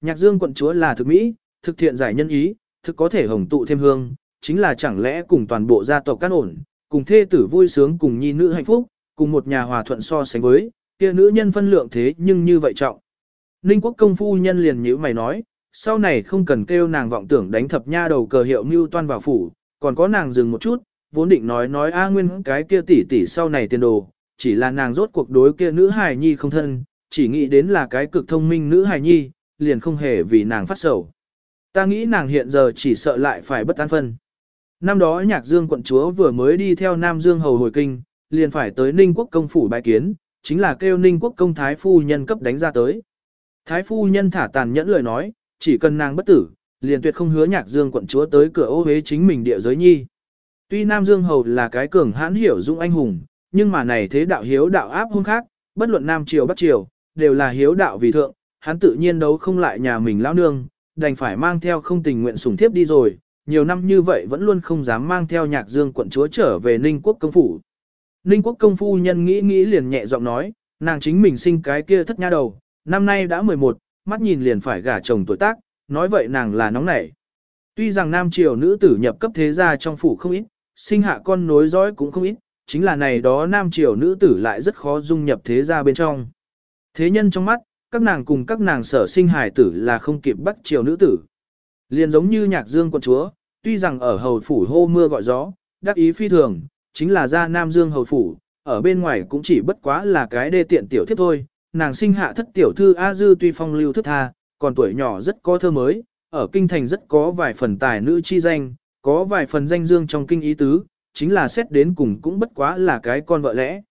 Nhạc dương quận chúa là thực mỹ, thực thiện giải nhân ý, thực có thể hồng tụ thêm hương, chính là chẳng lẽ cùng toàn bộ gia tộc căn ổn, cùng thê tử vui sướng cùng nhi nữ hạnh phúc, cùng một nhà hòa thuận so sánh với, kia nữ nhân phân lượng thế nhưng như vậy trọng. Ninh quốc công phu nhân liền nhíu mày nói, sau này không cần kêu nàng vọng tưởng đánh thập nha đầu cờ hiệu mưu toan vào phủ, còn có nàng dừng một chút, vốn định nói nói A Nguyên cái kia tỷ tỷ sau này tiền đồ, chỉ là nàng rốt cuộc đối kia nữ hài nhi không thân, chỉ nghĩ đến là cái cực thông minh nữ hài nhi, liền không hề vì nàng phát sầu. Ta nghĩ nàng hiện giờ chỉ sợ lại phải bất an phân. Năm đó nhạc dương quận chúa vừa mới đi theo Nam Dương hầu hồi kinh, liền phải tới Ninh quốc công phủ bài kiến, chính là kêu Ninh quốc công thái phu nhân cấp đánh ra tới. Thái phu nhân thả tàn nhẫn lời nói, chỉ cần nàng bất tử, liền tuyệt không hứa nhạc dương quận chúa tới cửa ô hế chính mình địa giới nhi. Tuy Nam Dương hầu là cái cường hãn hiểu dũng anh hùng, nhưng mà này thế đạo hiếu đạo áp hung khác, bất luận Nam Triều Bắc Triều, đều là hiếu đạo vì thượng, hắn tự nhiên đấu không lại nhà mình lão nương, đành phải mang theo không tình nguyện sủng thiếp đi rồi, nhiều năm như vậy vẫn luôn không dám mang theo nhạc dương quận chúa trở về Ninh quốc công phủ. Ninh quốc công phu nhân nghĩ nghĩ liền nhẹ giọng nói, nàng chính mình sinh cái kia thất nha đầu, năm nay đã 11, mắt nhìn liền phải gả chồng tuổi tác, nói vậy nàng là nóng nảy. Tuy rằng nam triều nữ tử nhập cấp thế gia trong phủ không ít, sinh hạ con nối dõi cũng không ít, chính là này đó nam triều nữ tử lại rất khó dung nhập thế gia bên trong. Thế nhân trong mắt, các nàng cùng các nàng sở sinh hài tử là không kịp bắt triều nữ tử. Liền giống như nhạc dương quận chúa, tuy rằng ở hầu phủ hô mưa gọi gió, đắc ý phi thường, chính là ra nam dương hầu phủ, ở bên ngoài cũng chỉ bất quá là cái đê tiện tiểu thiếp thôi. Nàng sinh hạ thất tiểu thư A Dư tuy phong lưu thức tha, còn tuổi nhỏ rất có thơ mới, ở kinh thành rất có vài phần tài nữ chi danh, có vài phần danh dương trong kinh ý tứ, chính là xét đến cùng cũng bất quá là cái con vợ lẽ.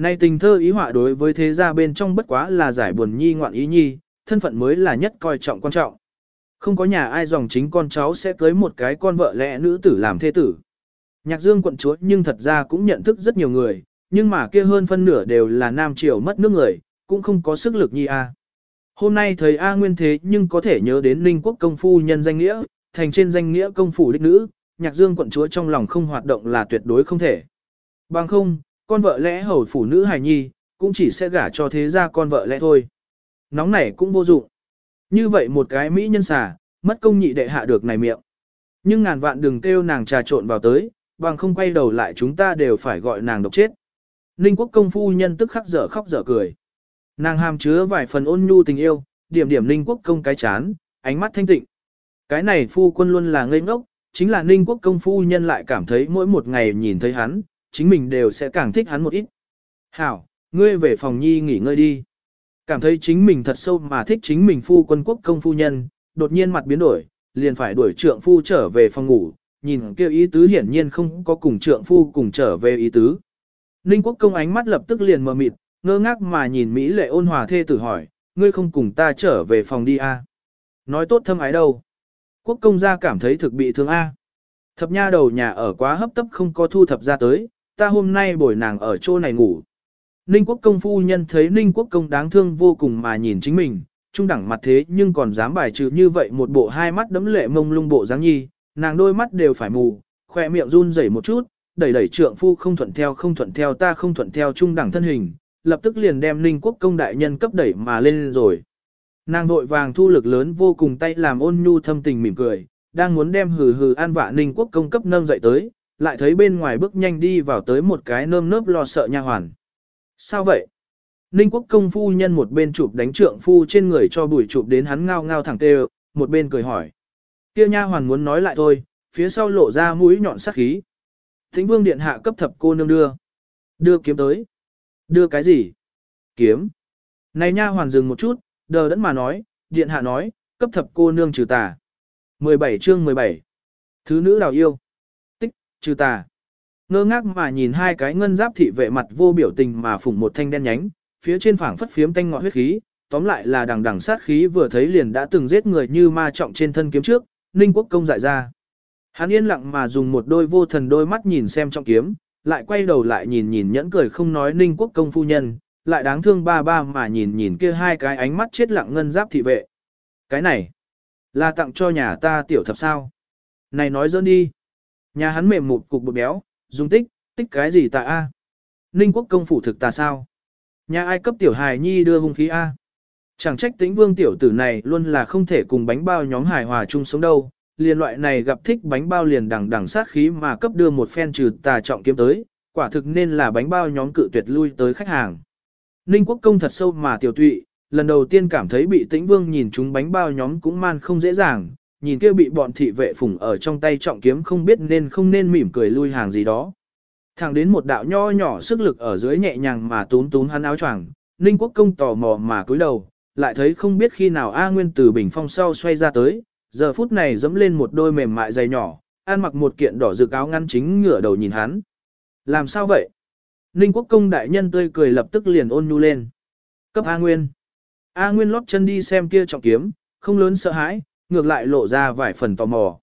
Nay tình thơ ý họa đối với thế gia bên trong bất quá là giải buồn nhi ngoạn ý nhi, thân phận mới là nhất coi trọng quan trọng. Không có nhà ai dòng chính con cháu sẽ cưới một cái con vợ lẽ nữ tử làm thế tử. Nhạc dương quận chúa nhưng thật ra cũng nhận thức rất nhiều người, nhưng mà kia hơn phân nửa đều là nam triều mất nước người, cũng không có sức lực nhi a. Hôm nay thầy A nguyên thế nhưng có thể nhớ đến Ninh quốc công phu nhân danh nghĩa, thành trên danh nghĩa công phủ đích nữ, nhạc dương quận chúa trong lòng không hoạt động là tuyệt đối không thể. Bằng không, con vợ lẽ hầu phụ nữ hài nhi, cũng chỉ sẽ gả cho thế gia con vợ lẽ thôi. Nóng này cũng vô dụng. Như vậy một cái mỹ nhân xà, mất công nhị đệ hạ được này miệng. Nhưng ngàn vạn đừng kêu nàng trà trộn vào tới, bằng không quay đầu lại chúng ta đều phải gọi nàng độc chết. Ninh quốc công phu nhân tức khắc dở khóc dở cười. Nàng hàm chứa vài phần ôn nhu tình yêu, điểm điểm Ninh quốc công cái chán, ánh mắt thanh tịnh. Cái này phu quân luôn là ngây ngốc, chính là Ninh quốc công phu nhân lại cảm thấy mỗi một ngày nhìn thấy hắn, chính mình đều sẽ càng thích hắn một ít. Hảo, ngươi về phòng nhi nghỉ ngơi đi. Cảm thấy chính mình thật sâu mà thích chính mình phu quân quốc công phu nhân, đột nhiên mặt biến đổi, liền phải đuổi trượng phu trở về phòng ngủ, nhìn kêu ý tứ hiển nhiên không có cùng trượng phu cùng trở về ý tứ. Ninh quốc công ánh mắt lập tức liền mờ mịt, ngơ ngác mà nhìn Mỹ lệ ôn hòa thê tử hỏi, ngươi không cùng ta trở về phòng đi à? Nói tốt thâm ái đâu? Quốc công gia cảm thấy thực bị thương a. Thập nha đầu nhà ở quá hấp tấp không có thu thập ra tới, ta hôm nay bồi nàng ở chỗ này ngủ. Ninh quốc công phu nhân thấy Ninh quốc công đáng thương vô cùng mà nhìn chính mình, trung đẳng mặt thế nhưng còn dám bài trừ như vậy một bộ hai mắt đấm lệ mông lung bộ dáng nhi, nàng đôi mắt đều phải mù, khoe miệng run rẩy một chút, đẩy đẩy trượng phu không thuận theo không thuận theo ta không thuận theo trung đẳng thân hình, lập tức liền đem Ninh quốc công đại nhân cấp đẩy mà lên rồi. Nàng vội vàng thu lực lớn vô cùng tay làm ôn nhu thâm tình mỉm cười, đang muốn đem hừ hừ an vạ Ninh quốc công cấp nâng dậy tới, lại thấy bên ngoài bước nhanh đi vào tới một cái nơm nớp lo sợ nha hoàn. Sao vậy? Ninh quốc công phu nhân một bên chụp đánh trượng phu trên người cho bùi chụp đến hắn ngao ngao thẳng tê một bên cười hỏi. Kia nha hoàn muốn nói lại thôi, phía sau lộ ra mũi nhọn sắc khí. Thính vương điện hạ cấp thập cô nương đưa. Đưa kiếm tới. Đưa cái gì? Kiếm. Này nha hoàn dừng một chút, đờ đẫn mà nói, điện hạ nói, cấp thập cô nương trừ tà. 17 chương 17. Thứ nữ đào yêu. Tích, trừ tà. Ngơ ngác mà nhìn hai cái ngân giáp thị vệ mặt vô biểu tình mà phủng một thanh đen nhánh, phía trên phảng phất phiếm tanh ngọn huyết khí, tóm lại là đằng đằng sát khí vừa thấy liền đã từng giết người như ma trọng trên thân kiếm trước, Ninh Quốc công dại ra. Hắn yên lặng mà dùng một đôi vô thần đôi mắt nhìn xem trọng kiếm, lại quay đầu lại nhìn nhìn nhẫn cười không nói Ninh Quốc công phu nhân, lại đáng thương ba ba mà nhìn nhìn kia hai cái ánh mắt chết lặng ngân giáp thị vệ. Cái này, là tặng cho nhà ta tiểu thập sao. Này nói dỡn đi. Nhà hắn mềm một cục bột béo, dùng tích, tích cái gì tại A. Ninh quốc công phủ thực ta sao. Nhà ai cấp tiểu hài nhi đưa hung khí A. Chẳng trách tĩnh vương tiểu tử này luôn là không thể cùng bánh bao nhóm hài hòa chung sống đâu, liền loại này gặp thích bánh bao liền đằng đằng sát khí mà cấp đưa một phen trừ tà trọng kiếm tới, quả thực nên là bánh bao nhóm cự tuyệt lui tới khách hàng. Ninh quốc công thật sâu mà tiểu tụy, lần đầu tiên cảm thấy bị tĩnh vương nhìn chúng bánh bao nhóm cũng man không dễ dàng, nhìn kia bị bọn thị vệ phủng ở trong tay trọng kiếm không biết nên không nên mỉm cười lui hàng gì đó. Thẳng đến một đạo nho nhỏ sức lực ở dưới nhẹ nhàng mà tún tún hắn áo choàng, Ninh Quốc công tò mò mà cúi đầu, lại thấy không biết khi nào A Nguyên từ bình phong sau xoay ra tới, giờ phút này dẫm lên một đôi mềm mại dày nhỏ, ăn mặc một kiện đỏ rực áo ngăn chính ngửa đầu nhìn hắn. Làm sao vậy? Ninh Quốc công đại nhân tươi cười lập tức liền ôn nhu lên. Cấp A Nguyên. A Nguyên lóp chân đi xem kia trọng kiếm, không lớn sợ hãi, ngược lại lộ ra vài phần tò mò.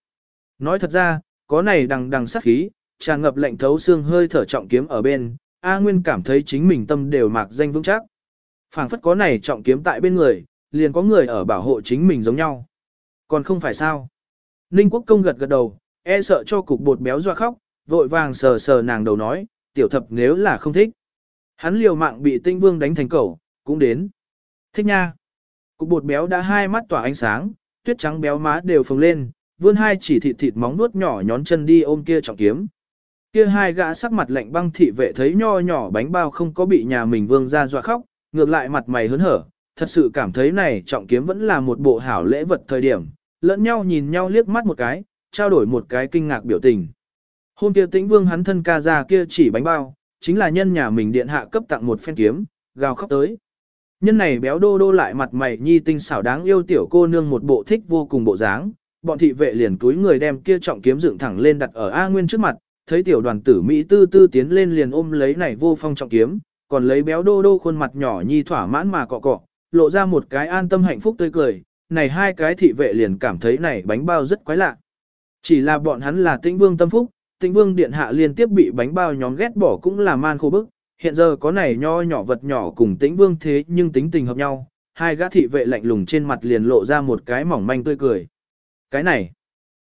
Nói thật ra, có này đằng đằng sát khí, tràn ngập lạnh thấu xương hơi thở trọng kiếm ở bên, A Nguyên cảm thấy chính mình tâm đều mạc danh vững chắc. phảng phất có này trọng kiếm tại bên người, liền có người ở bảo hộ chính mình giống nhau. Còn không phải sao. Ninh Quốc Công gật gật đầu, e sợ cho cục bột béo doa khóc, vội vàng sờ sờ nàng đầu nói, tiểu thập nếu là không thích. Hắn liều mạng bị tinh vương đánh thành cẩu, cũng đến. Thích nha. Cục bột béo đã hai mắt tỏa ánh sáng, tuyết trắng béo má đều phồng lên, vươn hai chỉ thịt thịt móng nuốt nhỏ nhón chân đi ôm kia trọng kiếm. Kia hai gã sắc mặt lạnh băng thị vệ thấy nho nhỏ bánh bao không có bị nhà mình vương ra dọa khóc, ngược lại mặt mày hớn hở, thật sự cảm thấy này trọng kiếm vẫn là một bộ hảo lễ vật thời điểm, lẫn nhau nhìn nhau liếc mắt một cái, trao đổi một cái kinh ngạc biểu tình. Hôm kia tĩnh vương hắn thân ca ra kia chỉ bánh bao, chính là nhân nhà mình điện hạ cấp tặng một phen kiếm, gào khóc tới. Nhân này béo đô đô lại mặt mày nhi tinh xảo đáng yêu tiểu cô nương một bộ thích vô cùng bộ dáng, bọn thị vệ liền túi người đem kia trọng kiếm dựng thẳng lên đặt ở A Nguyên trước mặt, thấy tiểu đoàn tử Mỹ tư tư tiến lên liền ôm lấy này vô phong trọng kiếm, còn lấy béo đô đô khuôn mặt nhỏ nhi thỏa mãn mà cọ cọ, lộ ra một cái an tâm hạnh phúc tươi cười, này hai cái thị vệ liền cảm thấy này bánh bao rất quái lạ. Chỉ là bọn hắn là tĩnh vương tâm phúc, tĩnh vương điện hạ liên tiếp bị bánh bao nhóm ghét bỏ cũng là man khô bức, hiện giờ có này nho nhỏ vật nhỏ cùng tĩnh vương thế nhưng tính tình hợp nhau, hai gã thị vệ lạnh lùng trên mặt liền lộ ra một cái mỏng manh tươi cười. Cái này,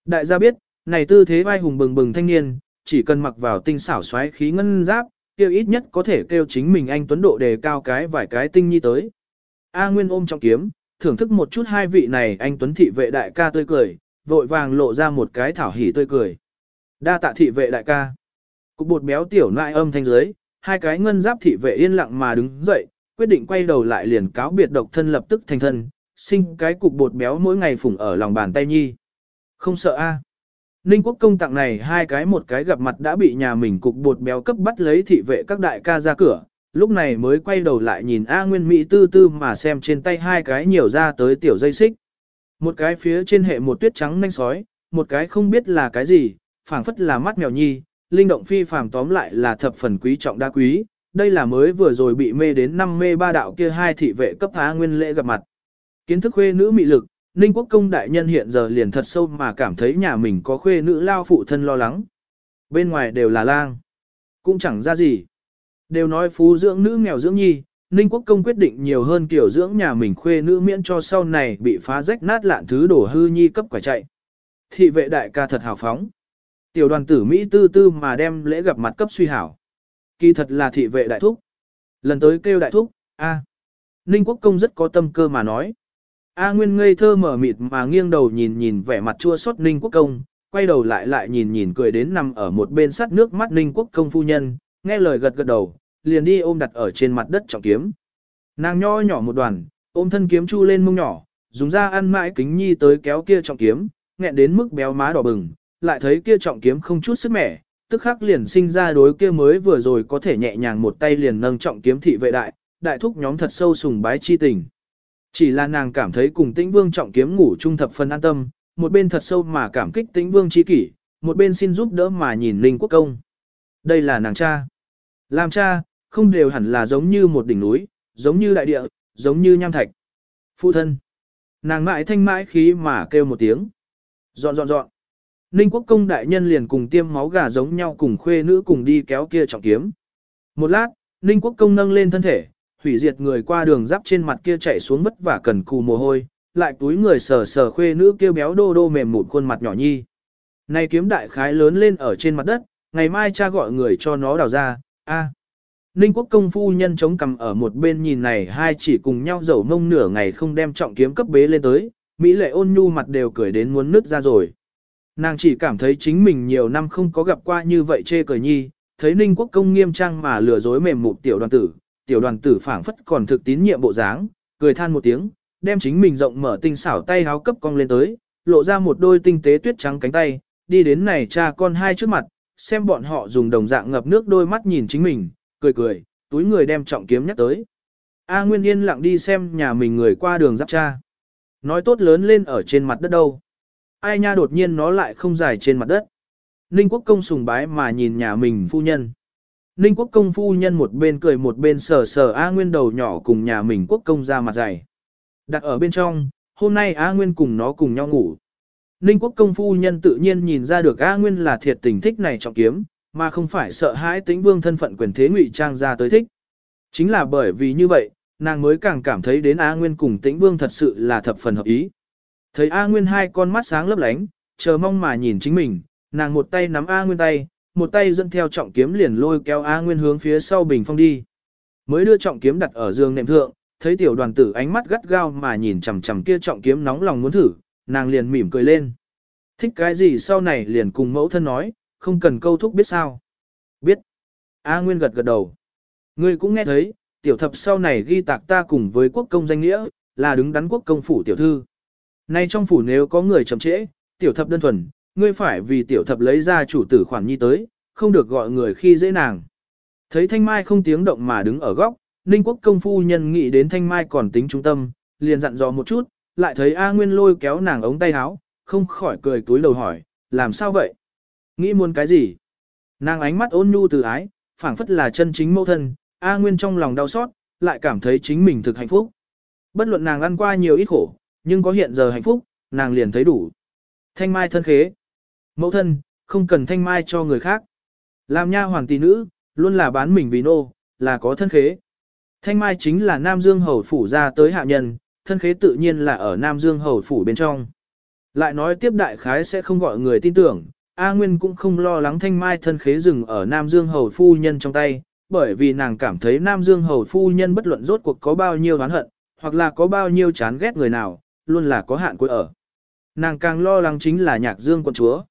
đại gia biết, này tư thế vai hùng bừng bừng thanh niên, chỉ cần mặc vào tinh xảo xoáy khí ngân giáp, kêu ít nhất có thể kêu chính mình anh tuấn độ đề cao cái vài cái tinh nhi tới. A Nguyên ôm trong kiếm, thưởng thức một chút hai vị này anh tuấn thị vệ đại ca tươi cười, vội vàng lộ ra một cái thảo hỉ tươi cười. Đa tạ thị vệ đại ca. Cục bột béo tiểu nại âm thanh dưới, hai cái ngân giáp thị vệ yên lặng mà đứng dậy, quyết định quay đầu lại liền cáo biệt độc thân lập tức thành thân, sinh cái cục bột béo mỗi ngày phủng ở lòng bàn tay nhi. Không sợ a. Ninh quốc công tặng này hai cái một cái gặp mặt đã bị nhà mình cục bột béo cấp bắt lấy thị vệ các đại ca ra cửa, lúc này mới quay đầu lại nhìn A Nguyên Mỹ tư tư mà xem trên tay hai cái nhiều ra tới tiểu dây xích. Một cái phía trên hệ một tuyết trắng nanh sói, một cái không biết là cái gì, phảng phất là mắt mèo nhi, linh động phi phàm tóm lại là thập phần quý trọng đa quý, đây là mới vừa rồi bị mê đến năm mê ba đạo kia hai thị vệ cấp A Nguyên lễ gặp mặt. Kiến thức khuê nữ mị lực, Ninh Quốc công đại nhân hiện giờ liền thật sâu mà cảm thấy nhà mình có khuê nữ lao phụ thân lo lắng. Bên ngoài đều là lang, cũng chẳng ra gì. Đều nói phú dưỡng nữ nghèo dưỡng nhi, Ninh Quốc công quyết định nhiều hơn kiểu dưỡng nhà mình khuê nữ miễn cho sau này bị phá rách nát lạn thứ đổ hư nhi cấp quả chạy. Thị vệ đại ca thật hào phóng. Tiểu đoàn tử Mỹ tư tư mà đem lễ gặp mặt cấp suy hảo. Kỳ thật là thị vệ đại thúc. Lần tới kêu đại thúc, a. Ninh Quốc công rất có tâm cơ mà nói. A Nguyên ngây thơ mở mịt mà nghiêng đầu nhìn nhìn vẻ mặt chua xót Ninh Quốc công, quay đầu lại lại nhìn nhìn cười đến nằm ở một bên sắt nước mắt Ninh Quốc công phu nhân, nghe lời gật gật đầu, liền đi ôm đặt ở trên mặt đất trọng kiếm. Nàng nho nhỏ một đoàn, ôm thân kiếm chu lên mông nhỏ, dùng ra ăn mãi kính nhi tới kéo kia trọng kiếm, nghẹn đến mức béo má đỏ bừng, lại thấy kia trọng kiếm không chút sức mẻ, tức khắc liền sinh ra đối kia mới vừa rồi có thể nhẹ nhàng một tay liền nâng trọng kiếm thị vệ đại, đại thúc nhóm thật sâu sùng bái chi tình. Chỉ là nàng cảm thấy cùng tĩnh vương trọng kiếm ngủ trung thập phân an tâm, một bên thật sâu mà cảm kích tĩnh vương chi kỷ, một bên xin giúp đỡ mà nhìn Linh Quốc Công. Đây là nàng cha. Làm cha, không đều hẳn là giống như một đỉnh núi, giống như đại địa, giống như nham thạch. Phụ thân. Nàng mãi thanh mãi khí mà kêu một tiếng. Dọn dọn dọn. Ninh quốc công đại nhân liền cùng tiêm máu gà giống nhau cùng khuê nữ cùng đi kéo kia trọng kiếm. Một lát, Ninh quốc công nâng lên thân thể, hủy diệt người qua đường giáp trên mặt kia chạy xuống vất vả cần cù mồ hôi, lại túi người sờ sờ khuê nữ kia béo đô đô mềm mụn khuôn mặt nhỏ nhi. Này kiếm đại khái lớn lên ở trên mặt đất, ngày mai cha gọi người cho nó đào ra, a. Ninh quốc công phu nhân chống cầm ở một bên nhìn này hai chỉ cùng nhau dầu mông nửa ngày không đem trọng kiếm cấp bế lên tới, Mỹ lệ ôn nhu mặt đều cười đến muốn nứt ra rồi. Nàng chỉ cảm thấy chính mình nhiều năm không có gặp qua như vậy chê cười nhi, thấy Ninh quốc công nghiêm trang mà lừa dối mềm mục tiểu đoàn tử, tiểu đoàn tử phảng phất còn thực tín nhiệm bộ dáng, cười than một tiếng, đem chính mình rộng mở tinh xảo tay háo cấp cong lên tới, lộ ra một đôi tinh tế tuyết trắng cánh tay, đi đến này cha con hai trước mặt, xem bọn họ dùng đồng dạng ngập nước đôi mắt nhìn chính mình, cười cười, túi người đem trọng kiếm nhắc tới. A Nguyên yên lặng đi xem nhà mình người qua đường giáp cha. Nói tốt lớn lên ở trên mặt đất đâu. Ai nha đột nhiên nó lại không dài trên mặt đất. Ninh quốc công sùng bái mà nhìn nhà mình phu nhân. Ninh quốc công phu nhân một bên cười một bên sờ sờ A Nguyên đầu nhỏ cùng nhà mình quốc công ra mặt dày. Đặt ở bên trong, hôm nay A Nguyên cùng nó cùng nhau ngủ. Ninh quốc công phu nhân tự nhiên nhìn ra được A Nguyên là thiệt tình thích này trọng kiếm, mà không phải sợ hãi tính vương thân phận quyền thế ngụy trang ra tới thích. Chính là bởi vì như vậy, nàng mới càng cảm thấy đến A Nguyên cùng tĩnh vương thật sự là thập phần hợp ý. Thấy A Nguyên hai con mắt sáng lấp lánh, chờ mong mà nhìn chính mình, nàng một tay nắm A Nguyên tay, một tay dẫn theo trọng kiếm liền lôi kéo A Nguyên hướng phía sau bình phong đi. Mới đưa trọng kiếm đặt ở giường nệm thượng, thấy tiểu đoàn tử ánh mắt gắt gao mà nhìn chằm chằm kia trọng kiếm nóng lòng muốn thử, nàng liền mỉm cười lên. Thích cái gì sau này liền cùng mẫu thân nói, không cần câu thúc biết sao. Biết. A Nguyên gật gật đầu. Ngươi cũng nghe thấy, tiểu thập sau này ghi tạc ta cùng với quốc công danh nghĩa, là đứng đắn quốc công phủ tiểu thư. Nay trong phủ nếu có người chậm trễ, tiểu thập đơn thuần, ngươi phải vì tiểu thập lấy ra chủ tử khoản nhi tới, không được gọi người khi dễ nàng. Thấy Thanh Mai không tiếng động mà đứng ở góc, Ninh quốc công phu nhân nghĩ đến Thanh Mai còn tính trung tâm, liền dặn dò một chút, lại thấy A Nguyên lôi kéo nàng ống tay áo, không khỏi cười túi đầu hỏi, làm sao vậy? Nghĩ muốn cái gì? Nàng ánh mắt ôn nhu từ ái, phảng phất là chân chính mẫu thân, A Nguyên trong lòng đau xót, lại cảm thấy chính mình thực hạnh phúc. Bất luận nàng ăn qua nhiều ít khổ, nhưng có hiện giờ hạnh phúc, nàng liền thấy đủ. Thanh Mai thân khế. Mẫu thân, không cần Thanh Mai cho người khác. Làm nha hoàng tỷ nữ, luôn là bán mình vì nô, là có thân khế. Thanh Mai chính là Nam Dương Hầu Phủ ra tới hạ nhân, thân khế tự nhiên là ở Nam Dương Hầu Phủ bên trong. Lại nói tiếp đại khái sẽ không gọi người tin tưởng, A Nguyên cũng không lo lắng Thanh Mai thân khế dừng ở Nam Dương Hầu Phu Nhân trong tay, bởi vì nàng cảm thấy Nam Dương Hầu Phu Nhân bất luận rốt cuộc có bao nhiêu oán hận, hoặc là có bao nhiêu chán ghét người nào, luôn là có hạn cuối ở. Nàng càng lo lắng chính là nhạc dương quận chúa.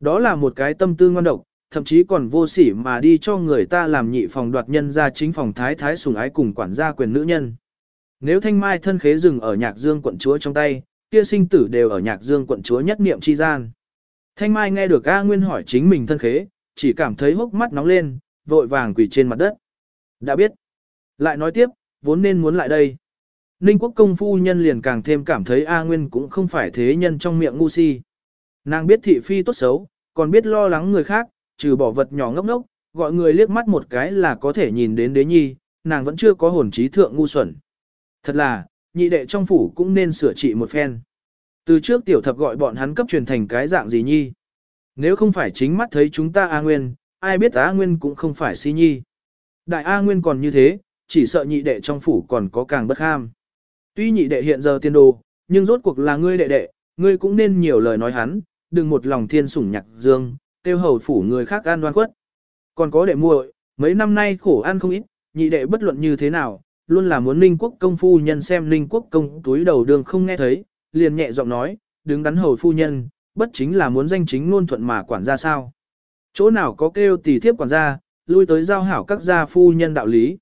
Đó là một cái tâm tư ngon độc, thậm chí còn vô sỉ mà đi cho người ta làm nhị phòng đoạt nhân ra chính phòng thái thái sùng ái cùng quản gia quyền nữ nhân. Nếu thanh mai thân khế dừng ở nhạc dương quận chúa trong tay, kia sinh tử đều ở nhạc dương quận chúa nhất niệm chi gian. Thanh mai nghe được A Nguyên hỏi chính mình thân khế, chỉ cảm thấy hốc mắt nóng lên, vội vàng quỳ trên mặt đất. Đã biết. Lại nói tiếp, vốn nên muốn lại đây. Ninh quốc công phu nhân liền càng thêm cảm thấy A Nguyên cũng không phải thế nhân trong miệng ngu si. Nàng biết thị phi tốt xấu, còn biết lo lắng người khác, trừ bỏ vật nhỏ ngốc ngốc, gọi người liếc mắt một cái là có thể nhìn đến đế nhi, nàng vẫn chưa có hồn trí thượng ngu xuẩn. Thật là, nhị đệ trong phủ cũng nên sửa trị một phen. Từ trước tiểu thập gọi bọn hắn cấp truyền thành cái dạng gì nhi. Nếu không phải chính mắt thấy chúng ta A Nguyên, ai biết A Nguyên cũng không phải si nhi. Đại A Nguyên còn như thế, chỉ sợ nhị đệ trong phủ còn có càng bất ham. Tuy nhị đệ hiện giờ tiên đồ, nhưng rốt cuộc là ngươi đệ đệ, ngươi cũng nên nhiều lời nói hắn, đừng một lòng thiên sủng nhạc dương, tiêu hầu phủ người khác ăn đoan quất. Còn có đệ muội, mấy năm nay khổ ăn không ít, nhị đệ bất luận như thế nào, luôn là muốn ninh quốc công phu nhân xem ninh quốc công túi đầu đường không nghe thấy, liền nhẹ giọng nói, đứng đắn hầu phu nhân, bất chính là muốn danh chính ngôn thuận mà quản gia sao. Chỗ nào có kêu tỷ thiếp quản gia, lui tới giao hảo các gia phu nhân đạo lý.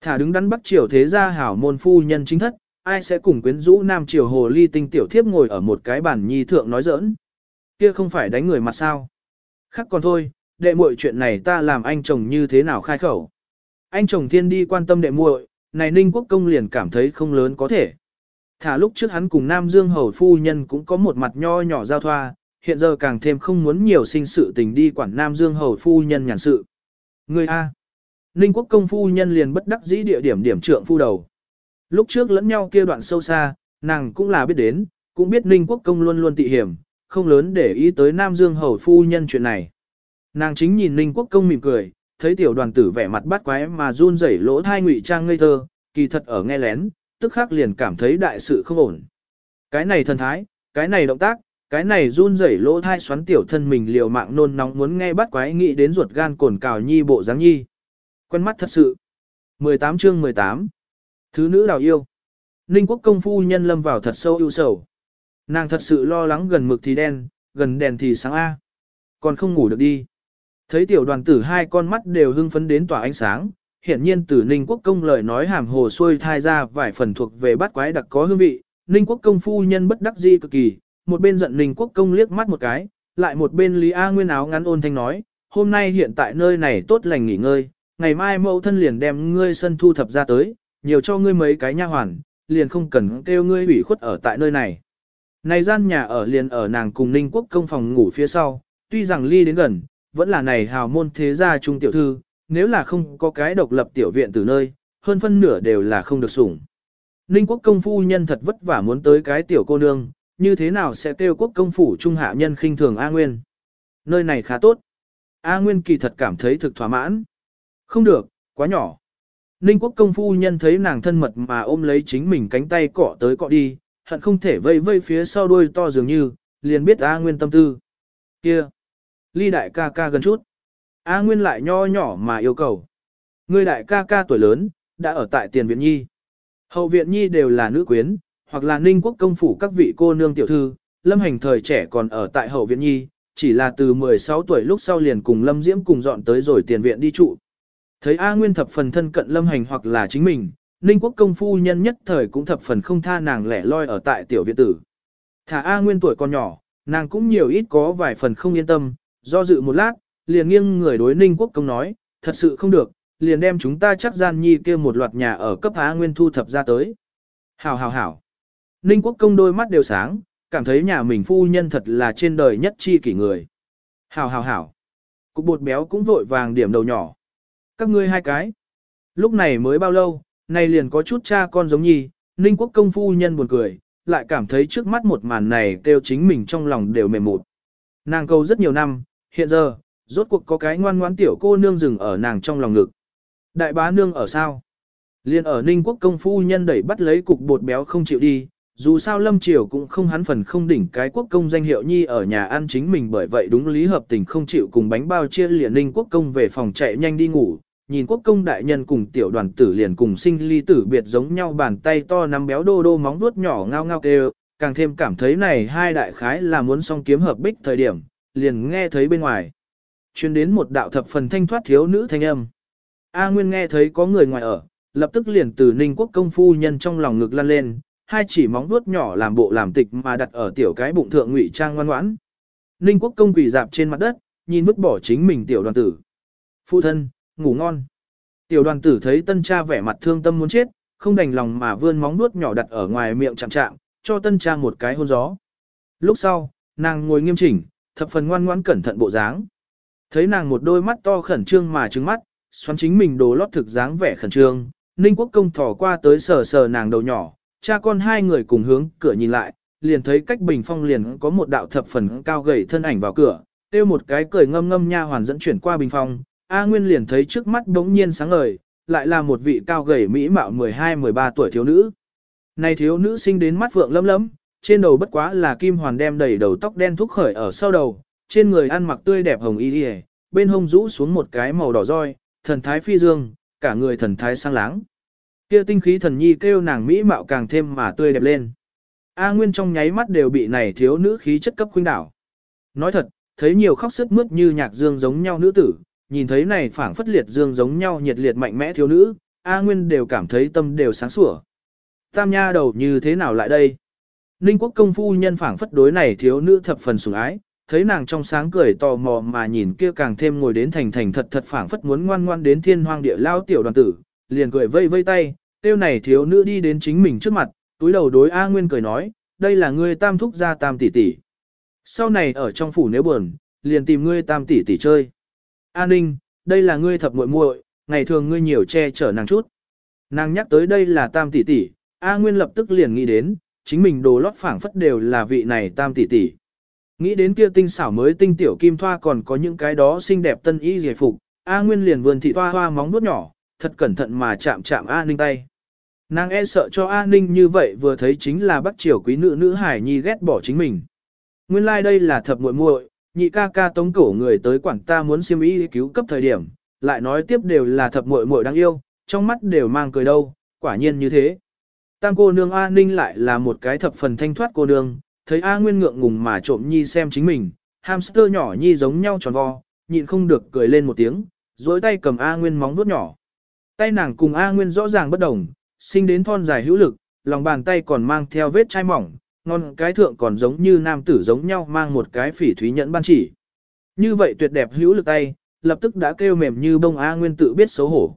Thả đứng đắn bắt triều thế gia hảo môn phu nhân chính thất, ai sẽ cùng quyến rũ nam triều hồ ly tinh tiểu thiếp ngồi ở một cái bàn nhi thượng nói giỡn. Kia không phải đánh người mặt sao. Khắc còn thôi, đệ muội chuyện này ta làm anh chồng như thế nào khai khẩu. Anh chồng thiên đi quan tâm đệ muội, này ninh quốc công liền cảm thấy không lớn có thể. Thả lúc trước hắn cùng Nam Dương Hầu Phu Nhân cũng có một mặt nho nhỏ giao thoa, hiện giờ càng thêm không muốn nhiều sinh sự tình đi quản Nam Dương Hầu Phu Nhân nhàn sự. Người A. Ninh quốc công phu nhân liền bất đắc dĩ địa điểm điểm trượng phu đầu. Lúc trước lẫn nhau kia đoạn sâu xa, nàng cũng là biết đến, cũng biết Ninh Quốc Công luôn luôn tị hiểm, không lớn để ý tới Nam Dương Hầu Phu Nhân chuyện này. Nàng chính nhìn Ninh Quốc Công mỉm cười, thấy tiểu đoàn tử vẻ mặt bắt quái mà run rẩy lỗ thai ngụy trang ngây thơ, kỳ thật ở nghe lén, tức khắc liền cảm thấy đại sự không ổn. Cái này thần thái, cái này động tác, cái này run rẩy lỗ thai xoắn tiểu thân mình liều mạng nôn nóng muốn nghe bắt quái nghĩ đến ruột gan cồn cào nhi bộ dáng nhi. Quen mắt thật sự. 18 chương 18. Thứ nữ đào yêu. Ninh quốc công phu nhân lâm vào thật sâu ưu sầu. Nàng thật sự lo lắng gần mực thì đen, gần đèn thì sáng A. Còn không ngủ được đi. Thấy tiểu đoàn tử hai con mắt đều hưng phấn đến tỏa ánh sáng, hiện nhiên từ Ninh Quốc Công lời nói hàm hồ xuôi thai ra vài phần thuộc về bát quái đặc có hương vị, Ninh Quốc Công phu nhân bất đắc dĩ cực kỳ, một bên giận Ninh Quốc Công liếc mắt một cái, lại một bên Lý A Nguyên áo ngắn ôn thanh nói, hôm nay hiện tại nơi này tốt lành nghỉ ngơi, ngày mai mẫu thân liền đem ngươi sân thu thập ra tới, nhiều cho ngươi mấy cái nha hoàn, liền không cần kêu ngươi ủy khuất ở tại nơi này. Này gian nhà ở liền ở nàng cùng Ninh Quốc công phòng ngủ phía sau, tuy rằng ly đến gần, vẫn là này hào môn thế gia trung tiểu thư, nếu là không có cái độc lập tiểu viện từ nơi, hơn phân nửa đều là không được sủng. Ninh quốc công phu nhân thật vất vả muốn tới cái tiểu cô nương, như thế nào sẽ kêu quốc công phủ trung hạ nhân khinh thường A Nguyên. Nơi này khá tốt. A Nguyên kỳ thật cảm thấy thực thỏa mãn. Không được, quá nhỏ. Ninh quốc công phu nhân thấy nàng thân mật mà ôm lấy chính mình cánh tay cọ tới cọ đi, hận không thể vây vây phía sau đuôi to dường như, liền biết A Nguyên tâm tư. Kia! Ly đại ca ca gần chút. A Nguyên lại nho nhỏ mà yêu cầu. Người đại ca ca tuổi lớn, đã ở tại tiền viện nhi. Hậu viện nhi đều là nữ quyến, hoặc là ninh quốc công phủ các vị cô nương tiểu thư, lâm hành thời trẻ còn ở tại hậu viện nhi, chỉ là từ 16 tuổi lúc sau liền cùng lâm diễm cùng dọn tới rồi tiền viện đi trụ. Thấy A Nguyên thập phần thân cận lâm hành hoặc là chính mình, ninh quốc công phu nhân nhất thời cũng thập phần không tha nàng lẻ loi ở tại tiểu viện tử. Thả A Nguyên tuổi còn nhỏ, nàng cũng nhiều ít có vài phần không yên tâm, do dự một lát, liền nghiêng người đối ninh quốc công nói, thật sự không được, liền đem chúng ta chắc gian nhi kia một loạt nhà ở cấp A Nguyên thu thập ra tới. Hảo hảo hảo. Ninh quốc công đôi mắt đều sáng, cảm thấy nhà mình phu nhân thật là trên đời nhất chi kỷ người. Hảo hảo hảo. Cục bột béo cũng vội vàng điểm đầu nhỏ. Các ngươi hai cái. Lúc này mới bao lâu, này liền có chút cha con giống nhì, Ninh quốc công phu nhân buồn cười, lại cảm thấy trước mắt một màn này kêu chính mình trong lòng đều mềm mụt. Nàng câu rất nhiều năm, hiện giờ, rốt cuộc có cái ngoan ngoãn tiểu cô nương dừng ở nàng trong lòng ngực. Đại bá nương ở sao? Liên ở Ninh Quốc công phu nhân đẩy bắt lấy cục bột béo không chịu đi, dù sao Lâm Triều cũng không hắn phần không đỉnh cái quốc công danh hiệu nhi ở nhà ăn chính mình bởi vậy đúng lý hợp tình không chịu cùng bánh bao chia liền Ninh Quốc công về phòng chạy nhanh đi ngủ, nhìn quốc công đại nhân cùng tiểu đoàn tử liền cùng sinh ly tử biệt giống nhau bàn tay to nắm béo đô đô móng vuốt nhỏ ngao ngao kêu, càng thêm cảm thấy này hai đại khái là muốn song kiếm hợp bích thời điểm, liền nghe thấy bên ngoài. Chuyên đến một đạo thập phần thanh thoát thiếu nữ thanh âm. A Nguyên nghe thấy có người ngoài ở, lập tức liền từ Ninh Quốc công phu nhân trong lòng ngực lăn lên, hai chỉ móng vuốt nhỏ làm bộ làm tịch mà đặt ở tiểu cái bụng thượng ngụy trang ngoan ngoãn. Ninh Quốc công quỳ dạp trên mặt đất, nhìn vứt bỏ chính mình tiểu đoàn tử. Phụ thân, ngủ ngon. Tiểu đoàn tử thấy tân cha vẻ mặt thương tâm muốn chết, không đành lòng mà vươn móng nuốt nhỏ đặt ở ngoài miệng chạm chạm, cho tân cha một cái hôn gió. Lúc sau, nàng ngồi nghiêm chỉnh, thập phần ngoan ngoãn cẩn thận bộ dáng. Thấy nàng một đôi mắt to khẩn trương mà trừng mắt, xoắn chính mình đồ lót thực dáng vẻ khẩn trương, Ninh Quốc công thỏ qua tới sờ sờ nàng đầu nhỏ, cha con hai người cùng hướng cửa nhìn lại, liền thấy cách bình phong liền có một đạo thập phần cao gầy thân ảnh vào cửa, tiêu một cái cười ngâm ngâm nha hoàn dẫn chuyển qua bình phong, A Nguyên liền thấy trước mắt đống nhiên sáng ngời, lại là một vị cao gầy mỹ mạo 12-13 tuổi thiếu nữ. Này thiếu nữ sinh đến mắt vượng lấm lấm, trên đầu bất quá là kim hoàn đem đầy đầu tóc đen thúc khởi ở sau đầu, trên người ăn mặc tươi đẹp hồng y đi bên hông rũ xuống một cái màu đỏ roi, thần thái phi dương, cả người thần thái sang láng. Kia tinh khí thần nhi kêu nàng mỹ mạo càng thêm mà tươi đẹp lên. A Nguyên trong nháy mắt đều bị này thiếu nữ khí chất cấp khuynh đảo. Nói thật, thấy nhiều khóc sức mướt như nhạc dương giống nhau nữ tử, nhìn thấy này phảng phất liệt dương giống nhau nhiệt liệt mạnh mẽ thiếu nữ, A Nguyên đều cảm thấy tâm đều sáng sủa. Tam nha đầu như thế nào lại đây? Ninh quốc công phu nhân phảng phất đối này thiếu nữ thập phần sủng ái, thấy nàng trong sáng cười tò mò mà nhìn kia càng thêm ngồi đến thành thành thật thật phảng phất muốn ngoan ngoan đến thiên hoang địa lao tiểu đoàn tử, liền cười vây vây tay, tiêu này thiếu nữ đi đến chính mình trước mặt, túi đầu đối A Nguyên cười nói, đây là ngươi tam thúc gia tam tỷ tỷ. Sau này ở trong phủ nếu buồn, liền tìm ngươi tam tỷ tỷ chơi. An Ninh, đây là ngươi thập muội muội, ngày thường ngươi nhiều che chở nàng chút. Nàng nhắc tới đây là tam tỷ tỷ, A Nguyên lập tức liền nghĩ đến, chính mình đồ lót phảng phất đều là vị này tam tỷ tỷ. Nghĩ đến kia tinh xảo mới tinh tiểu kim thoa còn có những cái đó xinh đẹp tân y giải phục, A Nguyên liền vươn thị thoa hoa móng vuốt nhỏ, thật cẩn thận mà chạm chạm A Ninh tay. Nàng e sợ cho A Ninh như vậy vừa thấy chính là bắt triều quý nữ nữ hải nhi ghét bỏ chính mình. Nguyên lai like đây là thập muội muội, nhị ca ca tống cổ người tới quản ta muốn xiêm y cứu cấp thời điểm, lại nói tiếp đều là thập muội muội đáng yêu, trong mắt đều mang cười đâu, quả nhiên như thế. Tam cô nương A Ninh lại là một cái thập phần thanh thoát cô nương, thấy A Nguyên ngượng ngùng mà trộm nhi xem chính mình, hamster nhỏ nhi giống nhau tròn vo, nhịn không được cười lên một tiếng, dối tay cầm A Nguyên móng vuốt nhỏ. Tay nàng cùng A Nguyên rõ ràng bất đồng, sinh đến thon dài hữu lực, lòng bàn tay còn mang theo vết chai mỏng, ngon cái thượng còn giống như nam tử giống nhau mang một cái phỉ thúy nhẫn ban chỉ. Như vậy tuyệt đẹp hữu lực tay, lập tức đã kêu mềm như bông A Nguyên tự biết xấu hổ.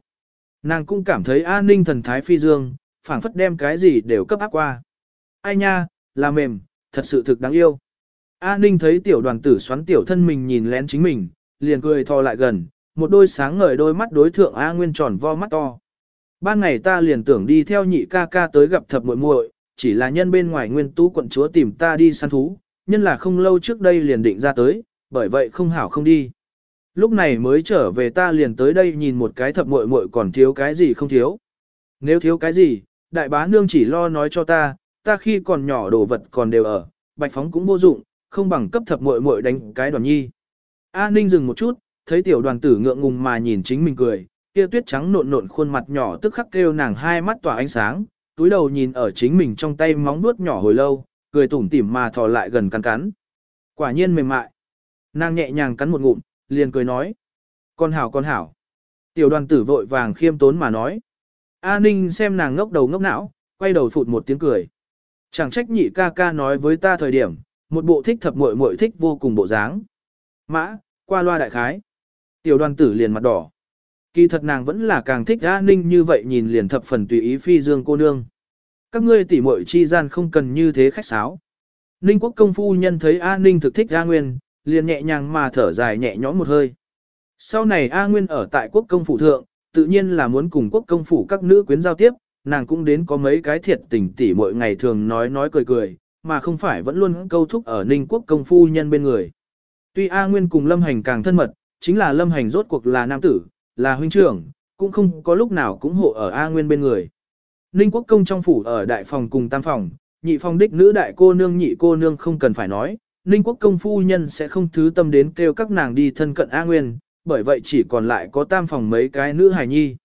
Nàng cũng cảm thấy A Ninh thần thái phi dương, phảng phất đem cái gì đều cấp áp qua. Ai nha, là mềm, thật sự thực đáng yêu. A Ninh thấy tiểu đoàn tử xoắn tiểu thân mình nhìn lén chính mình, liền cười thò lại gần, một đôi sáng ngời đôi mắt đối thượng A Nguyên tròn vo mắt to. Ban ngày ta liền tưởng đi theo nhị ca ca tới gặp thập muội muội, chỉ là nhân bên ngoài nguyên tú quận chúa tìm ta đi săn thú, nhân là không lâu trước đây liền định ra tới, bởi vậy không hảo không đi. Lúc này mới trở về ta liền tới đây nhìn một cái thập muội muội còn thiếu cái gì không thiếu. Nếu thiếu cái gì, đại bá nương chỉ lo nói cho ta, ta khi còn nhỏ đồ vật còn đều ở, bạch phóng cũng vô dụng, không bằng cấp thập muội muội đánh cái đoàn nhi. A Ninh dừng một chút, thấy tiểu đoàn tử ngượng ngùng mà nhìn chính mình cười, kia tuyết trắng nộn nộn khuôn mặt nhỏ tức khắc kêu nàng hai mắt tỏa ánh sáng, túi đầu nhìn ở chính mình trong tay móng vuốt nhỏ hồi lâu, cười tủm tỉm mà thò lại gần cắn cắn. Quả nhiên mềm mại. Nàng nhẹ nhàng cắn một ngụm, liền cười nói. Con hảo con hảo. Tiểu đoàn tử vội vàng khiêm tốn mà nói. A Ninh xem nàng ngốc đầu ngốc não, quay đầu phụt một tiếng cười. Chẳng trách nhị ca ca nói với ta thời điểm, một bộ thích thập muội muội thích vô cùng bộ dáng. Mã, qua loa đại khái. Tiểu đoàn tử liền mặt đỏ. Kỳ thật nàng vẫn là càng thích A Ninh như vậy nhìn liền thập phần tùy ý phi dương cô nương. Các ngươi tỉ muội chi gian không cần như thế khách sáo. Ninh quốc công phu nhân thấy A Ninh thực thích A Nguyên, liền nhẹ nhàng mà thở dài nhẹ nhõm một hơi. Sau này A Nguyên ở tại quốc công phủ thượng, tự nhiên là muốn cùng quốc công phủ các nữ quyến giao tiếp, nàng cũng đến có mấy cái thiệt tình tỉ mỗi ngày thường nói nói cười cười, mà không phải vẫn luôn câu thúc ở ninh quốc công phu nhân bên người. Tuy A Nguyên cùng Lâm Hành càng thân mật, chính là Lâm Hành rốt cuộc là nam tử, là huynh trưởng, cũng không có lúc nào cũng hộ ở A Nguyên bên người. Ninh quốc công trong phủ ở đại phòng cùng tam phòng, nhị phòng đích nữ đại cô nương nhị cô nương không cần phải nói, Ninh quốc công phu nhân sẽ không thứ tâm đến kêu các nàng đi thân cận A Nguyên, bởi vậy chỉ còn lại có tam phòng mấy cái nữ hài nhi.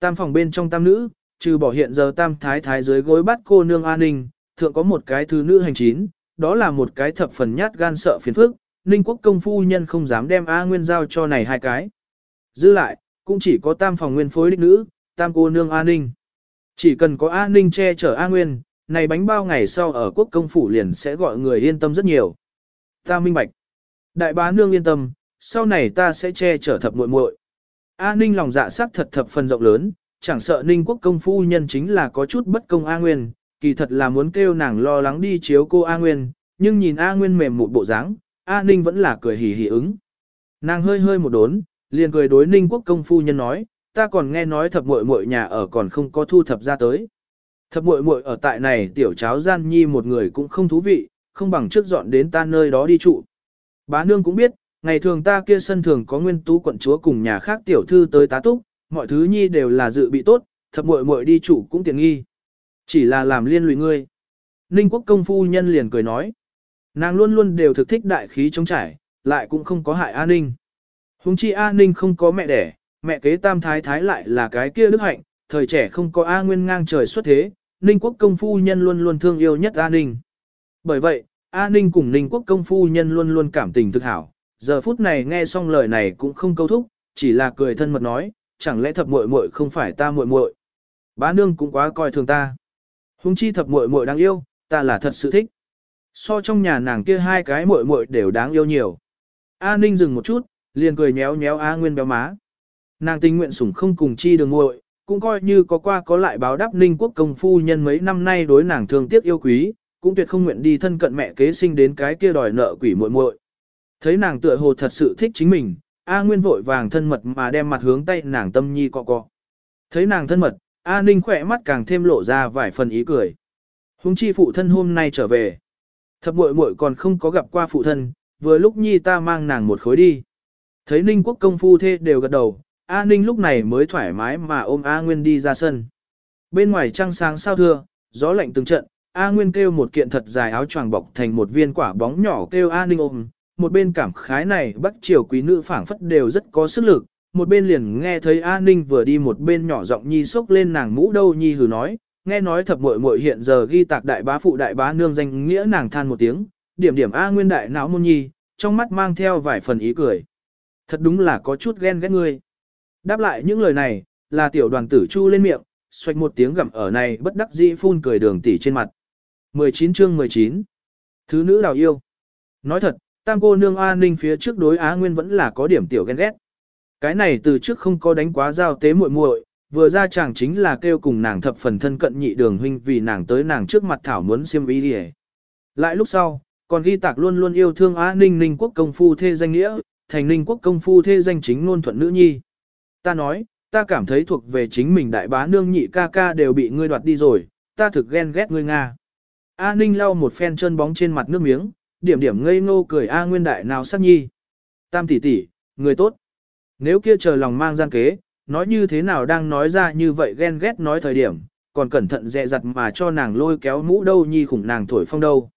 Tam phòng bên trong tam nữ, trừ bỏ hiện giờ tam thái thái dưới gối bắt cô nương an ninh, thượng có một cái thứ nữ hành chín, đó là một cái thập phần nhát gan sợ phiền phức, ninh quốc công phu nhân không dám đem A Nguyên giao cho này hai cái. Dư lại, cũng chỉ có tam phòng nguyên phối đích nữ, tam cô nương an ninh. Chỉ cần có an ninh che chở A Nguyên, này bánh bao ngày sau ở quốc công phủ liền sẽ gọi người yên tâm rất nhiều. Ta minh bạch. Đại bá nương yên tâm, sau này ta sẽ che chở thập muội muội. A Ninh lòng dạ sắc thật thập phần rộng lớn, chẳng sợ Ninh quốc công phu nhân chính là có chút bất công A Nguyên, kỳ thật là muốn kêu nàng lo lắng đi chiếu cô A Nguyên, nhưng nhìn A Nguyên mềm một bộ dáng, A Ninh vẫn là cười hỉ hỉ ứng. Nàng hơi hơi một đốn, liền cười đối Ninh quốc công phu nhân nói, ta còn nghe nói thập muội muội nhà ở còn không có thu thập ra tới. Thập muội muội ở tại này tiểu cháo gian nhi một người cũng không thú vị, không bằng trước dọn đến ta nơi đó đi trụ. Bá nương cũng biết, ngày thường ta kia sân thường có nguyên tú quận chúa cùng nhà khác tiểu thư tới tá túc, mọi thứ nhi đều là dự bị tốt, thập muội muội đi trụ cũng tiện nghi. Chỉ là làm liên lụy ngươi. Ninh quốc công phu nhân liền cười nói. Nàng luôn luôn đều thực thích đại khí chống trải, lại cũng không có hại an ninh. Hùng chi an ninh không có mẹ đẻ, mẹ kế tam thái thái lại là cái kia đức hạnh, thời trẻ không có A Nguyên ngang trời xuất thế, Ninh quốc công phu nhân luôn luôn thương yêu nhất A Ninh. Bởi vậy, A Ninh cùng Ninh quốc công phu nhân luôn luôn cảm tình thực hảo, giờ phút này nghe xong lời này cũng không câu thúc, chỉ là cười thân mật nói, chẳng lẽ thập muội muội không phải ta muội muội? Bá nương cũng quá coi thường ta. Hùng chi thập muội muội đáng yêu, ta là thật sự thích. So trong nhà nàng kia hai cái muội muội đều đáng yêu nhiều. A Ninh dừng một chút, liền cười nhéo nhéo A Nguyên béo má. Nàng tình nguyện sủng không cùng chi đường muội, cũng coi như có qua có lại báo đáp Ninh quốc công phu nhân mấy năm nay đối nàng thương tiếc yêu quý, cũng tuyệt không nguyện đi thân cận mẹ kế sinh đến cái kia đòi nợ quỷ muội muội. Thấy nàng tựa hồ thật sự thích chính mình, A Nguyên vội vàng thân mật mà đem mặt hướng tay nàng tâm nhi cọ cọ. Thấy nàng thân mật, A Ninh khỏe mắt càng thêm lộ ra vài phần ý cười. Hùng chi phụ thân hôm nay trở về. Thập muội muội còn không có gặp qua phụ thân, vừa lúc nhi ta mang nàng một khối đi. Thấy Ninh quốc công phu thê đều gật đầu, A Ninh lúc này mới thoải mái mà ôm A Nguyên đi ra sân. Bên ngoài trăng sáng sao thưa, gió lạnh từng trận, A Nguyên kêu một kiện thật dài áo choàng bọc thành một viên quả bóng nhỏ kêu A Ninh ôm, một bên cảm khái này bắc triều quý nữ phảng phất đều rất có sức lực, một bên liền nghe thấy A Ninh vừa đi một bên nhỏ giọng nhi sốc lên nàng mũ đâu nhi hừ nói, nghe nói thập muội muội hiện giờ ghi tạc đại bá phụ đại bá nương danh nghĩa nàng than một tiếng, điểm điểm A Nguyên đại não môn nhi, trong mắt mang theo vài phần ý cười. Thật đúng là có chút ghen ghét ngươi. Đáp lại những lời này, là tiểu đoàn tử chu lên miệng, xoạch một tiếng gặm ở này bất đắc dĩ phun cười đường tỷ trên mặt. 19 chương 19 Thứ nữ đào yêu Nói thật, tam cô nương an Ninh phía trước đối Á Nguyên vẫn là có điểm tiểu ghen ghét. Cái này từ trước không có đánh quá giao tế muội muội, vừa ra chàng chính là kêu cùng nàng thập phần thân cận nhị đường huynh vì nàng tới nàng trước mặt thảo muốn xiêm ý đi Lại lúc sau, còn ghi tạc luôn luôn yêu thương Á Ninh Ninh quốc công phu thê danh nghĩa, thành Ninh quốc công phu thê danh chính ngôn thuận nữ nhi. Ta nói, ta cảm thấy thuộc về chính mình đại bá nương nhị ca ca đều bị ngươi đoạt đi rồi, ta thực ghen ghét ngươi Nga. A Ninh lau một phen chân bóng trên mặt nước miếng, điểm điểm ngây ngô cười A Nguyên đại nào sắc nhi. Tam tỷ tỷ, người tốt. Nếu kia chờ lòng mang gian kế, nói như thế nào đang nói ra như vậy ghen ghét nói thời điểm, còn cẩn thận dè dặt mà cho nàng lôi kéo mũ đâu nhi khủng nàng thổi phong đâu.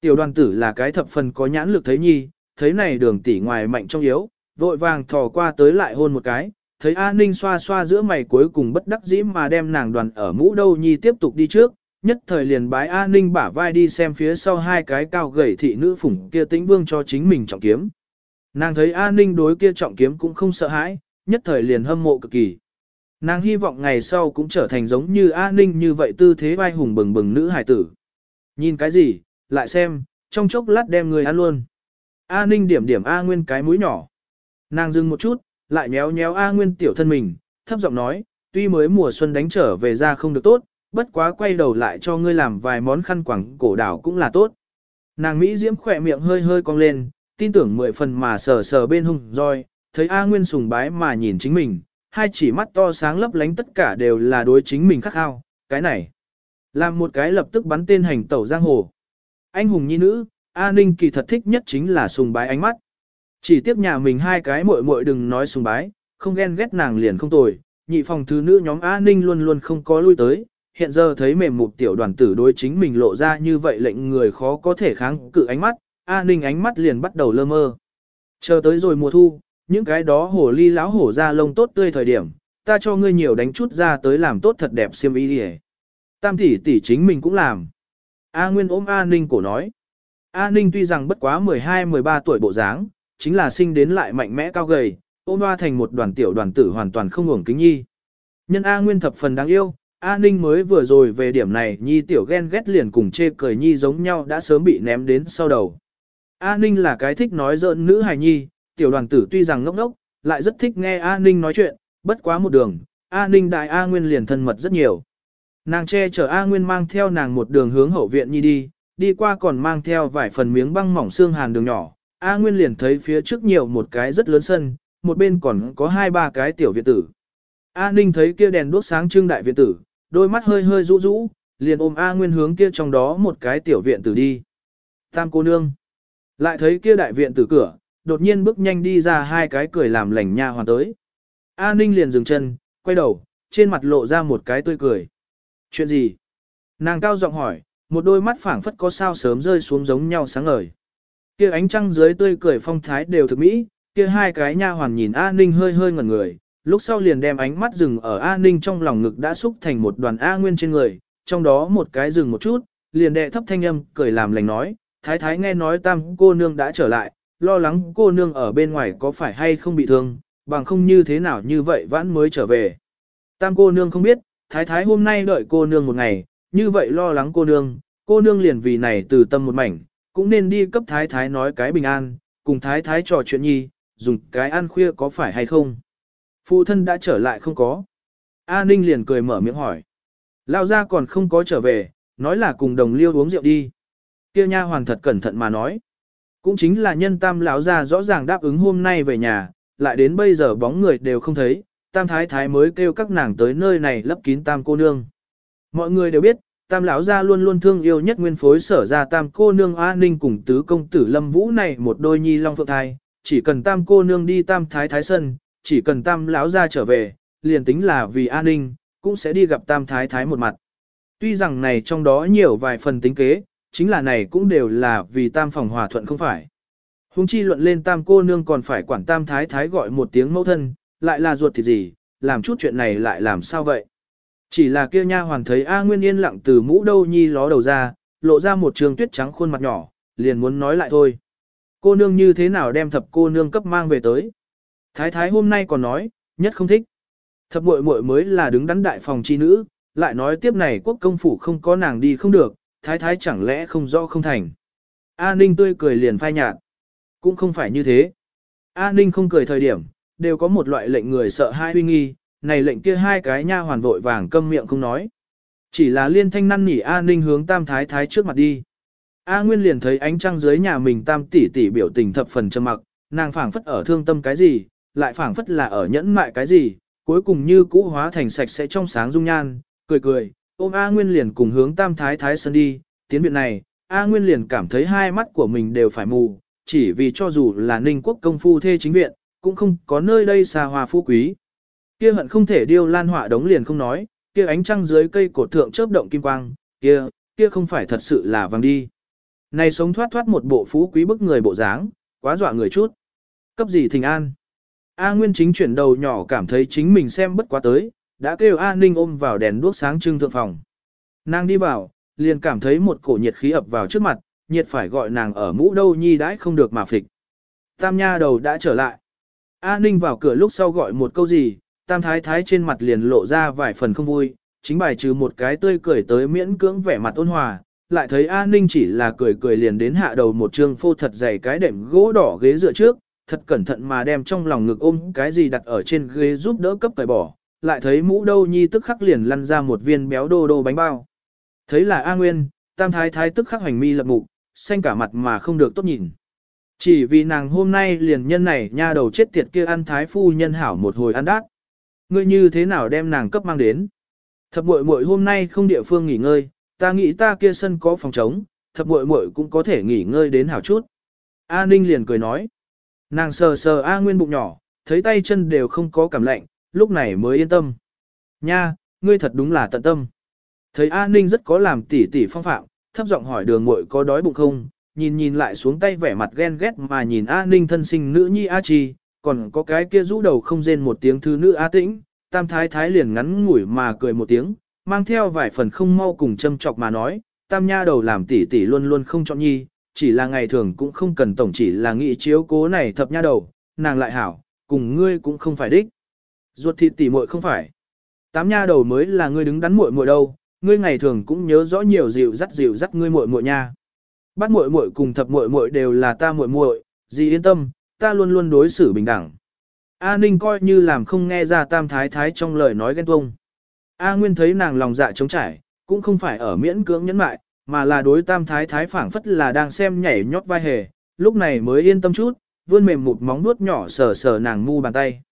Tiểu đoàn tử là cái thập phần có nhãn lực thấy nhi, thấy này đường tỷ ngoài mạnh trong yếu, vội vàng thò qua tới lại hôn một cái, thấy A Ninh xoa xoa giữa mày cuối cùng bất đắc dĩ mà đem nàng đoàn ở mũ đâu nhi tiếp tục đi trước, nhất thời liền bái A Ninh bả vai đi xem phía sau hai cái cao gầy thị nữ phủng kia tĩnh vương cho chính mình trọng kiếm. Nàng thấy A Ninh đối kia trọng kiếm cũng không sợ hãi, nhất thời liền hâm mộ cực kỳ. Nàng hy vọng ngày sau cũng trở thành giống như A Ninh như vậy tư thế vai hùng bừng bừng nữ hải tử. Nhìn cái gì, lại xem, trong chốc lát đem người ăn luôn. A Ninh điểm điểm A Nguyên cái mũi nhỏ. Nàng dừng một chút, lại nhéo nhéo A Nguyên tiểu thân mình, thấp giọng nói, tuy mới mùa xuân đánh trở về ra không được tốt, bất quá quay đầu lại cho ngươi làm vài món khăn quẳng cổ đảo cũng là tốt. Nàng Mỹ Diễm khỏe miệng hơi hơi cong lên, tin tưởng mười phần mà sờ sờ bên hùng, roi, thấy A Nguyên sùng bái mà nhìn chính mình, hai chỉ mắt to sáng lấp lánh tất cả đều là đối chính mình khắc khao, cái này. Làm một cái lập tức bắn tên hành tẩu giang hồ. Anh hùng nhi nữ, A Ninh kỳ thật thích nhất chính là sùng bái ánh mắt. Chỉ tiếp nhà mình hai cái muội muội đừng nói sùng bái, không ghen ghét nàng liền không tồi, nhị phòng thứ nữ nhóm A Ninh luôn luôn không có lui tới, hiện giờ thấy mềm mục tiểu đoàn tử đối chính mình lộ ra như vậy lệnh người khó có thể kháng cự ánh mắt, A Ninh ánh mắt liền bắt đầu lơ mơ. Chờ tới rồi mùa thu, những cái đó hổ ly láo hổ ra lông tốt tươi thời điểm, ta cho ngươi nhiều đánh chút ra tới làm tốt thật đẹp xiêm y đi Tam tỷ tỷ chính mình cũng làm. A Nguyên ôm A Ninh cổ nói. A Ninh tuy rằng bất quá 12-13 tuổi bộ dáng, chính là sinh đến lại mạnh mẽ cao gầy, ôm hoa thành một đoàn tiểu đoàn tử hoàn toàn không ngủng kính nhi. Nhân A Nguyên thập phần đáng yêu, A Ninh mới vừa rồi về điểm này nhi tiểu ghen ghét liền cùng chê cười nhi giống nhau đã sớm bị ném đến sau đầu. A Ninh là cái thích nói giỡn nữ hài nhi, tiểu đoàn tử tuy rằng ngốc ngốc, lại rất thích nghe A Ninh nói chuyện, bất quá một đường, A Ninh đại A Nguyên liền thân mật rất nhiều. Nàng che chở A Nguyên mang theo nàng một đường hướng hậu viện nhi đi, đi qua còn mang theo vài phần miếng băng mỏng xương hàn đường nhỏ. A Nguyên liền thấy phía trước nhiều một cái rất lớn sân, một bên còn có hai ba cái tiểu viện tử. A Ninh thấy kia đèn đuốc sáng trưng đại viện tử, đôi mắt hơi hơi rũ rũ, liền ôm A Nguyên hướng kia trong đó một cái tiểu viện tử đi. Tam cô nương. Lại thấy kia đại viện tử cửa, đột nhiên bước nhanh đi ra hai cái cười làm lành nha hoàn tới. A Ninh liền dừng chân, quay đầu, trên mặt lộ ra một cái tươi cười. Chuyện gì? Nàng cao giọng hỏi, một đôi mắt phảng phất có sao sớm rơi xuống giống nhau sáng ngời. Kia ánh trăng dưới tươi cười phong thái đều thực mỹ, kia hai cái nha hoàn nhìn A Ninh hơi hơi ngẩn người, lúc sau liền đem ánh mắt dừng ở A Ninh trong lòng ngực đã xúc thành một đoàn A Nguyên trên người, trong đó một cái dừng một chút, liền đệ thấp thanh âm, cười làm lành nói, thái thái nghe nói tam cô nương đã trở lại, lo lắng cô nương ở bên ngoài có phải hay không bị thương, bằng không như thế nào như vậy vãn mới trở về. Tam cô nương không biết, thái thái hôm nay đợi cô nương một ngày, như vậy lo lắng cô nương, cô nương liền vì này từ tâm một mảnh, cũng nên đi cấp thái thái nói cái bình an, cùng thái thái trò chuyện nhi, dùng cái ăn khuya có phải hay không. Phụ thân đã trở lại không có. A Ninh liền cười mở miệng hỏi. Lao ra còn không có trở về, nói là cùng đồng liêu uống rượu đi. Kia nha hoàn thật cẩn thận mà nói. Cũng chính là nhân tam lão ra rõ ràng đáp ứng hôm nay về nhà, lại đến bây giờ bóng người đều không thấy, tam thái thái mới kêu các nàng tới nơi này lấp kín tam cô nương. Mọi người đều biết, tam lão gia luôn luôn thương yêu nhất nguyên phối sở ra tam cô nương A Ninh cùng tứ công tử Lâm Vũ này một đôi nhi long phượng thai, chỉ cần tam cô nương đi tam thái thái sân, chỉ cần tam lão gia trở về, liền tính là vì A Ninh, cũng sẽ đi gặp tam thái thái một mặt. Tuy rằng này trong đó nhiều vài phần tính kế, chính là này cũng đều là vì tam phòng hòa thuận không phải. Hùng chi luận lên tam cô nương còn phải quản tam thái thái gọi một tiếng mẫu thân, lại là ruột thì gì, làm chút chuyện này lại làm sao vậy? Chỉ là kia nha hoàn thấy A Nguyên yên lặng từ mũ đâu nhi ló đầu ra, lộ ra một trường tuyết trắng khuôn mặt nhỏ, liền muốn nói lại thôi. Cô nương như thế nào đem thập cô nương cấp mang về tới? Thái thái hôm nay còn nói, nhất không thích. Thập muội muội mới là đứng đắn đại phòng chi nữ, lại nói tiếp này quốc công phủ không có nàng đi không được, thái thái chẳng lẽ không rõ không thành. A Ninh tươi cười liền phai nhạt. Cũng không phải như thế. A Ninh không cười thời điểm, đều có một loại lệnh người sợ hai huy nghi, này lệnh kia hai cái nha hoàn vội vàng câm miệng không nói. Chỉ là liên thanh năn nỉ A Ninh hướng tam thái thái trước mặt đi. A Nguyên liền thấy ánh trăng dưới nhà mình tam tỷ tỷ biểu tình thập phần trầm mặc, nàng phảng phất ở thương tâm cái gì, lại phảng phất là ở nhẫn mại cái gì, cuối cùng như cũ hóa thành sạch sẽ trong sáng dung nhan, cười cười, ôm A Nguyên liền cùng hướng tam thái thái sân đi, tiến viện này, A Nguyên liền cảm thấy hai mắt của mình đều phải mù, chỉ vì cho dù là ninh quốc công phu thê chính viện, cũng không có nơi đây xa hoa phú quý. Kia hận không thể điêu lan họa đống liền không nói, kia ánh trăng dưới cây cột thượng chớp động kim quang, kia, kia không phải thật sự là vàng đi. Này sống thoát thoát một bộ phú quý bức người bộ dáng, quá dọa người chút. Cấp gì thình an. A Nguyên chính chuyển đầu nhỏ cảm thấy chính mình xem bất quá tới, đã kêu A Ninh ôm vào đèn đuốc sáng trưng thượng phòng. Nàng đi vào, liền cảm thấy một cổ nhiệt khí ập vào trước mặt, nhiệt phải gọi nàng ở mũ đâu nhi đãi không được mà phịch. Tam nha đầu đã trở lại. A Ninh vào cửa lúc sau gọi một câu gì, tam thái thái trên mặt liền lộ ra vài phần không vui, chính bài trừ một cái tươi cười tới miễn cưỡng vẻ mặt ôn hòa, lại thấy A Ninh chỉ là cười cười liền đến hạ đầu một trương phô thật dày cái đệm gỗ đỏ ghế dựa trước, thật cẩn thận mà đem trong lòng ngực ôm cái gì đặt ở trên ghế giúp đỡ cấp cởi bỏ, lại thấy mũ đâu nhi tức khắc liền lăn ra một viên béo đô đô bánh bao. Thấy là A Nguyên, tam thái thái tức khắc hoành mi lập mục, xanh cả mặt mà không được tốt nhìn. Chỉ vì nàng hôm nay liền nhân này nha đầu chết tiệt kia ăn thái phu nhân hảo một hồi ăn đát. Ngươi như thế nào đem nàng cấp mang đến? Thập muội muội hôm nay không địa phương nghỉ ngơi, ta nghĩ ta kia sân có phòng trống, thập muội muội cũng có thể nghỉ ngơi đến hảo chút. A Ninh liền cười nói. Nàng sờ sờ A Nguyên bụng nhỏ, thấy tay chân đều không có cảm lạnh, lúc này mới yên tâm. Nha, ngươi thật đúng là tận tâm. Thấy A Ninh rất có làm tỉ tỉ phong phạm, thấp giọng hỏi đường muội có đói bụng không, nhìn nhìn lại xuống tay vẻ mặt ghen ghét mà nhìn A Ninh thân sinh nữ nhi A Chi, còn có cái kia rũ đầu không rên một tiếng thư nữ á Tĩnh, tam thái thái liền ngắn ngủi mà cười một tiếng, mang theo vài phần không mau cùng châm chọc mà nói, tam nha đầu làm tỷ tỷ luôn luôn không chọn nhi, chỉ là ngày thường cũng không cần tổng chỉ là nghị chiếu cố này thập nha đầu, nàng lại hảo, cùng ngươi cũng không phải đích. Ruột thịt tỷ muội không phải. Tám nha đầu mới là ngươi đứng đắn muội muội đâu, ngươi ngày thường cũng nhớ rõ nhiều dịu dắt dịu dắt ngươi muội muội nha. Bắt muội muội cùng thập muội muội đều là ta muội muội, gì yên tâm, ta luôn luôn đối xử bình đẳng. A Ninh coi như làm không nghe ra tam thái thái trong lời nói ghen tuông. A Nguyên thấy nàng lòng dạ trống trải, cũng không phải ở miễn cưỡng nhẫn mại, mà là đối tam thái thái phảng phất là đang xem nhảy nhót vai hề, lúc này mới yên tâm chút, vươn mềm một móng nuốt nhỏ sờ sờ nàng mu bàn tay.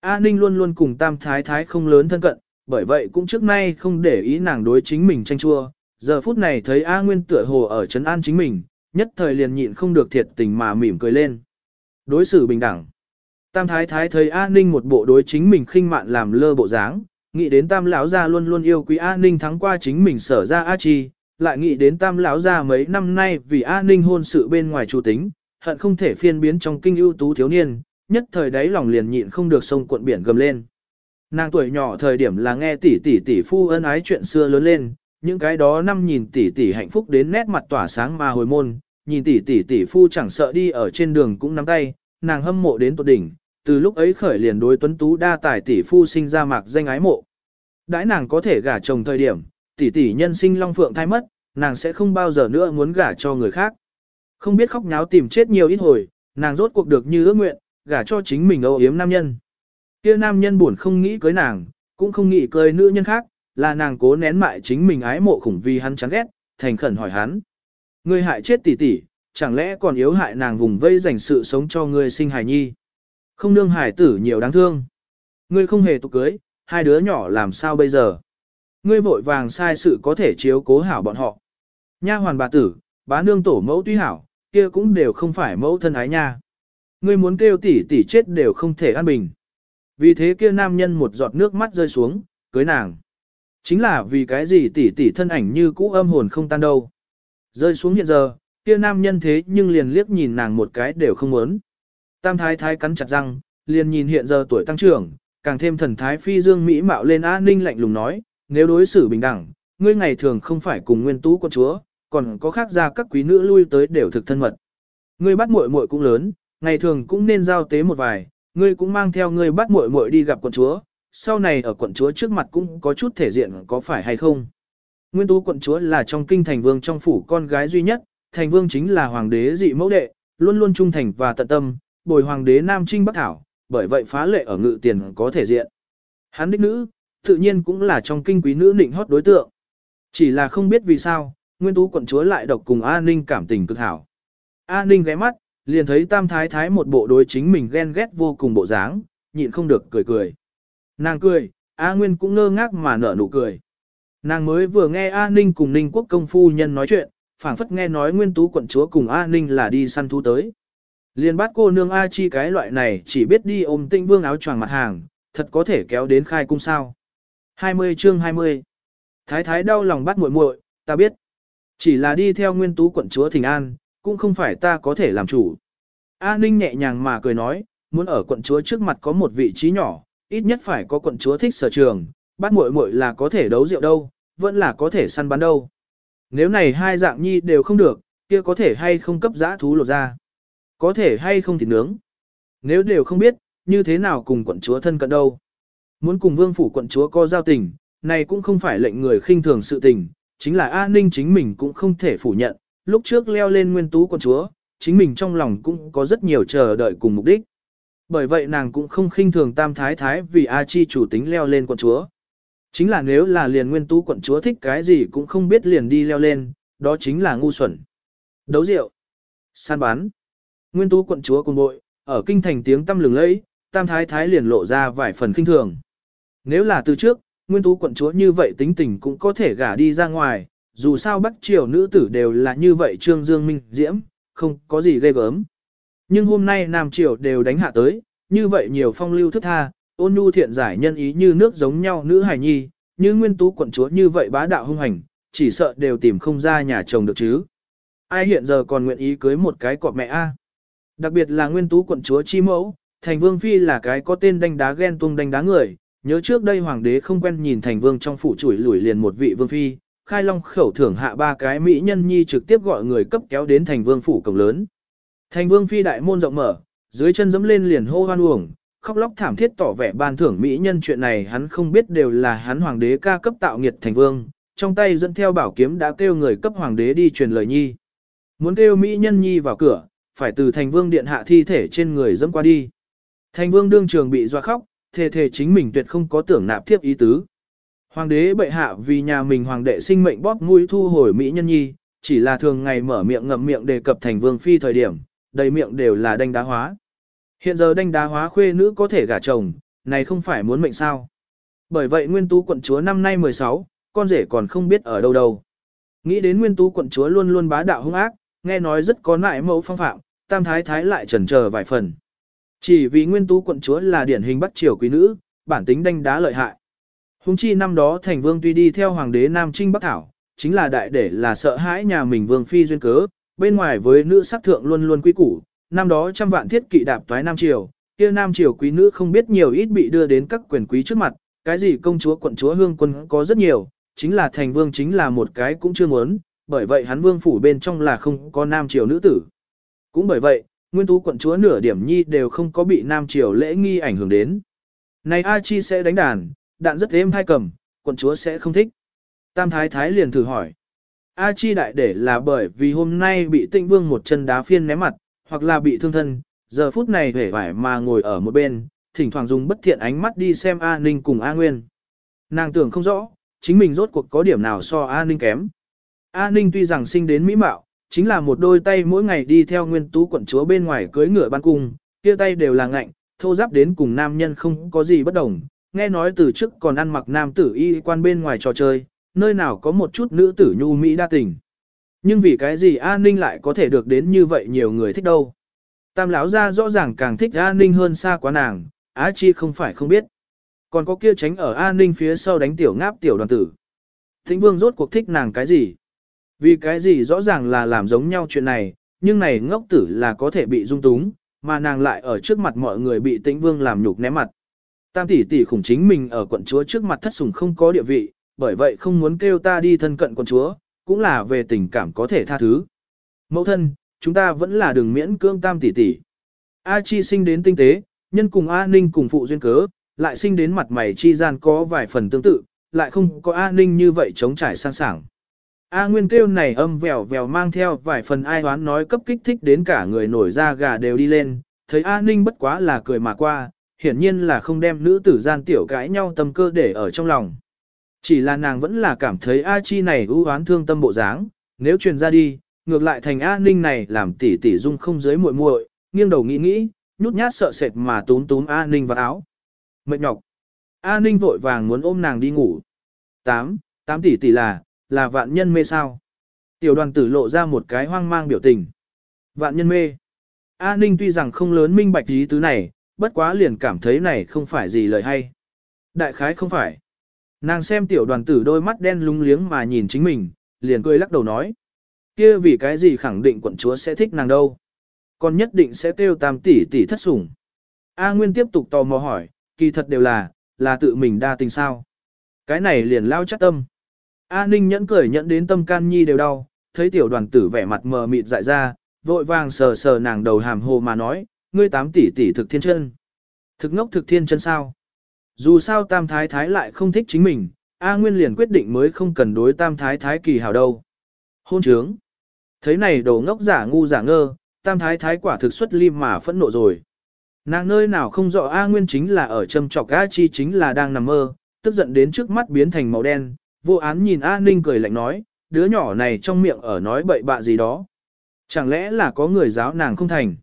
A Ninh luôn luôn cùng tam thái thái không lớn thân cận, bởi vậy cũng trước nay không để ý nàng đối chính mình tranh chua. Giờ phút này thấy A Nguyên tựa hồ ở trấn an chính mình, nhất thời liền nhịn không được thiệt tình mà mỉm cười lên. Đối xử bình đẳng. Tam thái thái thấy A Ninh một bộ đối chính mình khinh mạn làm lơ bộ dáng, nghĩ đến tam lão gia luôn luôn yêu quý A Ninh thắng qua chính mình sở ra A Chi, lại nghĩ đến tam lão gia mấy năm nay vì A Ninh hôn sự bên ngoài chủ tính, hận không thể phiên biến trong kinh ưu tú thiếu niên, nhất thời đấy lòng liền nhịn không được sông cuộn biển gầm lên. Nàng tuổi nhỏ thời điểm là nghe tỷ tỷ tỷ phu ân ái chuyện xưa lớn lên, những cái đó năm nhìn tỷ tỷ hạnh phúc đến nét mặt tỏa sáng mà hồi môn, nhìn tỷ tỷ tỷ phu chẳng sợ đi ở trên đường cũng nắm tay, nàng hâm mộ đến tột đỉnh, từ lúc ấy khởi liền đối tuấn tú đa tài tỷ phu sinh ra mạc danh ái mộ. Đãi nàng có thể gả chồng thời điểm, tỷ tỷ nhân sinh long phượng thai mất, nàng sẽ không bao giờ nữa muốn gả cho người khác. Không biết khóc nháo tìm chết nhiều ít hồi, nàng rốt cuộc được như ước nguyện, gả cho chính mình âu yếm nam nhân. Kia nam nhân buồn không nghĩ cưới nàng, cũng không nghĩ cưới nữ nhân khác, là nàng cố nén mại chính mình ái mộ khủng vì hắn chán ghét, thành khẩn hỏi hắn. Ngươi hại chết tỷ tỷ, chẳng lẽ còn yếu hại nàng vùng vây dành sự sống cho ngươi sinh hài nhi. Không nương hài tử nhiều đáng thương. Ngươi không hề tục cưới, hai đứa nhỏ làm sao bây giờ. Ngươi vội vàng sai sự có thể chiếu cố hảo bọn họ. Nha hoàn bà tử, bá nương tổ mẫu tuy hảo, kia cũng đều không phải mẫu thân ái nha. Ngươi muốn kêu tỷ tỷ chết đều không thể an bình. Vì thế kia nam nhân một giọt nước mắt rơi xuống, cưới nàng. Chính là vì cái gì tỷ tỷ thân ảnh như cũ âm hồn không tan đâu. Rơi xuống hiện giờ, kia nam nhân thế nhưng liền liếc nhìn nàng một cái đều không muốn. Tam thái thái cắn chặt răng, liền nhìn hiện giờ tuổi tăng trưởng, càng thêm thần thái phi dương mỹ mạo lên A Ninh lạnh lùng nói, nếu đối xử bình đẳng, ngươi ngày thường không phải cùng nguyên tú con chúa, còn có khác ra các quý nữ lui tới đều thực thân mật. Ngươi bắt muội muội cũng lớn, ngày thường cũng nên giao tế một vài, ngươi cũng mang theo ngươi bắt muội muội đi gặp quận chúa, sau này ở quận chúa trước mặt cũng có chút thể diện có phải hay không. Nguyên tú quận chúa là trong kinh thành vương trong phủ con gái duy nhất, thành vương chính là hoàng đế dị mẫu đệ, luôn luôn trung thành và tận tâm, bồi hoàng đế Nam Trinh Bắc Thảo, bởi vậy phá lệ ở ngự tiền có thể diện. Hắn đích nữ, tự nhiên cũng là trong kinh quý nữ nịnh hót đối tượng. Chỉ là không biết vì sao, nguyên tú quận chúa lại độc cùng A Ninh cảm tình cực hảo. A Ninh ghé mắt, liền thấy tam thái thái một bộ đối chính mình ghen ghét vô cùng bộ dáng, nhịn không được cười cười. Nàng cười, A Nguyên cũng ngơ ngác mà nở nụ cười. Nàng mới vừa nghe A Ninh cùng Ninh quốc công phu nhân nói chuyện, phảng phất nghe nói nguyên tú quận chúa cùng A Ninh là đi săn thú tới. Liên bát cô nương A Chi cái loại này chỉ biết đi ôm tinh vương áo choàng mặt hàng, thật có thể kéo đến khai cung sao. 20 chương 20 Thái thái đau lòng bắt muội muội, ta biết. Chỉ là đi theo nguyên tú quận chúa Thình An, cũng không phải ta có thể làm chủ. A Ninh nhẹ nhàng mà cười nói, muốn ở quận chúa trước mặt có một vị trí nhỏ, ít nhất phải có quận chúa thích sở trường, bắt muội muội là có thể đấu rượu đâu, vẫn là có thể săn bắn đâu. Nếu này hai dạng nhi đều không được, kia có thể hay không cấp giã thú lột ra. Có thể hay không thịt nướng. Nếu đều không biết, như thế nào cùng quận chúa thân cận đâu. Muốn cùng vương phủ quận chúa có giao tình, này cũng không phải lệnh người khinh thường sự tình, chính là an Ninh chính mình cũng không thể phủ nhận, lúc trước leo lên nguyên tú quận chúa, chính mình trong lòng cũng có rất nhiều chờ đợi cùng mục đích. Bởi vậy nàng cũng không khinh thường tam thái thái vì A Chi chủ tính leo lên quận chúa. Chính là nếu là liền nguyên tú quận chúa thích cái gì cũng không biết liền đi leo lên, đó chính là ngu xuẩn. Đấu rượu, săn bán nguyên tú quận chúa cùng bội, ở kinh thành tiếng tâm lừng lẫy, tam thái thái liền lộ ra vài phần kinh thường. Nếu là từ trước, nguyên tú quận chúa như vậy tính tình cũng có thể gả đi ra ngoài, dù sao bắc triều nữ tử đều là như vậy trương dương minh diễm, không có gì ghê gớm. Nhưng hôm nay nam triều đều đánh hạ tới, như vậy nhiều phong lưu thức tha, ôn nhu thiện giải nhân ý như nước giống nhau nữ hài nhi, như nguyên tú quận chúa như vậy bá đạo hung hành, chỉ sợ đều tìm không ra nhà chồng được chứ. Ai hiện giờ còn nguyện ý cưới một cái cọp mẹ A. Đặc biệt là nguyên tú quận chúa chi mẫu, thành vương phi là cái có tên đánh đá ghen tung đánh đá người, nhớ trước đây hoàng đế không quen nhìn thành vương trong phủ chủi lủi liền một vị vương phi, khai long khẩu thưởng hạ ba cái mỹ nhân nhi trực tiếp gọi người cấp kéo đến thành vương phủ cổng lớn. Thành vương phi đại môn rộng mở, dưới chân dẫm lên liền hô hoan uổng, khóc lóc thảm thiết tỏ vẻ ban thưởng mỹ nhân chuyện này hắn không biết đều là hắn hoàng đế ca cấp tạo nghiệt thành vương, trong tay dẫn theo bảo kiếm đã kêu người cấp hoàng đế đi truyền lời nhi. Muốn kêu mỹ nhân nhi vào cửa, phải từ thành vương điện hạ thi thể trên người dẫm qua đi. Thành vương đương trường bị doa khóc, thề thề chính mình tuyệt không có tưởng nạp thiếp ý tứ. Hoàng đế bệ hạ vì nhà mình hoàng đệ sinh mệnh bóp mũi thu hồi mỹ nhân nhi, chỉ là thường ngày mở miệng ngậm miệng đề cập thành vương phi thời điểm, đầy miệng đều là đanh đá hóa. Hiện giờ đanh đá hóa khuê nữ có thể gả chồng, này không phải muốn mệnh sao. Bởi vậy nguyên tú quận chúa năm nay 16, con rể còn không biết ở đâu đâu. Nghĩ đến nguyên tú quận chúa luôn luôn bá đạo hung ác, nghe nói rất có nại mẫu phong phạm, tam thái thái lại chần chờ vài phần. Chỉ vì nguyên tú quận chúa là điển hình bắt triều quý nữ, bản tính đanh đá lợi hại. Hùng chi năm đó thành vương tuy đi theo hoàng đế Nam Trinh Bắc Thảo, chính là đại để là sợ hãi nhà mình vương phi duyên cớ, bên ngoài với nữ sắc thượng luôn luôn quý củ, năm đó trăm vạn thiết kỵ đạp toái Nam Triều, kia Nam Triều quý nữ không biết nhiều ít bị đưa đến các quyền quý trước mặt, cái gì công chúa quận chúa hương quân có rất nhiều, chính là thành vương chính là một cái cũng chưa muốn, bởi vậy hắn vương phủ bên trong là không có Nam Triều nữ tử. Cũng bởi vậy, nguyên tú quận chúa nửa điểm nhi đều không có bị Nam Triều lễ nghi ảnh hưởng đến. Này A Chi sẽ đánh đàn, đạn rất êm thai cầm, quận chúa sẽ không thích. Tam Thái Thái liền thử hỏi. A Chi đại để là bởi vì hôm nay bị tịnh vương một chân đá phiên ném mặt, hoặc là bị thương thân, giờ phút này hề vải mà ngồi ở một bên, thỉnh thoảng dùng bất thiện ánh mắt đi xem A Ninh cùng A Nguyên. Nàng tưởng không rõ, chính mình rốt cuộc có điểm nào so A Ninh kém. A Ninh tuy rằng sinh đến mỹ mạo, chính là một đôi tay mỗi ngày đi theo nguyên tú quận chúa bên ngoài cưới ngựa ban cung, kia tay đều là ngạnh, thô giáp đến cùng nam nhân không có gì bất đồng. Nghe nói từ trước còn ăn mặc nam tử y quan bên ngoài trò chơi, nơi nào có một chút nữ tử nhu mỹ đa tình. Nhưng vì cái gì an Ninh lại có thể được đến như vậy nhiều người thích đâu. Tam lão ra rõ ràng càng thích an Ninh hơn xa quá nàng, Á Chi không phải không biết. Còn có kia tránh ở an Ninh phía sau đánh tiểu ngáp tiểu đoàn tử. Thính vương rốt cuộc thích nàng cái gì? Vì cái gì rõ ràng là làm giống nhau chuyện này, nhưng này ngốc tử là có thể bị dung túng, mà nàng lại ở trước mặt mọi người bị tĩnh vương làm nhục ném mặt. Tam tỷ tỷ khủng chính mình ở quận chúa trước mặt thất sủng không có địa vị, bởi vậy không muốn kêu ta đi thân cận quận chúa, cũng là về tình cảm có thể tha thứ. Mẫu thân, chúng ta vẫn là đường miễn cưỡng tam tỷ tỷ. A Chi sinh đến tinh tế, nhân cùng A Ninh cùng phụ duyên cớ, lại sinh đến mặt mày chi gian có vài phần tương tự, lại không có A Ninh như vậy chống trải sang sảng. A Nguyên kêu này âm vèo vèo mang theo vài phần ai đoán nói cấp kích thích đến cả người nổi da gà đều đi lên, thấy A Ninh bất quá là cười mà qua, hiển nhiên là không đem nữ tử gian tiểu cãi nhau tâm cơ để ở trong lòng. Chỉ là nàng vẫn là cảm thấy A Chi này ưu oán thương tâm bộ dáng, nếu truyền ra đi, ngược lại thành A Ninh này làm tỷ tỷ dung không dưới muội muội, nghiêng đầu nghĩ nghĩ, nhút nhát sợ sệt mà túm túm A Ninh vào áo. Mệt nhọc. A Ninh vội vàng muốn ôm nàng đi ngủ. 8, 8 tỷ tỷ là, là vạn nhân mê sao. Tiểu đoàn tử lộ ra một cái hoang mang biểu tình. Vạn nhân mê. A Ninh tuy rằng không lớn minh bạch ý tứ này, bất quá liền cảm thấy này không phải gì lời hay. Đại khái không phải. Nàng xem tiểu đoàn tử đôi mắt đen lúng liếng mà nhìn chính mình, liền cười lắc đầu nói. kia vì cái gì khẳng định quận chúa sẽ thích nàng đâu. Còn nhất định sẽ kêu tam tỷ tỷ thất sủng. A Nguyên tiếp tục tò mò hỏi, kỳ thật đều là, là tự mình đa tình sao. Cái này liền lao chắc tâm. A Ninh nhẫn cười nhẫn đến tâm can nhi đều đau, thấy tiểu đoàn tử vẻ mặt mờ mịt dại ra, vội vàng sờ sờ nàng đầu hàm hồ mà nói, ngươi tám tỷ tỷ thực thiên chân. Thực ngốc thực thiên chân sao? Dù sao tam thái thái lại không thích chính mình, A Nguyên liền quyết định mới không cần đối tam thái thái kỳ hào đâu. Hôn trướng. Thấy này đồ ngốc giả ngu giả ngơ, tam thái thái quả thực xuất lim mà phẫn nộ rồi. Nàng nơi nào không rõ A Nguyên chính là ở châm trọc A Chi chính là đang nằm mơ, tức giận đến trước mắt biến thành màu đen, vô án nhìn A Ninh cười lạnh nói, đứa nhỏ này trong miệng ở nói bậy bạ gì đó. Chẳng lẽ là có người giáo nàng không thành?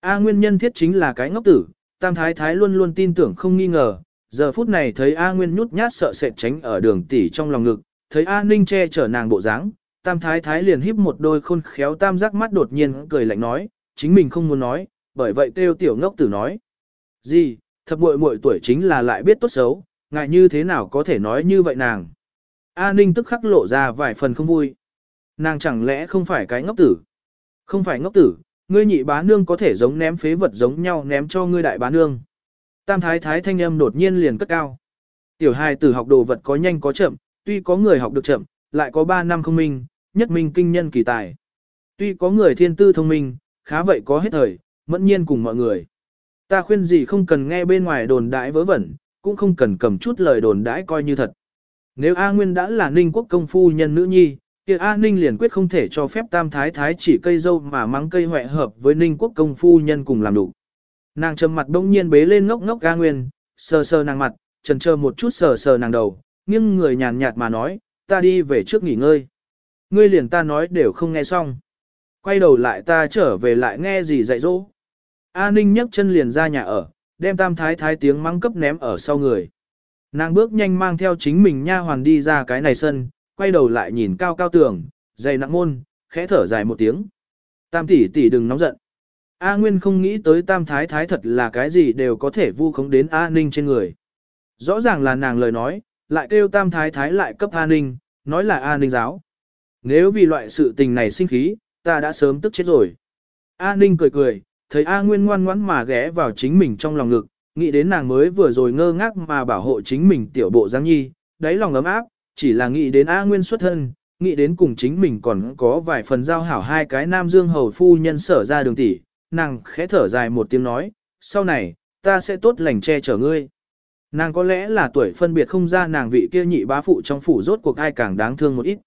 A nguyên nhân thiết chính là cái ngốc tử, Tam Thái Thái luôn luôn tin tưởng không nghi ngờ, giờ phút này thấy A Nguyên nhút nhát sợ sệt tránh ở đường tỷ trong lòng ngực, thấy A Ninh che chở nàng bộ dáng, Tam Thái Thái liền híp một đôi khôn khéo tam giác mắt đột nhiên cười lạnh nói, chính mình không muốn nói, bởi vậy kêu tiểu ngốc tử nói. Gì, thập muội muội tuổi chính là lại biết tốt xấu, ngại như thế nào có thể nói như vậy nàng. A Ninh tức khắc lộ ra vài phần không vui. Nàng chẳng lẽ không phải cái ngốc tử? Không phải ngốc tử, ngươi nhị bá nương có thể giống ném phế vật giống nhau ném cho ngươi đại bá nương. Tam thái thái thanh âm đột nhiên liền cất cao. Tiểu hài tử học đồ vật có nhanh có chậm, tuy có người học được chậm, lại có 3 năm không minh, nhất minh kinh nhân kỳ tài. Tuy có người thiên tư thông minh, khá vậy có hết thời, mẫn nhiên cùng mọi người. Ta khuyên gì không cần nghe bên ngoài đồn đãi vớ vẩn, cũng không cần cầm chút lời đồn đãi coi như thật. Nếu A Nguyên đã là ninh quốc công phu nhân nữ nhi, thì A Ninh liền quyết không thể cho phép tam thái thái chỉ cây dâu mà mắng cây hoẹ hợp với ninh quốc công phu nhân cùng làm đủ. Nàng trầm mặt bỗng nhiên bế lên ngốc ngốc ga Nguyên, sờ sờ nàng mặt, trần chờ một chút sờ sờ nàng đầu, nhưng người nhàn nhạt mà nói, ta đi về trước nghỉ ngơi. Ngươi liền ta nói đều không nghe xong. Quay đầu lại ta trở về lại nghe gì dạy dỗ. A Ninh nhấc chân liền ra nhà ở, đem tam thái thái tiếng mắng cấp ném ở sau người. Nàng bước nhanh mang theo chính mình nha hoàn đi ra cái này sân, quay đầu lại nhìn cao cao tường, dày nặng môn, khẽ thở dài một tiếng. Tam tỷ tỷ đừng nóng giận. A Nguyên không nghĩ tới tam thái thái thật là cái gì đều có thể vu khống đến A Ninh trên người. Rõ ràng là nàng lời nói, lại kêu tam thái thái lại cấp A Ninh, nói là A Ninh giáo. Nếu vì loại sự tình này sinh khí, ta đã sớm tức chết rồi. A Ninh cười cười, thấy A Nguyên ngoan ngoãn mà ghé vào chính mình trong lòng ngực, nghĩ đến nàng mới vừa rồi ngơ ngác mà bảo hộ chính mình tiểu bộ Giang Nhi, đáy lòng ấm áp, chỉ là nghĩ đến A Nguyên xuất thân, nghĩ đến cùng chính mình còn có vài phần giao hảo hai cái nam dương hầu phu nhân sở ra đường tỷ, nàng khẽ thở dài một tiếng nói, sau này, ta sẽ tốt lành che chở ngươi. Nàng có lẽ là tuổi phân biệt không ra nàng vị kia nhị bá phụ trong phủ rốt cuộc ai càng đáng thương một ít.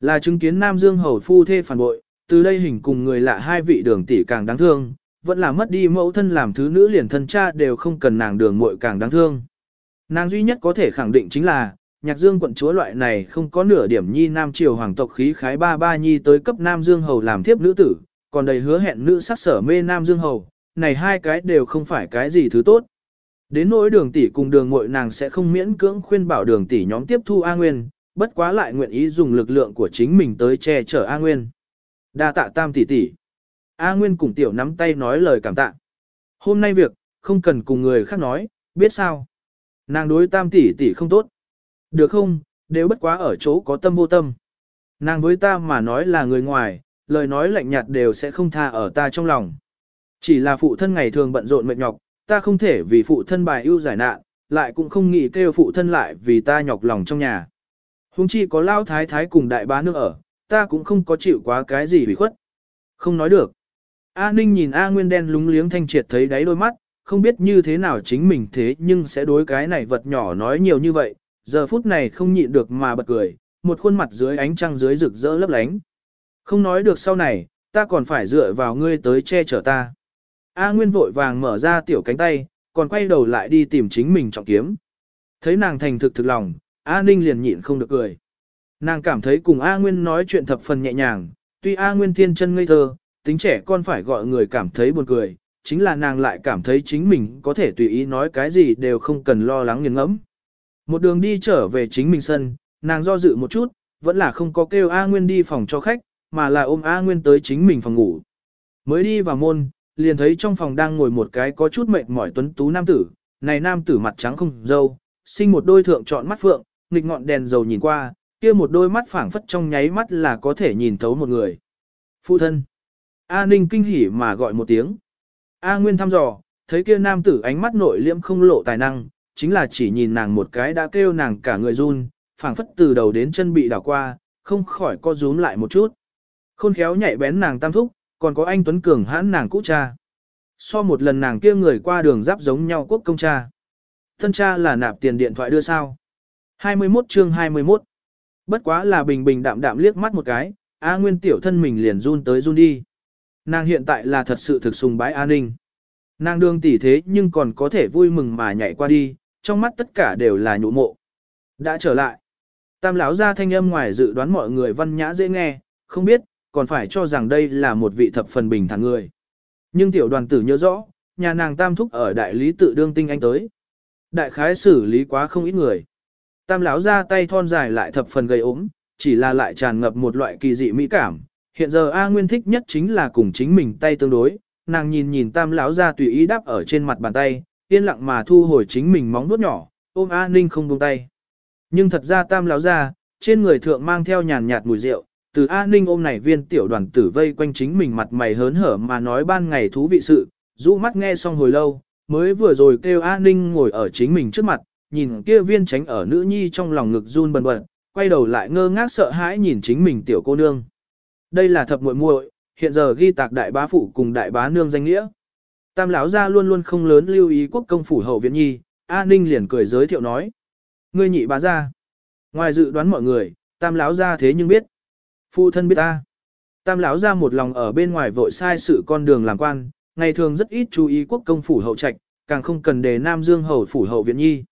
Là chứng kiến nam dương hầu phu thê phản bội, từ đây hình cùng người lạ hai vị đường tỷ càng đáng thương, vẫn là mất đi mẫu thân làm thứ nữ liền thân cha đều không cần nàng đường muội càng đáng thương. Nàng duy nhất có thể khẳng định chính là, nhạc dương quận chúa loại này không có nửa điểm nhi nam triều hoàng tộc khí khái ba ba nhi tới cấp nam dương hầu làm thiếp nữ tử, còn đầy hứa hẹn nữ sắc sở mê nam dương hầu, này hai cái đều không phải cái gì thứ tốt. Đến nỗi đường tỷ cùng đường muội nàng sẽ không miễn cưỡng khuyên bảo đường tỷ nhóm tiếp thu A Nguyên, bất quá lại nguyện ý dùng lực lượng của chính mình tới che chở A Nguyên. Đa tạ tam tỷ tỷ. A Nguyên cùng tiểu nắm tay nói lời cảm tạ. Hôm nay việc, không cần cùng người khác nói, biết sao. Nàng đối tam tỷ tỷ không tốt. Được không, nếu bất quá ở chỗ có tâm vô tâm. Nàng với ta mà nói là người ngoài, lời nói lạnh nhạt đều sẽ không tha ở ta trong lòng. Chỉ là phụ thân ngày thường bận rộn mệt nhọc, ta không thể vì phụ thân bài ưu giải nạn, lại cũng không nghĩ kêu phụ thân lại vì ta nhọc lòng trong nhà. Hùng chi có lao thái thái cùng đại bá nước ở, ta cũng không có chịu quá cái gì hủy khuất. Không nói được. A Ninh nhìn A Nguyên đen lúng liếng thanh triệt thấy đáy đôi mắt, không biết như thế nào chính mình thế nhưng sẽ đối cái này vật nhỏ nói nhiều như vậy, giờ phút này không nhịn được mà bật cười, một khuôn mặt dưới ánh trăng dưới rực rỡ lấp lánh. Không nói được sau này, ta còn phải dựa vào ngươi tới che chở ta. A Nguyên vội vàng mở ra tiểu cánh tay, còn quay đầu lại đi tìm chính mình trọng kiếm. Thấy nàng thành thực thực lòng, A Ninh liền nhịn không được cười. Nàng cảm thấy cùng A Nguyên nói chuyện thập phần nhẹ nhàng, tuy A Nguyên thiên chân ngây thơ, tính trẻ con phải gọi người cảm thấy buồn cười, chính là nàng lại cảm thấy chính mình có thể tùy ý nói cái gì đều không cần lo lắng nghiêng ngẫm. Một đường đi trở về chính mình sân, nàng do dự một chút, vẫn là không có kêu A Nguyên đi phòng cho khách, mà là ôm A Nguyên tới chính mình phòng ngủ. Mới đi vào môn, liền thấy trong phòng đang ngồi một cái có chút mệt mỏi tuấn tú nam tử, này nam tử mặt trắng không dâu, sinh một đôi thượng trọn mắt phượng, nghịch ngọn đèn dầu nhìn qua, kia một đôi mắt phảng phất trong nháy mắt là có thể nhìn thấu một người. Phụ thân. A Ninh kinh hỉ mà gọi một tiếng. A Nguyên thăm dò, thấy kia nam tử ánh mắt nội liễm không lộ tài năng, chính là chỉ nhìn nàng một cái đã kêu nàng cả người run, phảng phất từ đầu đến chân bị đảo qua, không khỏi co rúm lại một chút. Khôn khéo nhạy bén nàng tam thúc, còn có anh Tuấn Cường hãn nàng cũ cha. So một lần nàng kia người qua đường giáp giống nhau quốc công cha. Thân cha là nạp tiền điện thoại đưa sao. 21 chương 21 Bất quá là bình bình đạm đạm liếc mắt một cái, A Nguyên tiểu thân mình liền run tới run đi. Nàng hiện tại là thật sự thực sùng bái a ninh. Nàng đương tỷ thế nhưng còn có thể vui mừng mà nhảy qua đi, trong mắt tất cả đều là nhũ mộ. Đã trở lại. Tam lão ra thanh âm ngoài dự đoán mọi người văn nhã dễ nghe, không biết, còn phải cho rằng đây là một vị thập phần bình thản người. Nhưng tiểu đoàn tử nhớ rõ, nhà nàng tam thúc ở đại lý tự đương tinh anh tới. Đại khái xử lý quá không ít người. Tam lão ra tay thon dài lại thập phần gây ốm, chỉ là lại tràn ngập một loại kỳ dị mỹ cảm. Hiện giờ A Nguyên thích nhất chính là cùng chính mình tay tương đối, nàng nhìn nhìn tam lão ra tùy ý đáp ở trên mặt bàn tay, yên lặng mà thu hồi chính mình móng vuốt nhỏ, ôm A Ninh không buông tay. Nhưng thật ra tam lão ra, trên người thượng mang theo nhàn nhạt mùi rượu, từ A Ninh ôm này viên tiểu đoàn tử vây quanh chính mình mặt mày hớn hở mà nói ban ngày thú vị sự, rũ mắt nghe xong hồi lâu, mới vừa rồi kêu A Ninh ngồi ở chính mình trước mặt, nhìn kia viên tránh ở nữ nhi trong lòng ngực run bần bật, quay đầu lại ngơ ngác sợ hãi nhìn chính mình tiểu cô nương. Đây là thập muội muội, hiện giờ ghi tạc đại bá phụ cùng đại bá nương danh nghĩa. Tam lão gia luôn luôn không lớn lưu ý quốc công phủ hậu viện nhi, A Ninh liền cười giới thiệu nói. Ngươi nhị bá gia. Ngoài dự đoán mọi người, tam lão gia thế nhưng biết. Phụ thân biết ta. Tam lão gia một lòng ở bên ngoài vội sai sự con đường làm quan, ngày thường rất ít chú ý quốc công phủ hậu trạch, càng không cần đề Nam Dương hầu phủ hậu viện nhi.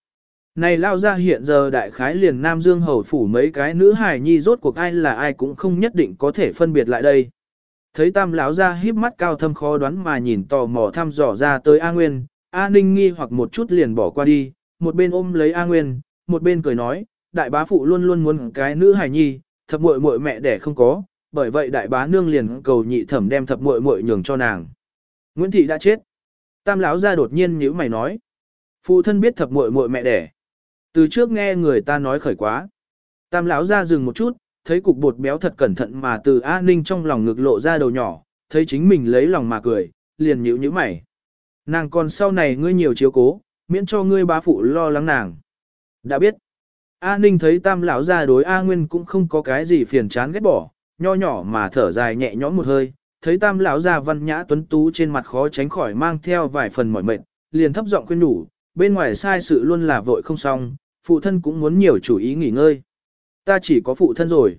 Này lao ra hiện giờ đại khái liền Nam Dương hầu phủ mấy cái nữ hài nhi rốt cuộc ai là ai cũng không nhất định có thể phân biệt lại đây. Thấy tam lão ra híp mắt cao thâm khó đoán mà nhìn tò mò thăm dò ra tới A Nguyên, A Ninh nghi hoặc một chút liền bỏ qua đi, một bên ôm lấy A Nguyên, một bên cười nói, đại bá phụ luôn luôn muốn cái nữ hài nhi, thập muội muội mẹ đẻ không có, bởi vậy đại bá nương liền cầu nhị thẩm đem thập muội muội nhường cho nàng. Nguyễn Thị đã chết. Tam lão gia đột nhiên nhíu mày nói. Phụ thân biết thập muội muội mẹ đẻ. Từ trước nghe người ta nói khởi quá. Tam lão gia dừng một chút, thấy cục bột béo thật cẩn thận mà từ A Ninh trong lòng ngực lộ ra đầu nhỏ, thấy chính mình lấy lòng mà cười, liền nhíu nhíu mày. Nàng còn sau này ngươi nhiều chiếu cố, miễn cho ngươi bá phụ lo lắng nàng. Đã biết. A Ninh thấy tam lão ra đối A Nguyên cũng không có cái gì phiền chán ghét bỏ, nho nhỏ mà thở dài nhẹ nhõm một hơi, thấy tam lão ra văn nhã tuấn tú trên mặt khó tránh khỏi mang theo vài phần mỏi mệt, liền thấp giọng khuyên nhủ, bên ngoài sai sự luôn là vội không xong, phụ thân cũng muốn nhiều chủ ý nghỉ ngơi. Ta chỉ có phụ thân rồi.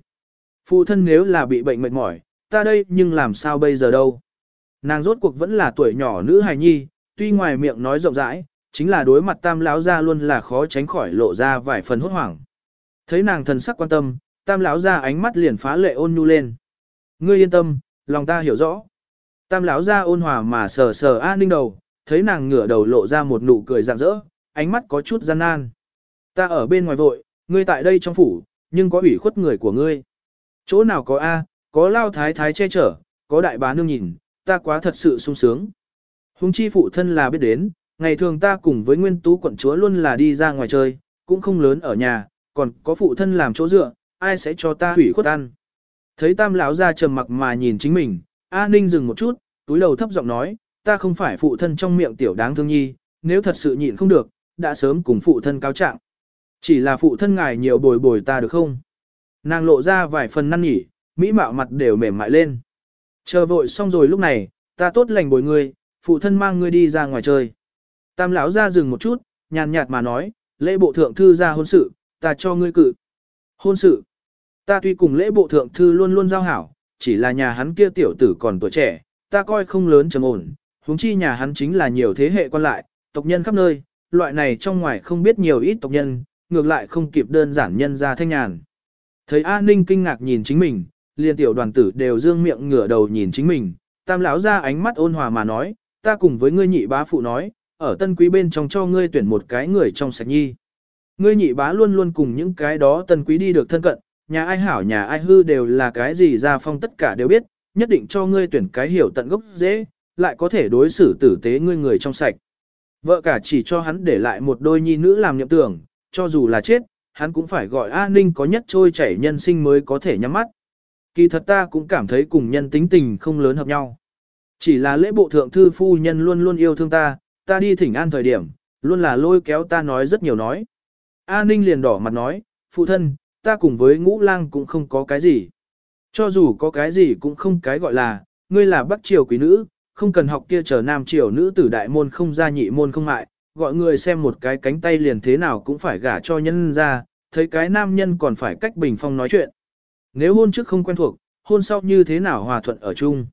Phụ thân nếu là bị bệnh mệt mỏi, ta đây nhưng làm sao bây giờ đâu. Nàng rốt cuộc vẫn là tuổi nhỏ nữ hài nhi, tuy ngoài miệng nói rộng rãi, chính là đối mặt tam lão gia luôn là khó tránh khỏi lộ ra vài phần hốt hoảng. Thấy nàng thần sắc quan tâm, tam lão gia ánh mắt liền phá lệ ôn nhu lên. Ngươi yên tâm, lòng ta hiểu rõ. Tam lão gia ôn hòa mà sờ sờ an ninh đầu, thấy nàng ngửa đầu lộ ra một nụ cười rạng rỡ, ánh mắt có chút gian nan. Ta ở bên ngoài vội, ngươi tại đây trong phủ, nhưng có ủy khuất người của ngươi. Chỗ nào có A, có lao thái thái che chở, có đại bá nương nhìn, ta quá thật sự sung sướng. Hùng chi phụ thân là biết đến, ngày thường ta cùng với nguyên tú quận chúa luôn là đi ra ngoài chơi, cũng không lớn ở nhà, còn có phụ thân làm chỗ dựa, ai sẽ cho ta hủy khuất ăn. Thấy tam lão ra trầm mặc mà nhìn chính mình, A Ninh dừng một chút, túi đầu thấp giọng nói, ta không phải phụ thân trong miệng tiểu đáng thương nhi, nếu thật sự nhịn không được, đã sớm cùng phụ thân cáo trạng. Chỉ là phụ thân ngài nhiều bồi bồi ta được không? Nàng lộ ra vài phần năn nhỉ, mỹ mạo mặt đều mềm mại lên. Chờ vội xong rồi lúc này, ta tốt lành bồi ngươi, phụ thân mang ngươi đi ra ngoài chơi. Tam lão ra dừng một chút, nhàn nhạt mà nói, lễ bộ thượng thư ra hôn sự, ta cho ngươi cự. Hôn sự. Ta tuy cùng lễ bộ thượng thư luôn luôn giao hảo, chỉ là nhà hắn kia tiểu tử còn tuổi trẻ, ta coi không lớn trầm ổn, huống chi nhà hắn chính là nhiều thế hệ quan lại, tộc nhân khắp nơi, loại này trong ngoài không biết nhiều ít tộc nhân, ngược lại không kịp đơn giản nhân ra thanh nhàn. Thấy A Ninh kinh ngạc nhìn chính mình, liền tiểu đoàn tử đều dương miệng ngửa đầu nhìn chính mình, tam lão ra ánh mắt ôn hòa mà nói, ta cùng với ngươi nhị bá phụ nói, ở tân quý bên trong cho ngươi tuyển một cái người trong sạch nhi. Ngươi nhị bá luôn luôn cùng những cái đó tân quý đi được thân cận, nhà ai hảo nhà ai hư đều là cái gì ra phong tất cả đều biết, nhất định cho ngươi tuyển cái hiểu tận gốc dễ, lại có thể đối xử tử tế ngươi người trong sạch. Vợ cả chỉ cho hắn để lại một đôi nhi nữ làm nhậm tưởng, cho dù là chết, hắn cũng phải gọi A Ninh có nhất trôi chảy nhân sinh mới có thể nhắm mắt. Kỳ thật ta cũng cảm thấy cùng nhân tính tình không lớn hợp nhau. Chỉ là lễ bộ thượng thư phu nhân luôn luôn yêu thương ta, ta đi thỉnh an thời điểm, luôn là lôi kéo ta nói rất nhiều nói. A Ninh liền đỏ mặt nói, phụ thân, ta cùng với ngũ lang cũng không có cái gì. Cho dù có cái gì cũng không cái gọi là, ngươi là bắc triều quý nữ, không cần học kia chờ nam triều nữ tử đại môn không ra nhị môn không mại, gọi người xem một cái cánh tay liền thế nào cũng phải gả cho nhân ra, thấy cái nam nhân còn phải cách bình phong nói chuyện. Nếu hôn trước không quen thuộc, hôn sau như thế nào hòa thuận ở chung.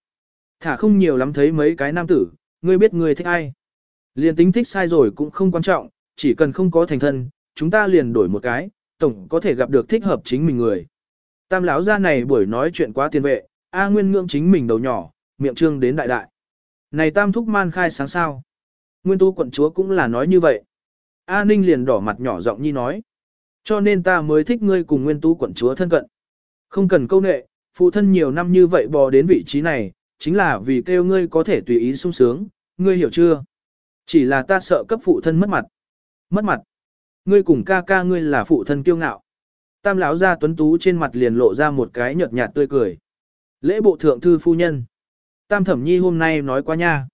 Thả không nhiều lắm thấy mấy cái nam tử, ngươi biết ngươi thích ai. Liền tính thích sai rồi cũng không quan trọng, chỉ cần không có thành thân, chúng ta liền đổi một cái, tổng có thể gặp được thích hợp chính mình người. Tam lão gia này buổi nói chuyện quá tiền vệ, A Nguyên ngưỡng chính mình đầu nhỏ, miệng trương đến đại đại. Này tam thúc man khai sáng sao. Nguyên tu quận chúa cũng là nói như vậy. A Ninh liền đỏ mặt nhỏ giọng nhi nói. Cho nên ta mới thích ngươi cùng nguyên tu quận chúa thân cận. Không cần câu nệ, phụ thân nhiều năm như vậy bò đến vị trí này, chính là vì kêu ngươi có thể tùy ý sung sướng, ngươi hiểu chưa? Chỉ là ta sợ cấp phụ thân mất mặt. Mất mặt. Ngươi cùng ca ca ngươi là phụ thân kiêu ngạo. Tam lão gia tuấn tú trên mặt liền lộ ra một cái nhợt nhạt tươi cười. Lễ bộ thượng thư phu nhân. Tam thẩm nhi hôm nay nói quá nha.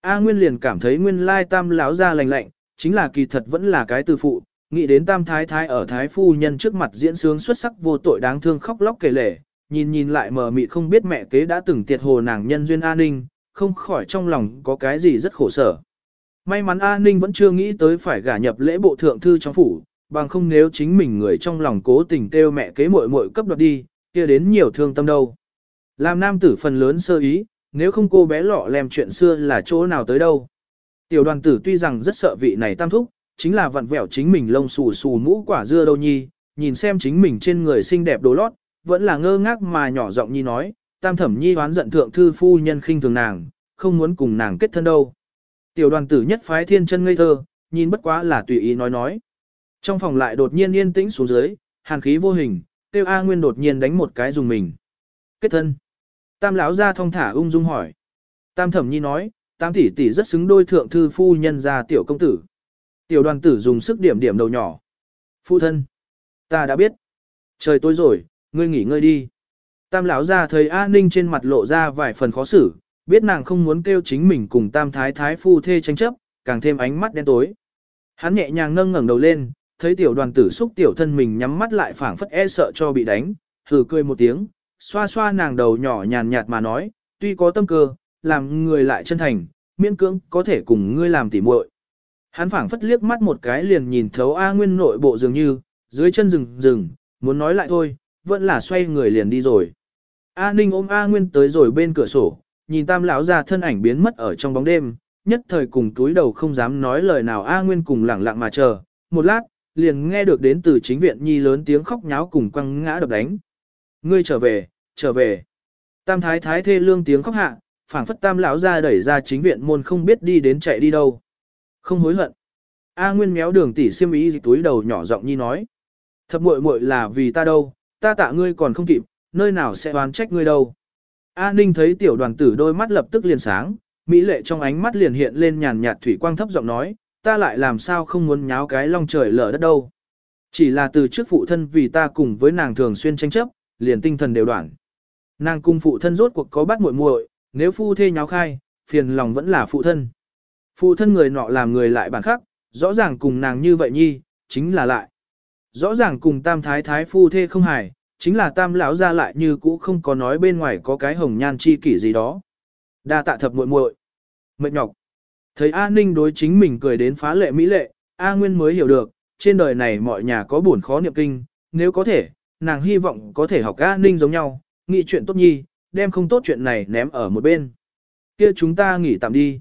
A Nguyên liền cảm thấy nguyên lai tam lão gia lành lạnh, chính là kỳ thật vẫn là cái từ phụ, nghĩ đến tam thái thái ở thái phu nhân trước mặt diễn sướng xuất sắc vô tội đáng thương khóc lóc kể lể, nhìn nhìn lại mờ mịt không biết mẹ kế đã từng tiệt hồ nàng nhân duyên an ninh, không khỏi trong lòng có cái gì rất khổ sở. May mắn an ninh vẫn chưa nghĩ tới phải gả nhập lễ bộ thượng thư trong phủ, bằng không nếu chính mình người trong lòng cố tình kêu mẹ kế muội muội cấp đoạt đi, kia đến nhiều thương tâm đâu. Làm nam tử phần lớn sơ ý, nếu không cô bé lọ lem chuyện xưa là chỗ nào tới đâu. Tiểu đoàn tử tuy rằng rất sợ vị này tam thúc, chính là vặn vẹo chính mình lông xù xù mũ quả dưa đâu nhi, nhìn xem chính mình trên người xinh đẹp đồ lót, vẫn là ngơ ngác mà nhỏ giọng nhi nói, tam thẩm nhi hoán giận thượng thư phu nhân khinh thường nàng, không muốn cùng nàng kết thân đâu. Tiểu đoàn tử nhất phái thiên chân ngây thơ, nhìn bất quá là tùy ý nói nói. Trong phòng lại đột nhiên yên tĩnh xuống dưới, hàn khí vô hình, tiêu A Nguyên đột nhiên đánh một cái dùng mình. Kết thân. Tam lão ra thong thả ung dung hỏi. Tam thẩm nhi nói, tam tỷ tỷ rất xứng đôi thượng thư phu nhân ra tiểu công tử. Tiểu đoàn tử dùng sức điểm điểm đầu nhỏ. Phu thân. Ta đã biết. Trời tối rồi, ngươi nghỉ ngơi đi. Tam lão ra thấy A Ninh trên mặt lộ ra vài phần khó xử, biết nàng không muốn kêu chính mình cùng tam thái thái phu thê tranh chấp, càng thêm ánh mắt đen tối. Hắn nhẹ nhàng nâng ngẩng đầu lên, thấy tiểu đoàn tử xúc tiểu thân mình nhắm mắt lại phảng phất e sợ cho bị đánh, thử cười một tiếng, xoa xoa nàng đầu nhỏ nhàn nhạt mà nói, tuy có tâm cơ, làm người lại chân thành, miễn cưỡng có thể cùng ngươi làm tỉ muội. Hắn phảng phất liếc mắt một cái liền nhìn thấu A Nguyên nội bộ dường như, dưới chân rừng rừng, muốn nói lại thôi, vẫn là xoay người liền đi rồi. A Ninh ôm A Nguyên tới rồi bên cửa sổ, nhìn tam lão ra thân ảnh biến mất ở trong bóng đêm, nhất thời cùng túi đầu không dám nói lời nào A Nguyên cùng lẳng lặng mà chờ, một lát, liền nghe được đến từ chính viện nhi lớn tiếng khóc nháo cùng quăng ngã đập đánh. Ngươi trở về, trở về. Tam thái thái thê lương tiếng khóc hạ, phảng phất tam lão ra đẩy ra chính viện môn không biết đi đến chạy đi đâu. Không hối hận. A Nguyên méo đường tỉ xiêm ý túi đầu nhỏ giọng nhi nói. Thập muội muội là vì ta đâu, ta tạ ngươi còn không kịp, nơi nào sẽ oán trách ngươi đâu. A Ninh thấy tiểu đoàn tử đôi mắt lập tức liền sáng, mỹ lệ trong ánh mắt liền hiện lên nhàn nhạt thủy quang thấp giọng nói, ta lại làm sao không muốn nháo cái long trời lở đất đâu. Chỉ là từ trước phụ thân vì ta cùng với nàng thường xuyên tranh chấp, liền tinh thần đều đoạn. Nàng cung phụ thân rốt cuộc có bắt muội muội, nếu phu thê nháo khai, phiền lòng vẫn là phụ thân. Phụ thân người nọ làm người lại bản khắc, rõ ràng cùng nàng như vậy nhi, chính là lại. Rõ ràng cùng tam thái thái phu thê không hài, chính là tam lão ra lại như cũ không có nói bên ngoài có cái hồng nhan chi kỷ gì đó. Đa tạ thập muội muội. Mệt nhọc. Thấy A Ninh đối chính mình cười đến phá lệ mỹ lệ, A Nguyên mới hiểu được, trên đời này mọi nhà có buồn khó niệm kinh, nếu có thể, nàng hy vọng có thể học A Ninh giống nhau, nghĩ chuyện tốt nhi, đem không tốt chuyện này ném ở một bên. Kia chúng ta nghỉ tạm đi.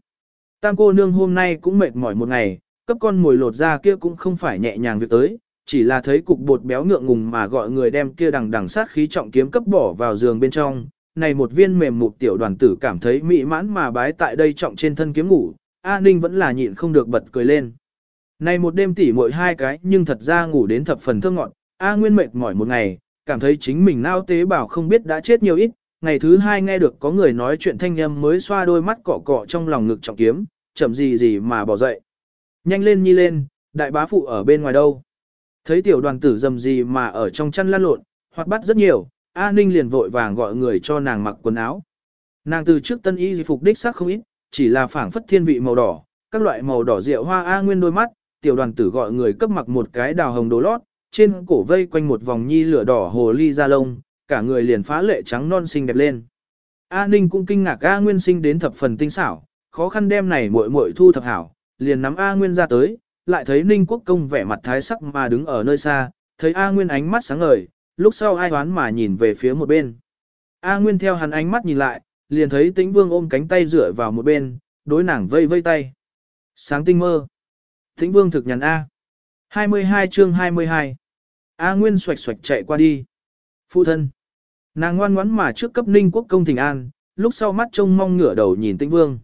Tam cô nương hôm nay cũng mệt mỏi một ngày, cấp con mồi lột ra kia cũng không phải nhẹ nhàng việc tới, chỉ là thấy cục bột béo ngượng ngùng mà gọi người đem kia đằng đằng sát khí trọng kiếm cấp bỏ vào giường bên trong. Này một viên mềm mục tiểu đoàn tử cảm thấy mỹ mãn mà bái tại đây trọng trên thân kiếm ngủ, A Ninh vẫn là nhịn không được bật cười lên. Này một đêm tỉ mỗi hai cái nhưng thật ra ngủ đến thập phần thơ ngọn, A Nguyên mệt mỏi một ngày, cảm thấy chính mình nao tế bảo không biết đã chết nhiều ít, ngày thứ hai nghe được có người nói chuyện thanh âm mới xoa đôi mắt cọ cọ trong lòng ngực trọng kiếm, chậm gì gì mà bỏ dậy. Nhanh lên nhi lên, đại bá phụ ở bên ngoài đâu. Thấy tiểu đoàn tử dầm gì mà ở trong chăn lăn lộn, hoặc bắt rất nhiều, A Ninh liền vội vàng gọi người cho nàng mặc quần áo. Nàng từ trước tân y phục đích sắc không ít, chỉ là phảng phất thiên vị màu đỏ, các loại màu đỏ rượu hoa A Nguyên đôi mắt, tiểu đoàn tử gọi người cấp mặc một cái đào hồng đồ lót, trên cổ vây quanh một vòng nhi lửa đỏ hồ ly da lông, cả người liền phá lệ trắng non xinh đẹp lên. A Ninh cũng kinh ngạc A Nguyên sinh đến thập phần tinh xảo, khó khăn đem này muội muội thu thập hảo, liền nắm A Nguyên ra tới, lại thấy Ninh Quốc công vẻ mặt thái sắc mà đứng ở nơi xa, thấy A Nguyên ánh mắt sáng ngời, lúc sau ai đoán mà nhìn về phía một bên. A Nguyên theo hắn ánh mắt nhìn lại, liền thấy Tĩnh Vương ôm cánh tay dựa vào một bên, đối nàng vây vây tay. Sáng tinh mơ. Tĩnh Vương thực nhắn A. 22 chương 22. A Nguyên xoạch xoạch chạy qua đi. Phụ thân. Nàng ngoan ngoãn mà trước cấp Ninh Quốc công thỉnh an, lúc sau mắt trông mong ngửa đầu nhìn Tĩnh Vương.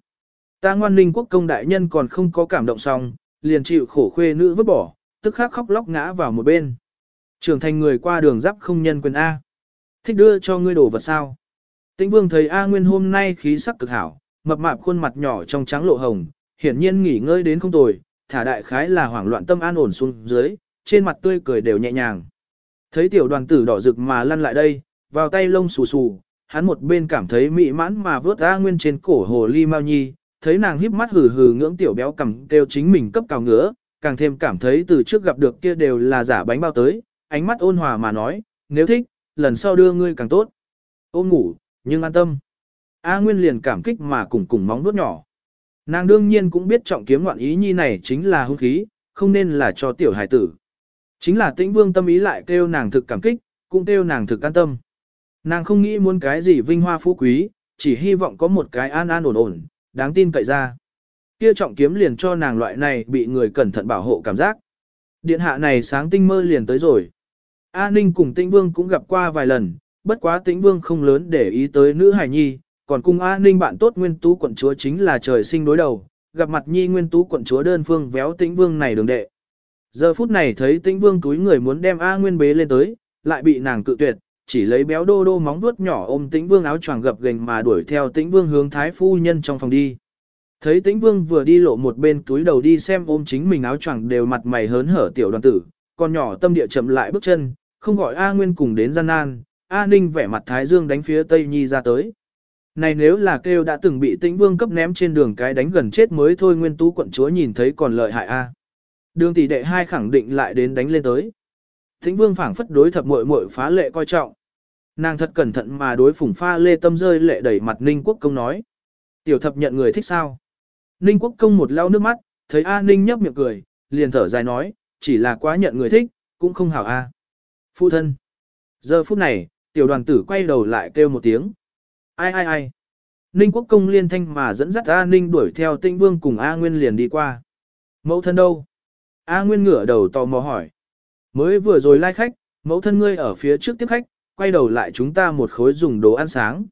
Ta ngoan Ninh Quốc công đại nhân còn không có cảm động xong, liền chịu khổ khuê nữ vứt bỏ, tức khắc khóc lóc ngã vào một bên. Trưởng thành người qua đường giáp không nhân quyền A. Thích đưa cho ngươi đổ vật sao? Tĩnh Vương thấy A Nguyên hôm nay khí sắc cực hảo, mập mạp khuôn mặt nhỏ trong trắng lộ hồng, hiển nhiên nghỉ ngơi đến không tồi, thả đại khái là hoảng loạn tâm an ổn xuống dưới, trên mặt tươi cười đều nhẹ nhàng. Thấy tiểu đoàn tử đỏ rực mà lăn lại đây, vào tay lông xù xù, hắn một bên cảm thấy mị mãn mà vớt A Nguyên trên cổ hồ ly mau nhi, thấy nàng híp mắt hừ hừ ngưỡng tiểu béo cầm kêu chính mình cấp cào ngứa, càng thêm cảm thấy từ trước gặp được kia đều là giả bánh bao tới, ánh mắt ôn hòa mà nói, nếu thích, lần sau đưa ngươi càng tốt. Ôm ngủ, nhưng an tâm. A Nguyên liền cảm kích mà cùng cùng móng nuốt nhỏ. Nàng đương nhiên cũng biết trọng kiếm ngoạn ý nhi này chính là hung khí, không nên là cho tiểu hải tử. Chính là tĩnh vương tâm ý lại kêu nàng thực cảm kích, cũng kêu nàng thực an tâm. Nàng không nghĩ muốn cái gì vinh hoa phú quý, chỉ hy vọng có một cái an an ổn ổn, đáng tin cậy ra. Kia trọng kiếm liền cho nàng loại này bị người cẩn thận bảo hộ cảm giác. Điện hạ này sáng tinh mơ liền tới rồi. A Ninh cùng Tĩnh Vương cũng gặp qua vài lần, bất quá Tĩnh Vương không lớn để ý tới nữ hài nhi, còn cùng A Ninh bạn tốt Nguyên Tú quận chúa chính là trời sinh đối đầu, gặp mặt nhi Nguyên Tú quận chúa đơn phương véo Tĩnh Vương này đường đệ. Giờ phút này thấy Tĩnh Vương túi người muốn đem A Nguyên bế lên tới, lại bị nàng cự tuyệt, chỉ lấy béo đô đô móng vuốt nhỏ ôm Tĩnh Vương áo choàng gập gềnh mà đuổi theo Tĩnh Vương hướng thái phu nhân trong phòng đi. Thấy Tĩnh Vương vừa đi lộ một bên túi đầu đi xem ôm chính mình áo choàng đều mặt mày hớn hở tiểu đoàn tử, con nhỏ tâm địa chậm lại bước chân, không gọi A Nguyên cùng đến gian nan, A Ninh vẻ mặt Thái Dương đánh phía Tây Nhi ra tới. Này nếu là kêu đã từng bị Tĩnh Vương cấp ném trên đường cái đánh gần chết mới thôi Nguyên Tú quận chúa nhìn thấy còn lợi hại A. Đường tỷ đệ hai khẳng định lại đến đánh lên tới. Tĩnh Vương phảng phất đối thập muội muội phá lệ coi trọng. Nàng thật cẩn thận mà đối phủng pha lê tâm rơi lệ đẩy mặt Ninh Quốc công nói. Tiểu thập nhận người thích sao? Ninh Quốc công một lau nước mắt, thấy A Ninh nhấp miệng cười, liền thở dài nói, chỉ là quá nhận người thích, cũng không hảo A. Phụ thân. Giờ phút này, tiểu đoàn tử quay đầu lại kêu một tiếng. Ai ai ai. Ninh quốc công liên thanh mà dẫn dắt A Ninh đuổi theo tinh vương cùng A Nguyên liền đi qua. Mẫu thân đâu? A Nguyên ngửa đầu tò mò hỏi. Mới vừa rồi lai khách, mẫu thân ngươi ở phía trước tiếp khách, quay đầu lại chúng ta một khối dùng đồ ăn sáng.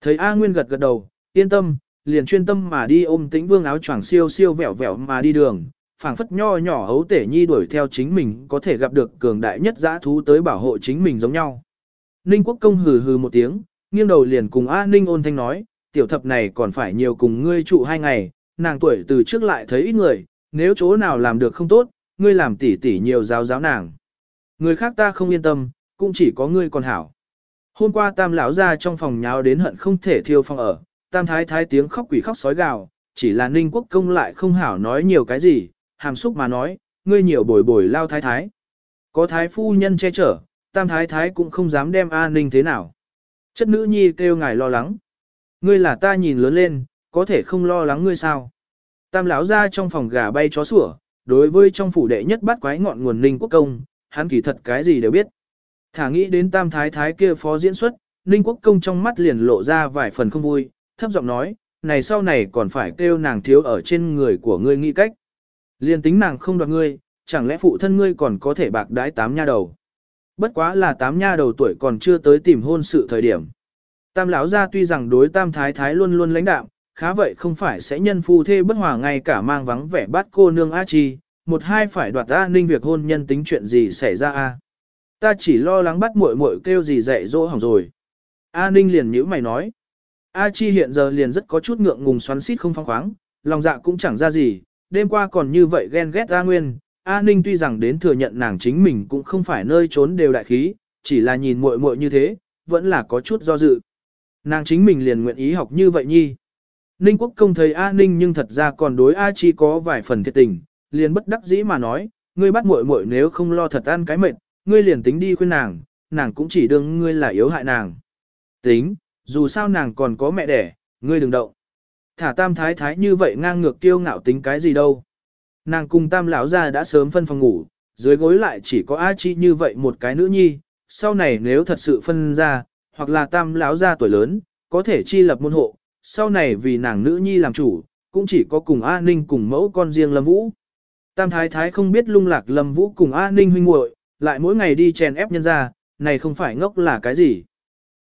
Thấy A Nguyên gật gật đầu, yên tâm, liền chuyên tâm mà đi ôm tĩnh vương áo choàng siêu siêu vẹo vẹo mà đi đường, phảng phất nho nhỏ hấu tể nhi đuổi theo chính mình có thể gặp được cường đại nhất giã thú tới bảo hộ chính mình giống nhau. Ninh quốc công hừ hừ một tiếng, nghiêng đầu liền cùng A Ninh ôn thanh nói, tiểu thập này còn phải nhiều cùng ngươi trụ hai ngày, nàng tuổi từ trước lại thấy ít người, nếu chỗ nào làm được không tốt, ngươi làm tỉ tỉ nhiều giáo giáo nàng. Người khác ta không yên tâm, cũng chỉ có ngươi còn hảo. Hôm qua tam lão ra trong phòng nháo đến hận không thể thiêu phòng ở, tam thái thái tiếng khóc quỷ khóc sói gào, chỉ là ninh quốc công lại không hảo nói nhiều cái gì, hàm xúc mà nói, ngươi nhiều bồi bồi lao thái thái. Có thái phu nhân che chở, tam thái thái cũng không dám đem a ninh thế nào. Chất nữ nhi kêu ngài lo lắng. Ngươi là ta nhìn lớn lên, có thể không lo lắng ngươi sao. Tam lão ra trong phòng gà bay chó sủa, đối với trong phủ đệ nhất bắt quái ngọn nguồn ninh quốc công, hắn kỳ thật cái gì đều biết. Thả nghĩ đến tam thái thái kia phó diễn xuất, ninh quốc công trong mắt liền lộ ra vài phần không vui, thấp giọng nói, này sau này còn phải kêu nàng thiếu ở trên người của ngươi nghĩ cách. Liền tính nàng không đoạt ngươi, chẳng lẽ phụ thân ngươi còn có thể bạc đái tám nha đầu. Bất quá là tám nha đầu tuổi còn chưa tới tìm hôn sự thời điểm. Tam lão gia tuy rằng đối tam thái thái luôn luôn lãnh đạm, khá vậy không phải sẽ nhân phu thê bất hòa ngay cả mang vắng vẻ bắt cô nương A Chi, một hai phải đoạt A Ninh việc hôn nhân tính chuyện gì xảy ra A. Ta chỉ lo lắng bắt muội muội kêu gì dạy dỗ hỏng rồi. A Ninh liền nhíu mày nói. A Chi hiện giờ liền rất có chút ngượng ngùng xoắn xít không phong khoáng, lòng dạ cũng chẳng ra gì, đêm qua còn như vậy ghen ghét A Nguyên. A Ninh tuy rằng đến thừa nhận nàng chính mình cũng không phải nơi trốn đều đại khí, chỉ là nhìn muội muội như thế, vẫn là có chút do dự. Nàng chính mình liền nguyện ý học như vậy nhi. Ninh quốc công thấy A Ninh nhưng thật ra còn đối A Chi có vài phần thiệt tình, liền bất đắc dĩ mà nói, ngươi bắt muội muội nếu không lo thật ăn cái mệt, ngươi liền tính đi khuyên nàng, nàng cũng chỉ đương ngươi là yếu hại nàng. Tính, dù sao nàng còn có mẹ đẻ, ngươi đừng động. Thả tam thái thái như vậy ngang ngược tiêu ngạo tính cái gì đâu. Nàng cùng tam lão ra đã sớm phân phòng ngủ, dưới gối lại chỉ có A Chi như vậy một cái nữ nhi, sau này nếu thật sự phân ra, hoặc là tam lão ra tuổi lớn, có thể chi lập môn hộ, sau này vì nàng nữ nhi làm chủ, cũng chỉ có cùng A Ninh cùng mẫu con riêng Lâm Vũ. Tam Thái Thái không biết lung lạc Lâm Vũ cùng A Ninh huynh muội, lại mỗi ngày đi chèn ép nhân ra, này không phải ngốc là cái gì.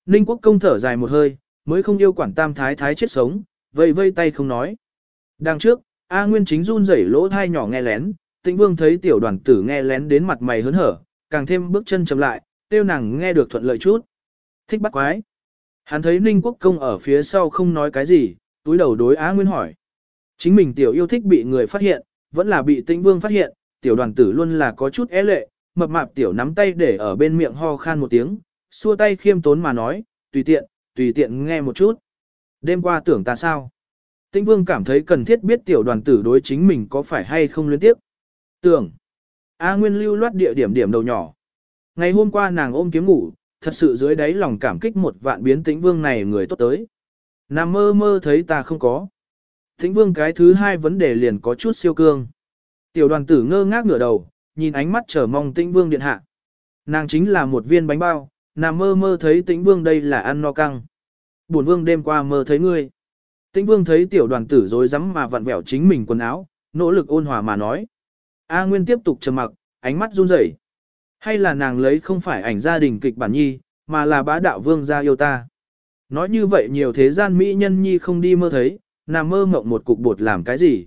Ninh Quốc công thở dài một hơi, mới không yêu quản Tam Thái Thái chết sống, vây vây tay không nói. Đằng trước, A Nguyên chính run rẩy lỗ thai nhỏ nghe lén, Tĩnh Vương thấy tiểu đoàn tử nghe lén đến mặt mày hớn hở, càng thêm bước chân chậm lại, tiêu nàng nghe được thuận lợi chút. Thích bắt quái. Hắn thấy Ninh Quốc Công ở phía sau không nói cái gì, túi đầu đối Á Nguyên hỏi. Chính mình tiểu yêu thích bị người phát hiện, vẫn là bị tĩnh vương phát hiện, tiểu đoàn tử luôn là có chút é lệ, mập mạp tiểu nắm tay để ở bên miệng ho khan một tiếng, xua tay khiêm tốn mà nói, tùy tiện, tùy tiện nghe một chút. Đêm qua tưởng ta sao? Tĩnh vương cảm thấy cần thiết biết tiểu đoàn tử đối chính mình có phải hay không liên tiếp. Tưởng. A Nguyên lưu loát địa điểm điểm đầu nhỏ. Ngày hôm qua nàng ôm kiếm ngủ, thật sự dưới đáy lòng cảm kích một vạn biến tĩnh vương này người tốt tới. Nằm mơ mơ thấy ta không có. Tĩnh vương cái thứ hai vấn đề liền có chút siêu cương. Tiểu đoàn tử ngơ ngác ngửa đầu, nhìn ánh mắt chờ mong tĩnh vương điện hạ. Nàng chính là một viên bánh bao, nằm mơ mơ thấy tĩnh vương đây là ăn no căng. Buồn vương đêm qua mơ thấy ngươi. Tĩnh vương thấy tiểu đoàn tử dối rắm mà vặn vẹo chính mình quần áo, nỗ lực ôn hòa mà nói. A Nguyên tiếp tục trầm mặc, ánh mắt run rẩy. Hay là nàng lấy không phải ảnh gia đình kịch bản nhi, mà là bá đạo vương gia yêu ta. Nói như vậy nhiều thế gian mỹ nhân nhi không đi mơ thấy, nàng mơ mộng một cục bột làm cái gì.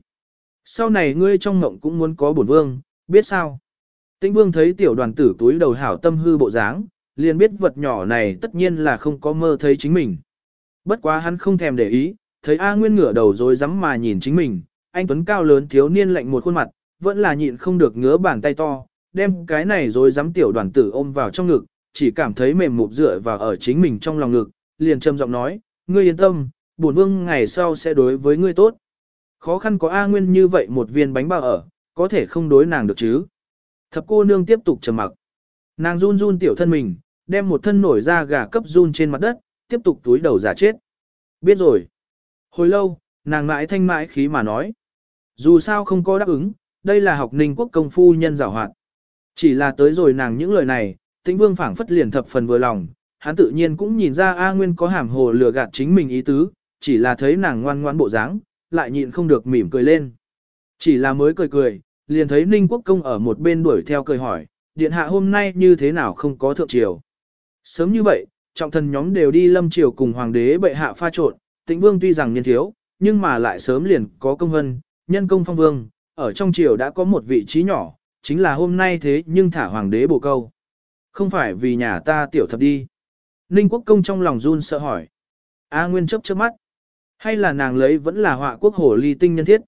Sau này ngươi trong mộng cũng muốn có bổn vương, biết sao? Tĩnh vương thấy tiểu đoàn tử túi đầu hảo tâm hư bộ dáng, liền biết vật nhỏ này tất nhiên là không có mơ thấy chính mình. Bất quá hắn không thèm để ý, thấy A Nguyên ngửa đầu rồi dám mà nhìn chính mình, anh Tuấn cao lớn thiếu niên lạnh một khuôn mặt, vẫn là nhịn không được ngứa bàn tay to, đem cái này rồi dám tiểu đoàn tử ôm vào trong ngực, chỉ cảm thấy mềm mụp dựa vào ở chính mình trong lòng ngực, liền trầm giọng nói, ngươi yên tâm, bổn vương ngày sau sẽ đối với ngươi tốt. Khó khăn có A Nguyên như vậy một viên bánh bao ở, có thể không đối nàng được chứ. Thập cô nương tiếp tục trầm mặc. Nàng run run tiểu thân mình, đem một thân nổi ra gà cấp run trên mặt đất, tiếp tục túi đầu giả chết. Biết rồi. Hồi lâu, nàng mãi thanh mãi khí mà nói. Dù sao không có đáp ứng, đây là học ninh quốc công phu nhân giảo hoạt. Chỉ là tới rồi nàng những lời này, tĩnh vương phảng phất liền thập phần vừa lòng, hắn tự nhiên cũng nhìn ra A Nguyên có hàm hồ lừa gạt chính mình ý tứ, chỉ là thấy nàng ngoan ngoãn bộ dáng, lại nhịn không được mỉm cười lên. Chỉ là mới cười cười, liền thấy Ninh Quốc Công ở một bên đuổi theo cười hỏi, điện hạ hôm nay như thế nào không có thượng triều. Sớm như vậy, trọng thần nhóm đều đi lâm triều cùng hoàng đế bệ hạ pha trộn, tĩnh vương tuy rằng niên thiếu, nhưng mà lại sớm liền có công vân, nhân công phong vương, ở trong triều đã có một vị trí nhỏ, chính là hôm nay thế nhưng thả hoàng đế bổ câu. Không phải vì nhà ta tiểu thập đi. Ninh quốc công trong lòng run sợ hỏi. A Nguyên chấp chớp mắt. Hay là nàng lấy vẫn là họa quốc hổ ly tinh nhân thiết.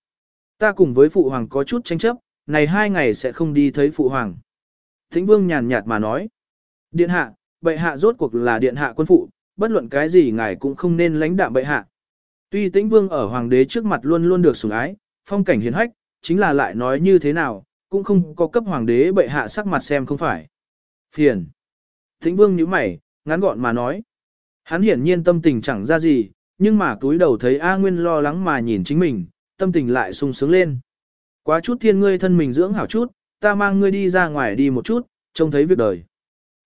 Ta cùng với phụ hoàng có chút tranh chấp, này hai ngày sẽ không đi thấy phụ hoàng. Thính vương nhàn nhạt mà nói. Điện hạ, bệ hạ rốt cuộc là điện hạ quân phụ, bất luận cái gì ngài cũng không nên lãnh đạm bệ hạ. Tuy tĩnh vương ở hoàng đế trước mặt luôn luôn được sủng ái, phong cảnh hiền hách, chính là lại nói như thế nào, cũng không có cấp hoàng đế bệ hạ sắc mặt xem không phải. Phiền. Tĩnh vương nhíu mày, ngắn gọn mà nói. Hắn hiển nhiên tâm tình chẳng ra gì, nhưng mà túi đầu thấy A Nguyên lo lắng mà nhìn chính mình, tâm tình lại sung sướng lên. Quá chút thiên ngươi thân mình dưỡng hảo chút, ta mang ngươi đi ra ngoài đi một chút, trông thấy việc đời.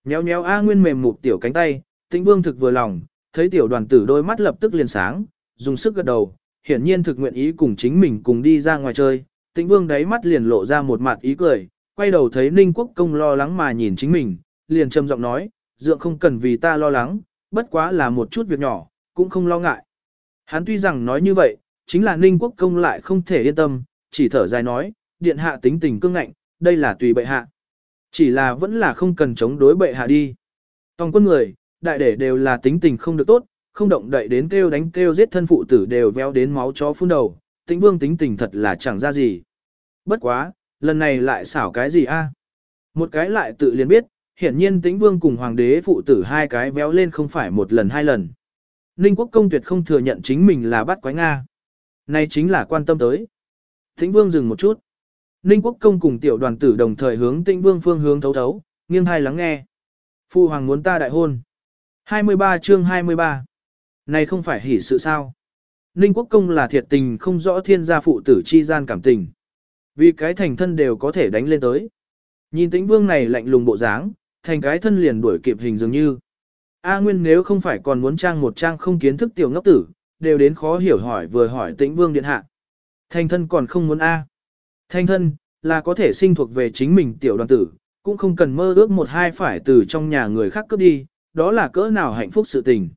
Nhéo nhéo A Nguyên mềm mụt tiểu cánh tay, tĩnh vương thực vừa lòng, thấy tiểu đoàn tử đôi mắt lập tức liền sáng, dùng sức gật đầu, hiển nhiên thực nguyện ý cùng chính mình cùng đi ra ngoài chơi. Tĩnh vương đáy mắt liền lộ ra một mặt ý cười, quay đầu thấy Ninh Quốc công lo lắng mà nhìn chính mình, liền trầm giọng nói, dượng không cần vì ta lo lắng, bất quá là một chút việc nhỏ, cũng không lo ngại. Hắn tuy rằng nói như vậy, chính là Ninh Quốc công lại không thể yên tâm, chỉ thở dài nói, điện hạ tính tình cương ngạnh, đây là tùy bệ hạ. Chỉ là vẫn là không cần chống đối bệ hạ đi. Tòng quân người, đại để đều là tính tình không được tốt, không động đậy đến kêu đánh kêu giết thân phụ tử đều véo đến máu chó phun đầu, tĩnh vương tính tình thật là chẳng ra gì. Bất quá, lần này lại xảo cái gì a? Một cái lại tự liền biết, hiển nhiên tĩnh vương cùng hoàng đế phụ tử hai cái véo lên không phải một lần hai lần. Ninh quốc công tuyệt không thừa nhận chính mình là bắt quái Nga. nay chính là quan tâm tới. Tĩnh vương dừng một chút. Ninh quốc công cùng tiểu đoàn tử đồng thời hướng tĩnh vương phương hướng thấu thấu, nghiêng hai lắng nghe. Phu hoàng muốn ta đại hôn. 23 chương 23. Này không phải hỉ sự sao. Ninh quốc công là thiệt tình không rõ thiên gia phụ tử chi gian cảm tình. Vì cái thành thân đều có thể đánh lên tới. Nhìn tĩnh vương này lạnh lùng bộ dáng, thành cái thân liền đuổi kịp hình dường như. A Nguyên nếu không phải còn muốn trang một trang không kiến thức tiểu ngốc tử, đều đến khó hiểu hỏi vừa hỏi tĩnh vương điện hạ. Thành thân còn không muốn A. Thành thân, là có thể sinh thuộc về chính mình tiểu đoàn tử, cũng không cần mơ ước một hai phải từ trong nhà người khác cướp đi, đó là cỡ nào hạnh phúc sự tình.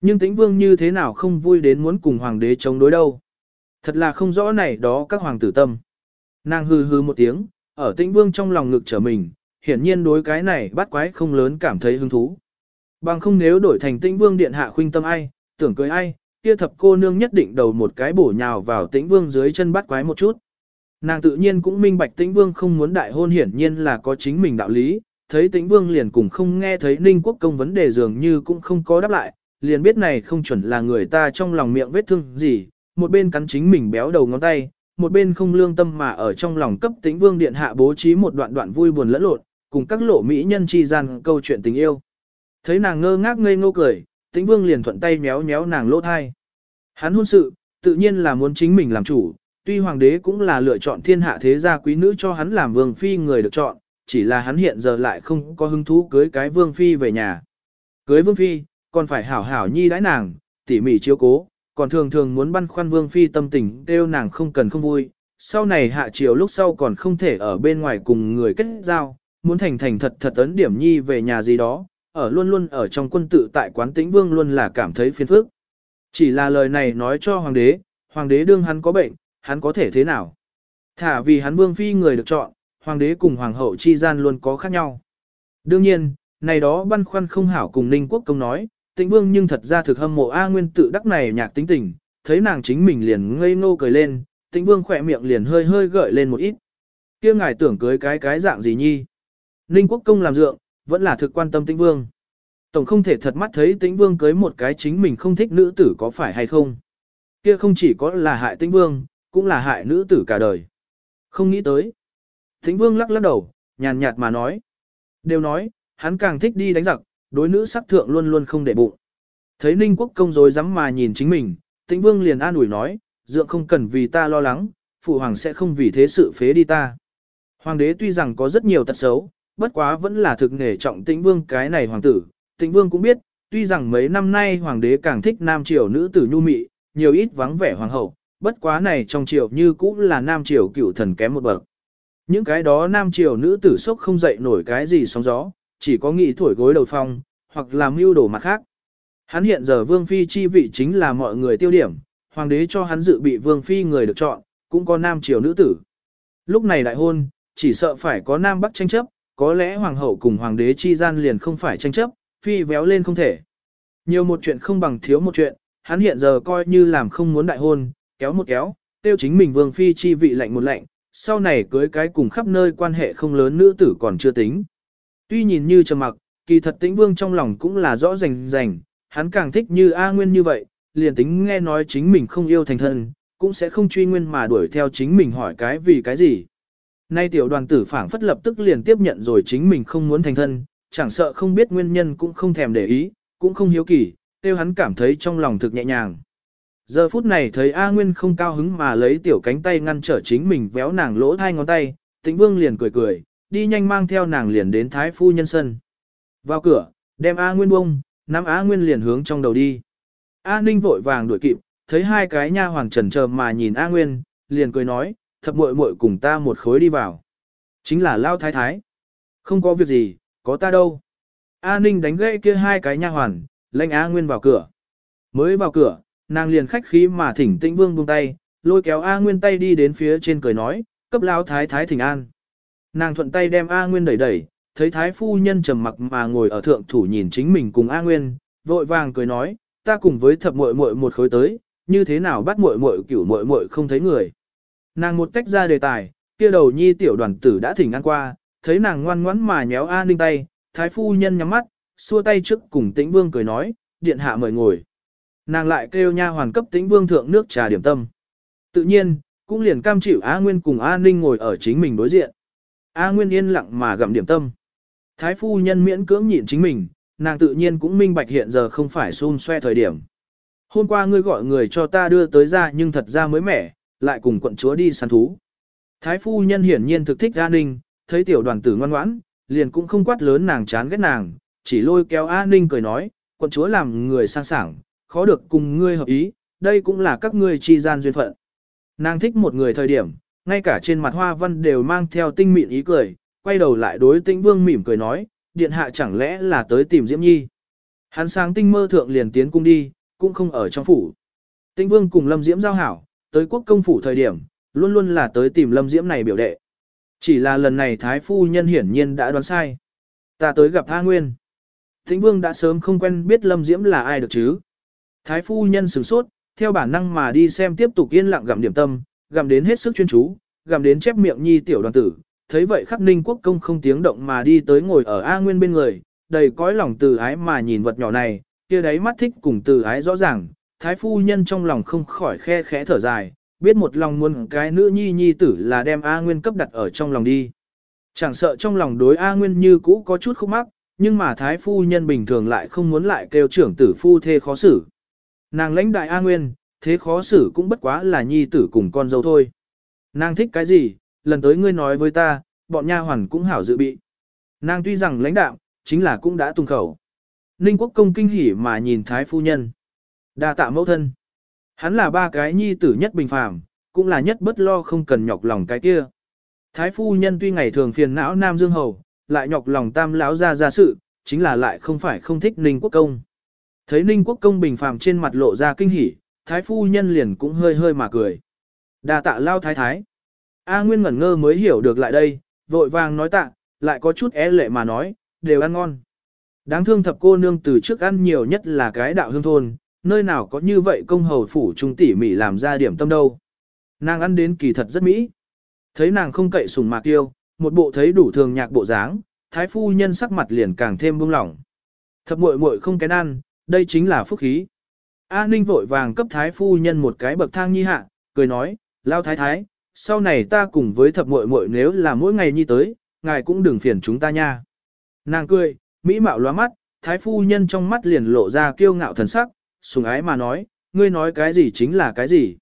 Nhưng tĩnh vương như thế nào không vui đến muốn cùng hoàng đế chống đối đâu. Thật là không rõ này đó các hoàng tử tâm. Nàng hư hư một tiếng, ở tĩnh vương trong lòng ngực trở mình, hiển nhiên đối cái này bắt quái không lớn cảm thấy hứng thú. Bằng không nếu đổi thành tĩnh vương điện hạ khuynh tâm ai, tưởng cưới ai, kia thập cô nương nhất định đầu một cái bổ nhào vào tĩnh vương dưới chân bắt quái một chút. Nàng tự nhiên cũng minh bạch tĩnh vương không muốn đại hôn hiển nhiên là có chính mình đạo lý, thấy tĩnh vương liền cùng không nghe thấy ninh quốc công vấn đề dường như cũng không có đáp lại, liền biết này không chuẩn là người ta trong lòng miệng vết thương gì, một bên cắn chính mình béo đầu ngón tay, một bên không lương tâm mà ở trong lòng cấp tĩnh vương điện hạ bố trí một đoạn đoạn vui buồn lẫn lộn, cùng các lộ mỹ nhân chi gian câu chuyện tình yêu. Thấy nàng ngơ ngác ngây ngô cười, tĩnh vương liền thuận tay méo méo nàng lỗ thai. Hắn hôn sự, tự nhiên là muốn chính mình làm chủ, tuy hoàng đế cũng là lựa chọn thiên hạ thế gia quý nữ cho hắn làm vương phi người được chọn, chỉ là hắn hiện giờ lại không có hứng thú cưới cái vương phi về nhà. Cưới vương phi, còn phải hảo hảo nhi đãi nàng, tỉ mỉ chiếu cố, còn thường thường muốn băn khoăn vương phi tâm tình kêu nàng không cần không vui. Sau này hạ chiều lúc sau còn không thể ở bên ngoài cùng người kết giao, muốn thành thành thật thật ấn điểm nhi về nhà gì đó, ở luôn luôn ở trong quân tự tại quán tĩnh vương luôn là cảm thấy phiền phức. Chỉ là lời này nói cho hoàng đế, hoàng đế đương hắn có bệnh, hắn có thể thế nào? Thả vì hắn vương phi người được chọn, hoàng đế cùng hoàng hậu chi gian luôn có khác nhau. Đương nhiên, này đó băn khoăn không hảo cùng Ninh Quốc công nói, tĩnh vương nhưng thật ra thực hâm mộ A Nguyên tự đắc này nhạc tính tình, thấy nàng chính mình liền ngây ngô cười lên, tĩnh vương khỏe miệng liền hơi hơi gợi lên một ít. kia ngài tưởng cưới cái cái dạng gì nhi? Ninh Quốc công làm dượng, vẫn là thực quan tâm tĩnh vương. Tổng không thể thật mắt thấy tĩnh vương cưới một cái chính mình không thích nữ tử có phải hay không. Kia không chỉ có là hại tĩnh vương, cũng là hại nữ tử cả đời. Không nghĩ tới. Tĩnh vương lắc lắc đầu, nhàn nhạt mà nói. Đều nói, hắn càng thích đi đánh giặc, đối nữ sắc thượng luôn luôn không để bụng. Thấy Ninh Quốc công rồi dám mà nhìn chính mình, Tĩnh Vương liền an ủi nói, dượng không cần vì ta lo lắng, phụ hoàng sẽ không vì thế sự phế đi ta. Hoàng đế tuy rằng có rất nhiều tật xấu, bất quá vẫn là thực nghề trọng Tĩnh Vương cái này hoàng tử. Tĩnh Vương cũng biết, tuy rằng mấy năm nay hoàng đế càng thích nam triều nữ tử nhu mị, nhiều ít vắng vẻ hoàng hậu, bất quá này trong triều như cũng là nam triều cựu thần kém một bậc. Những cái đó nam triều nữ tử sốc không dậy nổi cái gì sóng gió, chỉ có nghị thổi gối đầu phong, hoặc làm mưu đồ mặt khác. Hắn hiện giờ vương phi chi vị chính là mọi người tiêu điểm, hoàng đế cho hắn dự bị vương phi người được chọn, cũng có nam triều nữ tử. Lúc này đại hôn, chỉ sợ phải có nam bắc tranh chấp, có lẽ hoàng hậu cùng hoàng đế chi gian liền không phải tranh chấp, phi véo lên không thể. Nhiều một chuyện không bằng thiếu một chuyện, hắn hiện giờ coi như làm không muốn đại hôn, kéo một kéo, tiêu chính mình vương phi chi vị lạnh một lạnh, sau này cưới cái cùng khắp nơi quan hệ không lớn nữ tử còn chưa tính. Tuy nhìn như trầm mặc, kỳ thật tĩnh vương trong lòng cũng là rõ rành rành, hắn càng thích như A Nguyên như vậy, liền tính nghe nói chính mình không yêu thành thân, cũng sẽ không truy nguyên mà đuổi theo chính mình hỏi cái vì cái gì. Nay tiểu đoàn tử phảng phất lập tức liền tiếp nhận rồi chính mình không muốn thành thân, chẳng sợ không biết nguyên nhân cũng không thèm để ý, cũng không hiếu kỳ, tiêu hắn cảm thấy trong lòng thực nhẹ nhàng. Giờ phút này thấy A Nguyên không cao hứng mà lấy tiểu cánh tay ngăn trở chính mình véo nàng lỗ hai ngón tay, tĩnh vương liền cười cười, đi nhanh mang theo nàng liền đến thái phu nhân sân. Vào cửa, đem A Nguyên bông, nắm A Nguyên liền hướng trong đầu đi. A Ninh vội vàng đuổi kịp, thấy hai cái nha hoàng trần chờ mà nhìn A Nguyên, liền cười nói, thập muội muội cùng ta một khối đi vào. Chính là Lao Thái Thái. Không có việc gì, có ta đâu. A Ninh đánh gãy kia hai cái nha hoàn, lệnh A Nguyên vào cửa. Mới vào cửa, nàng liền khách khí mà thỉnh tĩnh vương buông tay, lôi kéo A Nguyên tay đi đến phía trên cười nói, cấp Lao Thái Thái thỉnh an. Nàng thuận tay đem A Nguyên đẩy đẩy, thấy Thái Phu Nhân trầm mặc mà ngồi ở thượng thủ nhìn chính mình cùng A Nguyên, vội vàng cười nói, ta cùng với thập muội muội một khối tới, như thế nào bắt muội muội cửu muội muội không thấy người. Nàng một tách ra đề tài, kia đầu nhi tiểu đoàn tử đã thỉnh ăn qua, thấy nàng ngoan ngoãn mà nhéo A Ninh tay, thái phu nhân nhắm mắt, xua tay trước cùng tĩnh vương cười nói, điện hạ mời ngồi. Nàng lại kêu nha hoàn cấp tĩnh vương thượng nước trà điểm tâm. Tự nhiên, cũng liền cam chịu A Nguyên cùng A Ninh ngồi ở chính mình đối diện. A Nguyên yên lặng mà gặm điểm tâm. Thái phu nhân miễn cưỡng nhịn chính mình, nàng tự nhiên cũng minh bạch hiện giờ không phải xun xoe thời điểm. Hôm qua ngươi gọi người cho ta đưa tới ra nhưng thật ra mới mẻ, lại cùng quận chúa đi săn thú. Thái phu nhân hiển nhiên thực thích A Ninh, thấy tiểu đoàn tử ngoan ngoãn, liền cũng không quát lớn nàng chán ghét nàng, chỉ lôi kéo A Ninh cười nói, quận chúa làm người sang sảng, khó được cùng ngươi hợp ý, đây cũng là các ngươi chi gian duyên phận. Nàng thích một người thời điểm, ngay cả trên mặt hoa văn đều mang theo tinh mịn ý cười, quay đầu lại đối tĩnh vương mỉm cười nói, điện hạ chẳng lẽ là tới tìm Diễm Nhi. Hắn sáng tinh mơ thượng liền tiến cung đi, cũng không ở trong phủ. Tĩnh vương cùng Lâm Diễm giao hảo, tới quốc công phủ thời điểm, luôn luôn là tới tìm Lâm Diễm này biểu đệ. Chỉ là lần này Thái Phu Nhân hiển nhiên đã đoán sai. Ta tới gặp A Nguyên. Thịnh Vương đã sớm không quen biết Lâm Diễm là ai được chứ. Thái Phu Nhân sửng sốt, theo bản năng mà đi xem tiếp tục yên lặng gặm điểm tâm, gặm đến hết sức chuyên chú, gặm đến chép miệng nhi tiểu đoàn tử. Thấy vậy khắc ninh quốc công không tiếng động mà đi tới ngồi ở A Nguyên bên người, đầy cõi lòng từ ái mà nhìn vật nhỏ này, kia đấy mắt thích cùng từ ái rõ ràng, thái phu nhân trong lòng không khỏi khe khẽ thở dài, biết một lòng muốn cái nữ nhi nhi tử là đem A Nguyên cấp đặt ở trong lòng đi. Chẳng sợ trong lòng đối A Nguyên như cũ có chút khúc mắc, nhưng mà thái phu nhân bình thường lại không muốn lại kêu trưởng tử phu thê khó xử. Nàng lãnh đại A Nguyên, thế khó xử cũng bất quá là nhi tử cùng con dâu thôi. Nàng thích cái gì, lần tới ngươi nói với ta, bọn nha hoàn cũng hảo dự bị. Nàng tuy rằng lãnh đạo, chính là cũng đã tung khẩu. Ninh quốc công kinh hỉ mà nhìn thái phu nhân đa tạ mẫu thân. Hắn là ba cái nhi tử nhất bình phàm, cũng là nhất bất lo không cần nhọc lòng cái kia. Thái phu nhân tuy ngày thường phiền não nam dương hầu, lại nhọc lòng tam lão ra ra sự, chính là lại không phải không thích ninh quốc công. Thấy ninh quốc công bình phàm trên mặt lộ ra kinh hỉ, thái phu nhân liền cũng hơi hơi mà cười. đa tạ lao thái thái. A Nguyên ngẩn ngơ mới hiểu được lại đây, vội vàng nói tạ, lại có chút é lệ mà nói, đều ăn ngon. Đáng thương thập cô nương từ trước ăn nhiều nhất là cái đạo hương thôn, nơi nào có như vậy công hầu phủ trung tỉ mỉ làm ra điểm tâm đâu. Nàng ăn đến kỳ thật rất mỹ. Thấy nàng không cậy sùng mạc tiêu, một bộ thấy đủ thường nhạc bộ dáng, thái phu nhân sắc mặt liền càng thêm buông lỏng. Thập muội muội không kén ăn, đây chính là phúc khí. A Ninh vội vàng cấp thái phu nhân một cái bậc thang nhi hạ, cười nói, lao thái thái, sau này ta cùng với thập muội muội nếu là mỗi ngày nhi tới, ngài cũng đừng phiền chúng ta nha. Nàng cười, mỹ mạo loa mắt, thái phu nhân trong mắt liền lộ ra kiêu ngạo thần sắc, sùng ái mà nói, ngươi nói cái gì chính là cái gì.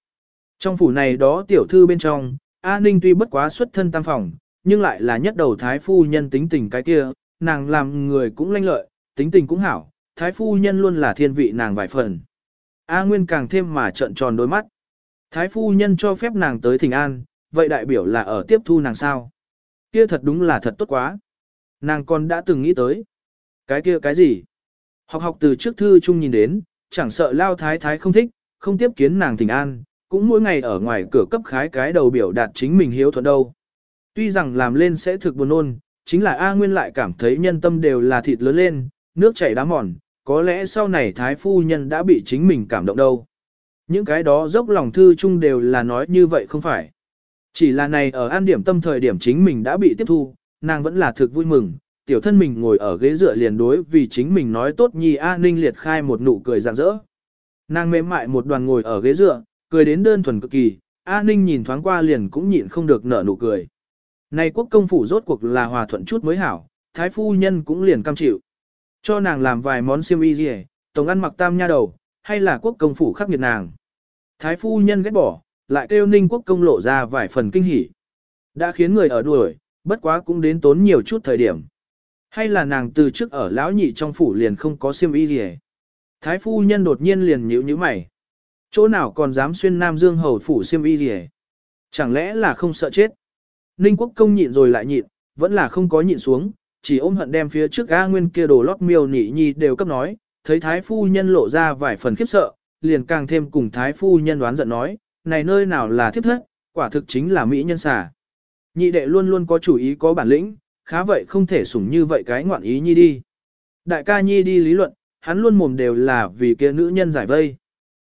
Trong phủ này đó tiểu thư bên trong, A Ninh tuy bất quá xuất thân tam phòng, nhưng lại là nhất đầu thái phu nhân tính tình cái kia, nàng làm người cũng lanh lợi, tính tình cũng hảo, thái phu nhân luôn là thiên vị nàng vài phần. A Nguyên càng thêm mà trợn tròn đôi mắt. Thái phu nhân cho phép nàng tới thỉnh an, vậy đại biểu là ở tiếp thu nàng sao? Kia thật đúng là thật tốt quá. Nàng còn đã từng nghĩ tới. Cái kia cái gì? Học học từ trước thư chung nhìn đến, chẳng sợ lao thái thái không thích, không tiếp kiến nàng thỉnh an, cũng mỗi ngày ở ngoài cửa cấp khái cái đầu biểu đạt chính mình hiếu thuận đâu. Tuy rằng làm lên sẽ thực buồn ôn, chính là A Nguyên lại cảm thấy nhân tâm đều là thịt lớn lên, nước chảy đá mòn, có lẽ sau này thái phu nhân đã bị chính mình cảm động đâu. Những cái đó dốc lòng thư chung đều là nói như vậy không phải. Chỉ là này ở an điểm tâm thời điểm chính mình đã bị tiếp thu, nàng vẫn là thực vui mừng, tiểu thân mình ngồi ở ghế dựa liền đối vì chính mình nói tốt nhi A Ninh liệt khai một nụ cười rạng rỡ. Nàng mềm mại một đoàn ngồi ở ghế dựa, cười đến đơn thuần cực kỳ, A Ninh nhìn thoáng qua liền cũng nhịn không được nở nụ cười. Này quốc công phủ rốt cuộc là hòa thuận chút mới hảo, thái phu nhân cũng liền cam chịu. Cho nàng làm vài món xiêm y gì, tổng ăn mặc tam nha đầu, hay là quốc công phủ khắc nghiệt nàng. Thái phu nhân ghét bỏ, lại kêu ninh quốc công lộ ra vài phần kinh hỉ. Đã khiến người ở đuổi, bất quá cũng đến tốn nhiều chút thời điểm. Hay là nàng từ trước ở lão nhị trong phủ liền không có xiêm y gì Thái phu nhân đột nhiên liền nhíu nhíu mày. Chỗ nào còn dám xuyên Nam Dương hầu phủ xiêm y gì Chẳng lẽ là không sợ chết? Ninh quốc công nhịn rồi lại nhịn, vẫn là không có nhịn xuống, chỉ ôm hận đem phía trước A Nguyên kia đồ lót miêu nỉ nhi đều cấp nói, thấy thái phu nhân lộ ra vài phần khiếp sợ, liền càng thêm cùng thái phu nhân đoán giận nói, này nơi nào là thiếp thất, quả thực chính là mỹ nhân xà. Nhị đệ luôn luôn có chủ ý có bản lĩnh, khá vậy không thể sủng như vậy cái ngoạn ý nhi đi. Đại ca nhi đi lý luận, hắn luôn mồm đều là vì kia nữ nhân giải vây.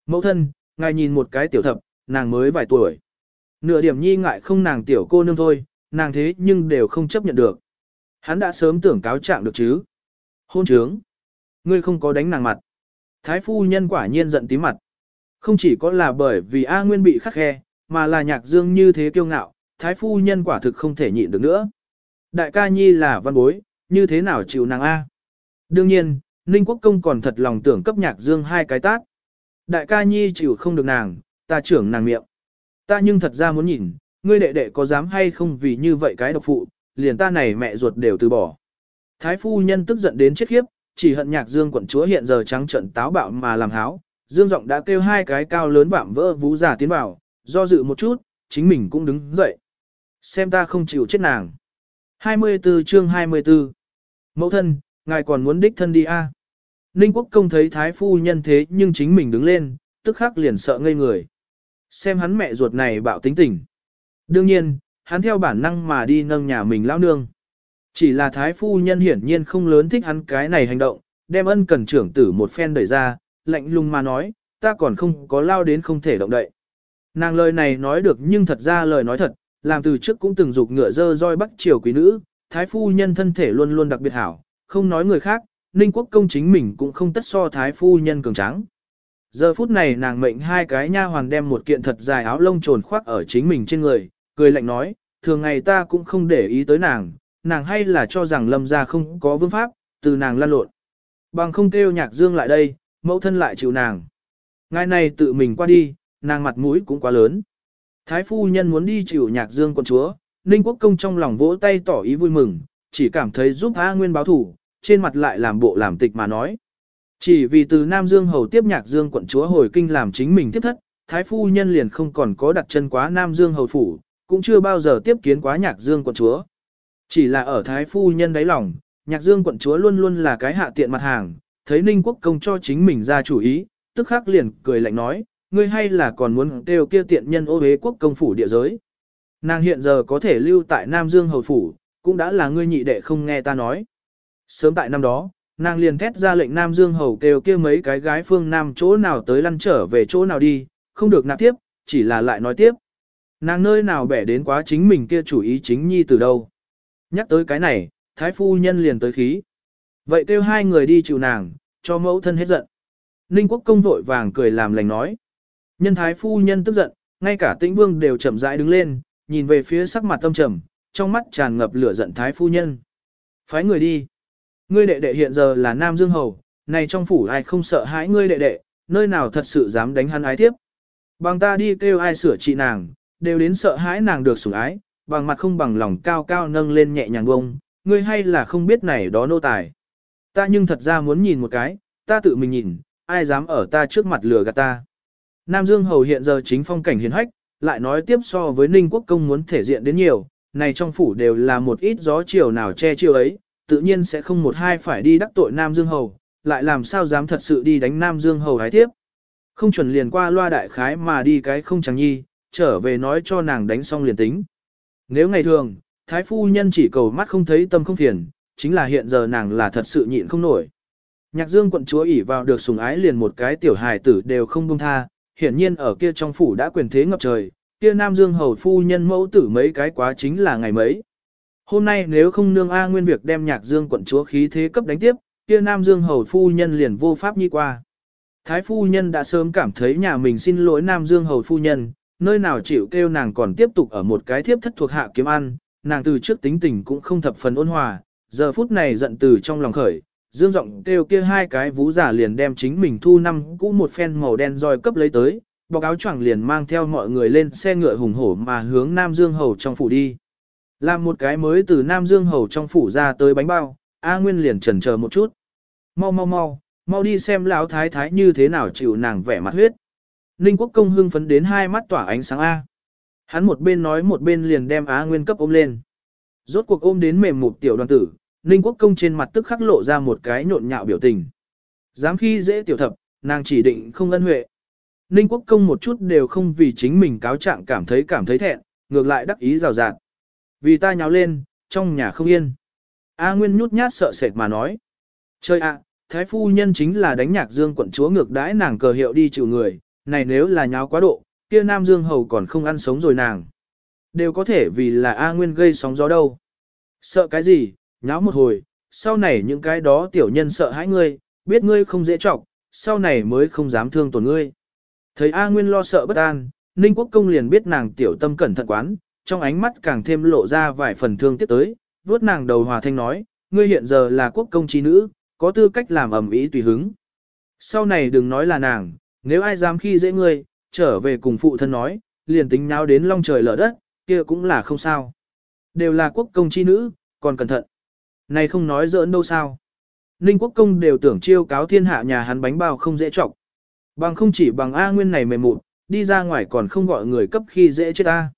Mẫu thân, ngài nhìn một cái tiểu thập, nàng mới vài tuổi. Nửa điểm nhi ngại không nàng tiểu cô nương thôi, nàng thế nhưng đều không chấp nhận được. Hắn đã sớm tưởng cáo trạng được chứ. Hôn trướng. Ngươi không có đánh nàng mặt. Thái phu nhân quả nhiên giận tí mặt. Không chỉ có là bởi vì A Nguyên bị khắc khe, mà là nhạc dương như thế kiêu ngạo, thái phu nhân quả thực không thể nhịn được nữa. Đại ca nhi là văn bối, như thế nào chịu nàng A. Đương nhiên, Ninh Quốc Công còn thật lòng tưởng cấp nhạc dương hai cái tát. Đại ca nhi chịu không được nàng, ta trưởng nàng miệng. Ta nhưng thật ra muốn nhìn, ngươi đệ đệ có dám hay không vì như vậy cái độc phụ, liền ta này mẹ ruột đều từ bỏ. Thái phu nhân tức giận đến chết khiếp, chỉ hận nhạc dương quận chúa hiện giờ trắng trận táo bạo mà làm háo. Dương giọng đã kêu hai cái cao lớn vạm vỡ vú giả tiến vào, do dự một chút, chính mình cũng đứng dậy. Xem ta không chịu chết nàng. 24 chương 24 Mẫu thân, ngài còn muốn đích thân đi a? À? Ninh quốc công thấy thái phu nhân thế nhưng chính mình đứng lên, tức khắc liền sợ ngây người. Xem hắn mẹ ruột này bạo tính tình. Đương nhiên, hắn theo bản năng mà đi nâng nhà mình lao nương. Chỉ là thái phu nhân hiển nhiên không lớn thích hắn cái này hành động, đem ân cần trưởng tử một phen đẩy ra, lạnh lùng mà nói, ta còn không có lao đến không thể động đậy. Nàng lời này nói được nhưng thật ra lời nói thật, làm từ trước cũng từng dục ngựa dơ roi bắt triều quý nữ, thái phu nhân thân thể luôn luôn đặc biệt hảo, không nói người khác, ninh quốc công chính mình cũng không tất so thái phu nhân cường tráng. Giờ phút này nàng mệnh hai cái nha hoàn đem một kiện thật dài áo lông trồn khoác ở chính mình trên người, cười lạnh nói, thường ngày ta cũng không để ý tới nàng, nàng hay là cho rằng lâm gia không có vương pháp, từ nàng lan lộn. Bằng không kêu nhạc dương lại đây, mẫu thân lại chịu nàng. ngày này tự mình qua đi, nàng mặt mũi cũng quá lớn. Thái phu nhân muốn đi chịu nhạc dương quận chúa, Ninh Quốc Công trong lòng vỗ tay tỏ ý vui mừng, chỉ cảm thấy giúp A Nguyên báo thủ, trên mặt lại làm bộ làm tịch mà nói. Chỉ vì từ Nam Dương hầu tiếp nhạc Dương quận chúa hồi kinh làm chính mình tiếp thất, Thái phu nhân liền không còn có đặt chân quá Nam Dương hầu phủ, cũng chưa bao giờ tiếp kiến quá nhạc Dương quận chúa. Chỉ là ở Thái phu nhân đáy lòng, nhạc Dương quận chúa luôn luôn là cái hạ tiện mặt hàng, thấy Ninh Quốc công cho chính mình ra chủ ý, tức khắc liền cười lạnh nói, ngươi hay là còn muốn đều kia tiện nhân ô hế quốc công phủ địa giới. Nàng hiện giờ có thể lưu tại Nam Dương hầu phủ, cũng đã là ngươi nhị đệ không nghe ta nói. Sớm tại năm đó, nàng liền thét ra lệnh Nam Dương Hầu kêu kia mấy cái gái phương Nam chỗ nào tới lăn trở về chỗ nào đi, không được nạp tiếp, chỉ là lại nói tiếp. Nàng nơi nào bẻ đến quá chính mình kia chủ ý chính nhi từ đâu. Nhắc tới cái này, thái phu nhân liền tới khí. Vậy kêu hai người đi chịu nàng, cho mẫu thân hết giận. Ninh quốc công vội vàng cười làm lành nói. Nhân thái phu nhân tức giận, ngay cả tĩnh vương đều chậm rãi đứng lên, nhìn về phía sắc mặt tâm trầm, trong mắt tràn ngập lửa giận thái phu nhân. Phái người đi. Ngươi đệ đệ hiện giờ là Nam Dương Hầu, này trong phủ ai không sợ hãi ngươi đệ đệ, nơi nào thật sự dám đánh hắn ái tiếp. Bằng ta đi kêu ai sửa trị nàng, đều đến sợ hãi nàng được sủng ái, bằng mặt không bằng lòng cao cao nâng lên nhẹ nhàng bông, ngươi hay là không biết này đó nô tài. Ta nhưng thật ra muốn nhìn một cái, ta tự mình nhìn, ai dám ở ta trước mặt lừa gạt ta. Nam Dương Hầu hiện giờ chính phong cảnh hiền hách, lại nói tiếp so với Ninh Quốc Công muốn thể diện đến nhiều, này trong phủ đều là một ít gió chiều nào che chiều ấy, tự nhiên sẽ không một hai phải đi đắc tội Nam Dương Hầu, lại làm sao dám thật sự đi đánh Nam Dương Hầu hái tiếp. Không chuẩn liền qua loa đại khái mà đi cái không chẳng nhi, trở về nói cho nàng đánh xong liền tính. Nếu ngày thường, Thái Phu Nhân chỉ cầu mắt không thấy tâm không phiền, chính là hiện giờ nàng là thật sự nhịn không nổi. Nhạc Dương quận chúa ỉ vào được sùng ái liền một cái tiểu hài tử đều không buông tha, hiển nhiên ở kia trong phủ đã quyền thế ngập trời, kia Nam Dương hầu phu nhân mẫu tử mấy cái quá chính là ngày mấy. Hôm nay nếu không nương A Nguyên việc đem nhạc dương quận chúa khí thế cấp đánh tiếp, kia Nam Dương hầu phu nhân liền vô pháp nhi qua. Thái phu nhân đã sớm cảm thấy nhà mình xin lỗi Nam Dương hầu phu nhân, nơi nào chịu kêu nàng còn tiếp tục ở một cái thiếp thất thuộc hạ kiếm ăn, nàng từ trước tính tình cũng không thập phần ôn hòa, giờ phút này giận từ trong lòng khởi, dương giọng kêu kia hai cái vú giả liền đem chính mình thu năm cũ một phen màu đen roi cấp lấy tới, bọc áo choàng liền mang theo mọi người lên xe ngựa hùng hổ mà hướng Nam Dương hầu trong phủ đi. Làm một cái mới từ Nam Dương hầu trong phủ ra tới bánh bao, A Nguyên liền chần chờ một chút. Mau mau mau, mau đi xem lão thái thái như thế nào chịu nàng vẻ mặt huyết. Ninh Quốc Công hưng phấn đến hai mắt tỏa ánh sáng A. Hắn một bên nói một bên liền đem Á Nguyên cấp ôm lên. Rốt cuộc ôm đến mềm một tiểu đoàn tử, Ninh Quốc Công trên mặt tức khắc lộ ra một cái nhộn nhạo biểu tình. Dám khi dễ tiểu thập, nàng chỉ định không ân huệ. Ninh Quốc Công một chút đều không vì chính mình cáo trạng cảm thấy cảm thấy thẹn, ngược lại đắc ý rào rạt. Vì ta nháo lên, trong nhà không yên. A Nguyên nhút nhát sợ sệt mà nói. Chơi ạ, Thái Phu Nhân chính là đánh nhạc dương quận chúa ngược đãi nàng cờ hiệu đi chịu người, này nếu là nháo quá độ, kia Nam Dương Hầu còn không ăn sống rồi nàng. Đều có thể vì là A Nguyên gây sóng gió đâu. Sợ cái gì, nháo một hồi, sau này những cái đó tiểu nhân sợ hãi ngươi, biết ngươi không dễ trọng, sau này mới không dám thương tổn ngươi. Thấy A Nguyên lo sợ bất an, Ninh Quốc Công liền biết nàng tiểu tâm cẩn thận quán, trong ánh mắt càng thêm lộ ra vài phần thương tiếc tới, vuốt nàng đầu hòa thanh nói, ngươi hiện giờ là quốc công trí nữ, có tư cách làm ẩm ý tùy hứng. Sau này đừng nói là nàng, nếu ai dám khi dễ ngươi, trở về cùng phụ thân nói, liền tính nào đến long trời lở đất, kia cũng là không sao. Đều là quốc công chi nữ, còn cẩn thận. Này không nói giỡn đâu sao. Ninh quốc công đều tưởng chiêu cáo thiên hạ nhà hắn bánh bao không dễ trọng. Bằng không chỉ bằng A Nguyên này mềm mụn, đi ra ngoài còn không gọi người cấp khi dễ chết A.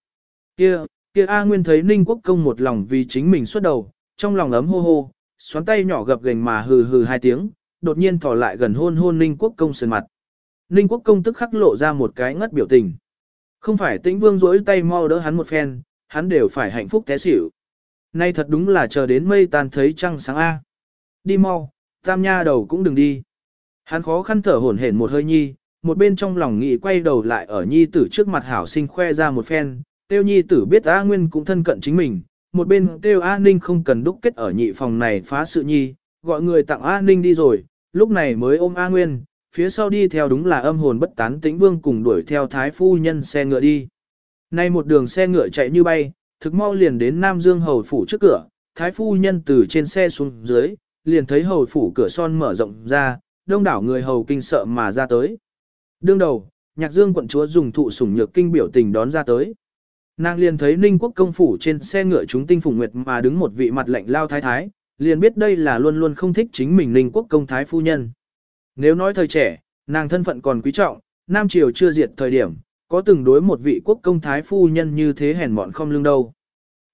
Kia, kia A Nguyên thấy Ninh quốc công một lòng vì chính mình xuất đầu, trong lòng ấm hô hô, xoắn tay nhỏ gập gành mà hừ hừ hai tiếng, đột nhiên thỏ lại gần hôn hôn Ninh quốc công sườn mặt. Ninh quốc công tức khắc lộ ra một cái ngất biểu tình. Không phải tĩnh vương rỗi tay mau đỡ hắn một phen, hắn đều phải hạnh phúc té xỉu. Nay thật đúng là chờ đến mây tan thấy trăng sáng A. Đi mau, tam nha đầu cũng đừng đi. Hắn khó khăn thở hổn hển một hơi nhi, một bên trong lòng nghĩ quay đầu lại ở nhi tử trước mặt hảo sinh khoe ra một phen, tiêu nhi tử biết A Nguyên cũng thân cận chính mình, một bên tiêu A Ninh không cần đúc kết ở nhị phòng này phá sự nhi, gọi người tặng A Ninh đi rồi, lúc này mới ôm A Nguyên, phía sau đi theo đúng là âm hồn bất tán tĩnh vương cùng đuổi theo thái phu nhân xe ngựa đi. Nay một đường xe ngựa chạy như bay, thực mau liền đến Nam Dương hầu phủ trước cửa, thái phu nhân từ trên xe xuống dưới, liền thấy hầu phủ cửa son mở rộng ra, đông đảo người hầu kinh sợ mà ra tới. Đương đầu, nhạc dương quận chúa dùng thụ sủng nhược kinh biểu tình đón ra tới. Nàng liền thấy Ninh quốc công phủ trên xe ngựa chúng tinh phủ nguyệt mà đứng một vị mặt lạnh lao thái thái, liền biết đây là luôn luôn không thích chính mình Ninh quốc công thái phu nhân. Nếu nói thời trẻ, nàng thân phận còn quý trọng, Nam Triều chưa diệt thời điểm, có từng đối một vị quốc công thái phu nhân như thế hèn mọn không lương đâu.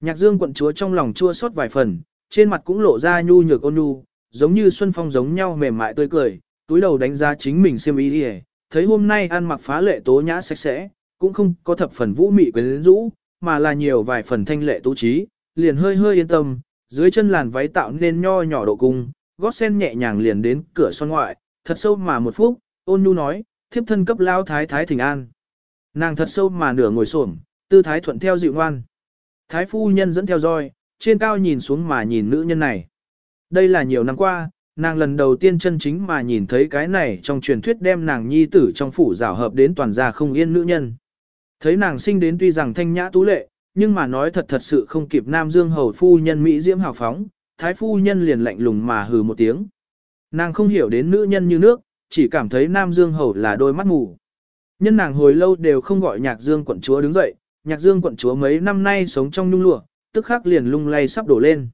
Nhạc dương quận chúa trong lòng chua xót vài phần, trên mặt cũng lộ ra nhu nhược ôn nhu, giống như xuân phong giống nhau mềm mại tươi cười, túi đầu đánh giá chính mình xem ý đi thấy hôm nay ăn mặc phá lệ tố nhã sạch sẽ, cũng không có thập phần vũ mị quyến rũ, mà là nhiều vài phần thanh lệ tú trí, liền hơi hơi yên tâm, dưới chân làn váy tạo nên nho nhỏ độ cung, gót sen nhẹ nhàng liền đến cửa son ngoại, thật sâu mà một phút, ôn nhu nói, thiếp thân cấp lao thái thái thỉnh an. Nàng thật sâu mà nửa ngồi xổm, tư thái thuận theo dịu ngoan. Thái phu nhân dẫn theo roi, trên cao nhìn xuống mà nhìn nữ nhân này. Đây là nhiều năm qua, nàng lần đầu tiên chân chính mà nhìn thấy cái này trong truyền thuyết đem nàng nhi tử trong phủ rào hợp đến toàn gia không yên nữ nhân. Thấy nàng sinh đến tuy rằng thanh nhã tú lệ, nhưng mà nói thật thật sự không kịp Nam Dương hầu phu nhân Mỹ diễm hào phóng, thái phu nhân liền lạnh lùng mà hừ một tiếng. Nàng không hiểu đến nữ nhân như nước, chỉ cảm thấy Nam Dương hầu là đôi mắt mù. Nhân nàng hồi lâu đều không gọi nhạc dương quận chúa đứng dậy, nhạc dương quận chúa mấy năm nay sống trong nhung lụa, tức khắc liền lung lay sắp đổ lên.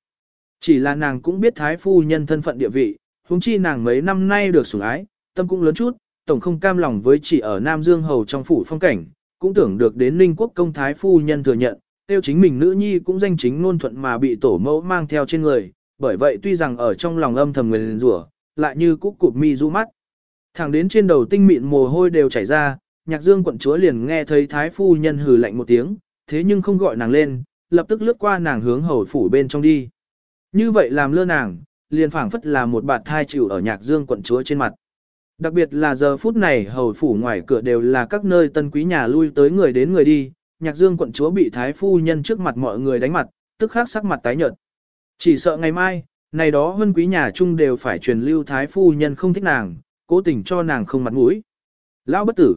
Chỉ là nàng cũng biết thái phu nhân thân phận địa vị, huống chi nàng mấy năm nay được sủng ái, tâm cũng lớn chút, tổng không cam lòng với chỉ ở Nam Dương hầu trong phủ phong cảnh, cũng tưởng được đến Ninh quốc công thái phu nhân thừa nhận, tiêu chính mình nữ nhi cũng danh chính ngôn thuận mà bị tổ mẫu mang theo trên người, bởi vậy tuy rằng ở trong lòng âm thầm nguyền rủa, lại như cúc cụp mi du mắt. Thẳng đến trên đầu tinh mịn mồ hôi đều chảy ra, nhạc dương quận chúa liền nghe thấy thái phu nhân hừ lạnh một tiếng, thế nhưng không gọi nàng lên, lập tức lướt qua nàng hướng hầu phủ bên trong đi. Như vậy làm lơ nàng, liền phảng phất là một bạt thai chịu ở nhạc dương quận chúa trên mặt. Đặc biệt là giờ phút này hầu phủ ngoài cửa đều là các nơi tân quý nhà lui tới người đến người đi, nhạc dương quận chúa bị thái phu nhân trước mặt mọi người đánh mặt, tức khắc sắc mặt tái nhợt. Chỉ sợ ngày mai, này đó hơn quý nhà chung đều phải truyền lưu thái phu nhân không thích nàng, cố tình cho nàng không mặt mũi. Lão bất tử.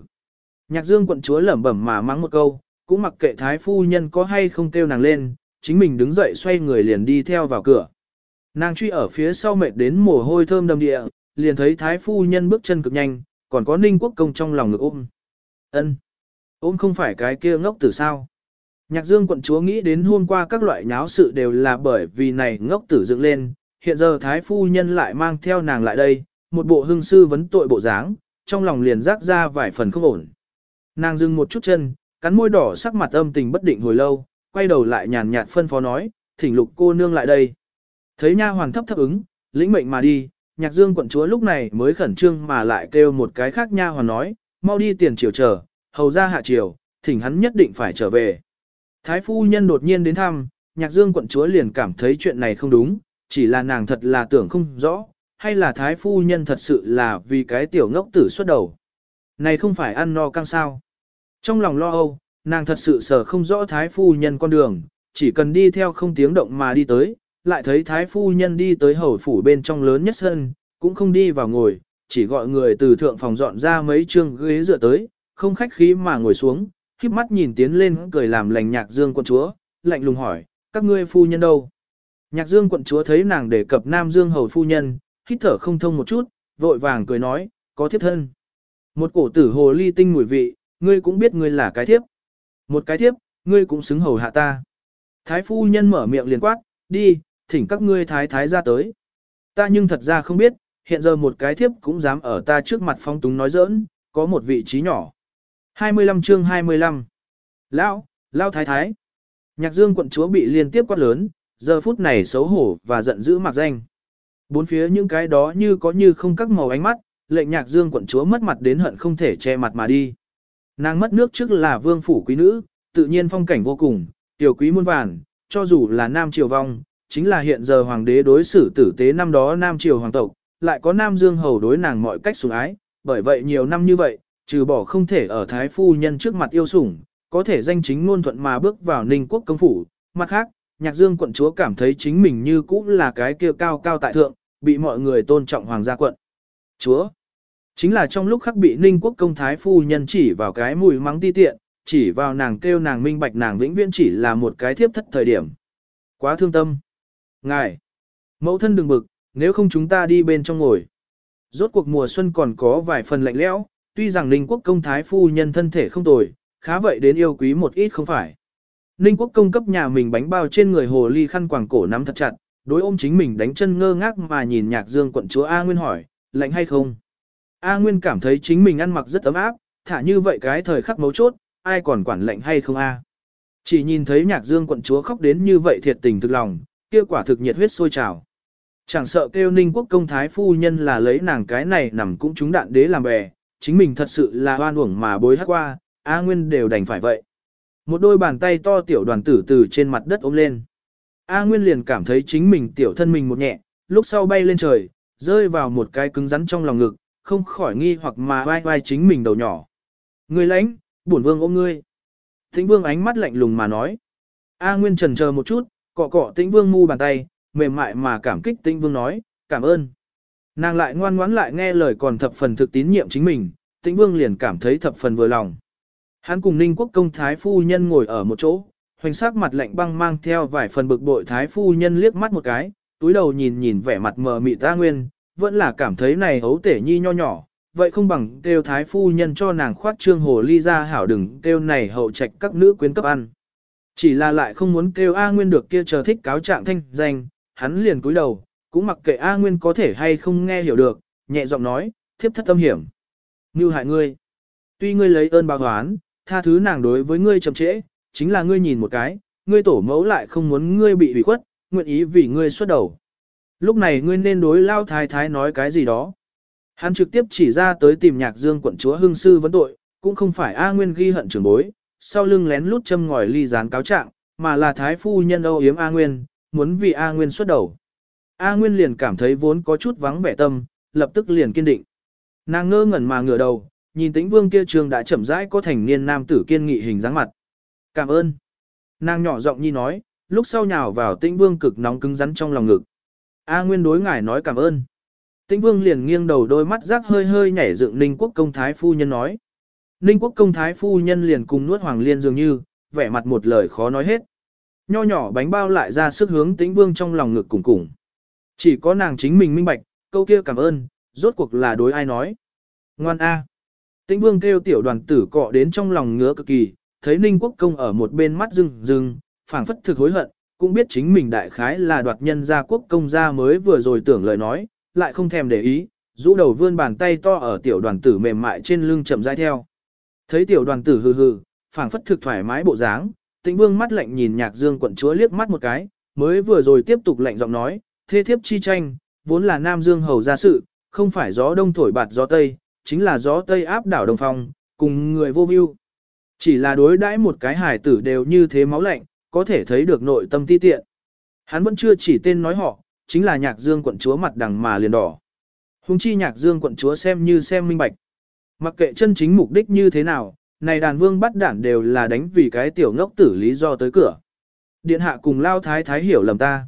Nhạc dương quận chúa lẩm bẩm mà mắng một câu, cũng mặc kệ thái phu nhân có hay không kêu nàng lên, chính mình đứng dậy xoay người liền đi theo vào cửa. Nàng truy ở phía sau mệt đến mồ hôi thơm đầm địa, liền thấy thái phu nhân bước chân cực nhanh, còn có ninh quốc công trong lòng ngực ôm. ân Ôm không phải cái kia ngốc tử sao. Nhạc dương quận chúa nghĩ đến hôm qua các loại nháo sự đều là bởi vì này ngốc tử dựng lên, hiện giờ thái phu nhân lại mang theo nàng lại đây, một bộ hưng sư vấn tội bộ dáng, trong lòng liền rác ra vài phần không ổn. Nàng dừng một chút chân, cắn môi đỏ sắc mặt âm tình bất định hồi lâu, quay đầu lại nhàn nhạt phân phó nói, thỉnh lục cô nương lại đây. Thấy nha hoàn thấp thấp ứng, lĩnh mệnh mà đi, nhạc dương quận chúa lúc này mới khẩn trương mà lại kêu một cái khác nha hoàn nói, mau đi tiền triều chờ, hầu ra hạ triều, thỉnh hắn nhất định phải trở về. Thái phu nhân đột nhiên đến thăm, nhạc dương quận chúa liền cảm thấy chuyện này không đúng, chỉ là nàng thật là tưởng không rõ, hay là thái phu nhân thật sự là vì cái tiểu ngốc tử xuất đầu. Này không phải ăn no căng sao. Trong lòng lo âu, nàng thật sự sợ không rõ thái phu nhân con đường, chỉ cần đi theo không tiếng động mà đi tới, lại thấy thái phu nhân đi tới hầu phủ bên trong lớn nhất sân, cũng không đi vào ngồi, chỉ gọi người từ thượng phòng dọn ra mấy chương ghế dựa tới, không khách khí mà ngồi xuống, khiếp mắt nhìn tiến lên cười làm lành nhạc dương quận chúa, lạnh lùng hỏi, các ngươi phu nhân đâu? Nhạc dương quận chúa thấy nàng đề cập nam dương hầu phu nhân, hít thở không thông một chút, vội vàng cười nói, có thiếp thân. Một cổ tử hồ ly tinh mùi vị, ngươi cũng biết ngươi là cái thiếp. Một cái thiếp, ngươi cũng xứng hầu hạ ta. Thái phu nhân mở miệng liền quát, đi, thỉnh các ngươi thái thái ra tới. Ta nhưng thật ra không biết, hiện giờ một cái thiếp cũng dám ở ta trước mặt phong túng nói giỡn, có một vị trí nhỏ. 25 chương 25 Lão, Lão thái thái. Nhạc dương quận chúa bị liên tiếp quát lớn, giờ phút này xấu hổ và giận dữ mặc danh. Bốn phía những cái đó như có như không các màu ánh mắt, lệnh nhạc dương quận chúa mất mặt đến hận không thể che mặt mà đi. Nàng mất nước trước là vương phủ quý nữ, tự nhiên phong cảnh vô cùng, tiểu quý muôn vàn, cho dù là nam triều vong, chính là hiện giờ hoàng đế đối xử tử tế năm đó nam triều hoàng tộc, lại có nam dương hầu đối nàng mọi cách sủng ái, bởi vậy nhiều năm như vậy, trừ bỏ không thể ở thái phu nhân trước mặt yêu sủng, có thể danh chính ngôn thuận mà bước vào ninh quốc công phủ, mặt khác, nhạc dương quận chúa cảm thấy chính mình như cũ là cái kia cao cao tại thượng, bị mọi người tôn trọng hoàng gia quận. Chúa, chính là trong lúc khắc bị ninh quốc công thái phu nhân chỉ vào cái mùi mắng ti tiện, chỉ vào nàng kêu nàng minh bạch nàng vĩnh viễn chỉ là một cái thiếp thất thời điểm. Quá thương tâm. Ngài, mẫu thân đừng bực, nếu không chúng ta đi bên trong ngồi. Rốt cuộc mùa xuân còn có vài phần lạnh lẽo, tuy rằng Ninh Quốc công thái phu nhân thân thể không tồi, khá vậy đến yêu quý một ít không phải. Ninh Quốc công cấp nhà mình bánh bao trên người hồ ly khăn quàng cổ nắm thật chặt, đối ôm chính mình đánh chân ngơ ngác mà nhìn nhạc dương quận chúa A Nguyên hỏi, lạnh hay không? A Nguyên cảm thấy chính mình ăn mặc rất ấm áp, thả như vậy cái thời khắc mấu chốt, ai còn quản lạnh hay không a? Chỉ nhìn thấy nhạc dương quận chúa khóc đến như vậy thiệt tình thực lòng, kia quả thực nhiệt huyết sôi trào. Chẳng sợ kêu ninh quốc công thái phu nhân là lấy nàng cái này nằm cũng trúng đạn đế làm bè, chính mình thật sự là hoan uổng mà bối hát qua, A Nguyên đều đành phải vậy. Một đôi bàn tay to tiểu đoàn tử từ trên mặt đất ôm lên. A Nguyên liền cảm thấy chính mình tiểu thân mình một nhẹ, lúc sau bay lên trời, rơi vào một cái cứng rắn trong lòng ngực, không khỏi nghi hoặc mà vai vai chính mình đầu nhỏ. Ngươi lãnh, bổn vương ôm ngươi. Tĩnh vương ánh mắt lạnh lùng mà nói. A Nguyên trần chờ một chút, cọ cọ tĩnh vương mu bàn tay, mềm mại mà cảm kích tĩnh vương nói, cảm ơn. Nàng lại ngoan ngoãn lại nghe lời còn thập phần thực tín nhiệm chính mình, tĩnh vương liền cảm thấy thập phần vừa lòng. Hắn cùng ninh quốc công thái phu nhân ngồi ở một chỗ, hoành sắc mặt lạnh băng mang theo vài phần bực bội thái phu nhân liếc mắt một cái, túi đầu nhìn nhìn vẻ mặt mờ mị ta nguyên, vẫn là cảm thấy này hấu tể nhi nho nhỏ, vậy không bằng kêu thái phu nhân cho nàng khoát trương hồ ly ra hảo đừng kêu này hậu trạch các nữ quyến cấp ăn. Chỉ là lại không muốn kêu A Nguyên được kia chờ thích cáo trạng thanh danh, hắn liền cúi đầu, cũng mặc kệ A Nguyên có thể hay không nghe hiểu được, nhẹ giọng nói, thiếp thất tâm hiểm. Như hại ngươi. Tuy ngươi lấy ơn báo hoán, tha thứ nàng đối với ngươi chậm trễ, chính là ngươi nhìn một cái, ngươi tổ mẫu lại không muốn ngươi bị hủy khuất, nguyện ý vì ngươi xuất đầu. Lúc này ngươi nên đối lao thái thái nói cái gì đó. Hắn trực tiếp chỉ ra tới tìm nhạc dương quận chúa hưng sư vấn tội, cũng không phải A Nguyên ghi hận trưởng bối, sau lưng lén lút châm ngòi ly gián cáo trạng, mà là thái phu nhân âu yếm A Nguyên, muốn vì A Nguyên xuất đầu. A Nguyên liền cảm thấy vốn có chút vắng vẻ tâm, lập tức liền kiên định. Nàng ngơ ngẩn mà ngửa đầu, nhìn tĩnh vương kia trường đã chậm rãi có thành niên nam tử kiên nghị hình dáng mặt. Cảm ơn. Nàng nhỏ giọng nhi nói, lúc sau nhào vào tĩnh vương cực nóng cứng rắn trong lòng ngực. A Nguyên đối ngài nói cảm ơn. Tĩnh vương liền nghiêng đầu đôi mắt rác hơi hơi nhảy dựng Ninh quốc công thái phu nhân nói. Ninh quốc công thái phu nhân liền cùng nuốt hoàng liên dường như, vẻ mặt một lời khó nói hết. Nho nhỏ bánh bao lại ra sức hướng tĩnh vương trong lòng ngực cùng cùng. Chỉ có nàng chính mình minh bạch, câu kia cảm ơn, rốt cuộc là đối ai nói. Ngoan A. Tĩnh vương kêu tiểu đoàn tử cọ đến trong lòng ngứa cực kỳ, thấy Ninh quốc công ở một bên mắt rưng rưng, phảng phất thực hối hận, cũng biết chính mình đại khái là đoạt nhân gia quốc công gia mới vừa rồi tưởng lời nói, lại không thèm để ý, rũ đầu vươn bàn tay to ở tiểu đoàn tử mềm mại trên lưng chậm rãi theo. Thấy tiểu đoàn tử hừ hừ, phảng phất thực thoải mái bộ dáng, tĩnh vương mắt lạnh nhìn nhạc dương quận chúa liếc mắt một cái, mới vừa rồi tiếp tục lạnh giọng nói, thế thiếp chi tranh, vốn là nam dương hầu gia sự, không phải gió đông thổi bạt gió tây, chính là gió tây áp đảo đồng phong, cùng người vô view. Chỉ là đối đãi một cái hải tử đều như thế máu lạnh, có thể thấy được nội tâm ti tiện. Hắn vẫn chưa chỉ tên nói họ, chính là nhạc dương quận chúa mặt đằng mà liền đỏ. Hùng chi nhạc dương quận chúa xem như xem minh bạch. Mặc kệ chân chính mục đích như thế nào, này đàn vương bắt đản đều là đánh vì cái tiểu ngốc tử lý do tới cửa. Điện hạ cùng lao thái thái hiểu lầm ta.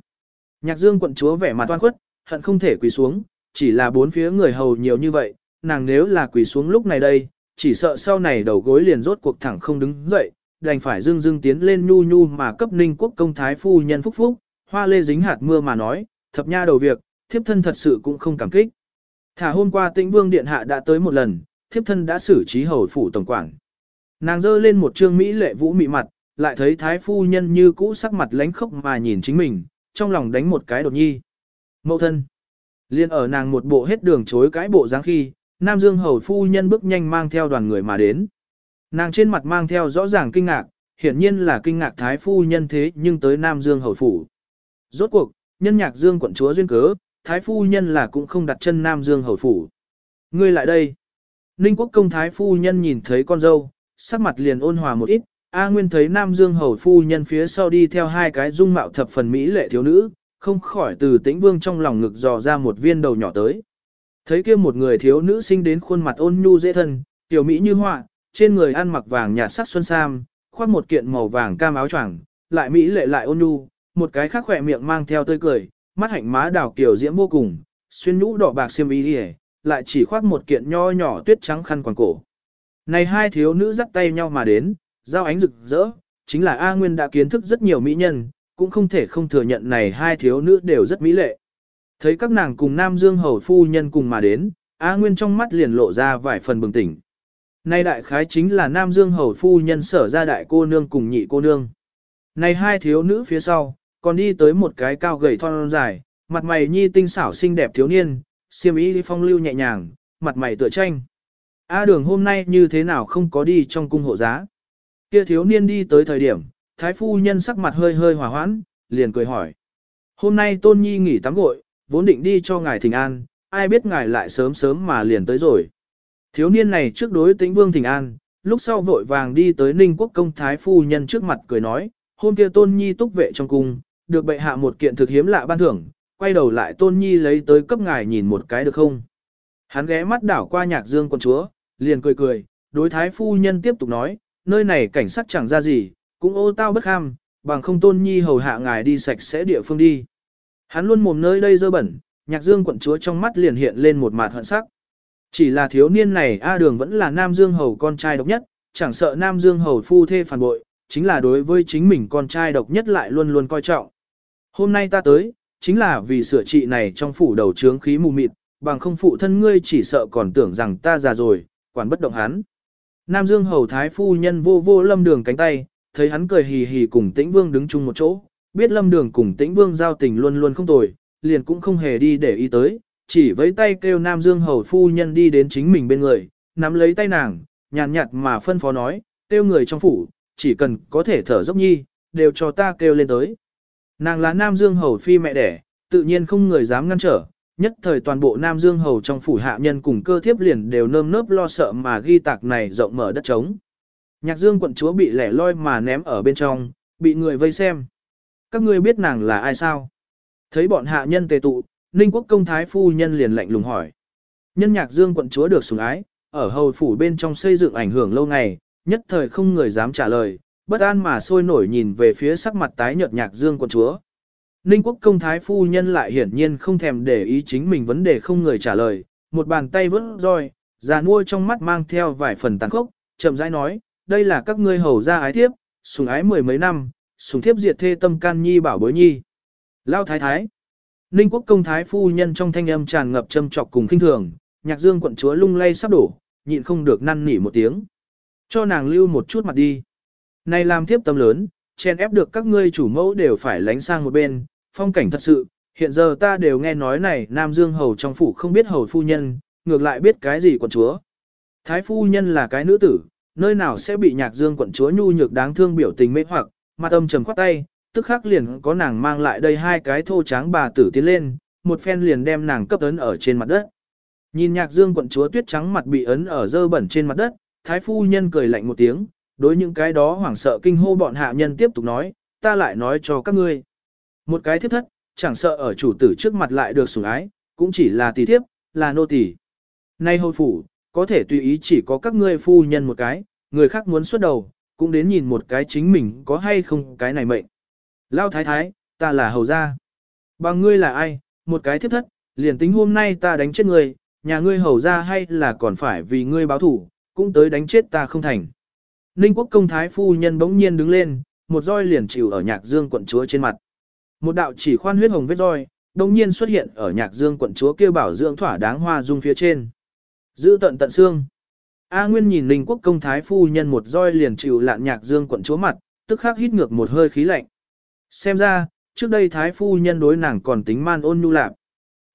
Nhạc dương quận chúa vẻ mặt toan khuất, hận không thể quỳ xuống, chỉ là bốn phía người hầu nhiều như vậy, nàng nếu là quỳ xuống lúc này đây, chỉ sợ sau này đầu gối liền rốt cuộc thẳng không đứng dậy, đành phải dưng dưng tiến lên nhu nhu mà cấp ninh quốc công thái phu nhân phúc phúc, hoa lê dính hạt mưa mà nói, thập nha đầu việc, thiếp thân thật sự cũng không cảm kích. Thả hôm qua tĩnh vương điện hạ đã tới một lần, thiếp thân đã xử trí hầu phủ tổng quản. Nàng dơ lên một trương mỹ lệ vũ mị mặt, lại thấy thái phu nhân như cũ sắc mặt lánh khốc mà nhìn chính mình, trong lòng đánh một cái đột nhi. Mậu thân. Liên ở nàng một bộ hết đường chối cái bộ dáng khi, Nam Dương hầu phu nhân bước nhanh mang theo đoàn người mà đến. Nàng trên mặt mang theo rõ ràng kinh ngạc, hiển nhiên là kinh ngạc thái phu nhân thế nhưng tới Nam Dương hầu phủ. Rốt cuộc, nhân nhạc Dương quận chúa duyên cớ, thái phu nhân là cũng không đặt chân Nam Dương hầu phủ. Ngươi lại đây. Ninh quốc công thái phu nhân nhìn thấy con dâu, sắc mặt liền ôn hòa một ít, A Nguyên thấy Nam Dương hầu phu nhân phía sau đi theo hai cái dung mạo thập phần mỹ lệ thiếu nữ, không khỏi từ tĩnh vương trong lòng ngực dò ra một viên đầu nhỏ tới. Thấy kia một người thiếu nữ sinh đến khuôn mặt ôn nhu dễ thân, tiểu mỹ như họa, trên người ăn mặc vàng nhạt sắc xuân sam, khoác một kiện màu vàng cam áo choàng, lại mỹ lệ lại ôn nhu, một cái khác khỏe miệng mang theo tươi cười, mắt hạnh má đào kiểu diễm vô cùng, xuyên nhũ đỏ bạc xiêm y đi lại chỉ khoác một kiện nho nhỏ tuyết trắng khăn quàng cổ. Này hai thiếu nữ dắt tay nhau mà đến, giao ánh rực rỡ, chính là A Nguyên đã kiến thức rất nhiều mỹ nhân, cũng không thể không thừa nhận này hai thiếu nữ đều rất mỹ lệ. Thấy các nàng cùng Nam Dương hầu phu nhân cùng mà đến, A Nguyên trong mắt liền lộ ra vài phần bừng tỉnh. Nay đại khái chính là Nam Dương hầu phu nhân sở ra đại cô nương cùng nhị cô nương. Này hai thiếu nữ phía sau, còn đi tới một cái cao gầy thon dài, mặt mày nhi tinh xảo xinh đẹp thiếu niên, siêm ý phong lưu nhẹ nhàng, mặt mày tựa tranh. A đường hôm nay như thế nào không có đi trong cung hộ giá. Kia thiếu niên đi tới thời điểm, thái phu nhân sắc mặt hơi hơi hòa hoãn, liền cười hỏi. Hôm nay tôn nhi nghỉ tắm gội, vốn định đi cho ngài thỉnh an, ai biết ngài lại sớm sớm mà liền tới rồi. Thiếu niên này trước đối tĩnh vương thỉnh an, lúc sau vội vàng đi tới ninh quốc công thái phu nhân trước mặt cười nói, hôm kia tôn nhi túc vệ trong cung, được bệ hạ một kiện thực hiếm lạ ban thưởng, quay đầu lại tôn nhi lấy tới cấp ngài nhìn một cái được không. Hắn ghé mắt đảo qua nhạc dương con chúa, liền cười cười, đối thái phu nhân tiếp tục nói, nơi này cảnh sát chẳng ra gì, cũng ô tao bất ham, bằng không tôn nhi hầu hạ ngài đi sạch sẽ địa phương đi. Hắn luôn mồm nơi đây dơ bẩn, nhạc dương quận chúa trong mắt liền hiện lên một mặt hận sắc. Chỉ là thiếu niên này A đường vẫn là Nam Dương hầu con trai độc nhất, chẳng sợ Nam Dương hầu phu thê phản bội, chính là đối với chính mình con trai độc nhất lại luôn luôn coi trọng. Hôm nay ta tới, chính là vì sửa trị này trong phủ đầu trướng khí mù mịt, bằng không phụ thân ngươi chỉ sợ còn tưởng rằng ta già rồi, quản bất động hắn. Nam Dương hầu thái phu nhân vô vô lâm đường cánh tay, thấy hắn cười hì hì cùng tĩnh vương đứng chung một chỗ, biết lâm đường cùng tĩnh vương giao tình luôn luôn không tồi, liền cũng không hề đi để ý tới, chỉ với tay kêu Nam Dương hầu phu nhân đi đến chính mình bên người, nắm lấy tay nàng, nhàn nhạt mà phân phó nói, kêu người trong phủ, chỉ cần có thể thở dốc nhi, đều cho ta kêu lên tới. Nàng là Nam Dương hầu phi mẹ đẻ, tự nhiên không người dám ngăn trở, nhất thời toàn bộ Nam Dương hầu trong phủ hạ nhân cùng cơ thiếp liền đều nơm nớp lo sợ mà ghi tạc này rộng mở đất trống. Nhạc Dương quận chúa bị lẻ loi mà ném ở bên trong, bị người vây xem. Các ngươi biết nàng là ai sao? Thấy bọn hạ nhân tề tụ, Ninh quốc công thái phu nhân liền lạnh lùng hỏi. Nhân nhạc dương quận chúa được sủng ái, ở hầu phủ bên trong xây dựng ảnh hưởng lâu ngày, nhất thời không người dám trả lời, bất an mà sôi nổi nhìn về phía sắc mặt tái nhợt nhạc dương quận chúa. Ninh quốc công thái phu nhân lại hiển nhiên không thèm để ý chính mình vấn đề không người trả lời, một bàn tay vớt roi, già nuôi trong mắt mang theo vài phần tàn khốc, chậm rãi nói, đây là các ngươi hầu gia ái thiếp, sùng ái mười mấy năm, sùng thiếp diệt thê tâm can nhi bảo bối nhi. Lao thái thái. Ninh quốc công thái phu nhân trong thanh âm tràn ngập châm trọc cùng khinh thường, nhạc dương quận chúa lung lay sắp đổ, nhịn không được năn nỉ một tiếng. Cho nàng lưu một chút mặt đi. Này làm thiếp tâm lớn, chen ép được các ngươi chủ mẫu đều phải lánh sang một bên, phong cảnh thật sự, hiện giờ ta đều nghe nói này Nam Dương hầu trong phủ không biết hầu phu nhân, ngược lại biết cái gì quận chúa. Thái phu nhân là cái nữ tử, nơi nào sẽ bị nhạc dương quận chúa nhu nhược đáng thương biểu tình mê hoặc, mặt âm trầm khoát tay, tức khắc liền có nàng mang lại đây hai cái thô tráng bà tử tiến lên, một phen liền đem nàng cấp ấn ở trên mặt đất. Nhìn nhạc dương quận chúa tuyết trắng mặt bị ấn ở dơ bẩn trên mặt đất, thái phu nhân cười lạnh một tiếng, đối những cái đó hoảng sợ kinh hô bọn hạ nhân tiếp tục nói, ta lại nói cho các ngươi. Một cái thiếp thất, chẳng sợ ở chủ tử trước mặt lại được sủng ái, cũng chỉ là tỷ thiếp, là nô tỳ. Nay hầu phủ, có thể tùy ý chỉ có các ngươi phu nhân một cái, người khác muốn xuất đầu, cũng đến nhìn một cái chính mình có hay không cái này mệnh. Lao thái thái, ta là hầu gia. Bằng ngươi là ai, một cái thiếp thất, liền tính hôm nay ta đánh chết ngươi, nhà ngươi hầu gia hay là còn phải vì ngươi báo thủ, cũng tới đánh chết ta không thành. Ninh quốc công thái phu nhân bỗng nhiên đứng lên, một roi liền chịu ở nhạc dương quận chúa trên mặt. Một đạo chỉ khoan huyết hồng vết roi, đồng nhiên xuất hiện ở nhạc dương quận chúa kêu bảo dưỡng thỏa đáng hoa dung phía trên. Giữ tận tận xương. A Nguyên nhìn Ninh quốc công thái phu nhân một roi liền chịu lạn nhạc dương quận chúa mặt, tức khắc hít ngược một hơi khí lạnh. Xem ra, trước đây thái phu nhân đối nàng còn tính man ôn nhu lạc.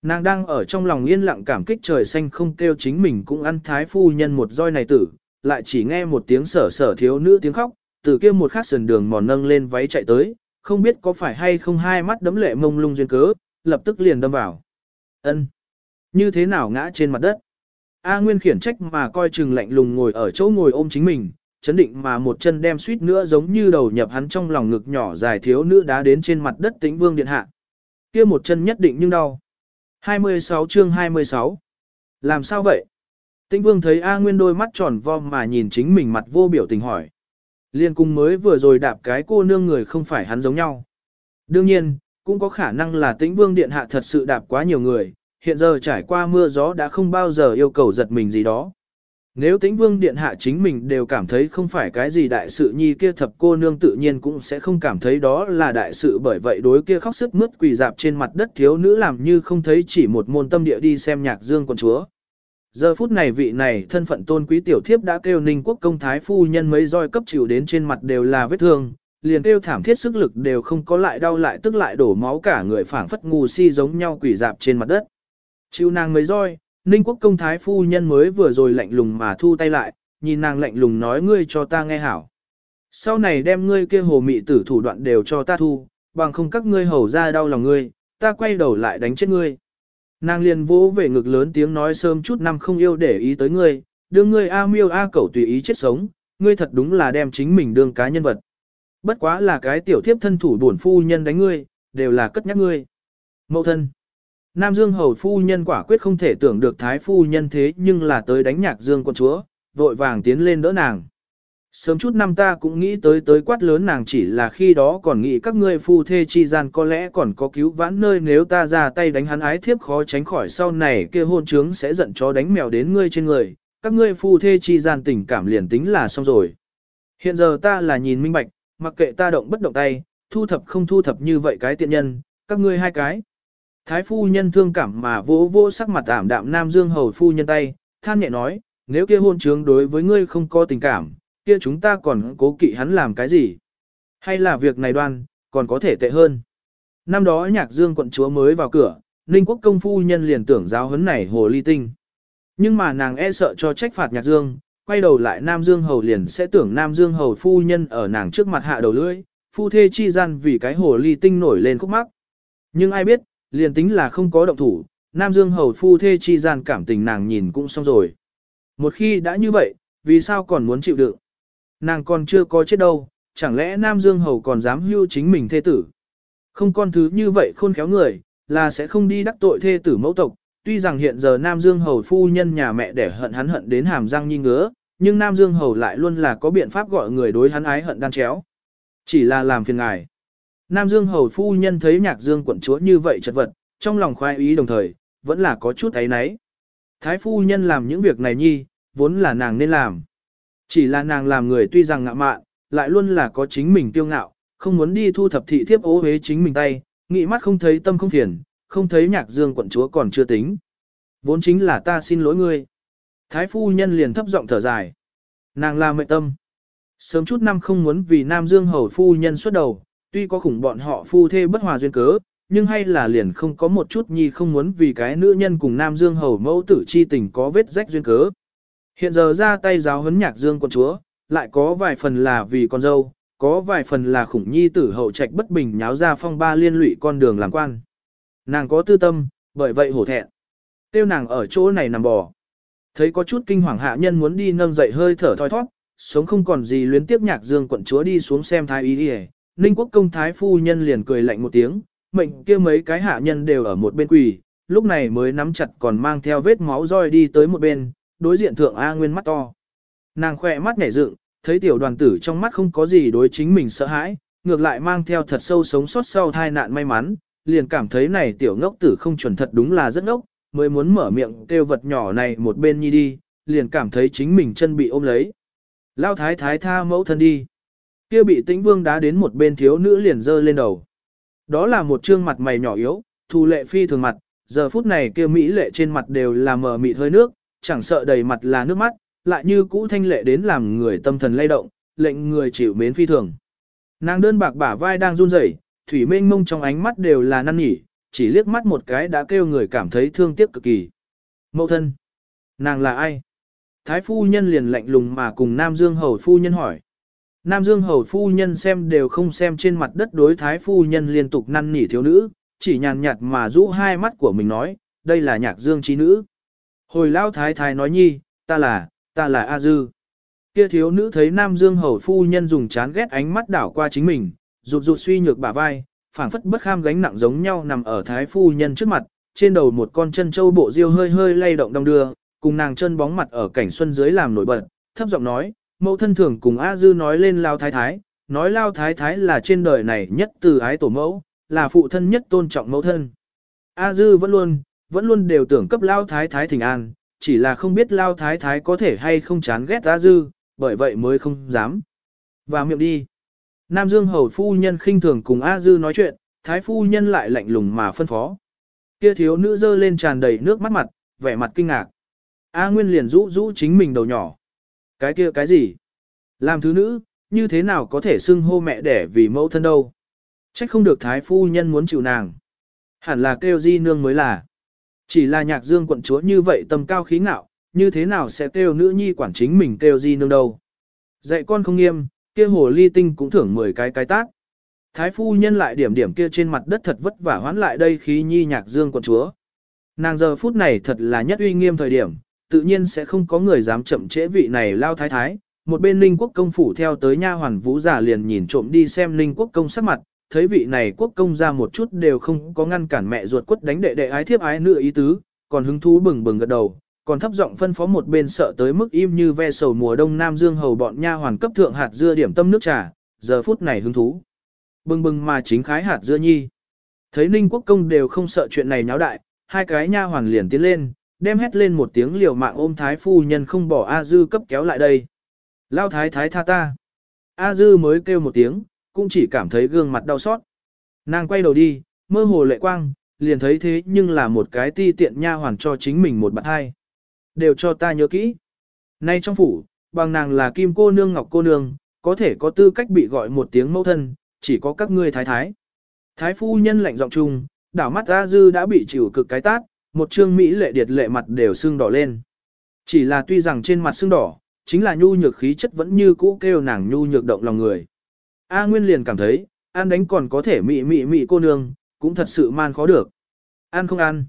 Nàng đang ở trong lòng yên lặng cảm kích trời xanh không kêu chính mình cũng ăn thái phu nhân một roi này tử, lại chỉ nghe một tiếng sở sở thiếu nữ tiếng khóc, từ kia một khắc sườn đường mòn nâng lên váy chạy tới, không biết có phải hay không hai mắt đấm lệ mông lung duyên cớ, lập tức liền đâm vào. ân Như thế nào ngã trên mặt đất? A Nguyên khiển trách mà coi chừng lạnh lùng ngồi ở chỗ ngồi ôm chính mình, chấn định mà một chân đem suýt nữa giống như đầu nhập hắn trong lòng ngực nhỏ dài thiếu nữ đá đến trên mặt đất tĩnh vương điện hạ. kia một chân nhất định nhưng đau. 26 chương 26 Làm sao vậy? Tĩnh vương thấy A Nguyên đôi mắt tròn vo mà nhìn chính mình mặt vô biểu tình hỏi. Liên cung mới vừa rồi đạp cái cô nương người không phải hắn giống nhau. Đương nhiên, cũng có khả năng là tĩnh vương điện hạ thật sự đạp quá nhiều người, hiện giờ trải qua mưa gió đã không bao giờ yêu cầu giật mình gì đó. Nếu tĩnh vương điện hạ chính mình đều cảm thấy không phải cái gì đại sự nhi kia thập cô nương tự nhiên cũng sẽ không cảm thấy đó là đại sự bởi vậy đối kia khóc sức mướt quỳ dạp trên mặt đất thiếu nữ làm như không thấy chỉ một môn tâm địa đi xem nhạc dương con chúa. Giờ phút này vị này thân phận tôn quý tiểu thiếp đã kêu ninh quốc công thái phu nhân mấy roi cấp chịu đến trên mặt đều là vết thương, liền kêu thảm thiết sức lực đều không có lại đau lại tức lại đổ máu cả người phảng phất ngu si giống nhau quỷ dạp trên mặt đất. Chịu nàng mấy roi, ninh quốc công thái phu nhân mới vừa rồi lạnh lùng mà thu tay lại, nhìn nàng lạnh lùng nói ngươi cho ta nghe hảo. Sau này đem ngươi kia hồ mị tử thủ đoạn đều cho ta thu, bằng không các ngươi hầu ra đau lòng ngươi, ta quay đầu lại đánh chết ngươi. Nàng liền vỗ về ngực lớn tiếng nói sớm chút năm không yêu để ý tới ngươi, đưa ngươi A miêu A cẩu tùy ý chết sống, ngươi thật đúng là đem chính mình đương cá nhân vật. Bất quá là cái tiểu thiếp thân thủ buồn phu nhân đánh ngươi, đều là cất nhắc ngươi. Mậu thân. Nam Dương hầu phu nhân quả quyết không thể tưởng được thái phu nhân thế nhưng là tới đánh nhạc Dương con chúa, vội vàng tiến lên đỡ nàng. Sớm chút năm ta cũng nghĩ tới tới quát lớn nàng chỉ là khi đó còn nghĩ các ngươi phu thê chi gian có lẽ còn có cứu vãn nơi nếu ta ra tay đánh hắn ái thiếp khó tránh khỏi sau này kia hôn trướng sẽ giận chó đánh mèo đến ngươi trên người, các ngươi phu thê chi gian tình cảm liền tính là xong rồi. Hiện giờ ta là nhìn minh bạch, mặc kệ ta động bất động tay, thu thập không thu thập như vậy cái tiện nhân, các ngươi hai cái. Thái phu nhân thương cảm mà vỗ vỗ sắc mặt ảm đạm Nam Dương hầu phu nhân tay, than nhẹ nói, nếu kia hôn trướng đối với ngươi không có tình cảm, kia chúng ta còn cố kỵ hắn làm cái gì? Hay là việc này đoan, còn có thể tệ hơn? Năm đó nhạc dương quận chúa mới vào cửa, Ninh quốc công phu nhân liền tưởng giáo huấn này hồ ly tinh. Nhưng mà nàng e sợ cho trách phạt nhạc dương, quay đầu lại Nam Dương hầu liền sẽ tưởng Nam Dương hầu phu nhân ở nàng trước mặt hạ đầu lưỡi, phu thê chi gian vì cái hồ ly tinh nổi lên khúc mắc. Nhưng ai biết, liền tính là không có động thủ, Nam Dương hầu phu thê chi gian cảm tình nàng nhìn cũng xong rồi. Một khi đã như vậy, vì sao còn muốn chịu đựng? Nàng còn chưa có chết đâu, chẳng lẽ Nam Dương Hầu còn dám hưu chính mình thê tử? Không con thứ như vậy khôn khéo người, là sẽ không đi đắc tội thê tử mẫu tộc. Tuy rằng hiện giờ Nam Dương Hầu phu nhân nhà mẹ để hận hắn hận đến hàm răng nhi ngứa, nhưng Nam Dương Hầu lại luôn là có biện pháp gọi người đối hắn ái hận đan chéo. Chỉ là làm phiền ngài. Nam Dương hầu phu nhân thấy nhạc dương quận chúa như vậy chật vật, trong lòng khoái ý đồng thời, vẫn là có chút ấy nấy. Thái phu nhân làm những việc này nhi, vốn là nàng nên làm. Chỉ là nàng làm người tuy rằng ngạ mạn, lại luôn là có chính mình tiêu ngạo, không muốn đi thu thập thị thiếp ố hế chính mình tay, nghĩ mắt không thấy tâm không phiền, không thấy nhạc dương quận chúa còn chưa tính. Vốn chính là ta xin lỗi ngươi. Thái phu nhân liền thấp giọng thở dài. Nàng là mệnh tâm. Sớm chút năm không muốn vì Nam Dương hầu phu nhân xuất đầu, tuy có khủng bọn họ phu thê bất hòa duyên cớ, nhưng hay là liền không có một chút nhi không muốn vì cái nữ nhân cùng Nam Dương hầu mẫu tử chi tình có vết rách duyên cớ. Hiện giờ ra tay giáo huấn nhạc Dương con chúa, lại có vài phần là vì con dâu, có vài phần là khủng nhi tử hậu trạch bất bình nháo ra phong ba liên lụy con đường làm quan. Nàng có tư tâm, bởi vậy hổ thẹn. Tiêu nàng ở chỗ này nằm bò. Thấy có chút kinh hoàng hạ nhân muốn đi nâng dậy hơi thở thoi thoát, sống không còn gì luyến tiếp nhạc dương quận chúa đi xuống xem thái y đi Ninh quốc công thái phu nhân liền cười lạnh một tiếng, mệnh kia mấy cái hạ nhân đều ở một bên quỳ, lúc này mới nắm chặt còn mang theo vết máu roi đi tới một bên, đối diện thượng A Nguyên mắt to. Nàng khỏe mắt nhảy dựng, thấy tiểu đoàn tử trong mắt không có gì đối chính mình sợ hãi, ngược lại mang theo thật sâu sống sót sau tai nạn may mắn, liền cảm thấy này tiểu ngốc tử không chuẩn thật đúng là rất ngốc, mới muốn mở miệng kêu vật nhỏ này một bên nhi đi, liền cảm thấy chính mình chân bị ôm lấy. Lao thái thái tha mẫu thân đi. Kia bị tĩnh vương đá đến một bên thiếu nữ liền giơ lên đầu. Đó là một trương mặt mày nhỏ yếu, thù lệ phi thường mặt, giờ phút này kia mỹ lệ trên mặt đều là mờ mịt hơi nước, chẳng sợ đầy mặt là nước mắt, lại như cũ thanh lệ đến làm người tâm thần lay động, lệnh người chịu mến phi thường. Nàng đơn bạc bả vai đang run rẩy, thủy mênh mông trong ánh mắt đều là năn nỉ, chỉ liếc mắt một cái đã kêu người cảm thấy thương tiếc cực kỳ. Mậu thân, nàng là ai? Thái phu nhân liền lạnh lùng mà cùng Nam Dương hầu phu nhân hỏi. Nam Dương hầu phu nhân xem đều không xem trên mặt đất đối thái phu nhân liên tục năn nỉ thiếu nữ, chỉ nhàn nhạt mà rũ hai mắt của mình nói, đây là nhạc dương trí nữ. Hồi lao thái thái nói nhi, ta là, ta là A Dư. Kia thiếu nữ thấy Nam Dương hầu phu nhân dùng chán ghét ánh mắt đảo qua chính mình, rụt rụt suy nhược bả vai, phảng phất bất kham gánh nặng giống nhau nằm ở thái phu nhân trước mặt, trên đầu một con chân châu bộ diêu hơi hơi lay động đong đưa, cùng nàng chân bóng mặt ở cảnh xuân dưới làm nổi bật, thấp giọng nói, mẫu thân thường cùng A Dư nói lên lao thái thái, nói lao thái thái là trên đời này nhất từ ái tổ mẫu, là phụ thân nhất tôn trọng mẫu thân. A Dư vẫn luôn, vẫn luôn đều tưởng cấp lao thái thái thỉnh an, chỉ là không biết lao thái thái có thể hay không chán ghét A Dư, bởi vậy mới không dám. Vào miệng đi. Nam Dương hầu phu nhân khinh thường cùng A Dư nói chuyện, thái phu nhân lại lạnh lùng mà phân phó. Kia thiếu nữ dơ lên tràn đầy nước mắt mặt, vẻ mặt kinh ngạc. A Nguyên liền rũ rũ chính mình đầu nhỏ. Cái kia cái gì? Làm thứ nữ, như thế nào có thể xưng hô mẹ đẻ vì mẫu thân đâu? Trách không được thái phu nhân muốn chịu nàng. Hẳn là kêu di nương mới là. Chỉ là nhạc dương quận chúa như vậy tầm cao khí ngạo, như thế nào sẽ kêu nữ nhi quản chính mình kêu di nương đâu? Dạy con không nghiêm, kia hồ ly tinh cũng thưởng 10 cái cái tác. Thái phu nhân lại điểm điểm kia trên mặt đất thật vất vả hoán lại đây khí nhi nhạc dương quận chúa. Nàng giờ phút này thật là nhất uy nghiêm thời điểm, tự nhiên sẽ không có người dám chậm trễ vị này lao thái thái. Một bên linh quốc công phủ theo tới nha hoàn vũ giả liền nhìn trộm đi xem linh quốc công sắc mặt, thấy vị này quốc công ra một chút đều không có ngăn cản mẹ ruột quất đánh đệ đệ ái thiếp ái nữ ý tứ, còn hứng thú bừng bừng gật đầu, còn thấp giọng phân phó một bên sợ tới mức im như ve sầu mùa đông nam dương hầu bọn nha hoàn cấp thượng hạt dưa điểm tâm nước trà, giờ phút này hứng thú. Bừng bừng mà chính khái hạt dưa nhi. Thấy Ninh Quốc công đều không sợ chuyện này nháo đại, hai cái nha hoàn liền tiến lên, đem hét lên một tiếng liều mạng ôm thái phu nhân không bỏ A Dư cấp kéo lại đây. Lao thái thái tha ta. A Dư mới kêu một tiếng, cũng chỉ cảm thấy gương mặt đau xót. Nàng quay đầu đi, mơ hồ lệ quang, liền thấy thế nhưng là một cái ti tiện nha hoàn cho chính mình một bạn hai. Đều cho ta nhớ kỹ. Nay trong phủ, bằng nàng là kim cô nương ngọc cô nương, có thể có tư cách bị gọi một tiếng mẫu thân, chỉ có các ngươi thái thái. Thái phu nhân lạnh giọng chung, đảo mắt A Dư đã bị chịu cực cái tát, một trương Mỹ lệ điệt lệ mặt đều sưng đỏ lên. Chỉ là tuy rằng trên mặt sưng đỏ, chính là nhu nhược khí chất vẫn như cũ kêu nàng nhu nhược động lòng người. A Nguyên liền cảm thấy, ăn đánh còn có thể mị mị mị cô nương, cũng thật sự man khó được. Ăn không ăn.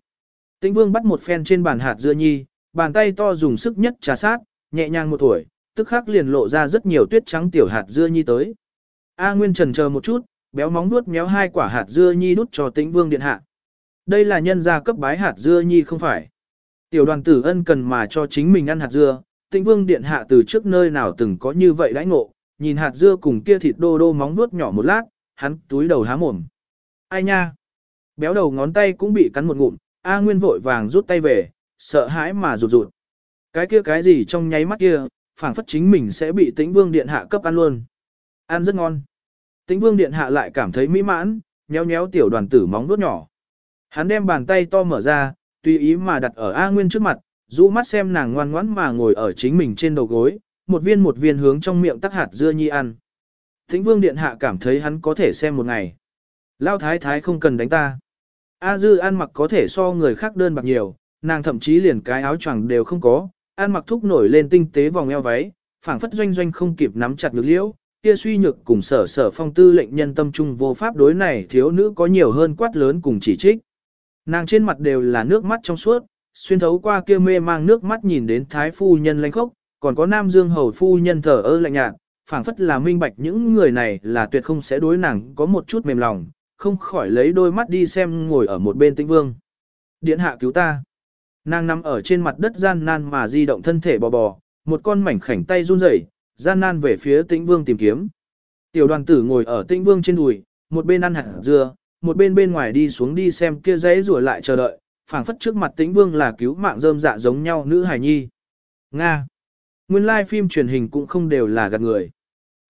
Tĩnh Vương bắt một phen trên bàn hạt dưa nhi, bàn tay to dùng sức nhất trà sát, nhẹ nhàng một tuổi, tức khắc liền lộ ra rất nhiều tuyết trắng tiểu hạt dưa nhi tới. A Nguyên trần chờ một chút, béo móng nuốt méo hai quả hạt dưa nhi đút cho Tĩnh Vương điện hạ. Đây là nhân gia cấp bái hạt dưa nhi không phải. Tiểu đoàn tử ân cần mà cho chính mình ăn hạt dưa, Tĩnh Vương điện hạ từ trước nơi nào từng có như vậy đãi ngộ, nhìn hạt dưa cùng kia thịt đô đô móng nuốt nhỏ một lát, hắn túi đầu há mồm. Ai nha? Béo đầu ngón tay cũng bị cắn một ngụm, A Nguyên vội vàng rút tay về, sợ hãi mà rụt rụt. Cái kia cái gì trong nháy mắt kia, phảng phất chính mình sẽ bị tĩnh vương điện hạ cấp ăn luôn. Ăn rất ngon. Tĩnh vương điện hạ lại cảm thấy mỹ mãn, nhéo nhéo tiểu đoàn tử móng nuốt nhỏ. Hắn đem bàn tay to mở ra, tùy ý mà đặt ở A Nguyên trước mặt, rũ mắt xem nàng ngoan ngoãn mà ngồi ở chính mình trên đầu gối, một viên một viên hướng trong miệng tắc hạt dưa nhi ăn. Thính vương điện hạ cảm thấy hắn có thể xem một ngày. Lao thái thái không cần đánh ta. A dư ăn mặc có thể so người khác đơn bạc nhiều, nàng thậm chí liền cái áo choàng đều không có, ăn mặc thúc nổi lên tinh tế vòng eo váy, phảng phất doanh doanh không kịp nắm chặt ngực liễu, kia suy nhược cùng sở sở phong tư lệnh nhân tâm trung vô pháp đối này thiếu nữ có nhiều hơn quát lớn cùng chỉ trích. Nàng trên mặt đều là nước mắt trong suốt, xuyên thấu qua kia mê mang nước mắt nhìn đến thái phu nhân lãnh khốc, còn có nam dương hầu phu nhân thở ơ lạnh nhạt, phảng phất là minh bạch những người này là tuyệt không sẽ đối nàng có một chút mềm lòng, không khỏi lấy đôi mắt đi xem ngồi ở một bên tĩnh vương. Điện hạ cứu ta. Nàng nằm ở trên mặt đất gian nan mà di động thân thể bò bò, một con mảnh khảnh tay run rẩy, gian nan về phía tĩnh vương tìm kiếm. Tiểu đoàn tử ngồi ở tĩnh vương trên đùi, một bên ăn hạt dưa, một bên bên ngoài đi xuống đi xem kia dãy rủa lại chờ đợi, phảng phất trước mặt tĩnh vương là cứu mạng rơm dạ giống nhau nữ hài nhi. Nga. Nguyên lai like phim truyền hình cũng không đều là gạt người.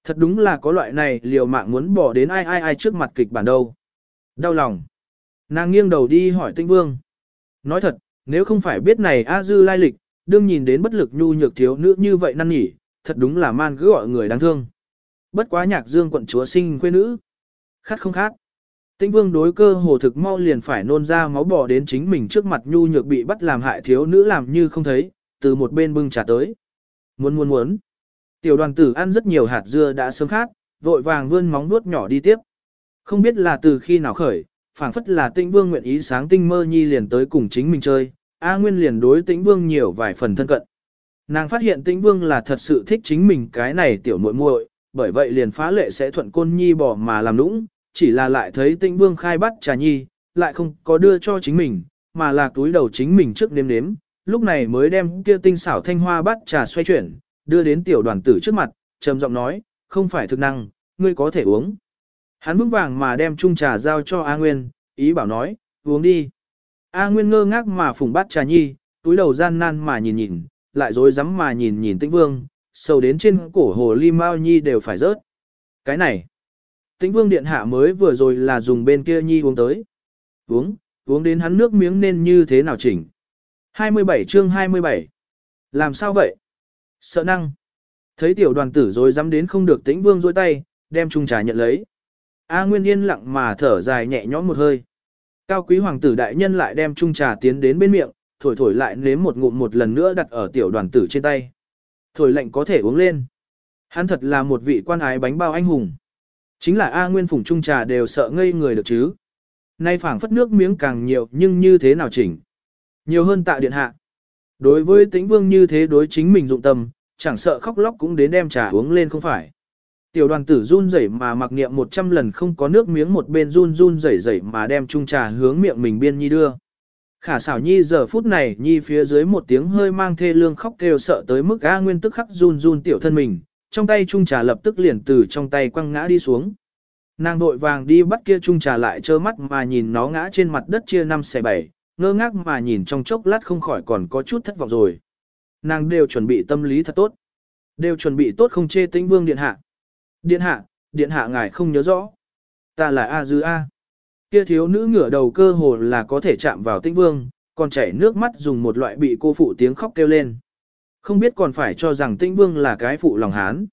Thật đúng là có loại này liều mạng muốn bỏ đến ai ai ai trước mặt kịch bản đâu. Đau lòng. Nàng nghiêng đầu đi hỏi tĩnh vương. Nói thật, nếu không phải biết này A Dư lai lịch, đương nhìn đến bất lực nhu nhược thiếu nữ như vậy năn nỉ, thật đúng là man cứ gọi người đáng thương. Bất quá nhạc dương quận chúa sinh quê nữ. Khát không khát. Tĩnh vương đối cơ hồ thực mau liền phải nôn ra máu bỏ đến chính mình trước mặt nhu nhược bị bắt làm hại thiếu nữ làm như không thấy, từ một bên bưng trà tới. Muốn muốn muốn. Tiểu đoàn tử ăn rất nhiều hạt dưa đã sớm khát, vội vàng vươn móng nuốt nhỏ đi tiếp. Không biết là từ khi nào khởi, phảng phất là tĩnh vương nguyện ý sáng tinh mơ nhi liền tới cùng chính mình chơi, A Nguyên liền đối tĩnh vương nhiều vài phần thân cận. Nàng phát hiện tĩnh vương là thật sự thích chính mình cái này tiểu muội muội, bởi vậy liền phá lệ sẽ thuận côn nhi bỏ mà làm nũng, chỉ là lại thấy tĩnh vương khai bắt trà nhi, lại không có đưa cho chính mình, mà là túi đầu chính mình trước nếm nếm, lúc này mới đem kia tinh xảo thanh hoa bắt trà xoay chuyển, đưa đến tiểu đoàn tử trước mặt, trầm giọng nói, không phải thực năng, ngươi có thể uống. Hắn vững vàng mà đem chung trà giao cho A Nguyên, ý bảo nói, uống đi. A Nguyên ngơ ngác mà phùng bát trà nhi, túi đầu gian nan mà nhìn nhìn, lại dối rắm mà nhìn nhìn tĩnh vương, sầu đến trên cổ hồ ly mao nhi đều phải rớt. Cái này, tĩnh vương điện hạ mới vừa rồi là dùng bên kia nhi uống tới. Uống, uống đến hắn nước miếng nên như thế nào chỉnh. 27 chương 27 Làm sao vậy? Sợ năng. Thấy tiểu đoàn tử rồi dám đến không được tĩnh vương dôi tay, đem chung trà nhận lấy. A Nguyên yên lặng mà thở dài nhẹ nhõm một hơi. Cao quý hoàng tử đại nhân lại đem chung trà tiến đến bên miệng, thổi thổi lại nếm một ngụm một lần nữa đặt ở tiểu đoàn tử trên tay. Thổi lạnh có thể uống lên. Hắn thật là một vị quan ái bánh bao anh hùng. Chính là A Nguyên phùng chung trà đều sợ ngây người được chứ. Nay phảng phất nước miếng càng nhiều nhưng như thế nào chỉnh. Nhiều hơn tạ điện hạ. Đối với tĩnh vương như thế đối chính mình dụng tâm, chẳng sợ khóc lóc cũng đến đem trà uống lên không phải. Tiểu đoàn tử run rẩy mà mặc niệm 100 lần không có nước miếng một bên run run rẩy rẩy mà đem chung trà hướng miệng mình biên nhi đưa. Khả xảo nhi giờ phút này nhi phía dưới một tiếng hơi mang thê lương khóc kêu sợ tới mức A Nguyên tức khắc run run tiểu thân mình, trong tay chung trà lập tức liền từ trong tay quăng ngã đi xuống. Nàng vội vàng đi bắt kia chung trà lại trơ mắt mà nhìn nó ngã trên mặt đất chia năm xẻ bảy, ngơ ngác mà nhìn trong chốc lát không khỏi còn có chút thất vọng rồi. Nàng đều chuẩn bị tâm lý thật tốt. Đều chuẩn bị tốt không chê tĩnh vương điện hạ. Điện hạ, điện hạ ngài không nhớ rõ. Ta là A Dư A. Kia thiếu nữ ngửa đầu cơ hồ là có thể chạm vào tĩnh vương, còn chảy nước mắt dùng một loại bị cô phụ tiếng khóc kêu lên. Không biết còn phải cho rằng tĩnh vương là cái phụ lòng hán.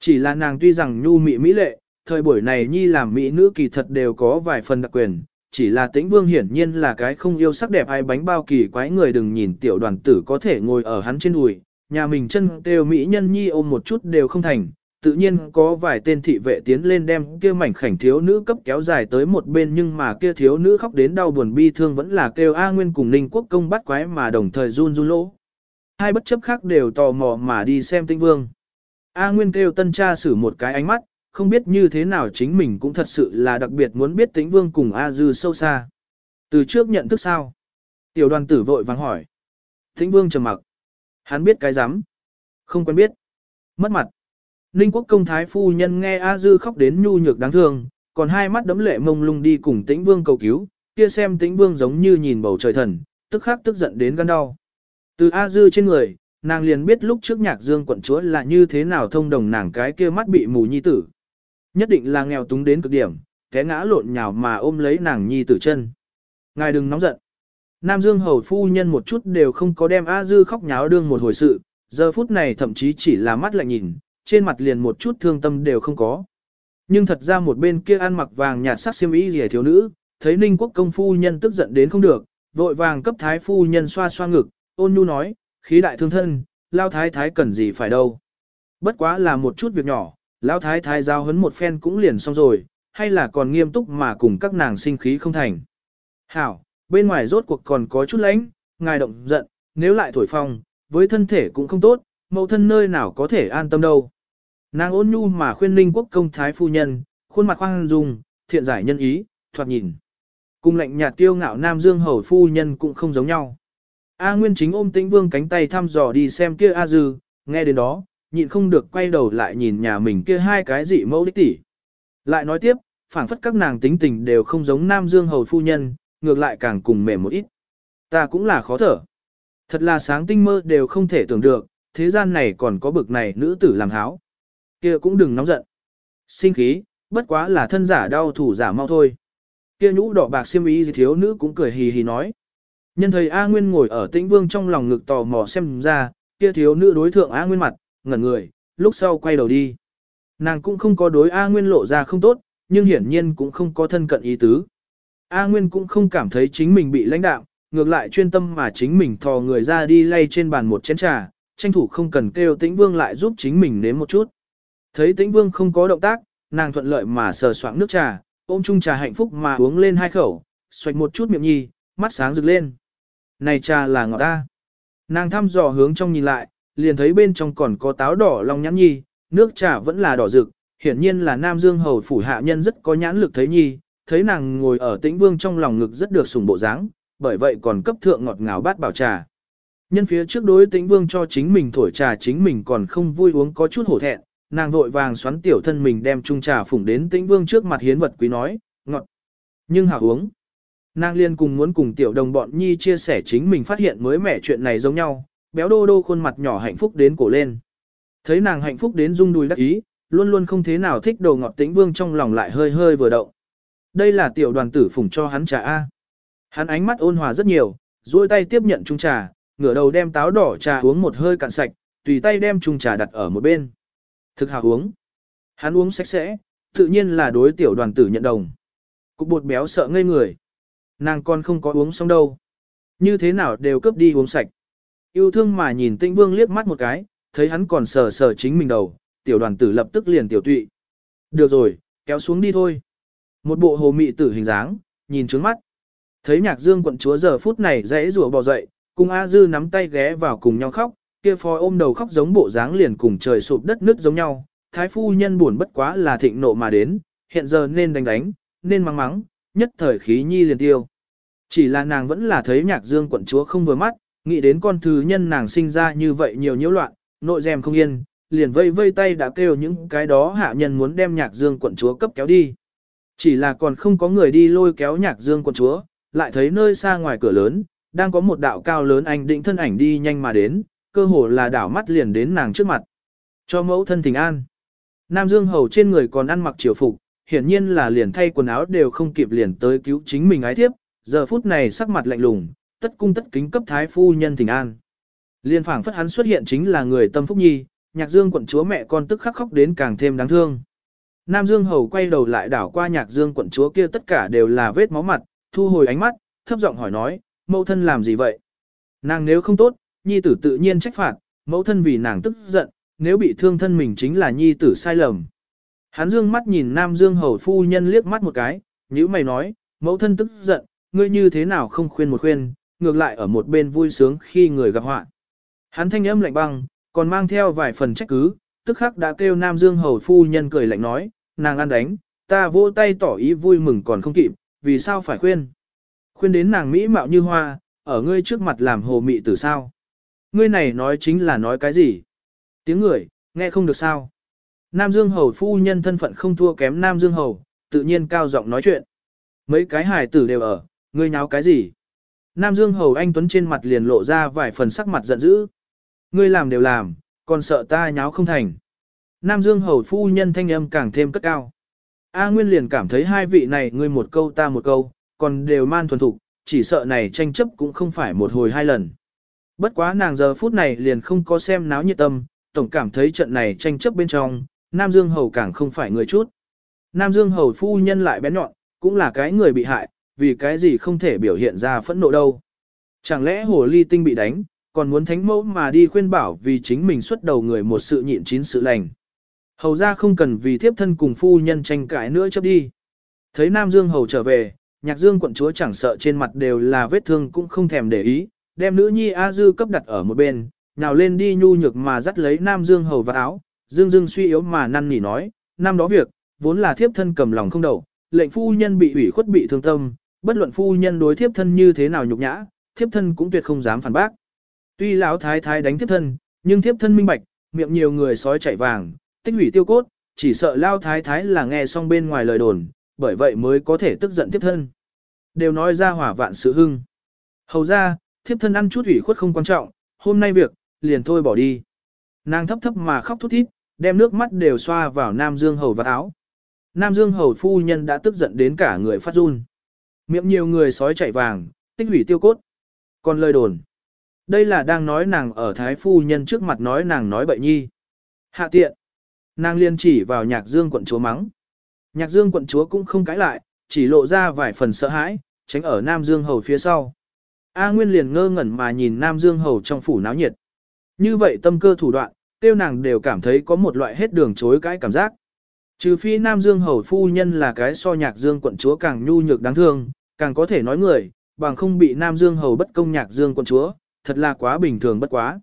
Chỉ là nàng tuy rằng nhu mị mỹ lệ, thời buổi này nhi làm mỹ nữ kỳ thật đều có vài phần đặc quyền, chỉ là tĩnh vương hiển nhiên là cái không yêu sắc đẹp ai bánh bao kỳ quái người đừng nhìn tiểu đoàn tử có thể ngồi ở hắn trên đùi, nhà mình chân đều mỹ nhân nhi ôm một chút đều không thành, tự nhiên có vài tên thị vệ tiến lên đem kia mảnh khảnh thiếu nữ cấp kéo dài tới một bên nhưng mà kia thiếu nữ khóc đến đau buồn bi thương vẫn là kêu A Nguyên cùng Ninh Quốc công bắt quái mà đồng thời run run lỗ. Hai bất chấp khác đều tò mò mà đi xem tinh vương. A Nguyên kêu tân cha xử một cái ánh mắt, không biết như thế nào chính mình cũng thật sự là đặc biệt muốn biết tĩnh vương cùng A Dư sâu xa. Từ trước nhận thức sao? Tiểu đoàn tử vội vàng hỏi. Tĩnh vương trầm mặc. Hắn biết cái rắm Không quen biết. Mất mặt. Ninh quốc công thái phu nhân nghe A Dư khóc đến nhu nhược đáng thương, còn hai mắt đấm lệ mông lung đi cùng tĩnh vương cầu cứu, kia xem tĩnh vương giống như nhìn bầu trời thần, tức khắc tức giận đến gan đau. Từ A Dư trên người, nàng liền biết lúc trước nhạc dương quận chúa là như thế nào thông đồng nàng cái kia mắt bị mù nhi tử. Nhất định là nghèo túng đến cực điểm, té ngã lộn nhào mà ôm lấy nàng nhi tử chân. Ngài đừng nóng giận. Nam Dương hầu phu nhân một chút đều không có đem A Dư khóc nháo đương một hồi sự, giờ phút này thậm chí chỉ là mắt lạnh nhìn, trên mặt liền một chút thương tâm đều không có. Nhưng thật ra một bên kia ăn mặc vàng nhạt sắc xiêm y rẻ thiếu nữ, thấy Ninh Quốc công phu nhân tức giận đến không được, vội vàng cấp thái phu nhân xoa xoa ngực, ôn nhu nói, khí đại thương thân, lao thái thái cần gì phải đâu. Bất quá là một chút việc nhỏ, lao thái thái giao hấn một phen cũng liền xong rồi, hay là còn nghiêm túc mà cùng các nàng sinh khí không thành. Hảo, bên ngoài rốt cuộc còn có chút lánh, ngài động giận, nếu lại thổi phong, với thân thể cũng không tốt, mẫu thân nơi nào có thể an tâm đâu. Nàng ôn nhu mà khuyên ninh quốc công thái phu nhân, khuôn mặt khoan dung, thiện giải nhân ý, thoạt nhìn. Cùng lệnh nhạt tiêu ngạo nam dương hầu phu nhân cũng không giống nhau. A Nguyên chính ôm tĩnh vương cánh tay thăm dò đi xem kia A Dư, nghe đến đó, nhịn không được quay đầu lại nhìn nhà mình kia hai cái dị mẫu đích tỷ. Lại nói tiếp, phảng phất các nàng tính tình đều không giống nam dương hầu phu nhân, ngược lại càng cùng mềm một ít. Ta cũng là khó thở. Thật là sáng tinh mơ đều không thể tưởng được, thế gian này còn có bực này nữ tử làm háo. kia cũng đừng nóng giận. Sinh khí, bất quá là thân giả đau thủ giả mau thôi. Kia nhũ đỏ bạc xiêm ý gì thiếu nữ cũng cười hì hì nói. Nhân thầy A Nguyên ngồi ở tĩnh vương trong lòng ngực tò mò xem ra, kia thiếu nữ đối thượng A Nguyên mặt, ngẩn người, lúc sau quay đầu đi. Nàng cũng không có đối A Nguyên lộ ra không tốt, nhưng hiển nhiên cũng không có thân cận ý tứ. A Nguyên cũng không cảm thấy chính mình bị lãnh đạo, ngược lại chuyên tâm mà chính mình thò người ra đi lay trên bàn một chén trà, tranh thủ không cần kêu tĩnh vương lại giúp chính mình nếm một chút. Thấy tĩnh vương không có động tác, nàng thuận lợi mà sờ soạng nước trà, ôm chung trà hạnh phúc mà uống lên hai khẩu, xoạch một chút miệng nhi, mắt sáng rực lên. Này trà là ngọt ta. Nàng thăm dò hướng trong nhìn lại, liền thấy bên trong còn có táo đỏ long nhãn nhi, nước trà vẫn là đỏ rực, hiển nhiên là Nam Dương hầu phủ hạ nhân rất có nhãn lực thấy nhi, thấy nàng ngồi ở tĩnh vương trong lòng ngực rất được sủng bộ dáng, bởi vậy còn cấp thượng ngọt ngào bát bảo trà. Nhân phía trước đối tĩnh vương cho chính mình thổi trà chính mình còn không vui uống có chút hổ thẹn, nàng vội vàng xoắn tiểu thân mình đem chung trà phủng đến tĩnh vương trước mặt hiến vật quý nói, ngọt, nhưng hảo uống. Nàng liên cùng muốn cùng tiểu đồng bọn nhi chia sẻ chính mình phát hiện mới mẻ chuyện này giống nhau, béo đô đô khuôn mặt nhỏ hạnh phúc đến cổ lên. Thấy nàng hạnh phúc đến rung đùi đắc ý, luôn luôn không thế nào thích đồ ngọt tĩnh vương trong lòng lại hơi hơi vừa động. Đây là tiểu đoàn tử phủng cho hắn trà A. Hắn ánh mắt ôn hòa rất nhiều, duỗi tay tiếp nhận chung trà, ngửa đầu đem táo đỏ trà uống một hơi cạn sạch, tùy tay đem chung trà đặt ở một bên. Thực hào uống. Hắn uống sạch sẽ, tự nhiên là đối tiểu đoàn tử nhận đồng. Cục bột béo sợ ngây người. Nàng con không có uống xong đâu. Như thế nào đều cướp đi uống sạch. Yêu thương mà nhìn tinh vương liếc mắt một cái, thấy hắn còn sờ sờ chính mình đầu, tiểu đoàn tử lập tức liền tiểu tụy. Được rồi, kéo xuống đi thôi. Một bộ hồ mị tử hình dáng, nhìn trướng mắt. Thấy nhạc dương quận chúa giờ phút này dãy rủa bò dậy, cùng A Dư nắm tay ghé vào cùng nhau khóc, kia phò ôm đầu khóc giống bộ dáng liền cùng trời sụp đất nước giống nhau. Thái phu nhân buồn bất quá là thịnh nộ mà đến, hiện giờ nên đánh đánh, nên mắng mắng, nhất thời khí nhi liền tiêu. Chỉ là nàng vẫn là thấy nhạc dương quận chúa không vừa mắt, nghĩ đến con thứ nhân nàng sinh ra như vậy nhiều nhiễu loạn, nội dèm không yên, liền vây vây tay đã kêu những cái đó hạ nhân muốn đem nhạc dương quận chúa cấp kéo đi. Chỉ là còn không có người đi lôi kéo nhạc dương quận chúa, lại thấy nơi xa ngoài cửa lớn, đang có một đạo cao lớn anh định thân ảnh đi nhanh mà đến, cơ hồ là đảo mắt liền đến nàng trước mặt. Cho mẫu thân thỉnh an. Nam Dương Hầu trên người còn ăn mặc triều phục, hiển nhiên là liền thay quần áo đều không kịp liền tới cứu chính mình ái thiếp, giờ phút này sắc mặt lạnh lùng, tất cung tất kính cấp thái phu nhân thỉnh an. Liên phảng phất hắn xuất hiện chính là người tâm phúc nhi, nhạc dương quận chúa mẹ con tức khắc khóc đến càng thêm đáng thương. Nam Dương Hầu quay đầu lại đảo qua nhạc dương quận chúa kia tất cả đều là vết máu mặt, thu hồi ánh mắt, thấp giọng hỏi nói, mẫu thân làm gì vậy? Nàng nếu không tốt, nhi tử tự nhiên trách phạt, mẫu thân vì nàng tức giận, nếu bị thương thân mình chính là nhi tử sai lầm. Hắn dương mắt nhìn Nam Dương Hầu phu nhân liếc mắt một cái, nhữ mày nói, mẫu thân tức giận, ngươi như thế nào không khuyên một khuyên, ngược lại ở một bên vui sướng khi người gặp họa. Hắn thanh âm lạnh băng, còn mang theo vài phần trách cứ, tức khắc đã kêu Nam Dương Hầu phu nhân cười lạnh nói, nàng ăn đánh, ta vỗ tay tỏ ý vui mừng còn không kịp, vì sao phải khuyên? Khuyên đến nàng mỹ mạo như hoa, ở ngươi trước mặt làm hồ mị tử sao? Ngươi này nói chính là nói cái gì? Tiếng người, nghe không được sao? Nam Dương Hầu phu nhân thân phận không thua kém Nam Dương Hầu, tự nhiên cao giọng nói chuyện. Mấy cái hài tử đều ở, ngươi nháo cái gì? Nam Dương Hầu Anh Tuấn trên mặt liền lộ ra vài phần sắc mặt giận dữ. Ngươi làm đều làm, còn sợ ta nháo không thành. Nam Dương Hầu Phu Nhân thanh âm càng thêm cất cao. A Nguyên liền cảm thấy hai vị này ngươi một câu ta một câu, còn đều man thuần thục, chỉ sợ này tranh chấp cũng không phải một hồi hai lần. Bất quá nàng giờ phút này liền không có xem náo nhiệt tâm, tổng cảm thấy trận này tranh chấp bên trong, Nam Dương Hầu càng không phải người chút. Nam Dương Hầu phu nhân lại bén nhọn, cũng là cái người bị hại, vì cái gì không thể biểu hiện ra phẫn nộ đâu. Chẳng lẽ hồ ly tinh bị đánh, còn muốn thánh mẫu mà đi khuyên bảo vì chính mình xuất đầu người một sự nhịn chín sự lành. Hầu ra không cần vì thiếp thân cùng phu nhân tranh cãi nữa chấp đi. Thấy Nam Dương Hầu trở về, nhạc dương quận chúa chẳng sợ trên mặt đều là vết thương cũng không thèm để ý, đem nữ nhi A Dư cấp đặt ở một bên, nào lên đi nhu nhược mà dắt lấy Nam Dương Hầu vào áo, Dương Dương suy yếu mà năn nỉ nói, năm đó việc, vốn là thiếp thân cầm lòng không đầu, lệnh phu nhân bị ủy khuất bị thương tâm, bất luận phu nhân đối thiếp thân như thế nào nhục nhã, thiếp thân cũng tuyệt không dám phản bác. Tuy lão thái thái đánh thiếp thân, nhưng thiếp thân minh bạch, miệng nhiều người sói chạy vàng, tích hủy tiêu cốt, chỉ sợ lao thái thái là nghe xong bên ngoài lời đồn, bởi vậy mới có thể tức giận thiếp thân. Đều nói ra hỏa vạn sự hưng. Hầu ra, thiếp thân ăn chút ủy khuất không quan trọng, hôm nay việc, liền thôi bỏ đi. Nàng thấp thấp mà khóc thút thít, đem nước mắt đều xoa vào Nam Dương Hầu và áo. Nam Dương Hầu phu nhân đã tức giận đến cả người phát run. Miệng nhiều người sói chạy vàng, tích hủy tiêu cốt. Còn lời đồn. Đây là đang nói nàng ở Thái phu nhân trước mặt nói nàng nói bậy nhi. Hạ tiện. Nàng liên chỉ vào nhạc dương quận chúa mắng. Nhạc dương quận chúa cũng không cãi lại, chỉ lộ ra vài phần sợ hãi, tránh ở Nam Dương Hầu phía sau. A Nguyên liền ngơ ngẩn mà nhìn Nam Dương Hầu trong phủ náo nhiệt. Như vậy tâm cơ thủ đoạn, tiêu nàng đều cảm thấy có một loại hết đường chối cãi cảm giác. Trừ phi Nam Dương Hầu phu nhân là cái so nhạc Dương quận chúa càng nhu nhược đáng thương, càng có thể nói người, bằng không bị Nam Dương Hầu bất công nhạc Dương quận chúa, thật là quá bình thường bất quá.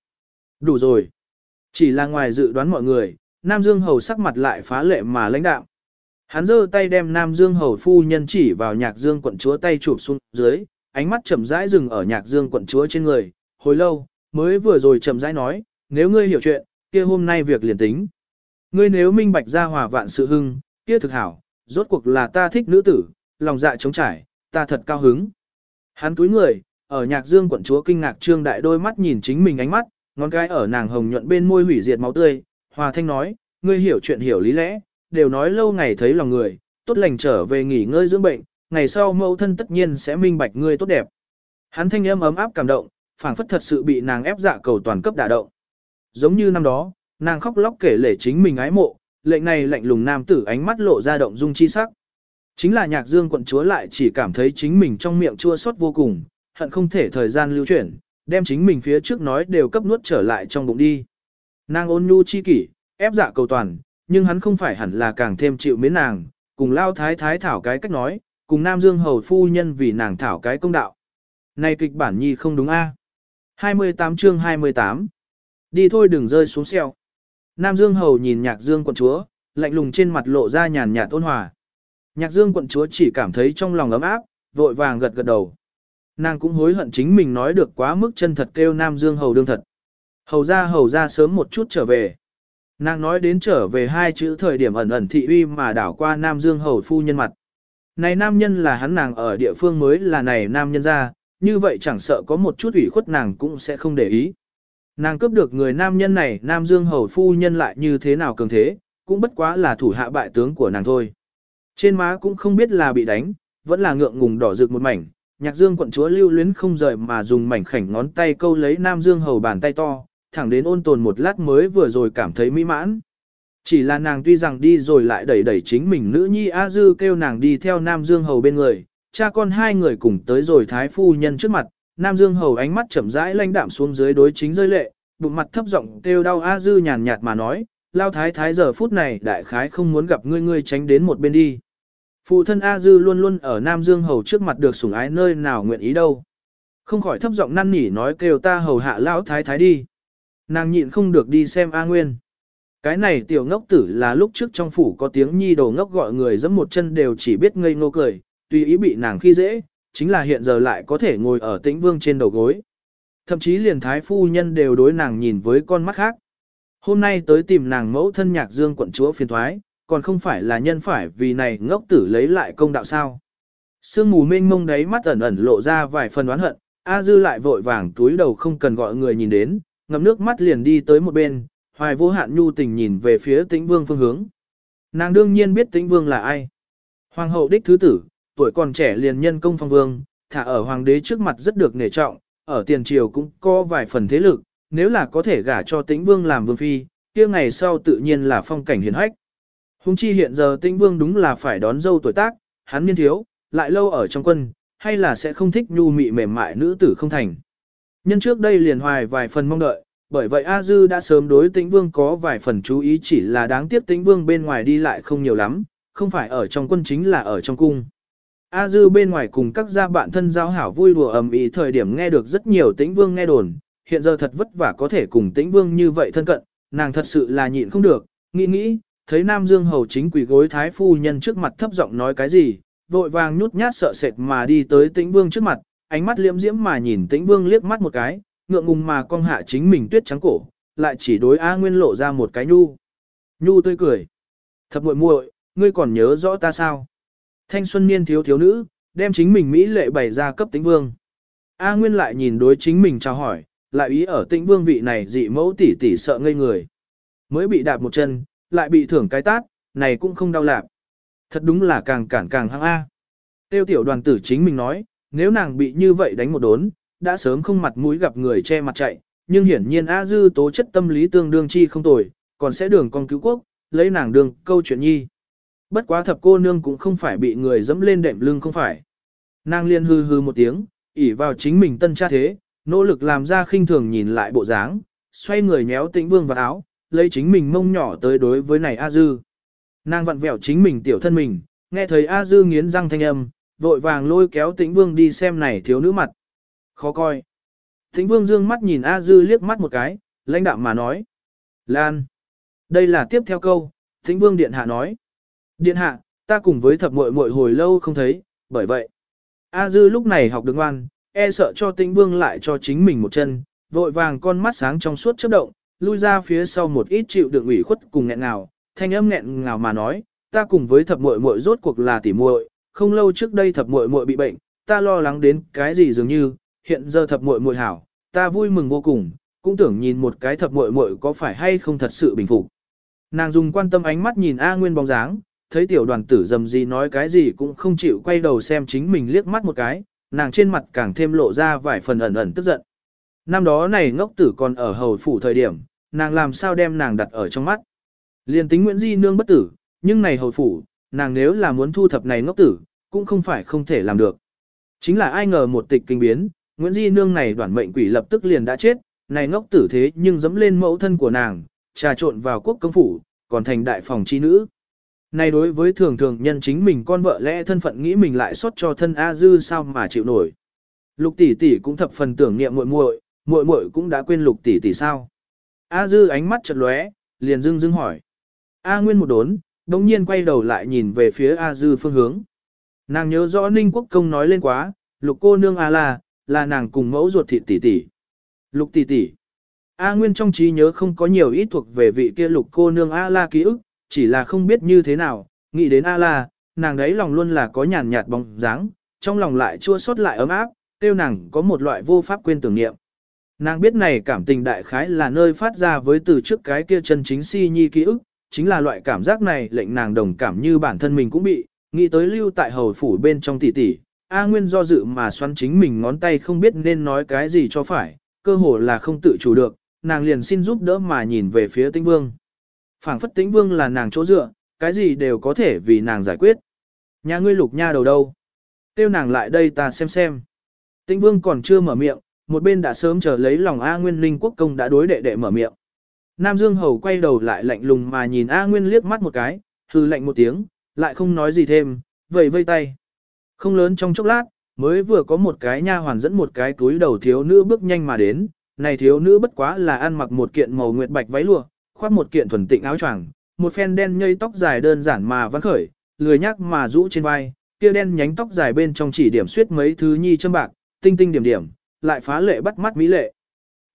Đủ rồi. Chỉ là ngoài dự đoán mọi người, Nam Dương Hầu sắc mặt lại phá lệ mà lãnh đạo. Hắn giơ tay đem Nam Dương Hầu phu nhân chỉ vào nhạc Dương quận chúa tay chụp xuống dưới, ánh mắt chậm rãi dừng ở nhạc Dương quận chúa trên người, hồi lâu, mới vừa rồi chậm rãi nói, nếu ngươi hiểu chuyện, kia hôm nay việc liền tính. Ngươi nếu minh bạch ra hòa vạn sự hưng, kia thực hảo, rốt cuộc là ta thích nữ tử, lòng dạ trống trải, ta thật cao hứng. Hắn túi người, ở nhạc dương quận chúa kinh ngạc trương đại đôi mắt nhìn chính mình ánh mắt, ngón cái ở nàng hồng nhuận bên môi hủy diệt máu tươi, hòa thanh nói, ngươi hiểu chuyện hiểu lý lẽ, đều nói lâu ngày thấy lòng người, tốt lành trở về nghỉ ngơi dưỡng bệnh, ngày sau mẫu thân tất nhiên sẽ minh bạch ngươi tốt đẹp. Hắn thanh âm ấm áp cảm động, phảng phất thật sự bị nàng ép dạ cầu toàn cấp đả động. Giống như năm đó, nàng khóc lóc kể lể chính mình ái mộ, lệnh này lạnh lùng nam tử ánh mắt lộ ra động dung chi sắc. Chính là nhạc dương quận chúa lại chỉ cảm thấy chính mình trong miệng chua xót vô cùng, hận không thể thời gian lưu chuyển, đem chính mình phía trước nói đều cấp nuốt trở lại trong bụng đi. Nàng ôn nhu chi kỷ, ép dạ cầu toàn, nhưng hắn không phải hẳn là càng thêm chịu mến nàng, cùng lao thái thái thảo cái cách nói, cùng nam dương hầu phu nhân vì nàng thảo cái công đạo. Này kịch bản nhi không đúng a 28 chương 28 Đi thôi đừng rơi xuống xeo. Nam Dương Hầu nhìn Nhạc Dương quận chúa, lạnh lùng trên mặt lộ ra nhàn nhạt ôn hòa. Nhạc Dương quận chúa chỉ cảm thấy trong lòng ấm áp, vội vàng gật gật đầu. Nàng cũng hối hận chính mình nói được quá mức chân thật kêu Nam Dương Hầu đương thật. Hầu ra hầu ra sớm một chút trở về. Nàng nói đến trở về hai chữ thời điểm ẩn ẩn thị uy mà đảo qua Nam Dương Hầu phu nhân mặt. Này nam nhân là hắn nàng ở địa phương mới là này nam nhân ra, như vậy chẳng sợ có một chút ủy khuất nàng cũng sẽ không để ý. Nàng cướp được người nam nhân này, Nam Dương Hầu phu nhân lại như thế nào cường thế, cũng bất quá là thủ hạ bại tướng của nàng thôi. Trên má cũng không biết là bị đánh, vẫn là ngượng ngùng đỏ rực một mảnh, nhạc dương quận chúa lưu luyến không rời mà dùng mảnh khảnh ngón tay câu lấy Nam Dương Hầu bàn tay to, thẳng đến ôn tồn một lát mới vừa rồi cảm thấy mỹ mãn. Chỉ là nàng tuy rằng đi rồi lại đẩy đẩy chính mình nữ nhi A Dư kêu nàng đi theo Nam Dương Hầu bên người, cha con hai người cùng tới rồi thái phu nhân trước mặt, Nam Dương Hầu ánh mắt chậm rãi lanh đạm xuống dưới đối chính rơi lệ, bụng mặt thấp giọng kêu đau A Dư nhàn nhạt mà nói, lao thái thái giờ phút này đại khái không muốn gặp ngươi ngươi tránh đến một bên đi. Phụ thân A Dư luôn luôn ở Nam Dương Hầu trước mặt được sủng ái nơi nào nguyện ý đâu. Không khỏi thấp giọng năn nỉ nói kêu ta hầu hạ lão thái thái đi. Nàng nhịn không được đi xem A Nguyên. Cái này tiểu ngốc tử là lúc trước trong phủ có tiếng nhi đồ ngốc gọi người dẫm một chân đều chỉ biết ngây ngô cười, tùy ý bị nàng khi dễ, chính là hiện giờ lại có thể ngồi ở tĩnh vương trên đầu gối. Thậm chí liền thái phu nhân đều đối nàng nhìn với con mắt khác. Hôm nay tới tìm nàng mẫu thân nhạc dương quận chúa phiền thoái, còn không phải là nhân phải vì này ngốc tử lấy lại công đạo sao. Sương mù mênh mông đấy mắt ẩn ẩn lộ ra vài phần oán hận, A Dư lại vội vàng túi đầu không cần gọi người nhìn đến, ngậm nước mắt liền đi tới một bên, hoài vô hạn nhu tình nhìn về phía tĩnh vương phương hướng. Nàng đương nhiên biết tĩnh vương là ai. Hoàng hậu đích thứ tử, tuổi còn trẻ liền nhân công phong vương, thả ở hoàng đế trước mặt rất được nể trọng, ở tiền triều cũng có vài phần thế lực, nếu là có thể gả cho tĩnh vương làm vương phi, kia ngày sau tự nhiên là phong cảnh hiển hách. Hùng chi hiện giờ tĩnh vương đúng là phải đón dâu tuổi tác, hắn niên thiếu, lại lâu ở trong quân, hay là sẽ không thích nhu mị mềm mại nữ tử không thành. Nhân trước đây liền hoài vài phần mong đợi, bởi vậy A Dư đã sớm đối tĩnh vương có vài phần chú ý chỉ là đáng tiếc tĩnh vương bên ngoài đi lại không nhiều lắm, không phải ở trong quân chính là ở trong cung. A Dư bên ngoài cùng các gia bạn thân giao hảo vui đùa ầm ĩ thời điểm nghe được rất nhiều tĩnh vương nghe đồn, hiện giờ thật vất vả có thể cùng tĩnh vương như vậy thân cận, nàng thật sự là nhịn không được, nghĩ nghĩ, thấy Nam Dương hầu chính quỷ gối thái phu nhân trước mặt thấp giọng nói cái gì, vội vàng nhút nhát sợ sệt mà đi tới tĩnh vương trước mặt, ánh mắt liễm diễm mà nhìn tĩnh vương liếc mắt một cái, ngượng ngùng mà cong hạ chính mình tuyết trắng cổ, lại chỉ đối A Nguyên lộ ra một cái nhu. Nhu tươi cười. Thập muội muội, ngươi còn nhớ rõ ta sao? Thanh xuân niên thiếu thiếu nữ, đem chính mình Mỹ lệ bày ra cấp tĩnh vương. A Nguyên lại nhìn đối chính mình chào hỏi, lại ý ở tĩnh vương vị này dị mẫu tỷ tỷ sợ ngây người. Mới bị đạp một chân, lại bị thưởng cái tát, này cũng không đau lạc. Thật đúng là càng cản càng hăng A. Tiêu tiểu đoàn tử chính mình nói, nếu nàng bị như vậy đánh một đốn, đã sớm không mặt mũi gặp người che mặt chạy, nhưng hiển nhiên A Dư tố chất tâm lý tương đương chi không tồi, còn sẽ đường con cứu quốc, lấy nàng đường câu chuyện nhi. Bất quá thập cô nương cũng không phải bị người dẫm lên đệm lưng không phải. Nàng liên hư hư một tiếng, ỉ vào chính mình tân cha thế, nỗ lực làm ra khinh thường nhìn lại bộ dáng, xoay người nhéo tĩnh vương vào áo, lấy chính mình mông nhỏ tới đối với này A Dư. Nàng vặn vẹo chính mình tiểu thân mình, nghe thấy A Dư nghiến răng thanh âm, vội vàng lôi kéo tĩnh vương đi xem này thiếu nữ mặt. Khó coi. Tĩnh vương dương mắt nhìn A Dư liếc mắt một cái, lãnh đạm mà nói. Lan. Đây là tiếp theo câu, tĩnh vương điện hạ nói. Điện hạ, ta cùng với thập muội muội hồi lâu không thấy, bởi vậy. A Dư lúc này học được ngoan, e sợ cho tĩnh vương lại cho chính mình một chân, vội vàng con mắt sáng trong suốt chớp động, lui ra phía sau một ít chịu đựng ủy khuất cùng nghẹn ngào, thanh âm nghẹn ngào mà nói, ta cùng với thập muội muội rốt cuộc là tỉ muội, không lâu trước đây thập muội muội bị bệnh, ta lo lắng đến cái gì dường như, hiện giờ thập muội muội hảo, ta vui mừng vô cùng, cũng tưởng nhìn một cái thập muội muội có phải hay không thật sự bình phục. Nàng dùng quan tâm ánh mắt nhìn A Nguyên bóng dáng, thấy tiểu đoàn tử dầm gì nói cái gì cũng không chịu quay đầu xem chính mình liếc mắt một cái, nàng trên mặt càng thêm lộ ra vài phần ẩn ẩn tức giận. Năm đó này ngốc tử còn ở hầu phủ thời điểm, nàng làm sao đem nàng đặt ở trong mắt. Liên tính Nguyễn Di nương bất tử, nhưng này hầu phủ, nàng nếu là muốn thu thập này ngốc tử, cũng không phải không thể làm được. Chính là ai ngờ một tịch kinh biến, Nguyễn Di nương này đoản mệnh quỷ lập tức liền đã chết, này ngốc tử thế nhưng dẫm lên mẫu thân của nàng, trà trộn vào quốc công phủ, còn thành đại phòng chi nữ. Này đối với thường thường nhân chính mình con vợ lẽ thân phận nghĩ mình lại xót cho thân A Dư sao mà chịu nổi. Lục tỷ tỷ cũng thập phần tưởng niệm muội muội, muội muội cũng đã quên lục tỷ tỷ sao. A Dư ánh mắt chợt lóe, liền dưng dưng hỏi. A Nguyên một đốn, đồng nhiên quay đầu lại nhìn về phía A Dư phương hướng. Nàng nhớ rõ Ninh Quốc Công nói lên quá, lục cô nương A La, là nàng cùng mẫu ruột thịt tỷ tỷ. Lục tỷ tỷ. A Nguyên trong trí nhớ không có nhiều ít thuộc về vị kia lục cô nương A La ký ức, chỉ là không biết như thế nào, nghĩ đến A La, nàng đấy lòng luôn là có nhàn nhạt bóng dáng, trong lòng lại chua xót lại ấm áp, tiêu nàng có một loại vô pháp quên tưởng niệm. Nàng biết này cảm tình đại khái là nơi phát ra với từ trước cái kia chân chính si nhi ký ức, chính là loại cảm giác này lệnh nàng đồng cảm như bản thân mình cũng bị, nghĩ tới lưu tại hầu phủ bên trong tỷ tỷ, A Nguyên do dự mà xoắn chính mình ngón tay không biết nên nói cái gì cho phải, cơ hồ là không tự chủ được, nàng liền xin giúp đỡ mà nhìn về phía tĩnh vương. phảng phất tĩnh vương là nàng chỗ dựa, cái gì đều có thể vì nàng giải quyết. Nhà ngươi lục nha đầu đâu? Tiêu nàng lại đây ta xem xem. Tĩnh vương còn chưa mở miệng, một bên đã sớm chờ lấy lòng A Nguyên Linh quốc công đã đối đệ đệ mở miệng. Nam Dương Hầu quay đầu lại lạnh lùng mà nhìn A Nguyên liếc mắt một cái, hừ lạnh một tiếng, lại không nói gì thêm, vẩy vây tay. Không lớn trong chốc lát, mới vừa có một cái nha hoàn dẫn một cái túi đầu thiếu nữ bước nhanh mà đến, này thiếu nữ bất quá là ăn mặc một kiện màu nguyệt bạch váy lụa, khoác một kiện thuần tịnh áo choàng, một phen đen nhây tóc dài đơn giản mà vẫn khởi, lười nhác mà rũ trên vai, kia đen nhánh tóc dài bên trong chỉ điểm xuyết mấy thứ nhi châm bạc, tinh tinh điểm điểm, lại phá lệ bắt mắt mỹ lệ.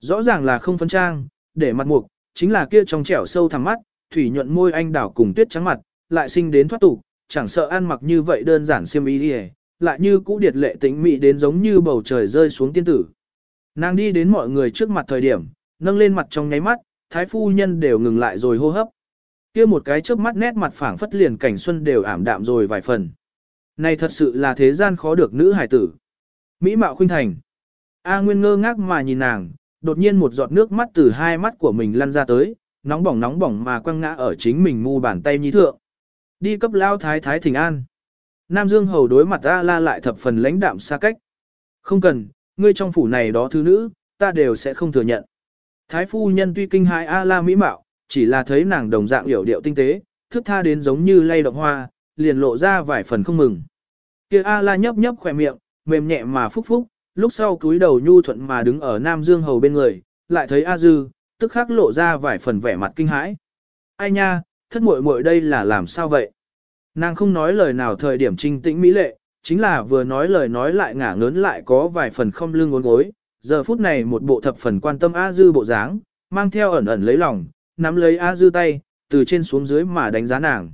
Rõ ràng là không phân trang, để mặt mục, chính là kia trong trẻo sâu thẳm mắt, thủy nhuận môi anh đảo cùng tuyết trắng mặt, lại sinh đến thoát tục, chẳng sợ ăn mặc như vậy đơn giản xiêm y đi lại như cũ điệt lệ tĩnh mị đến giống như bầu trời rơi xuống tiên tử. Nàng đi đến mọi người trước mặt thời điểm, nâng lên mặt trong nháy mắt, thái phu nhân đều ngừng lại rồi hô hấp. kia một cái chớp mắt nét mặt phảng phất liền cảnh xuân đều ảm đạm rồi vài phần. Này thật sự là thế gian khó được nữ hải tử. Mỹ mạo khuynh thành. A Nguyên ngơ ngác mà nhìn nàng, đột nhiên một giọt nước mắt từ hai mắt của mình lăn ra tới, nóng bỏng nóng bỏng mà quăng ngã ở chính mình mu bàn tay nhi thượng. Đi cấp lao thái thái thỉnh an. Nam Dương hầu đối mặt A la lại thập phần lãnh đạm xa cách. Không cần, ngươi trong phủ này đó thứ nữ, ta đều sẽ không thừa nhận. Thái phu nhân tuy kinh hãi A la mỹ mạo, chỉ là thấy nàng đồng dạng hiểu điệu tinh tế, thức tha đến giống như lay động hoa, liền lộ ra vài phần không mừng. Kia A la nhấp nhấp khỏe miệng, mềm nhẹ mà phúc phúc, lúc sau cúi đầu nhu thuận mà đứng ở Nam Dương hầu bên người, lại thấy A dư, tức khắc lộ ra vài phần vẻ mặt kinh hãi. Ai nha, thất muội muội đây là làm sao vậy? Nàng không nói lời nào thời điểm trinh tĩnh mỹ lệ, chính là vừa nói lời nói lại ngả ngớn lại có vài phần không lưng ngốn gối. Giờ phút này một bộ thập phần quan tâm A Dư bộ dáng, mang theo ẩn ẩn lấy lòng, nắm lấy A Dư tay, từ trên xuống dưới mà đánh giá nàng.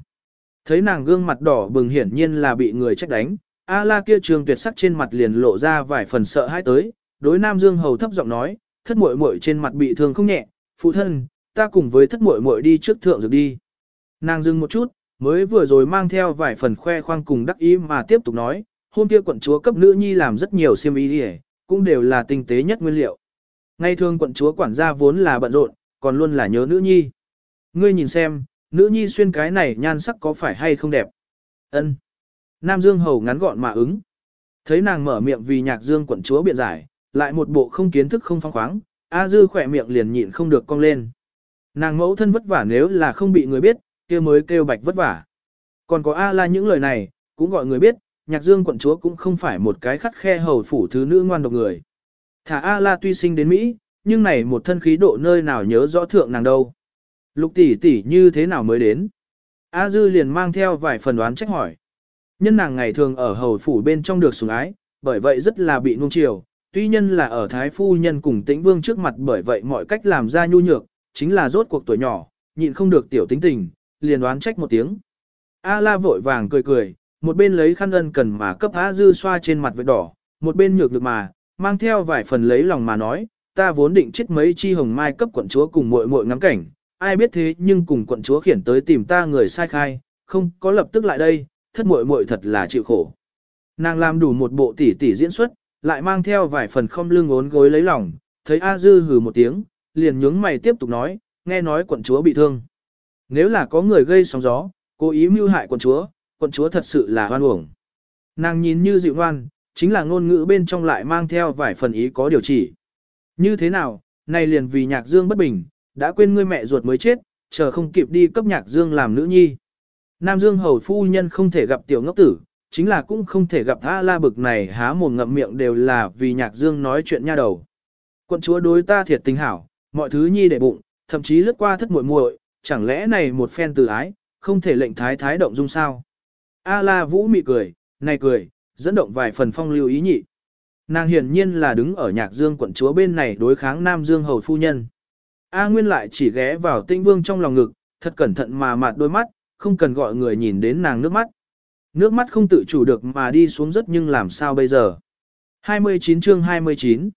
Thấy nàng gương mặt đỏ bừng hiển nhiên là bị người trách đánh, A La kia trường tuyệt sắc trên mặt liền lộ ra vài phần sợ hãi tới, đối Nam Dương Hầu thấp giọng nói, thất muội muội trên mặt bị thương không nhẹ, phụ thân, ta cùng với thất muội muội đi trước thượng dược đi. Nàng dừng một chút, mới vừa rồi mang theo vài phần khoe khoang cùng đắc ý mà tiếp tục nói, hôm kia quận chúa cấp nữ nhi làm rất nhiều xiêm y đi cũng đều là tinh tế nhất nguyên liệu. Ngay thường quận chúa quản gia vốn là bận rộn, còn luôn là nhớ nữ nhi. Ngươi nhìn xem, nữ nhi xuyên cái này nhan sắc có phải hay không đẹp? Ân. Nam Dương hầu ngắn gọn mà ứng. Thấy nàng mở miệng vì nhạc dương quận chúa biện giải, lại một bộ không kiến thức không phong khoáng, A Dư khỏe miệng liền nhịn không được cong lên. Nàng mẫu thân vất vả nếu là không bị người biết, kia mới kêu bạch vất vả. Còn có A la những lời này, cũng gọi người biết, nhạc dương quận chúa cũng không phải một cái khắt khe hầu phủ thứ nữ ngoan độc người. Thả A la tuy sinh đến Mỹ, nhưng này một thân khí độ nơi nào nhớ rõ thượng nàng đâu. Lục tỷ tỷ như thế nào mới đến? A dư liền mang theo vài phần đoán trách hỏi. Nhân nàng ngày thường ở hầu phủ bên trong được sủng ái, bởi vậy rất là bị nuông chiều. Tuy nhân là ở thái phu nhân cùng tĩnh vương trước mặt bởi vậy mọi cách làm ra nhu nhược, chính là rốt cuộc tuổi nhỏ, nhịn không được tiểu tính tình, liền đoán trách một tiếng. A la vội vàng cười cười, một bên lấy khăn ân cần mà cấp A dư xoa trên mặt vết đỏ, một bên nhược được mà, mang theo vài phần lấy lòng mà nói, ta vốn định chết mấy chi hồng mai cấp quận chúa cùng muội muội ngắm cảnh, ai biết thế nhưng cùng quận chúa khiển tới tìm ta người sai khai, không có lập tức lại đây, thất muội muội thật là chịu khổ. Nàng làm đủ một bộ tỉ tỉ diễn xuất, lại mang theo vài phần không lưng ốn gối lấy lòng, thấy A dư hừ một tiếng, liền nhướng mày tiếp tục nói, nghe nói quận chúa bị thương. Nếu là có người gây sóng gió, cố ý mưu hại quận chúa, quận chúa thật sự là hoan uổng. Nàng nhìn như dịu ngoan, chính là ngôn ngữ bên trong lại mang theo vài phần ý có điều chỉ. Như thế nào, này liền vì nhạc dương bất bình, đã quên ngươi mẹ ruột mới chết, chờ không kịp đi cấp nhạc dương làm nữ nhi. Nam dương hầu phu nhân không thể gặp tiểu ngốc tử, chính là cũng không thể gặp A la bực này há mồm ngậm miệng đều là vì nhạc dương nói chuyện nha đầu. Quận chúa đối ta thiệt tình hảo, mọi thứ nhi để bụng, thậm chí lướt qua thất muội muội, chẳng lẽ này một phen từ ái, không thể lệnh thái thái động dung sao? A la vũ mị cười, này cười, dẫn động vài phần phong lưu ý nhị. Nàng hiển nhiên là đứng ở nhạc dương quận chúa bên này đối kháng Nam Dương hầu phu nhân. A Nguyên lại chỉ ghé vào tinh vương trong lòng ngực, thật cẩn thận mà mạt đôi mắt, không cần gọi người nhìn đến nàng nước mắt. Nước mắt không tự chủ được mà đi xuống rất nhưng làm sao bây giờ. 29 chương 29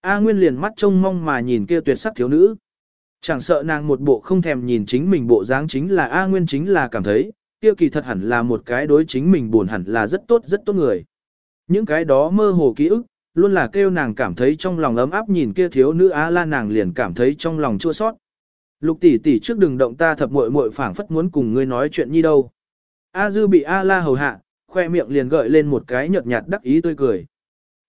A Nguyên liền mắt trông mong mà nhìn kia tuyệt sắc thiếu nữ. Chẳng sợ nàng một bộ không thèm nhìn chính mình bộ dáng chính là A Nguyên chính là cảm thấy, kia kỳ thật hẳn là một cái đối chính mình buồn hẳn là rất tốt rất tốt người. Những cái đó mơ hồ ký ức, luôn là kêu nàng cảm thấy trong lòng ấm áp nhìn kia thiếu nữ A La nàng liền cảm thấy trong lòng chua sót. Lục tỷ tỷ trước đừng động ta thập muội muội phảng phất muốn cùng ngươi nói chuyện như đâu. A Dư bị A La hầu hạ, khoe miệng liền gợi lên một cái nhợt nhạt đắc ý tươi cười.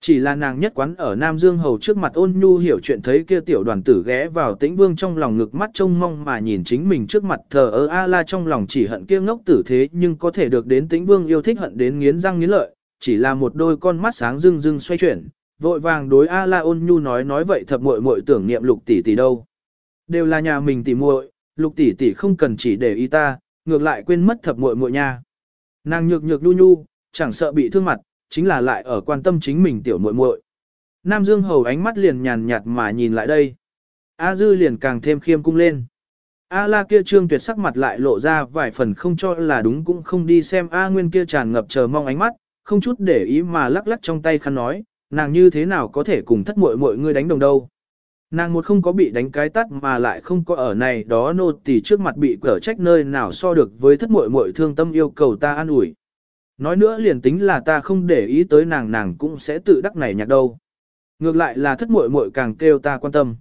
Chỉ là nàng nhất quán ở Nam Dương Hầu trước mặt ôn nhu hiểu chuyện thấy kia tiểu đoàn tử ghé vào tĩnh vương trong lòng ngực mắt trông mong mà nhìn chính mình trước mặt thờ ơ a la trong lòng chỉ hận kia ngốc tử thế nhưng có thể được đến tĩnh vương yêu thích hận đến nghiến răng nghiến lợi, chỉ là một đôi con mắt sáng rưng rưng xoay chuyển, vội vàng đối a la ôn nhu nói nói vậy thập muội muội tưởng niệm lục tỷ tỷ đâu. Đều là nhà mình tỉ muội, lục tỷ tỷ không cần chỉ để ý ta, ngược lại quên mất thập muội muội nha. Nàng nhược nhược nhu nhu, chẳng sợ bị thương mặt, chính là lại ở quan tâm chính mình tiểu muội muội. Nam Dương Hầu ánh mắt liền nhàn nhạt mà nhìn lại đây. A Dư liền càng thêm khiêm cung lên. A la kia trương tuyệt sắc mặt lại lộ ra vài phần không cho là đúng cũng không đi xem A nguyên kia tràn ngập chờ mong ánh mắt, không chút để ý mà lắc lắc trong tay khăn nói, nàng như thế nào có thể cùng thất muội muội ngươi đánh đồng đâu. Nàng một không có bị đánh cái tắt mà lại không có ở này đó nô tỳ trước mặt bị cở trách nơi nào so được với thất muội muội thương tâm yêu cầu ta an ủi. Nói nữa liền tính là ta không để ý tới nàng nàng cũng sẽ tự đắc này nhạc đâu. Ngược lại là thất muội muội càng kêu ta quan tâm.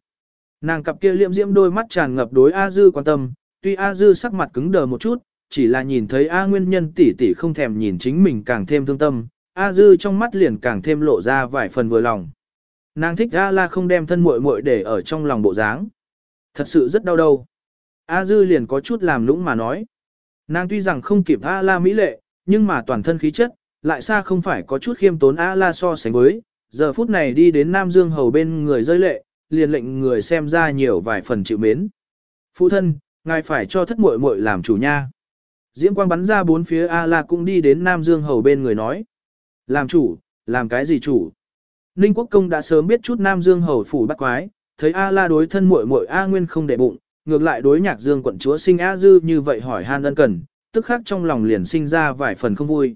Nàng cặp kia liệm diễm đôi mắt tràn ngập đối A Dư quan tâm, tuy A Dư sắc mặt cứng đờ một chút, chỉ là nhìn thấy A nguyên nhân tỷ tỷ không thèm nhìn chính mình càng thêm thương tâm, A Dư trong mắt liền càng thêm lộ ra vài phần vừa lòng. Nàng thích A La không đem thân muội muội để ở trong lòng bộ dáng. Thật sự rất đau đầu. A Dư liền có chút làm lũng mà nói. Nàng tuy rằng không kịp A La mỹ lệ, nhưng mà toàn thân khí chất, lại xa không phải có chút khiêm tốn A La so sánh với. Giờ phút này đi đến Nam Dương Hầu bên người rơi lệ, liền lệnh người xem ra nhiều vài phần chịu mến. Phụ thân, ngài phải cho thất muội muội làm chủ nha. Diễm quang bắn ra bốn phía A La cũng đi đến Nam Dương Hầu bên người nói. Làm chủ, làm cái gì chủ? Ninh Quốc Công đã sớm biết chút Nam Dương Hầu phủ bắt quái, thấy A La đối thân muội muội A Nguyên không để bụng, ngược lại đối nhạc Dương quận chúa sinh A Dư như vậy hỏi han ân cần, tức khắc trong lòng liền sinh ra vài phần không vui.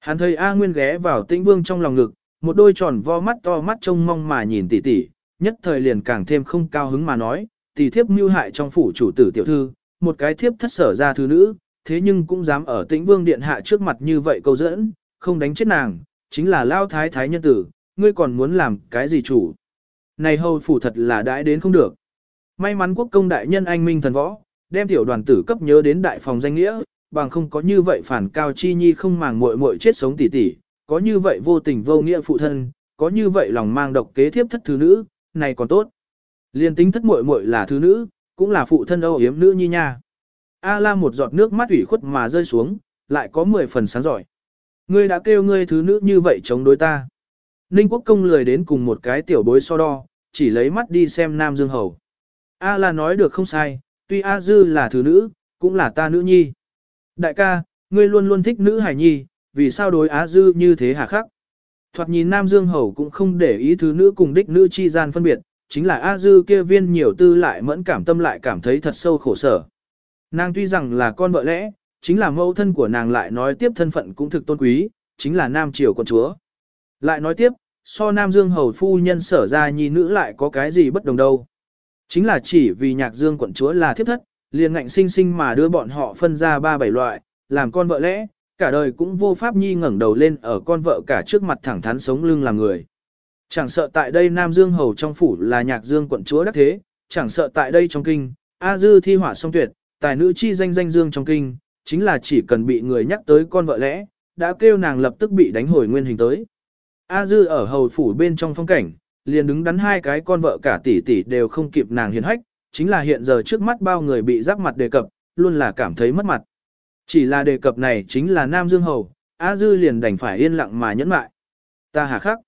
Hắn thấy A Nguyên ghé vào tĩnh vương trong lòng ngực, một đôi tròn vo mắt to mắt trông mong mà nhìn tỉ tỉ, nhất thời liền càng thêm không cao hứng mà nói, tỷ thiếp mưu hại trong phủ chủ tử tiểu thư, một cái thiếp thất sở ra thứ nữ, thế nhưng cũng dám ở tĩnh vương điện hạ trước mặt như vậy câu dẫn, không đánh chết nàng, chính là lao thái thái nhân tử, ngươi còn muốn làm cái gì chủ. Này hầu phủ thật là đãi đến không được. May mắn quốc công đại nhân anh minh thần võ, đem tiểu đoàn tử cấp nhớ đến đại phòng danh nghĩa, bằng không có như vậy phản cao chi nhi không màng muội muội chết sống tỉ tỉ, có như vậy vô tình vô nghĩa phụ thân, có như vậy lòng mang độc kế thiếp thất thứ nữ, này còn tốt. Liên tính thất muội muội là thứ nữ, cũng là phụ thân âu yếm nữ nhi nha. A la một giọt nước mắt ủy khuất mà rơi xuống, lại có 10 phần sáng giỏi. Ngươi đã kêu ngươi thứ nữ như vậy chống đối ta. Ninh quốc công lười đến cùng một cái tiểu bối so đo, chỉ lấy mắt đi xem Nam Dương Hầu. A la nói được không sai, tuy A Dư là thứ nữ, cũng là ta nữ nhi. Đại ca, ngươi luôn luôn thích nữ hải nhi, vì sao đối A Dư như thế hà khắc? Thoạt nhìn Nam Dương Hầu cũng không để ý thứ nữ cùng đích nữ chi gian phân biệt, chính là A Dư kia viên nhiều tư lại mẫn cảm tâm lại cảm thấy thật sâu khổ sở. Nàng tuy rằng là con vợ lẽ, chính là mẫu thân của nàng lại nói tiếp thân phận cũng thực tôn quý, chính là Nam Triều con chúa. Lại nói tiếp, so Nam Dương Hầu phu nhân sở ra nhi nữ lại có cái gì bất đồng đâu. Chính là chỉ vì nhạc dương quận chúa là thiếp thất, liền ngạnh sinh sinh mà đưa bọn họ phân ra ba bảy loại, làm con vợ lẽ, cả đời cũng vô pháp nhi ngẩng đầu lên ở con vợ cả trước mặt thẳng thắn sống lưng làm người. Chẳng sợ tại đây Nam Dương Hầu trong phủ là nhạc dương quận chúa đắc thế, chẳng sợ tại đây trong kinh, A Dư thi hỏa song tuyệt, tài nữ chi danh danh dương trong kinh, chính là chỉ cần bị người nhắc tới con vợ lẽ, đã kêu nàng lập tức bị đánh hồi nguyên hình tới. A Dư ở hầu phủ bên trong phong cảnh, liền đứng đắn hai cái con vợ cả tỷ tỷ đều không kịp nàng hiền hách, chính là hiện giờ trước mắt bao người bị giáp mặt đề cập, luôn là cảm thấy mất mặt. Chỉ là đề cập này chính là Nam Dương Hầu, A Dư liền đành phải yên lặng mà nhẫn lại. Ta hà khắc.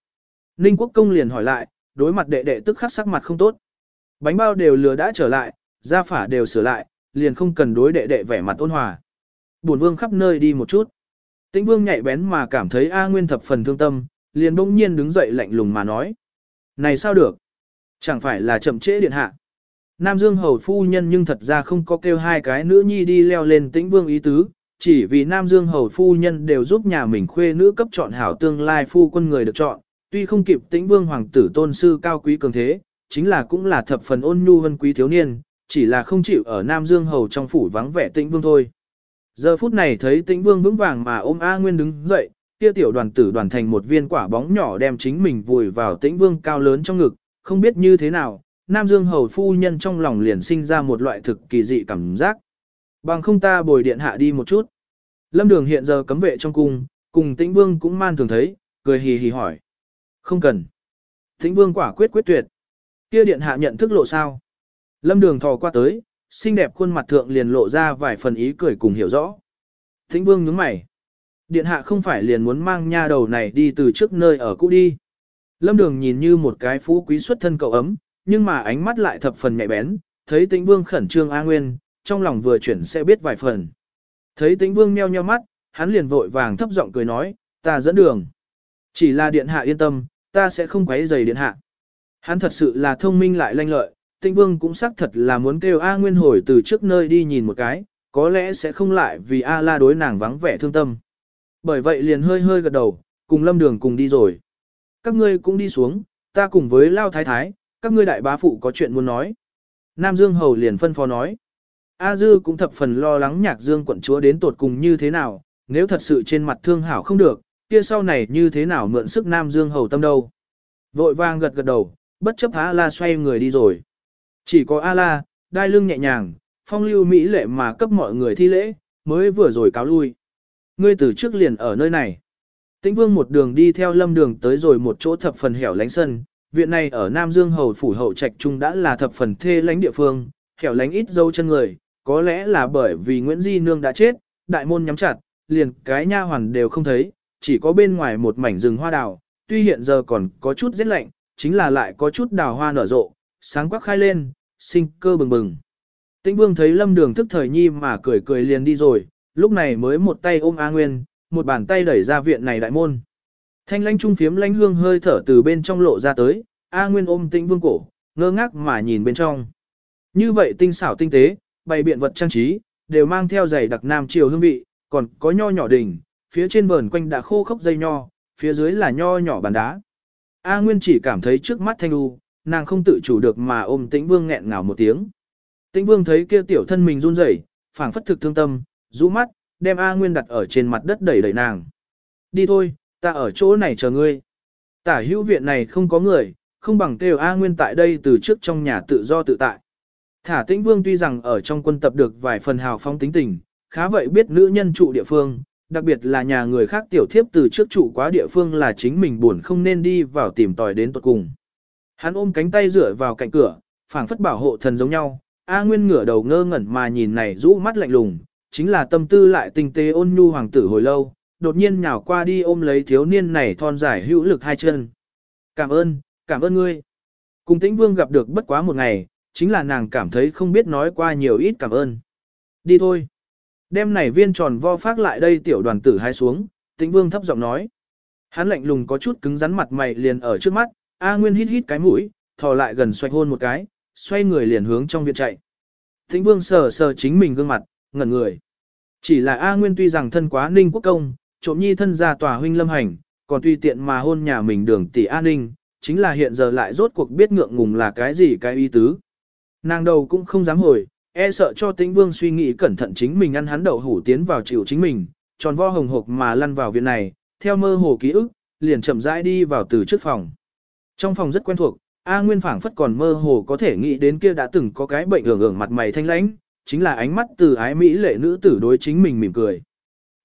Ninh Quốc Công liền hỏi lại, đối mặt đệ đệ tức khắc sắc mặt không tốt. Bánh bao đều lừa đã trở lại, gia phả đều sửa lại, liền không cần đối đệ đệ vẻ mặt ôn hòa. Bổn vương khắp nơi đi một chút. Tĩnh vương nhạy bén mà cảm thấy A Nguyên thập phần thương tâm, liền bỗng nhiên đứng dậy lạnh lùng mà nói. Này sao được? Chẳng phải là chậm trễ điện hạ. Nam Dương hầu phu nhân nhưng thật ra không có kêu hai cái nữ nhi đi leo lên tĩnh vương ý tứ, chỉ vì Nam Dương hầu phu nhân đều giúp nhà mình khuê nữ cấp chọn hảo tương lai phu quân người được chọn, tuy không kịp tĩnh vương hoàng tử tôn sư cao quý cường thế, chính là cũng là thập phần ôn nhu vân quý thiếu niên, chỉ là không chịu ở Nam Dương hầu trong phủ vắng vẻ tĩnh vương thôi. Giờ phút này thấy tĩnh vương vững vàng mà ôm A Nguyên đứng dậy, kia tiểu đoàn tử đoàn thành một viên quả bóng nhỏ đem chính mình vùi vào tĩnh vương cao lớn trong ngực, không biết như thế nào, Nam Dương hầu phu nhân trong lòng liền sinh ra một loại thực kỳ dị cảm giác. Bằng không ta bồi điện hạ đi một chút. Lâm đường hiện giờ cấm vệ trong cung, cùng tĩnh vương cũng man thường thấy, cười hì hì hỏi. Không cần. Tĩnh vương quả quyết quyết tuyệt. Kia điện hạ nhận thức lộ sao. Lâm đường thò qua tới, xinh đẹp khuôn mặt thượng liền lộ ra vài phần ý cười cùng hiểu rõ. Tĩnh vương nhướng mày. Điện hạ không phải liền muốn mang nha đầu này đi từ trước nơi ở cũ đi. Lâm đường nhìn như một cái phú quý xuất thân cậu ấm, nhưng mà ánh mắt lại thập phần nhạy bén, thấy tĩnh vương khẩn trương A Nguyên, trong lòng vừa chuyển sẽ biết vài phần. Thấy tĩnh vương meo nheo mắt, hắn liền vội vàng thấp giọng cười nói, ta dẫn đường. Chỉ là điện hạ yên tâm, ta sẽ không quấy rầy điện hạ. Hắn thật sự là thông minh lại lanh lợi, Tĩnh Vương cũng xác thật là muốn kêu A Nguyên hồi từ trước nơi đi nhìn một cái, có lẽ sẽ không lại vì A La đối nàng vắng vẻ thương tâm. Bởi vậy liền hơi hơi gật đầu, cùng lâm đường cùng đi rồi. Các ngươi cũng đi xuống, ta cùng với Lao Thái Thái, các ngươi đại bá phụ có chuyện muốn nói. Nam Dương Hầu liền phân phó nói. A Dư cũng thập phần lo lắng nhạc Dương quận chúa đến tột cùng như thế nào, nếu thật sự trên mặt thương hảo không được, kia sau này như thế nào mượn sức Nam Dương Hầu tâm đâu. Vội vàng gật gật đầu, bất chấp A La xoay người đi rồi. Chỉ có A La, đai lưng nhẹ nhàng, phong lưu mỹ lệ mà cấp mọi người thi lễ, mới vừa rồi cáo lui. Ngươi từ trước liền ở nơi này. Tĩnh Vương một đường đi theo lâm đường tới rồi một chỗ thập phần hẻo lánh sân, viện này ở Nam Dương Hầu phủ hậu trạch trung đã là thập phần thê lánh địa phương, hẻo lánh ít dâu chân người, có lẽ là bởi vì Nguyễn Di Nương đã chết, đại môn nhắm chặt, liền cái nha hoàn đều không thấy, chỉ có bên ngoài một mảnh rừng hoa đào, tuy hiện giờ còn có chút rét lạnh, chính là lại có chút đào hoa nở rộ, sáng quắc khai lên, sinh cơ bừng bừng. Tĩnh Vương thấy Lâm Đường thức thời nhi mà cười cười liền đi rồi, lúc này mới một tay ôm A Nguyên, một bàn tay đẩy ra viện này đại môn. Thanh lãnh trung phiếm lãnh hương hơi thở từ bên trong lộ ra tới, A Nguyên ôm Tĩnh Vương cổ, ngơ ngác mà nhìn bên trong. Như vậy tinh xảo tinh tế, bày biện vật trang trí, đều mang theo giày đặc nam triều hương vị, còn có nho nhỏ đỉnh, phía trên vườn quanh đã khô khốc dây nho, phía dưới là nho nhỏ bàn đá. A Nguyên chỉ cảm thấy trước mắt thanh u, nàng không tự chủ được mà ôm Tĩnh Vương nghẹn ngào một tiếng. Tĩnh Vương thấy kia tiểu thân mình run rẩy, phảng phất thực thương tâm, rũ mắt, đem A Nguyên đặt ở trên mặt đất đẩy đẩy nàng. Đi thôi, ta ở chỗ này chờ ngươi. Tả hữu viện này không có người, không bằng kêu A Nguyên tại đây từ trước trong nhà tự do tự tại. Thả tĩnh vương tuy rằng ở trong quân tập được vài phần hào phong tính tình, khá vậy biết nữ nhân trụ địa phương, đặc biệt là nhà người khác tiểu thiếp từ trước trụ quá địa phương là chính mình buồn không nên đi vào tìm tòi đến tuật cùng. Hắn ôm cánh tay dựa vào cạnh cửa, phảng phất bảo hộ thần giống nhau, A Nguyên ngửa đầu ngơ ngẩn mà nhìn này rũ mắt lạnh lùng, chính là tâm tư lại tinh tế ôn nhu hoàng tử hồi lâu, đột nhiên nhào qua đi ôm lấy thiếu niên này thon dài hữu lực hai chân. Cảm ơn, cảm ơn ngươi. Cùng tĩnh vương gặp được bất quá một ngày, chính là nàng cảm thấy không biết nói qua nhiều ít cảm ơn. Đi thôi. Đem này viên tròn vo phát lại đây tiểu đoàn tử hai xuống, tĩnh vương thấp giọng nói. Hắn lạnh lùng có chút cứng rắn mặt mày liền ở trước mắt, A Nguyên hít hít cái mũi, thò lại gần xoay hôn một cái, xoay người liền hướng trong viện chạy. Tĩnh vương sờ sờ chính mình gương mặt, ngẩn người. Chỉ là A Nguyên tuy rằng thân quá ninh quốc công, trộm nhi thân ra tòa huynh lâm hành, còn tùy tiện mà hôn nhà mình đường tỷ an ninh, chính là hiện giờ lại rốt cuộc biết ngượng ngùng là cái gì cái ý tứ. Nàng đầu cũng không dám hồi, e sợ cho tĩnh vương suy nghĩ cẩn thận chính mình ăn hắn đậu hủ tiến vào chịu chính mình, tròn vo hồng hộc mà lăn vào viện này, theo mơ hồ ký ức, liền chậm rãi đi vào từ trước phòng. Trong phòng rất quen thuộc, A Nguyên phảng phất còn mơ hồ có thể nghĩ đến kia đã từng có cái bệnh ưởng ưởng mặt mày thanh lãnh, chính là ánh mắt từ ái mỹ lệ nữ tử đối chính mình mỉm cười.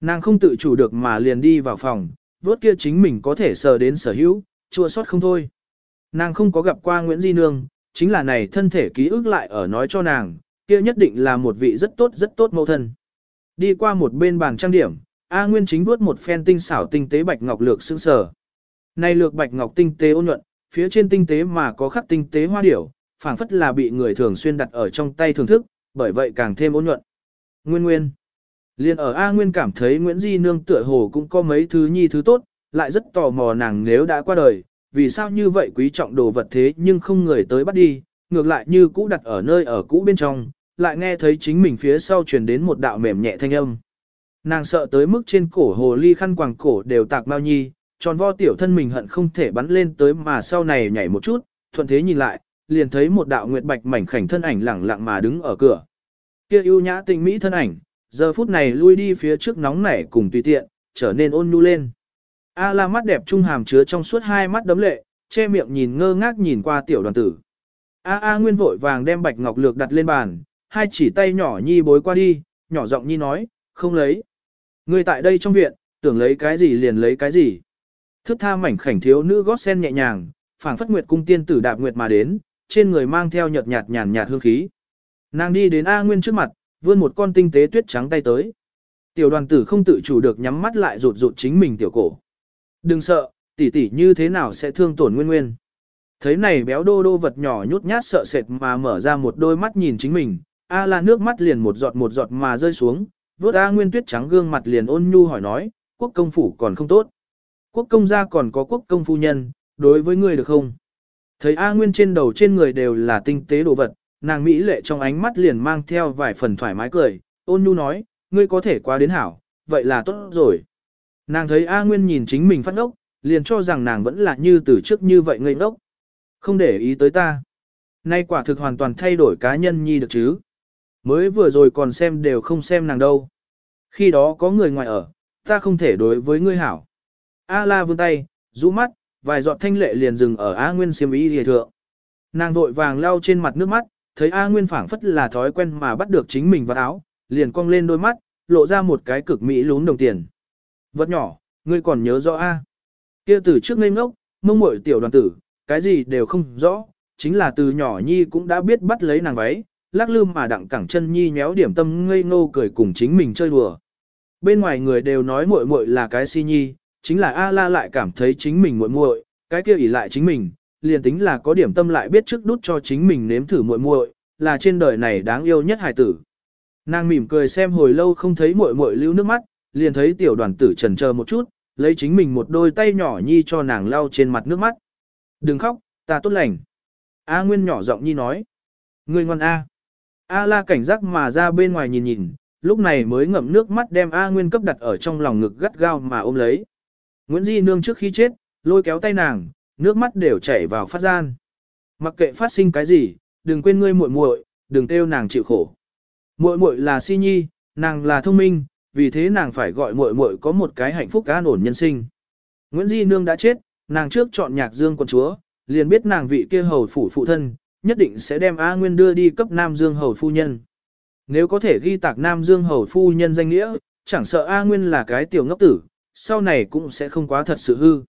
Nàng không tự chủ được mà liền đi vào phòng, vốt kia chính mình có thể sờ đến sở hữu, chua sót không thôi. Nàng không có gặp qua Nguyễn Di Nương, chính là này thân thể ký ức lại ở nói cho nàng, kia nhất định là một vị rất tốt rất tốt mẫu thân. Đi qua một bên bàn trang điểm, A Nguyên chính vuốt một phen tinh xảo tinh tế bạch ngọc lược sững sờ. Này lược bạch ngọc tinh tế ôn nhuận, phía trên tinh tế mà có khắc tinh tế hoa điểu, phảng phất là bị người thường xuyên đặt ở trong tay thưởng thức, bởi vậy càng thêm ôn nhuận. Nguyên Nguyên. Liên ở A Nguyên cảm thấy Nguyễn Di Nương tựa hồ cũng có mấy thứ nhi thứ tốt, lại rất tò mò nàng nếu đã qua đời, vì sao như vậy quý trọng đồ vật thế nhưng không người tới bắt đi, ngược lại như cũ đặt ở nơi ở cũ bên trong, lại nghe thấy chính mình phía sau truyền đến một đạo mềm nhẹ thanh âm. Nàng sợ tới mức trên cổ hồ ly khăn quàng cổ đều tạc bao nhi, tròn vo tiểu thân mình hận không thể bắn lên tới mà sau này nhảy một chút, thuận thế nhìn lại, liền thấy một đạo nguyệt bạch mảnh khảnh thân ảnh lẳng lặng mà đứng ở cửa. Kia ưu nhã tình mỹ thân ảnh, giờ phút này lui đi phía trước nóng nảy cùng tùy tiện, trở nên ôn nhu lên. A la mắt đẹp trung hàm chứa trong suốt hai mắt đấm lệ, che miệng nhìn ngơ ngác nhìn qua tiểu đoàn tử. A A Nguyên vội vàng đem bạch ngọc lược đặt lên bàn, hai chỉ tay nhỏ nhi bối qua đi, nhỏ giọng nhi nói, không lấy. Người tại đây trong viện, tưởng lấy cái gì liền lấy cái gì. Thức tha mảnh khảnh thiếu nữ gót sen nhẹ nhàng, phảng phất nguyệt cung tiên tử đạp nguyệt mà đến, trên người mang theo nhợt nhạt nhàn nhạt hương khí. Nàng đi đến A Nguyên trước mặt, vươn một con tinh tế tuyết trắng tay tới. Tiểu đoàn tử không tự chủ được nhắm mắt lại rụt rụt chính mình tiểu cổ. Đừng sợ, tỷ tỷ như thế nào sẽ thương tổn nguyên nguyên. Thấy này béo đô đô vật nhỏ nhút nhát sợ sệt mà mở ra một đôi mắt nhìn chính mình, A la nước mắt liền một giọt một giọt mà rơi xuống, vốt A nguyên tuyết trắng gương mặt liền ôn nhu hỏi nói, quốc công phủ còn không tốt. Quốc công gia còn có quốc công phu nhân, đối với ngươi được không? Thấy A Nguyên trên đầu trên người đều là tinh tế đồ vật, nàng Mỹ lệ trong ánh mắt liền mang theo vài phần thoải mái cười, ôn nhu nói, ngươi có thể qua đến hảo, vậy là tốt rồi. Nàng thấy A Nguyên nhìn chính mình phát ngốc, liền cho rằng nàng vẫn là như từ trước như vậy ngây ngốc. Không để ý tới ta. Nay quả thực hoàn toàn thay đổi cá nhân nhi được chứ. Mới vừa rồi còn xem đều không xem nàng đâu. Khi đó có người ngoài ở, ta không thể đối với ngươi hảo. A la vươn tay, rũ mắt, vài giọt thanh lệ liền dừng ở A Nguyên xiêm y hề thượng. Nàng vội vàng lau trên mặt nước mắt, thấy A Nguyên phảng phất là thói quen mà bắt được chính mình vào áo, liền cong lên đôi mắt, lộ ra một cái cực mỹ lún đồng tiền. Vật nhỏ, ngươi còn nhớ rõ A. Kia từ trước ngây ngốc, mông muội tiểu đoàn tử, cái gì đều không rõ, chính là từ nhỏ nhi cũng đã biết bắt lấy nàng váy, lắc lư mà đặng cẳng chân nhi nhéo điểm tâm ngây ngô cười cùng chính mình chơi đùa. Bên ngoài người đều nói muội muội là cái si nhi, chính là A La lại cảm thấy chính mình muội muội, cái kia ỷ lại chính mình, liền tính là có điểm tâm lại biết trước đút cho chính mình nếm thử muội muội, là trên đời này đáng yêu nhất hài tử. Nàng mỉm cười xem hồi lâu không thấy muội muội lưu nước mắt, liền thấy tiểu đoàn tử trần chờ một chút, lấy chính mình một đôi tay nhỏ nhi cho nàng lau trên mặt nước mắt. Đừng khóc, ta tốt lành. A Nguyên nhỏ giọng nhi nói. Ngươi ngoan A. A la cảnh giác mà ra bên ngoài nhìn nhìn, lúc này mới ngậm nước mắt đem A Nguyên cấp đặt ở trong lòng ngực gắt gao mà ôm lấy. Nguyễn Di Nương trước khi chết, lôi kéo tay nàng, nước mắt đều chảy vào phát gian. Mặc kệ phát sinh cái gì, đừng quên ngươi muội muội, đừng kêu nàng chịu khổ. Muội muội là si nhi, nàng là thông minh, vì thế nàng phải gọi muội muội có một cái hạnh phúc an ổn nhân sinh. Nguyễn Di Nương đã chết, nàng trước chọn nhạc dương quận chúa, liền biết nàng vị kia hầu phủ phụ thân, nhất định sẽ đem A Nguyên đưa đi cấp Nam Dương hầu phu nhân. Nếu có thể ghi tạc Nam Dương hầu phu nhân danh nghĩa, chẳng sợ A Nguyên là cái tiểu ngốc tử, sau này cũng sẽ không quá thật sự hư.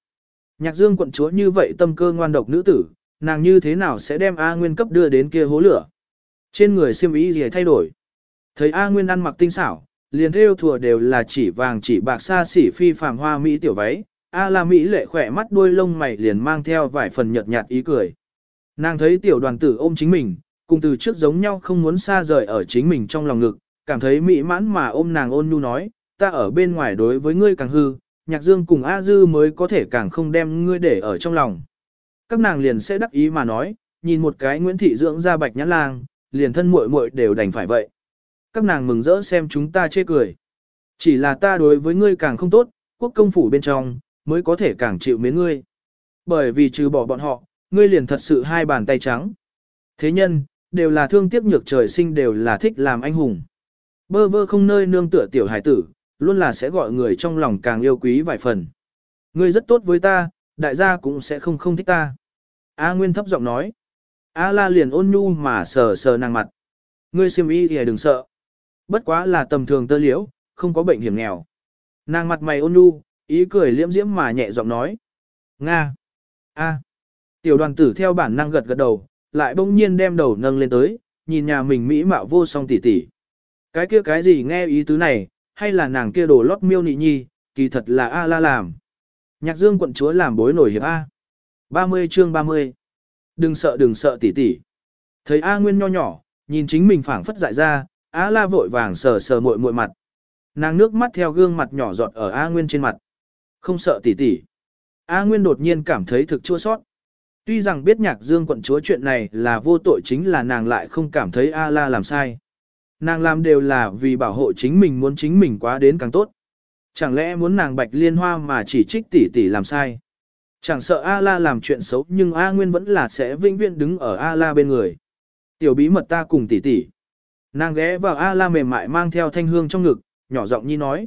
Nhạc Dương quận chúa như vậy tâm cơ ngoan độc nữ tử, nàng như thế nào sẽ đem A Nguyên cấp đưa đến kia hố lửa. Trên người xiêm ý gì thay đổi. Thấy A Nguyên ăn mặc tinh xảo, liền theo thùa đều là chỉ vàng chỉ bạc xa xỉ phi phàm hoa mỹ tiểu váy, A la Mỹ lệ khỏe mắt đuôi lông mày liền mang theo vài phần nhợt nhạt ý cười. Nàng thấy tiểu đoàn tử ôm chính mình, cùng từ trước giống nhau không muốn xa rời ở chính mình trong lòng ngực, cảm thấy mỹ mãn mà ôm nàng ôn nhu nói, ta ở bên ngoài đối với ngươi càng hư, nhạc dương cùng A dư mới có thể càng không đem ngươi để ở trong lòng. Các nàng liền sẽ đắc ý mà nói, nhìn một cái Nguyễn Thị dưỡng ra bạch nhãn lang, liền thân muội muội đều đành phải vậy. Các nàng mừng rỡ xem chúng ta chê cười. Chỉ là ta đối với ngươi càng không tốt, quốc công phủ bên trong, mới có thể càng chịu mến ngươi. Bởi vì trừ bỏ bọn họ, ngươi liền thật sự hai bàn tay trắng. Thế nhân, đều là thương tiếc nhược trời sinh đều là thích làm anh hùng. Bơ vơ không nơi nương tựa tiểu hải tử, luôn là sẽ gọi người trong lòng càng yêu quý vài phần. Ngươi rất tốt với ta, đại gia cũng sẽ không không thích ta. A Nguyên thấp giọng nói. A La liền ôn nhu mà sờ sờ nàng mặt. Ngươi siêm y thì đừng sợ. Bất quá là tầm thường tơ liễu, không có bệnh hiểm nghèo. Nàng mặt mày ôn nhu, ý cười liễm diễm mà nhẹ giọng nói. Nga. A. Tiểu đoàn tử theo bản năng gật gật đầu, lại bỗng nhiên đem đầu nâng lên tới, nhìn nhà mình mỹ mạo vô song tỉ tỉ. Cái kia cái gì nghe ý tứ này, hay là nàng kia đồ lót miêu nị nhi, kỳ thật là A la làm. Nhạc dương quận chúa làm bối nổi hiệp A. 30 chương 30. Đừng sợ đừng sợ tỷ tỷ. Thấy A Nguyên nho nhỏ, nhìn chính mình phảng phất dại ra, A la vội vàng sờ sờ muội muội mặt. Nàng nước mắt theo gương mặt nhỏ giọt ở A Nguyên trên mặt. Không sợ tỷ tỷ. A Nguyên đột nhiên cảm thấy thực chua sót. Tuy rằng biết nhạc dương quận chúa chuyện này là vô tội chính là nàng lại không cảm thấy A la làm sai. Nàng làm đều là vì bảo hộ chính mình muốn chính mình quá đến càng tốt. Chẳng lẽ muốn nàng bạch liên hoa mà chỉ trích tỷ tỷ làm sai. Chẳng sợ A la làm chuyện xấu nhưng A Nguyên vẫn là sẽ vinh viễn đứng ở A la bên người. Tiểu bí mật ta cùng tỷ tỷ. Nàng ghé vào A la mềm mại mang theo thanh hương trong ngực, nhỏ giọng nhi nói.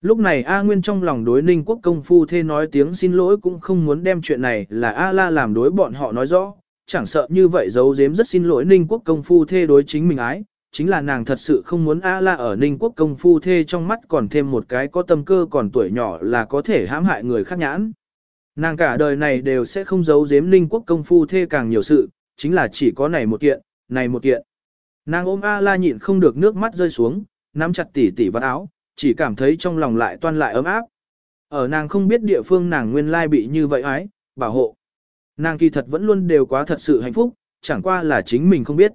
Lúc này A Nguyên trong lòng đối ninh quốc công phu thê nói tiếng xin lỗi cũng không muốn đem chuyện này là A la làm đối bọn họ nói rõ, chẳng sợ như vậy giấu giếm rất xin lỗi ninh quốc công phu thê đối chính mình ái, chính là nàng thật sự không muốn A la ở ninh quốc công phu thê trong mắt còn thêm một cái có tâm cơ còn tuổi nhỏ là có thể hãm hại người khác nhãn. Nàng cả đời này đều sẽ không giấu giếm ninh quốc công phu thê càng nhiều sự, chính là chỉ có này một kiện, này một kiện. Nàng ôm A la nhịn không được nước mắt rơi xuống, nắm chặt tỉ tỉ vạt áo, chỉ cảm thấy trong lòng lại toan lại ấm áp. Ở nàng không biết địa phương nàng nguyên lai bị như vậy ái, bảo hộ. Nàng kỳ thật vẫn luôn đều quá thật sự hạnh phúc, chẳng qua là chính mình không biết.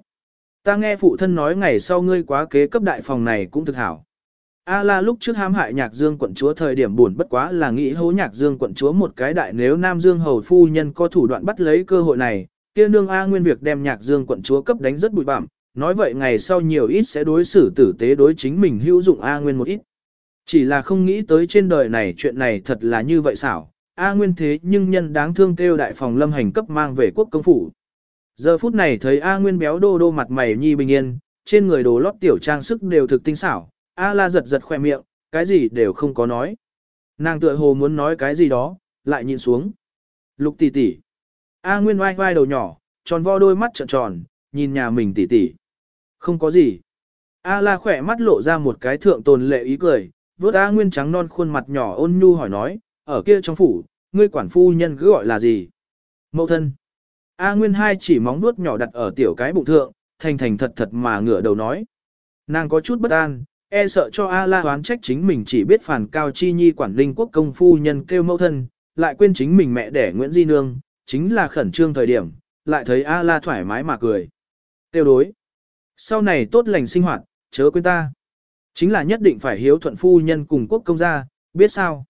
Ta nghe phụ thân nói ngày sau ngươi quá kế cấp đại phòng này cũng thực hảo. A la lúc trước hãm hại nhạc dương quận chúa thời điểm buồn bất quá là nghĩ hố nhạc dương quận chúa một cái đại nếu nam dương hầu phu nhân có thủ đoạn bắt lấy cơ hội này, kia nương A Nguyên việc đem nhạc dương quận chúa cấp đánh rất bụi bặm, nói vậy ngày sau nhiều ít sẽ đối xử tử tế đối chính mình hữu dụng A Nguyên một ít. Chỉ là không nghĩ tới trên đời này chuyện này thật là như vậy xảo, A Nguyên thế nhưng nhân đáng thương kêu đại phòng lâm hành cấp mang về quốc công phủ. Giờ phút này thấy A Nguyên béo đô đô mặt mày nhi bình yên, trên người đồ lót tiểu trang sức đều thực tinh xảo, A La giật giật khoe miệng, cái gì đều không có nói. Nàng tựa hồ muốn nói cái gì đó, lại nhìn xuống. Lục tỷ tỷ. A Nguyên oai oai đầu nhỏ, tròn vo đôi mắt trợn tròn, nhìn nhà mình tỷ tỷ. Không có gì. A La khỏe mắt lộ ra một cái thượng tồn lệ ý cười, vớt A Nguyên trắng non khuôn mặt nhỏ ôn nhu hỏi nói, ở kia trong phủ, ngươi quản phu nhân cứ gọi là gì? Mậu thân. A Nguyên hai chỉ móng nuốt nhỏ đặt ở tiểu cái bụng thượng, thành thành thật thật mà ngửa đầu nói. Nàng có chút bất an, e sợ cho A La đoán trách chính mình chỉ biết phản cao chi nhi quản linh quốc công phu nhân kêu mẫu thân, lại quên chính mình mẹ đẻ Nguyễn Di Nương, chính là khẩn trương thời điểm, lại thấy A La thoải mái mà cười. Tiêu đối. Sau này tốt lành sinh hoạt, chớ quên ta. Chính là nhất định phải hiếu thuận phu nhân cùng quốc công gia, biết sao.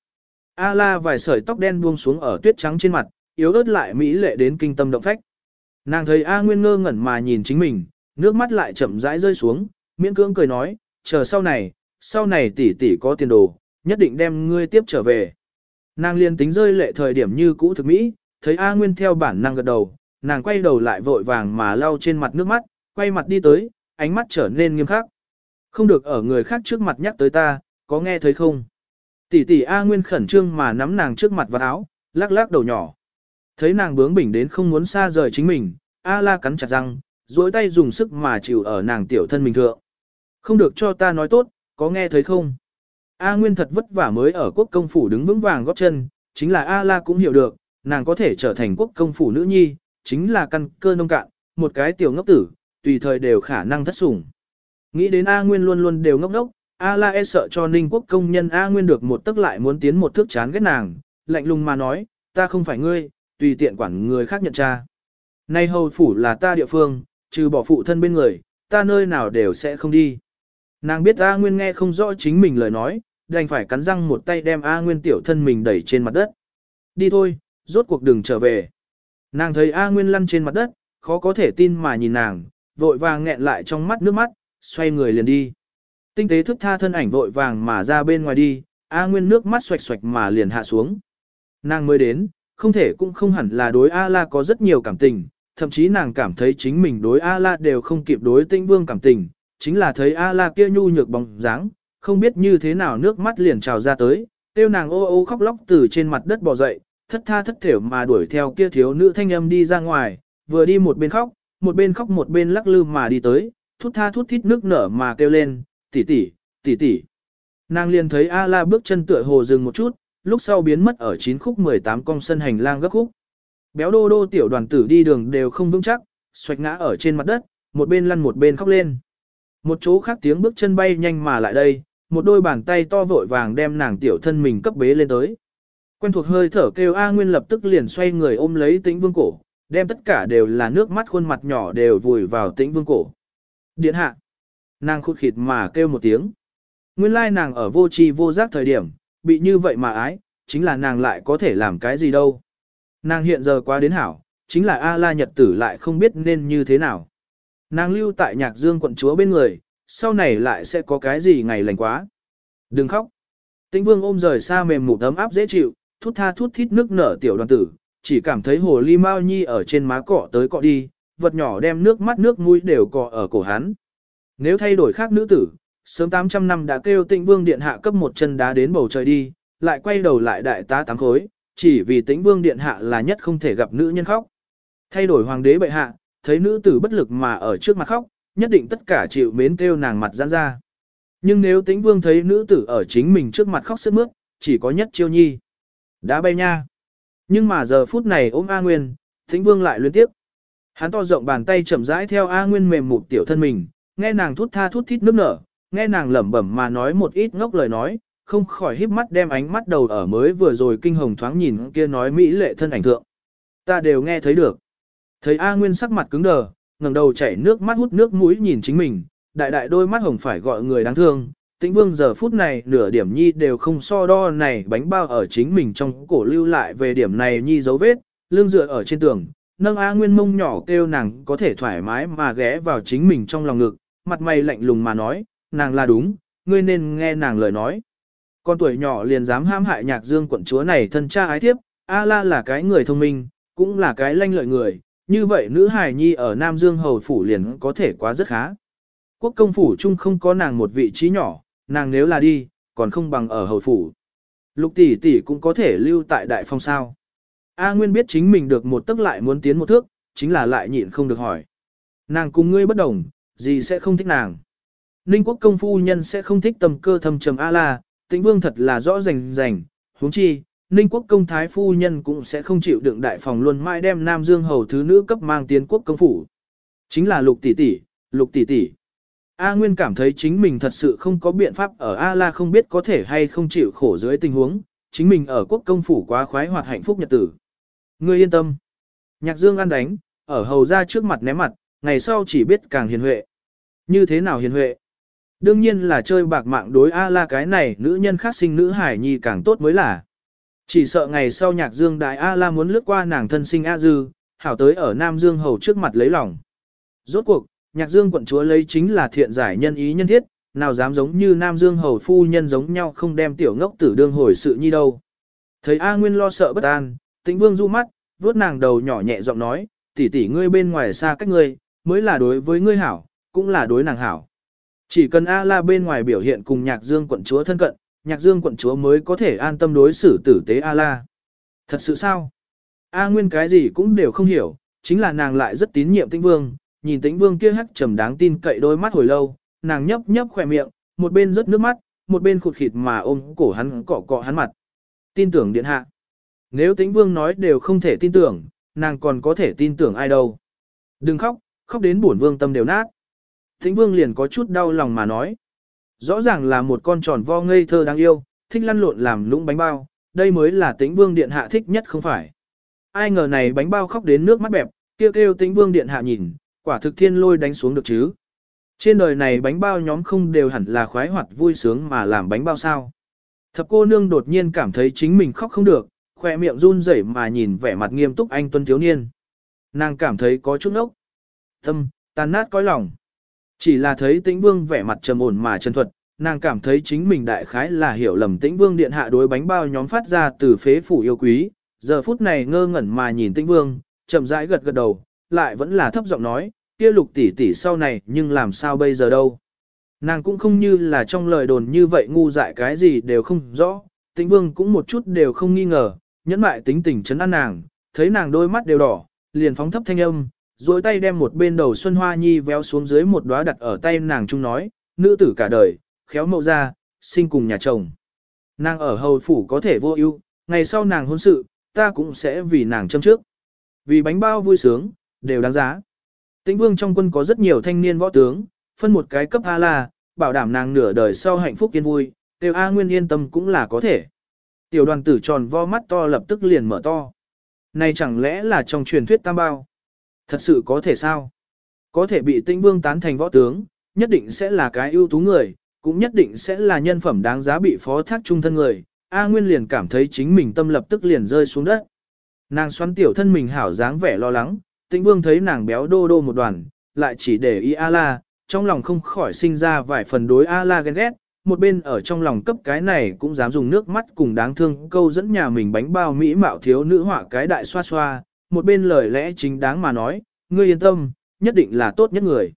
A la vài sợi tóc đen buông xuống ở tuyết trắng trên mặt, yếu ớt lại mỹ lệ đến kinh tâm động phách. Nàng thấy A Nguyên ngơ ngẩn mà nhìn chính mình, nước mắt lại chậm rãi rơi xuống, miễn cưỡng cười nói, chờ sau này, sau này tỷ tỷ có tiền đồ, nhất định đem ngươi tiếp trở về. Nàng liền tính rơi lệ thời điểm như cũ thực mỹ, thấy A Nguyên theo bản năng gật đầu, nàng quay đầu lại vội vàng mà lau trên mặt nước mắt, quay mặt đi tới, ánh mắt trở nên nghiêm khắc. Không được ở người khác trước mặt nhắc tới ta, có nghe thấy không? Tỷ tỷ A Nguyên khẩn trương mà nắm nàng trước mặt vào áo, lắc lắc đầu nhỏ. Thấy nàng bướng bỉnh đến không muốn xa rời chính mình, A La cắn chặt răng, duỗi tay dùng sức mà chịu ở nàng tiểu thân mình thượng. Không được cho ta nói tốt, có nghe thấy không? A Nguyên thật vất vả mới ở quốc công phủ đứng vững vàng góp chân, chính là A La cũng hiểu được, nàng có thể trở thành quốc công phủ nữ nhi, chính là căn cơ nông cạn, một cái tiểu ngốc tử, tùy thời đều khả năng thất sủng. Nghĩ đến A Nguyên luôn luôn đều ngốc đốc, A La e sợ cho Ninh quốc công nhân A Nguyên được một tức lại muốn tiến một thước chán ghét nàng, lạnh lùng mà nói, ta không phải ngươi, tùy tiện quản người khác nhận tra Nay hầu phủ là ta địa phương, trừ bỏ phụ thân bên người, ta nơi nào đều sẽ không đi. Nàng biết A Nguyên nghe không rõ chính mình lời nói, đành phải cắn răng một tay đem A Nguyên tiểu thân mình đẩy trên mặt đất. Đi thôi, rốt cuộc đừng trở về. Nàng thấy A Nguyên lăn trên mặt đất, khó có thể tin mà nhìn nàng, vội vàng nghẹn lại trong mắt nước mắt, xoay người liền đi. Tinh tế thức tha thân ảnh vội vàng mà ra bên ngoài đi, A Nguyên nước mắt xoạch xoạch mà liền hạ xuống. Nàng mới đến, không thể cũng không hẳn là đối A La có rất nhiều cảm tình, thậm chí nàng cảm thấy chính mình đối A La đều không kịp đối tinh vương cảm tình, chính là thấy A La kia nhu nhược bóng dáng, không biết như thế nào nước mắt liền trào ra tới, tiêu nàng ô ô khóc lóc từ trên mặt đất bò dậy, thất tha thất thểu mà đuổi theo kia thiếu nữ thanh âm đi ra ngoài, vừa đi một bên khóc, một bên khóc một bên lắc lư mà đi tới, thút tha thút thít nước nở mà kêu lên, tỷ tỷ, tỷ tỷ. Nàng liền thấy A La bước chân tựa hồ dừng một chút, lúc sau biến mất ở 9 khúc 18 con sân hành lang gấp khúc. Béo đô đô tiểu đoàn tử đi đường đều không vững chắc, xoạch ngã ở trên mặt đất, một bên lăn một bên khóc lên. Một chỗ khác tiếng bước chân bay nhanh mà lại đây, một đôi bàn tay to vội vàng đem nàng tiểu thân mình cấp bế lên tới. Quen thuộc hơi thở kêu A Nguyên lập tức liền xoay người ôm lấy tĩnh vương cổ, đem tất cả đều là nước mắt khuôn mặt nhỏ đều vùi vào tĩnh vương cổ. Điện hạ. Nàng khụt khịt mà kêu một tiếng. Nguyên lai nàng ở vô tri vô giác thời điểm, bị như vậy mà ái, chính là nàng lại có thể làm cái gì đâu. Nàng hiện giờ quá đến hảo, chính là A-la nhật tử lại không biết nên như thế nào. Nàng lưu tại nhạc dương quận chúa bên người, sau này lại sẽ có cái gì ngày lành quá. Đừng khóc. Tĩnh vương ôm rời xa mềm mụt ấm áp dễ chịu, thút tha thút thít nước nở tiểu đoàn tử, chỉ cảm thấy hồ ly mao nhi ở trên má cọ tới cọ đi, vật nhỏ đem nước mắt nước mũi đều cọ ở cổ hắn. Nếu thay đổi khác nữ tử, sớm 800 năm đã kêu tĩnh vương điện hạ cấp một chân đá đến bầu trời đi, lại quay đầu lại đại tá tám khối, chỉ vì tĩnh vương điện hạ là nhất không thể gặp nữ nhân khóc. Thay đổi hoàng đế bệ hạ, thấy nữ tử bất lực mà ở trước mặt khóc, nhất định tất cả chịu mến kêu nàng mặt giãn ra. Nhưng nếu tĩnh vương thấy nữ tử ở chính mình trước mặt khóc sức mướt, chỉ có nhất chiêu nhi. Đã bay nha. Nhưng mà giờ phút này ôm A Nguyên, tĩnh vương lại liên tiếp. Hắn to rộng bàn tay chậm rãi theo A Nguyên mềm mụt tiểu thân mình, nghe nàng thút tha thút thít nước nở, nghe nàng lẩm bẩm mà nói một ít ngốc lời nói, không khỏi híp mắt đem ánh mắt đầu ở mới vừa rồi kinh hồng thoáng nhìn kia nói mỹ lệ thân ảnh thượng. Ta đều nghe thấy được. Thấy A Nguyên sắc mặt cứng đờ, ngẩng đầu chảy nước mắt hút nước mũi nhìn chính mình, đại đại đôi mắt hồng phải gọi người đáng thương. Tĩnh vương giờ phút này nửa điểm nhi đều không so đo này bánh bao ở chính mình trong cổ lưu lại về điểm này nhi dấu vết, lưng dựa ở trên tường, nâng A Nguyên mông nhỏ kêu nàng có thể thoải mái mà ghé vào chính mình trong lòng ngực, mặt mày lạnh lùng mà nói, nàng là đúng, ngươi nên nghe nàng lời nói. Con tuổi nhỏ liền dám ham hại nhạc dương quận chúa này thân cha ái thiếp, A La là cái người thông minh, cũng là cái lanh lợi người, như vậy nữ hài nhi ở Nam Dương Hầu Phủ liền có thể quá rất khá. Quốc công phủ chung không có nàng một vị trí nhỏ, nàng nếu là đi, còn không bằng ở Hầu Phủ. Lục tỷ tỷ cũng có thể lưu tại đại phong sao. A Nguyên biết chính mình được một tức lại muốn tiến một thước, chính là lại nhịn không được hỏi. Nàng cùng ngươi bất đồng, gì sẽ không thích nàng. Ninh quốc công phu nhân sẽ không thích tầm cơ thầm trầm A-la, tĩnh vương thật là rõ rành rành, huống chi, Ninh quốc công thái phu nhân cũng sẽ không chịu đựng đại phòng luôn mãi đem Nam Dương hầu thứ nữ cấp mang tiến quốc công phủ. Chính là lục tỷ tỷ, lục tỷ tỷ. A Nguyên cảm thấy chính mình thật sự không có biện pháp ở A La không biết có thể hay không chịu khổ dưới tình huống, chính mình ở quốc công phủ quá khoái hoạt hạnh phúc nhật tử. Ngươi yên tâm. Nhạc Dương ăn đánh, ở hầu ra trước mặt ném mặt, ngày sau chỉ biết càng hiền huệ. Như thế nào hiền huệ? Đương nhiên là chơi bạc mạng đối A la cái này nữ nhân khác sinh nữ hải nhi càng tốt mới là. Chỉ sợ ngày sau nhạc dương đại A la muốn lướt qua nàng thân sinh A dư, hảo tới ở Nam Dương hầu trước mặt lấy lòng. Rốt cuộc, nhạc dương quận chúa lấy chính là thiện giải nhân ý nhân thiết, nào dám giống như Nam Dương hầu phu nhân giống nhau không đem tiểu ngốc tử đương hồi sự nhi đâu. Thấy A Nguyên lo sợ bất an, tĩnh vương du mắt, vuốt nàng đầu nhỏ nhẹ giọng nói, tỷ tỷ ngươi bên ngoài xa cách ngươi, mới là đối với ngươi hảo, cũng là đối nàng hảo. Chỉ cần A La bên ngoài biểu hiện cùng nhạc dương quận chúa thân cận, nhạc dương quận chúa mới có thể an tâm đối xử tử tế A La. Thật sự sao? A Nguyên cái gì cũng đều không hiểu, chính là nàng lại rất tín nhiệm tĩnh vương, nhìn tĩnh vương kia hắc trầm đáng tin cậy đôi mắt hồi lâu, nàng nhấp nhấp khỏe miệng, một bên rớt nước mắt, một bên khụt khịt mà ôm cổ hắn cọ cọ hắn mặt. Tin tưởng điện hạ. Nếu tĩnh vương nói đều không thể tin tưởng, nàng còn có thể tin tưởng ai đâu. Đừng khóc, khóc đến bổn vương tâm đều nát. Thính vương liền có chút đau lòng mà nói. Rõ ràng là một con tròn vo ngây thơ đáng yêu, thích lăn lộn làm lũng bánh bao, đây mới là tĩnh vương điện hạ thích nhất không phải. Ai ngờ này bánh bao khóc đến nước mắt bẹp, kêu kêu tĩnh vương điện hạ nhìn, quả thực thiên lôi đánh xuống được chứ. Trên đời này bánh bao nhóm không đều hẳn là khoái hoạt vui sướng mà làm bánh bao sao. Thập cô nương đột nhiên cảm thấy chính mình khóc không được, khoe miệng run rẩy mà nhìn vẻ mặt nghiêm túc anh tuân thiếu niên. Nàng cảm thấy có chút ốc. Tâm, tan nát cõi lòng. Chỉ là thấy tĩnh vương vẻ mặt trầm ổn mà chân thuật, nàng cảm thấy chính mình đại khái là hiểu lầm tĩnh vương điện hạ đối bánh bao nhóm phát ra từ phế phủ yêu quý. Giờ phút này ngơ ngẩn mà nhìn tĩnh vương, chậm rãi gật gật đầu, lại vẫn là thấp giọng nói, kia lục tỷ tỷ sau này nhưng làm sao bây giờ đâu. Nàng cũng không như là trong lời đồn như vậy ngu dại cái gì đều không rõ, tĩnh vương cũng một chút đều không nghi ngờ, nhẫn mại tính tình chấn an nàng, thấy nàng đôi mắt đều đỏ, liền phóng thấp thanh âm, duỗi tay đem một bên đầu Xuân Hoa Nhi véo xuống dưới một đóa đặt ở tay nàng chung nói, nữ tử cả đời, khéo mậu ra, sinh cùng nhà chồng. Nàng ở hầu phủ có thể vô ưu, ngày sau nàng hôn sự, ta cũng sẽ vì nàng châm trước. Vì bánh bao vui sướng, đều đáng giá. Tĩnh vương trong quân có rất nhiều thanh niên võ tướng, phân một cái cấp A la, bảo đảm nàng nửa đời sau hạnh phúc yên vui, đều A nguyên yên tâm cũng là có thể. Tiểu đoàn tử tròn vo mắt to lập tức liền mở to. Này chẳng lẽ là trong truyền thuyết tam bao? Thật sự có thể sao? Có thể bị tinh vương tán thành võ tướng, nhất định sẽ là cái ưu tú người, cũng nhất định sẽ là nhân phẩm đáng giá bị phó thác trung thân người. A Nguyên liền cảm thấy chính mình tâm lập tức liền rơi xuống đất. Nàng xoắn tiểu thân mình hảo dáng vẻ lo lắng, tĩnh vương thấy nàng béo đô đô một đoàn, lại chỉ để ý A-la, trong lòng không khỏi sinh ra vài phần đối A-la ghen ghét, một bên ở trong lòng cấp cái này cũng dám dùng nước mắt cùng đáng thương câu dẫn nhà mình bánh bao mỹ mạo thiếu nữ họa cái đại xoa xoa, một bên lời lẽ chính đáng mà nói, ngươi yên tâm, nhất định là tốt nhất người.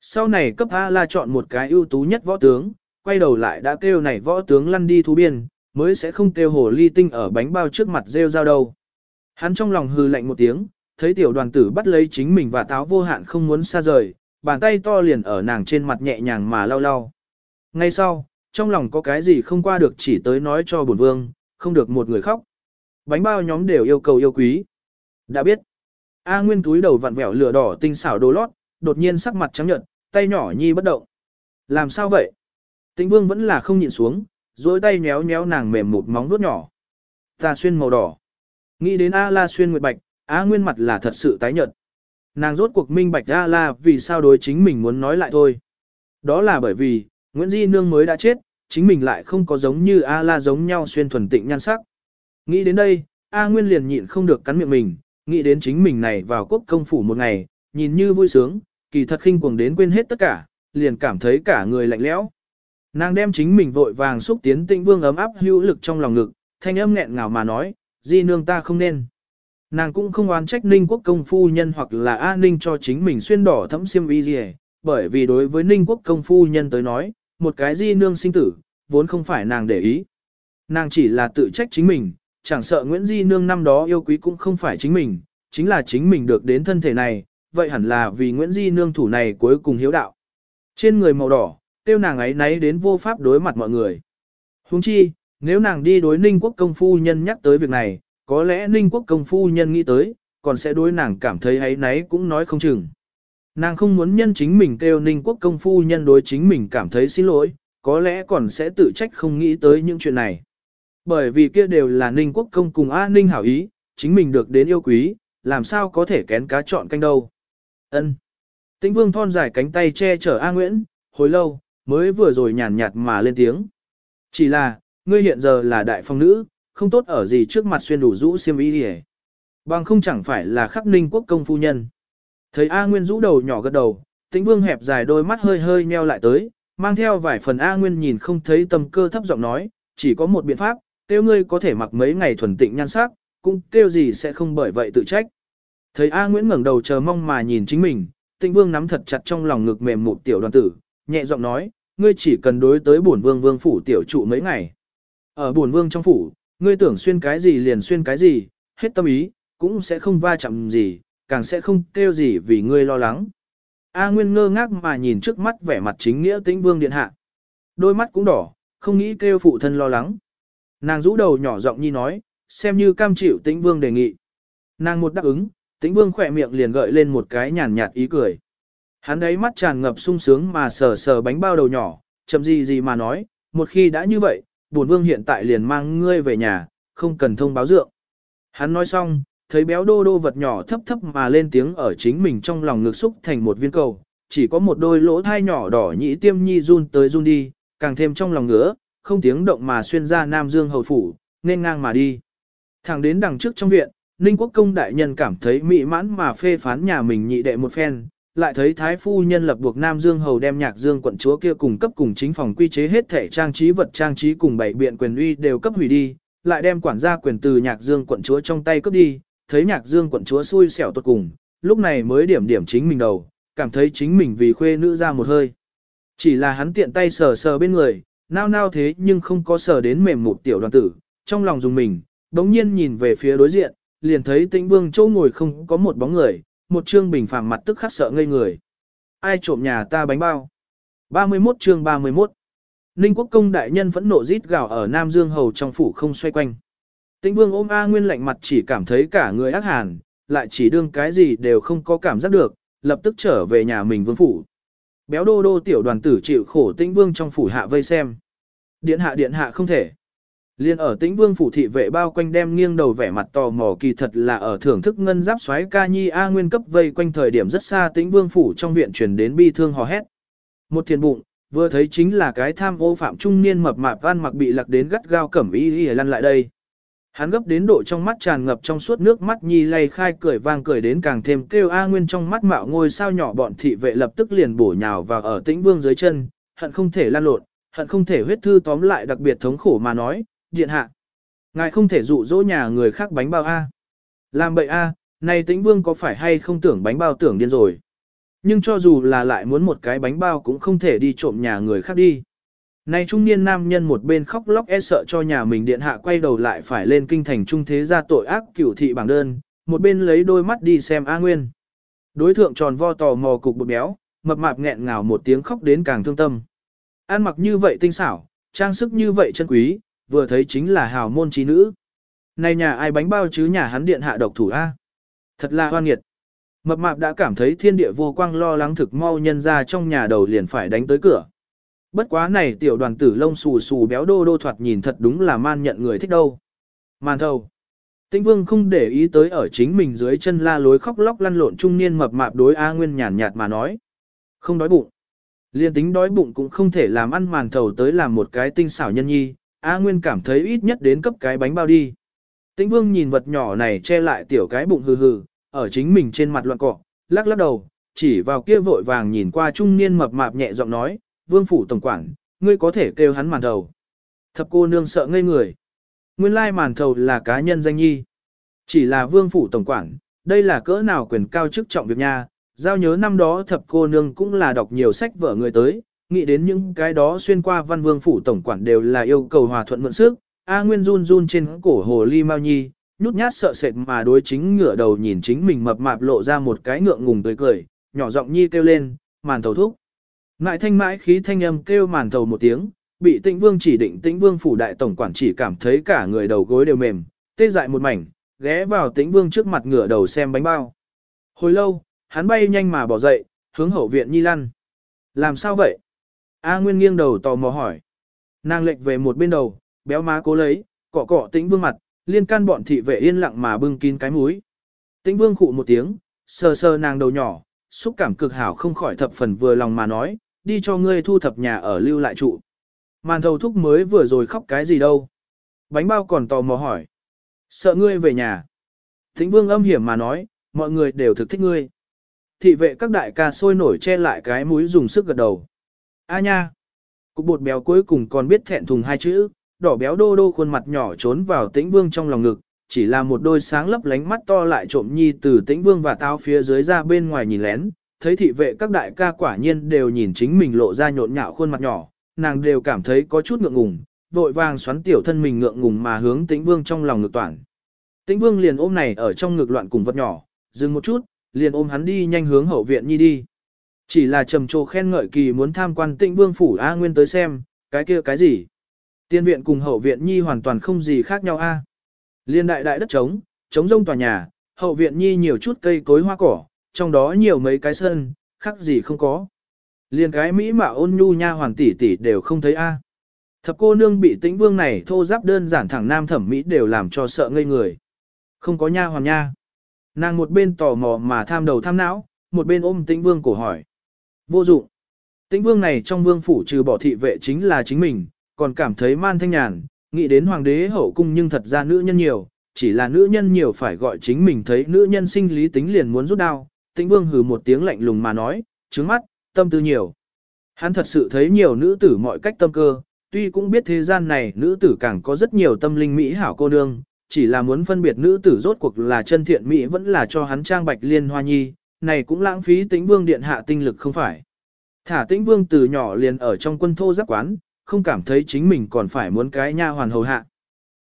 Sau này cấp A la chọn một cái ưu tú nhất võ tướng, quay đầu lại đã kêu này võ tướng lăn đi thú biên, mới sẽ không kêu hồ ly tinh ở bánh bao trước mặt rêu dao đâu. Hắn trong lòng hư lạnh một tiếng, thấy tiểu đoàn tử bắt lấy chính mình và táo vô hạn không muốn xa rời, bàn tay to liền ở nàng trên mặt nhẹ nhàng mà lau lau. Ngay sau, trong lòng có cái gì không qua được chỉ tới nói cho bổn vương, không được một người khóc. Bánh bao nhóm đều yêu cầu yêu quý. Đã biết. A Nguyên túi đầu vặn vẹo lửa đỏ tinh xảo đồ lót, đột nhiên sắc mặt trắng nhợt, tay nhỏ nhi bất động. Làm sao vậy? Tĩnh Vương vẫn là không nhịn xuống, duỗi tay nhéo nhéo nàng mềm một móng vuốt nhỏ. Ta xuyên màu đỏ. Nghĩ đến A La xuyên nguyệt bạch, A Nguyên mặt là thật sự tái nhợt. Nàng rốt cuộc minh bạch A La vì sao đối chính mình muốn nói lại thôi. Đó là bởi vì, Nguyễn Di Nương mới đã chết, chính mình lại không có giống như A La giống nhau xuyên thuần tịnh nhan sắc. Nghĩ đến đây, A Nguyên liền nhịn không được cắn miệng mình, nghĩ đến chính mình này vào quốc công phủ một ngày, nhìn như vui sướng, kỳ thật khinh cuồng đến quên hết tất cả, liền cảm thấy cả người lạnh lẽo. Nàng đem chính mình vội vàng xúc tiến tĩnh vương ấm áp hữu lực trong lòng ngực, thanh âm nghẹn ngào mà nói, di nương ta không nên. Nàng cũng không oán trách ninh quốc công phu nhân hoặc là A ninh cho chính mình xuyên đỏ thẫm xiêm y gì bởi vì đối với ninh quốc công phu nhân tới nói, một cái di nương sinh tử, vốn không phải nàng để ý. Nàng chỉ là tự trách chính mình, chẳng sợ Nguyễn Di Nương năm đó yêu quý cũng không phải chính mình, chính là chính mình được đến thân thể này, vậy hẳn là vì Nguyễn Di Nương thủ này cuối cùng hiếu đạo. Trên người màu đỏ, tiêu nàng ấy nấy đến vô pháp đối mặt mọi người. Huống chi, nếu nàng đi đối ninh quốc công phu nhân nhắc tới việc này, có lẽ ninh quốc công phu nhân nghĩ tới, còn sẽ đối nàng cảm thấy ấy nấy cũng nói không chừng. Nàng không muốn nhân chính mình kêu ninh quốc công phu nhân đối chính mình cảm thấy xin lỗi, có lẽ còn sẽ tự trách không nghĩ tới những chuyện này. Bởi vì kia đều là ninh quốc công cùng A ninh hảo ý, chính mình được đến yêu quý, làm sao có thể kén cá chọn canh đâu. ân Tĩnh vương thon dài cánh tay che chở A Nguyễn, hồi lâu, mới vừa rồi nhàn nhạt mà lên tiếng. Chỉ là, ngươi hiện giờ là đại phong nữ, không tốt ở gì trước mặt xuyên đủ rũ xiêm y đi Bằng không chẳng phải là khắc ninh quốc công phu nhân. Thấy A Nguyên rũ đầu nhỏ gật đầu, tĩnh vương hẹp dài đôi mắt hơi hơi nheo lại tới, mang theo vài phần A Nguyên nhìn không thấy tâm cơ thấp giọng nói, chỉ có một biện pháp, kêu ngươi có thể mặc mấy ngày thuần tịnh nhan sắc, cũng kêu gì sẽ không bởi vậy tự trách. Thấy A Nguyễn ngẩng đầu chờ mong mà nhìn chính mình, Tịnh Vương nắm thật chặt trong lòng ngực mềm một tiểu đoàn tử, nhẹ giọng nói, ngươi chỉ cần đối tới bổn vương vương phủ tiểu trụ mấy ngày. Ở bổn vương trong phủ, ngươi tưởng xuyên cái gì liền xuyên cái gì, hết tâm ý, cũng sẽ không va chạm gì, càng sẽ không kêu gì vì ngươi lo lắng. A Nguyên ngơ ngác mà nhìn trước mắt vẻ mặt chính nghĩa Tĩnh Vương điện hạ. Đôi mắt cũng đỏ, không nghĩ kêu phụ thân lo lắng. Nàng rũ đầu nhỏ giọng nhi nói, xem như cam chịu Tĩnh Vương đề nghị. Nàng một đáp ứng, Tĩnh Vương khỏe miệng liền gợi lên một cái nhàn nhạt ý cười. Hắn đấy mắt tràn ngập sung sướng mà sờ sờ bánh bao đầu nhỏ, chậm gì gì mà nói, một khi đã như vậy, bổn vương hiện tại liền mang ngươi về nhà, không cần thông báo dượng. Hắn nói xong, thấy béo đô đô vật nhỏ thấp thấp mà lên tiếng ở chính mình trong lòng ngực xúc thành một viên cầu, chỉ có một đôi lỗ thai nhỏ đỏ nhĩ tiêm nhi run tới run đi, càng thêm trong lòng ngứa, không tiếng động mà xuyên ra Nam Dương hầu phủ, nên ngang mà đi. Thẳng đến đằng trước trong viện, Ninh Quốc công đại nhân cảm thấy mỹ mãn mà phê phán nhà mình nhị đệ một phen, lại thấy thái phu nhân lập buộc Nam Dương hầu đem nhạc Dương quận chúa kia cùng cấp cùng chính phòng quy chế hết thể trang trí vật trang trí cùng bảy biện quyền uy đều cấp hủy đi, lại đem quản gia quyền từ nhạc Dương quận chúa trong tay cấp đi, thấy nhạc Dương quận chúa xui xẻo tốt cùng, lúc này mới điểm điểm chính mình đầu, cảm thấy chính mình vì khuê nữ ra một hơi. Chỉ là hắn tiện tay sờ sờ bên người, nao nao thế nhưng không có sờ đến mềm một tiểu đoàn tử, trong lòng dùng mình, đống nhiên nhìn về phía đối diện, liền thấy tĩnh vương châu ngồi không có một bóng người, một chương bình phẳng mặt tức khắc sợ ngây người. Ai trộm nhà ta bánh bao? 31 chương 31 Ninh quốc công đại nhân vẫn nộ rít gào ở Nam Dương Hầu trong phủ không xoay quanh. Tĩnh vương ôm A Nguyên lạnh mặt chỉ cảm thấy cả người ác hàn, lại chỉ đương cái gì đều không có cảm giác được, lập tức trở về nhà mình vương phủ. Béo đô đô tiểu đoàn tử chịu khổ tĩnh vương trong phủ hạ vây xem. Điện hạ điện hạ không thể. Liên ở tĩnh vương phủ thị vệ bao quanh đem nghiêng đầu vẻ mặt tò mò kỳ thật là ở thưởng thức ngân giáp xoáy ca nhi A nguyên cấp vây quanh thời điểm rất xa tĩnh vương phủ trong viện truyền đến bi thương hò hét. Một thiền bụng, vừa thấy chính là cái tham ô phạm trung niên mập mạp van mặc bị lặc đến gắt gao cẩm y y lăn lại đây. Hắn gấp đến độ trong mắt tràn ngập trong suốt nước mắt nhi lay khai cười vang cười đến càng thêm kêu A Nguyên trong mắt mạo ngôi sao nhỏ bọn thị vệ lập tức liền bổ nhào vào ở tĩnh vương dưới chân, hận không thể lan lộn, hận không thể huyết thư tóm lại đặc biệt thống khổ mà nói, điện hạ. Ngài không thể dụ dỗ nhà người khác bánh bao A. Làm bậy A, này tĩnh vương có phải hay không tưởng bánh bao tưởng điên rồi. Nhưng cho dù là lại muốn một cái bánh bao cũng không thể đi trộm nhà người khác đi. Này trung niên nam nhân một bên khóc lóc e sợ cho nhà mình điện hạ quay đầu lại phải lên kinh thành trung thế ra tội ác cửu thị bảng đơn, một bên lấy đôi mắt đi xem A Nguyên. Đối thượng tròn vo tò mò cục bột béo, mập mạp nghẹn ngào một tiếng khóc đến càng thương tâm. Ăn mặc như vậy tinh xảo, trang sức như vậy chân quý, vừa thấy chính là hào môn trí nữ. Này nhà ai bánh bao chứ nhà hắn điện hạ độc thủ A. Thật là hoan nghiệt. Mập mạp đã cảm thấy thiên địa vô quang lo lắng thực mau nhân ra trong nhà đầu liền phải đánh tới cửa. Bất quá này tiểu đoàn tử lông xù xù béo đô đô thoạt nhìn thật đúng là man nhận người thích đâu. Man thầu. Tĩnh vương không để ý tới ở chính mình dưới chân la lối khóc lóc lăn lộn trung niên mập mạp đối A Nguyên nhàn nhạt mà nói. Không đói bụng. Liên tính đói bụng cũng không thể làm ăn màn thầu tới làm một cái tinh xảo nhân nhi, A Nguyên cảm thấy ít nhất đến cấp cái bánh bao đi. Tĩnh vương nhìn vật nhỏ này che lại tiểu cái bụng hừ hừ, ở chính mình trên mặt loạn cọ, lắc lắc đầu, chỉ vào kia vội vàng nhìn qua trung niên mập mạp nhẹ giọng nói, vương phủ tổng quản, ngươi có thể kêu hắn màn thầu. Thập cô nương sợ ngây người. Nguyên lai màn thầu là cá nhân danh nhi. Chỉ là vương phủ tổng quản, đây là cỡ nào quyền cao chức trọng việc nha. Giao nhớ năm đó thập cô nương cũng là đọc nhiều sách vở người tới, nghĩ đến những cái đó xuyên qua văn vương phủ tổng quản đều là yêu cầu hòa thuận mượn sức. A Nguyên run run trên cổ hồ ly mau nhi, nhút nhát sợ sệt mà đối chính ngửa đầu nhìn chính mình mập mạp lộ ra một cái ngượng ngùng tươi cười, nhỏ giọng nhi kêu lên, màn thầu thúc. Ngại thanh mãi khí thanh âm kêu màn thầu một tiếng, bị tĩnh vương chỉ định tĩnh vương phủ đại tổng quản chỉ cảm thấy cả người đầu gối đều mềm, tê dại một mảnh, ghé vào tĩnh vương trước mặt ngửa đầu xem bánh bao. Hồi lâu, hắn bay nhanh mà bỏ dậy, hướng hậu viện nhi lăn. Làm sao vậy? A Nguyên nghiêng đầu tò mò hỏi. Nàng lệch về một bên đầu, béo má cố lấy, cọ cọ tĩnh vương mặt, liên can bọn thị vệ yên lặng mà bưng kín cái mũi. Tĩnh vương khụ một tiếng, sờ sờ nàng đầu nhỏ, xúc cảm cực hảo không khỏi thập phần vừa lòng mà nói, đi cho ngươi thu thập nhà ở lưu lại trụ. Màn thầu thúc mới vừa rồi khóc cái gì đâu. Bánh bao còn tò mò hỏi. Sợ ngươi về nhà. Thính vương âm hiểm mà nói, mọi người đều thực thích ngươi. Thị vệ các đại ca sôi nổi che lại cái mũi dùng sức gật đầu. A nha. Cục bột béo cuối cùng còn biết thẹn thùng hai chữ, đỏ béo đô đô khuôn mặt nhỏ trốn vào tĩnh vương trong lòng ngực, chỉ là một đôi sáng lấp lánh mắt to lại trộm nhi từ tĩnh vương và tao phía dưới ra bên ngoài nhìn lén, thấy thị vệ các đại ca quả nhiên đều nhìn chính mình lộ ra nhộn nhạo khuôn mặt nhỏ, nàng đều cảm thấy có chút ngượng ngùng, vội vàng xoắn tiểu thân mình ngượng ngùng mà hướng tĩnh vương trong lòng ngược toàn. Tĩnh vương liền ôm này ở trong ngực loạn cùng vật nhỏ, dừng một chút, liền ôm hắn đi nhanh hướng hậu viện nhi đi. Chỉ là trầm trồ khen ngợi kỳ muốn tham quan tĩnh vương phủ A Nguyên tới xem, cái kia cái gì. Tiên viện cùng hậu viện nhi hoàn toàn không gì khác nhau a. Liên đại đại đất trống, trống rông tòa nhà, hậu viện nhi nhiều chút cây cối hoa cỏ, trong đó nhiều mấy cái sân, khác gì không có. liền cái mỹ mà ôn nhu nha hoàng tỷ tỷ đều không thấy a. Thập cô nương bị tĩnh vương này thô giáp đơn giản thẳng nam thẩm mỹ đều làm cho sợ ngây người. Không có nha hoàng nha. Nàng một bên tò mò mà tham đầu tham não, một bên ôm tĩnh vương cổ hỏi. Vô dụng. Tĩnh vương này trong vương phủ trừ bỏ thị vệ chính là chính mình, còn cảm thấy man thanh nhàn, nghĩ đến hoàng đế hậu cung nhưng thật ra nữ nhân nhiều, chỉ là nữ nhân nhiều phải gọi chính mình thấy nữ nhân sinh lý tính liền muốn rút đao. Tĩnh vương hừ một tiếng lạnh lùng mà nói, trứng mắt, tâm tư nhiều. Hắn thật sự thấy nhiều nữ tử mọi cách tâm cơ, tuy cũng biết thế gian này nữ tử càng có rất nhiều tâm linh mỹ hảo cô nương, chỉ là muốn phân biệt nữ tử rốt cuộc là chân thiện mỹ vẫn là cho hắn trang bạch liên hoa nhi, này cũng lãng phí tĩnh vương điện hạ tinh lực không phải. Thả tĩnh vương từ nhỏ liền ở trong quân thô giáp quán, không cảm thấy chính mình còn phải muốn cái nha hoàn hầu hạ.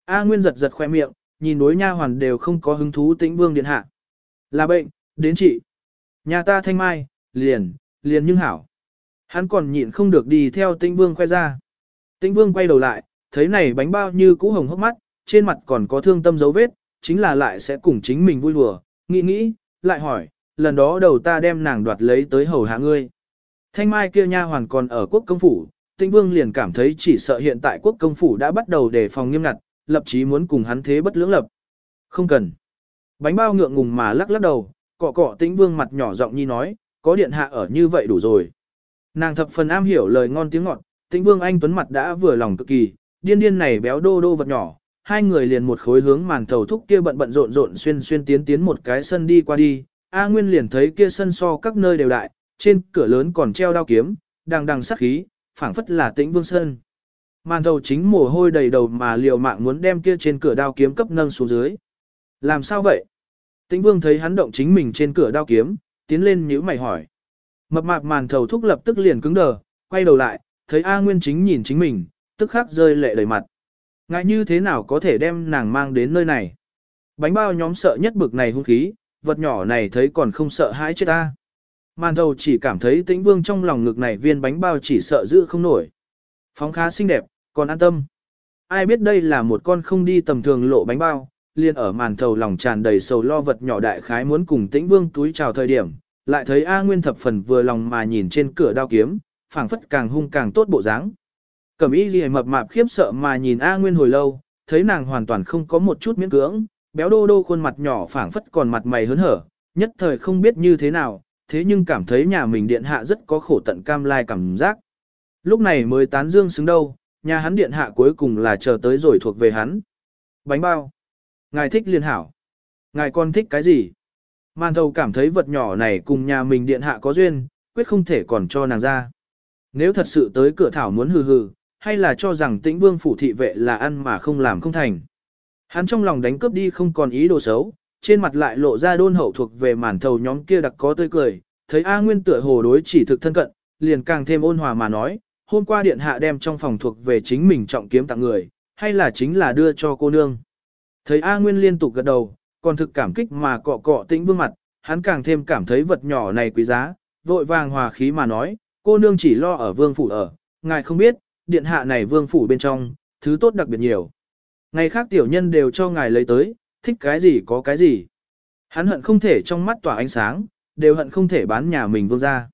A Nguyên giật giật khoe miệng, nhìn đối nha hoàn đều không có hứng thú tĩnh vương điện hạ. Là bệnh, đến chị. Nhà ta thanh mai, liền, liền nhưng hảo. Hắn còn nhịn không được đi theo tĩnh vương khoe ra. Tĩnh vương quay đầu lại, thấy này bánh bao như cũ hồng hốc mắt, trên mặt còn có thương tâm dấu vết, chính là lại sẽ cùng chính mình vui đùa, nghĩ nghĩ, lại hỏi, lần đó đầu ta đem nàng đoạt lấy tới hầu hạ ngươi. Thanh mai kia nha hoàn còn ở quốc công phủ, Tĩnh Vương liền cảm thấy chỉ sợ hiện tại quốc công phủ đã bắt đầu đề phòng nghiêm ngặt, lập chí muốn cùng hắn thế bất lưỡng lập. Không cần. Bánh bao ngượng ngùng mà lắc lắc đầu, cọ cọ Tĩnh Vương mặt nhỏ giọng nhi nói, có điện hạ ở như vậy đủ rồi. Nàng thập phần am hiểu lời ngon tiếng ngọt, Tĩnh Vương anh tuấn mặt đã vừa lòng cực kỳ, điên điên này béo đô đô vật nhỏ, hai người liền một khối hướng màn thầu thúc kia bận bận rộn rộn xuyên xuyên tiến tiến một cái sân đi qua đi. A Nguyên liền thấy kia sân so các nơi đều đại, trên cửa lớn còn treo đao kiếm, đằng đằng sắc khí, phảng phất là tĩnh vương sơn. Màn thầu chính mồ hôi đầy đầu mà liều mạng muốn đem kia trên cửa đao kiếm cấp nâng xuống dưới. Làm sao vậy? Tĩnh vương thấy hắn động chính mình trên cửa đao kiếm, tiến lên nhíu mày hỏi. Mập mạp màn thầu thúc lập tức liền cứng đờ, quay đầu lại, thấy A Nguyên chính nhìn chính mình, tức khắc rơi lệ đầy mặt. Ngại như thế nào có thể đem nàng mang đến nơi này? Bánh bao nhóm sợ nhất bực này hung khí, vật nhỏ này thấy còn không sợ hãi chết ta. Màn thầu chỉ cảm thấy tĩnh vương trong lòng ngực này viên bánh bao chỉ sợ giữ không nổi. Phóng khá xinh đẹp, còn an tâm. Ai biết đây là một con không đi tầm thường lộ bánh bao, liền ở màn thầu lòng tràn đầy sầu lo vật nhỏ đại khái muốn cùng tĩnh vương túi chào thời điểm, lại thấy A Nguyên thập phần vừa lòng mà nhìn trên cửa đao kiếm, phảng phất càng hung càng tốt bộ dáng. Cẩm y ghi mập mạp khiếp sợ mà nhìn A Nguyên hồi lâu, thấy nàng hoàn toàn không có một chút miễn cưỡng, béo đô đô khuôn mặt nhỏ phảng phất còn mặt mày hớn hở, nhất thời không biết như thế nào, thế nhưng cảm thấy nhà mình điện hạ rất có khổ tận cam lai cảm giác. Lúc này mới tán dương xứng đâu, nhà hắn điện hạ cuối cùng là chờ tới rồi thuộc về hắn. Bánh bao. Ngài thích liên hảo. Ngài còn thích cái gì? Màn thầu cảm thấy vật nhỏ này cùng nhà mình điện hạ có duyên, quyết không thể còn cho nàng ra. Nếu thật sự tới cửa thảo muốn hừ hừ, hay là cho rằng tĩnh vương phủ thị vệ là ăn mà không làm không thành. Hắn trong lòng đánh cướp đi không còn ý đồ xấu, trên mặt lại lộ ra đôn hậu thuộc về màn thầu nhóm kia đặc có tươi cười, thấy A Nguyên tựa hồ đối chỉ thực thân cận, liền càng thêm ôn hòa mà nói, hôm qua điện hạ đem trong phòng thuộc về chính mình trọng kiếm tặng người, hay là chính là đưa cho cô nương. Thấy A Nguyên liên tục gật đầu, còn thực cảm kích mà cọ cọ tĩnh vương mặt, hắn càng thêm cảm thấy vật nhỏ này quý giá, vội vàng hòa khí mà nói, cô nương chỉ lo ở vương phủ ở, ngài không biết, điện hạ này vương phủ bên trong, thứ tốt đặc biệt nhiều. Ngày khác tiểu nhân đều cho ngài lấy tới, thích cái gì có cái gì. Hắn hận không thể trong mắt tỏa ánh sáng, đều hận không thể bán nhà mình vương ra.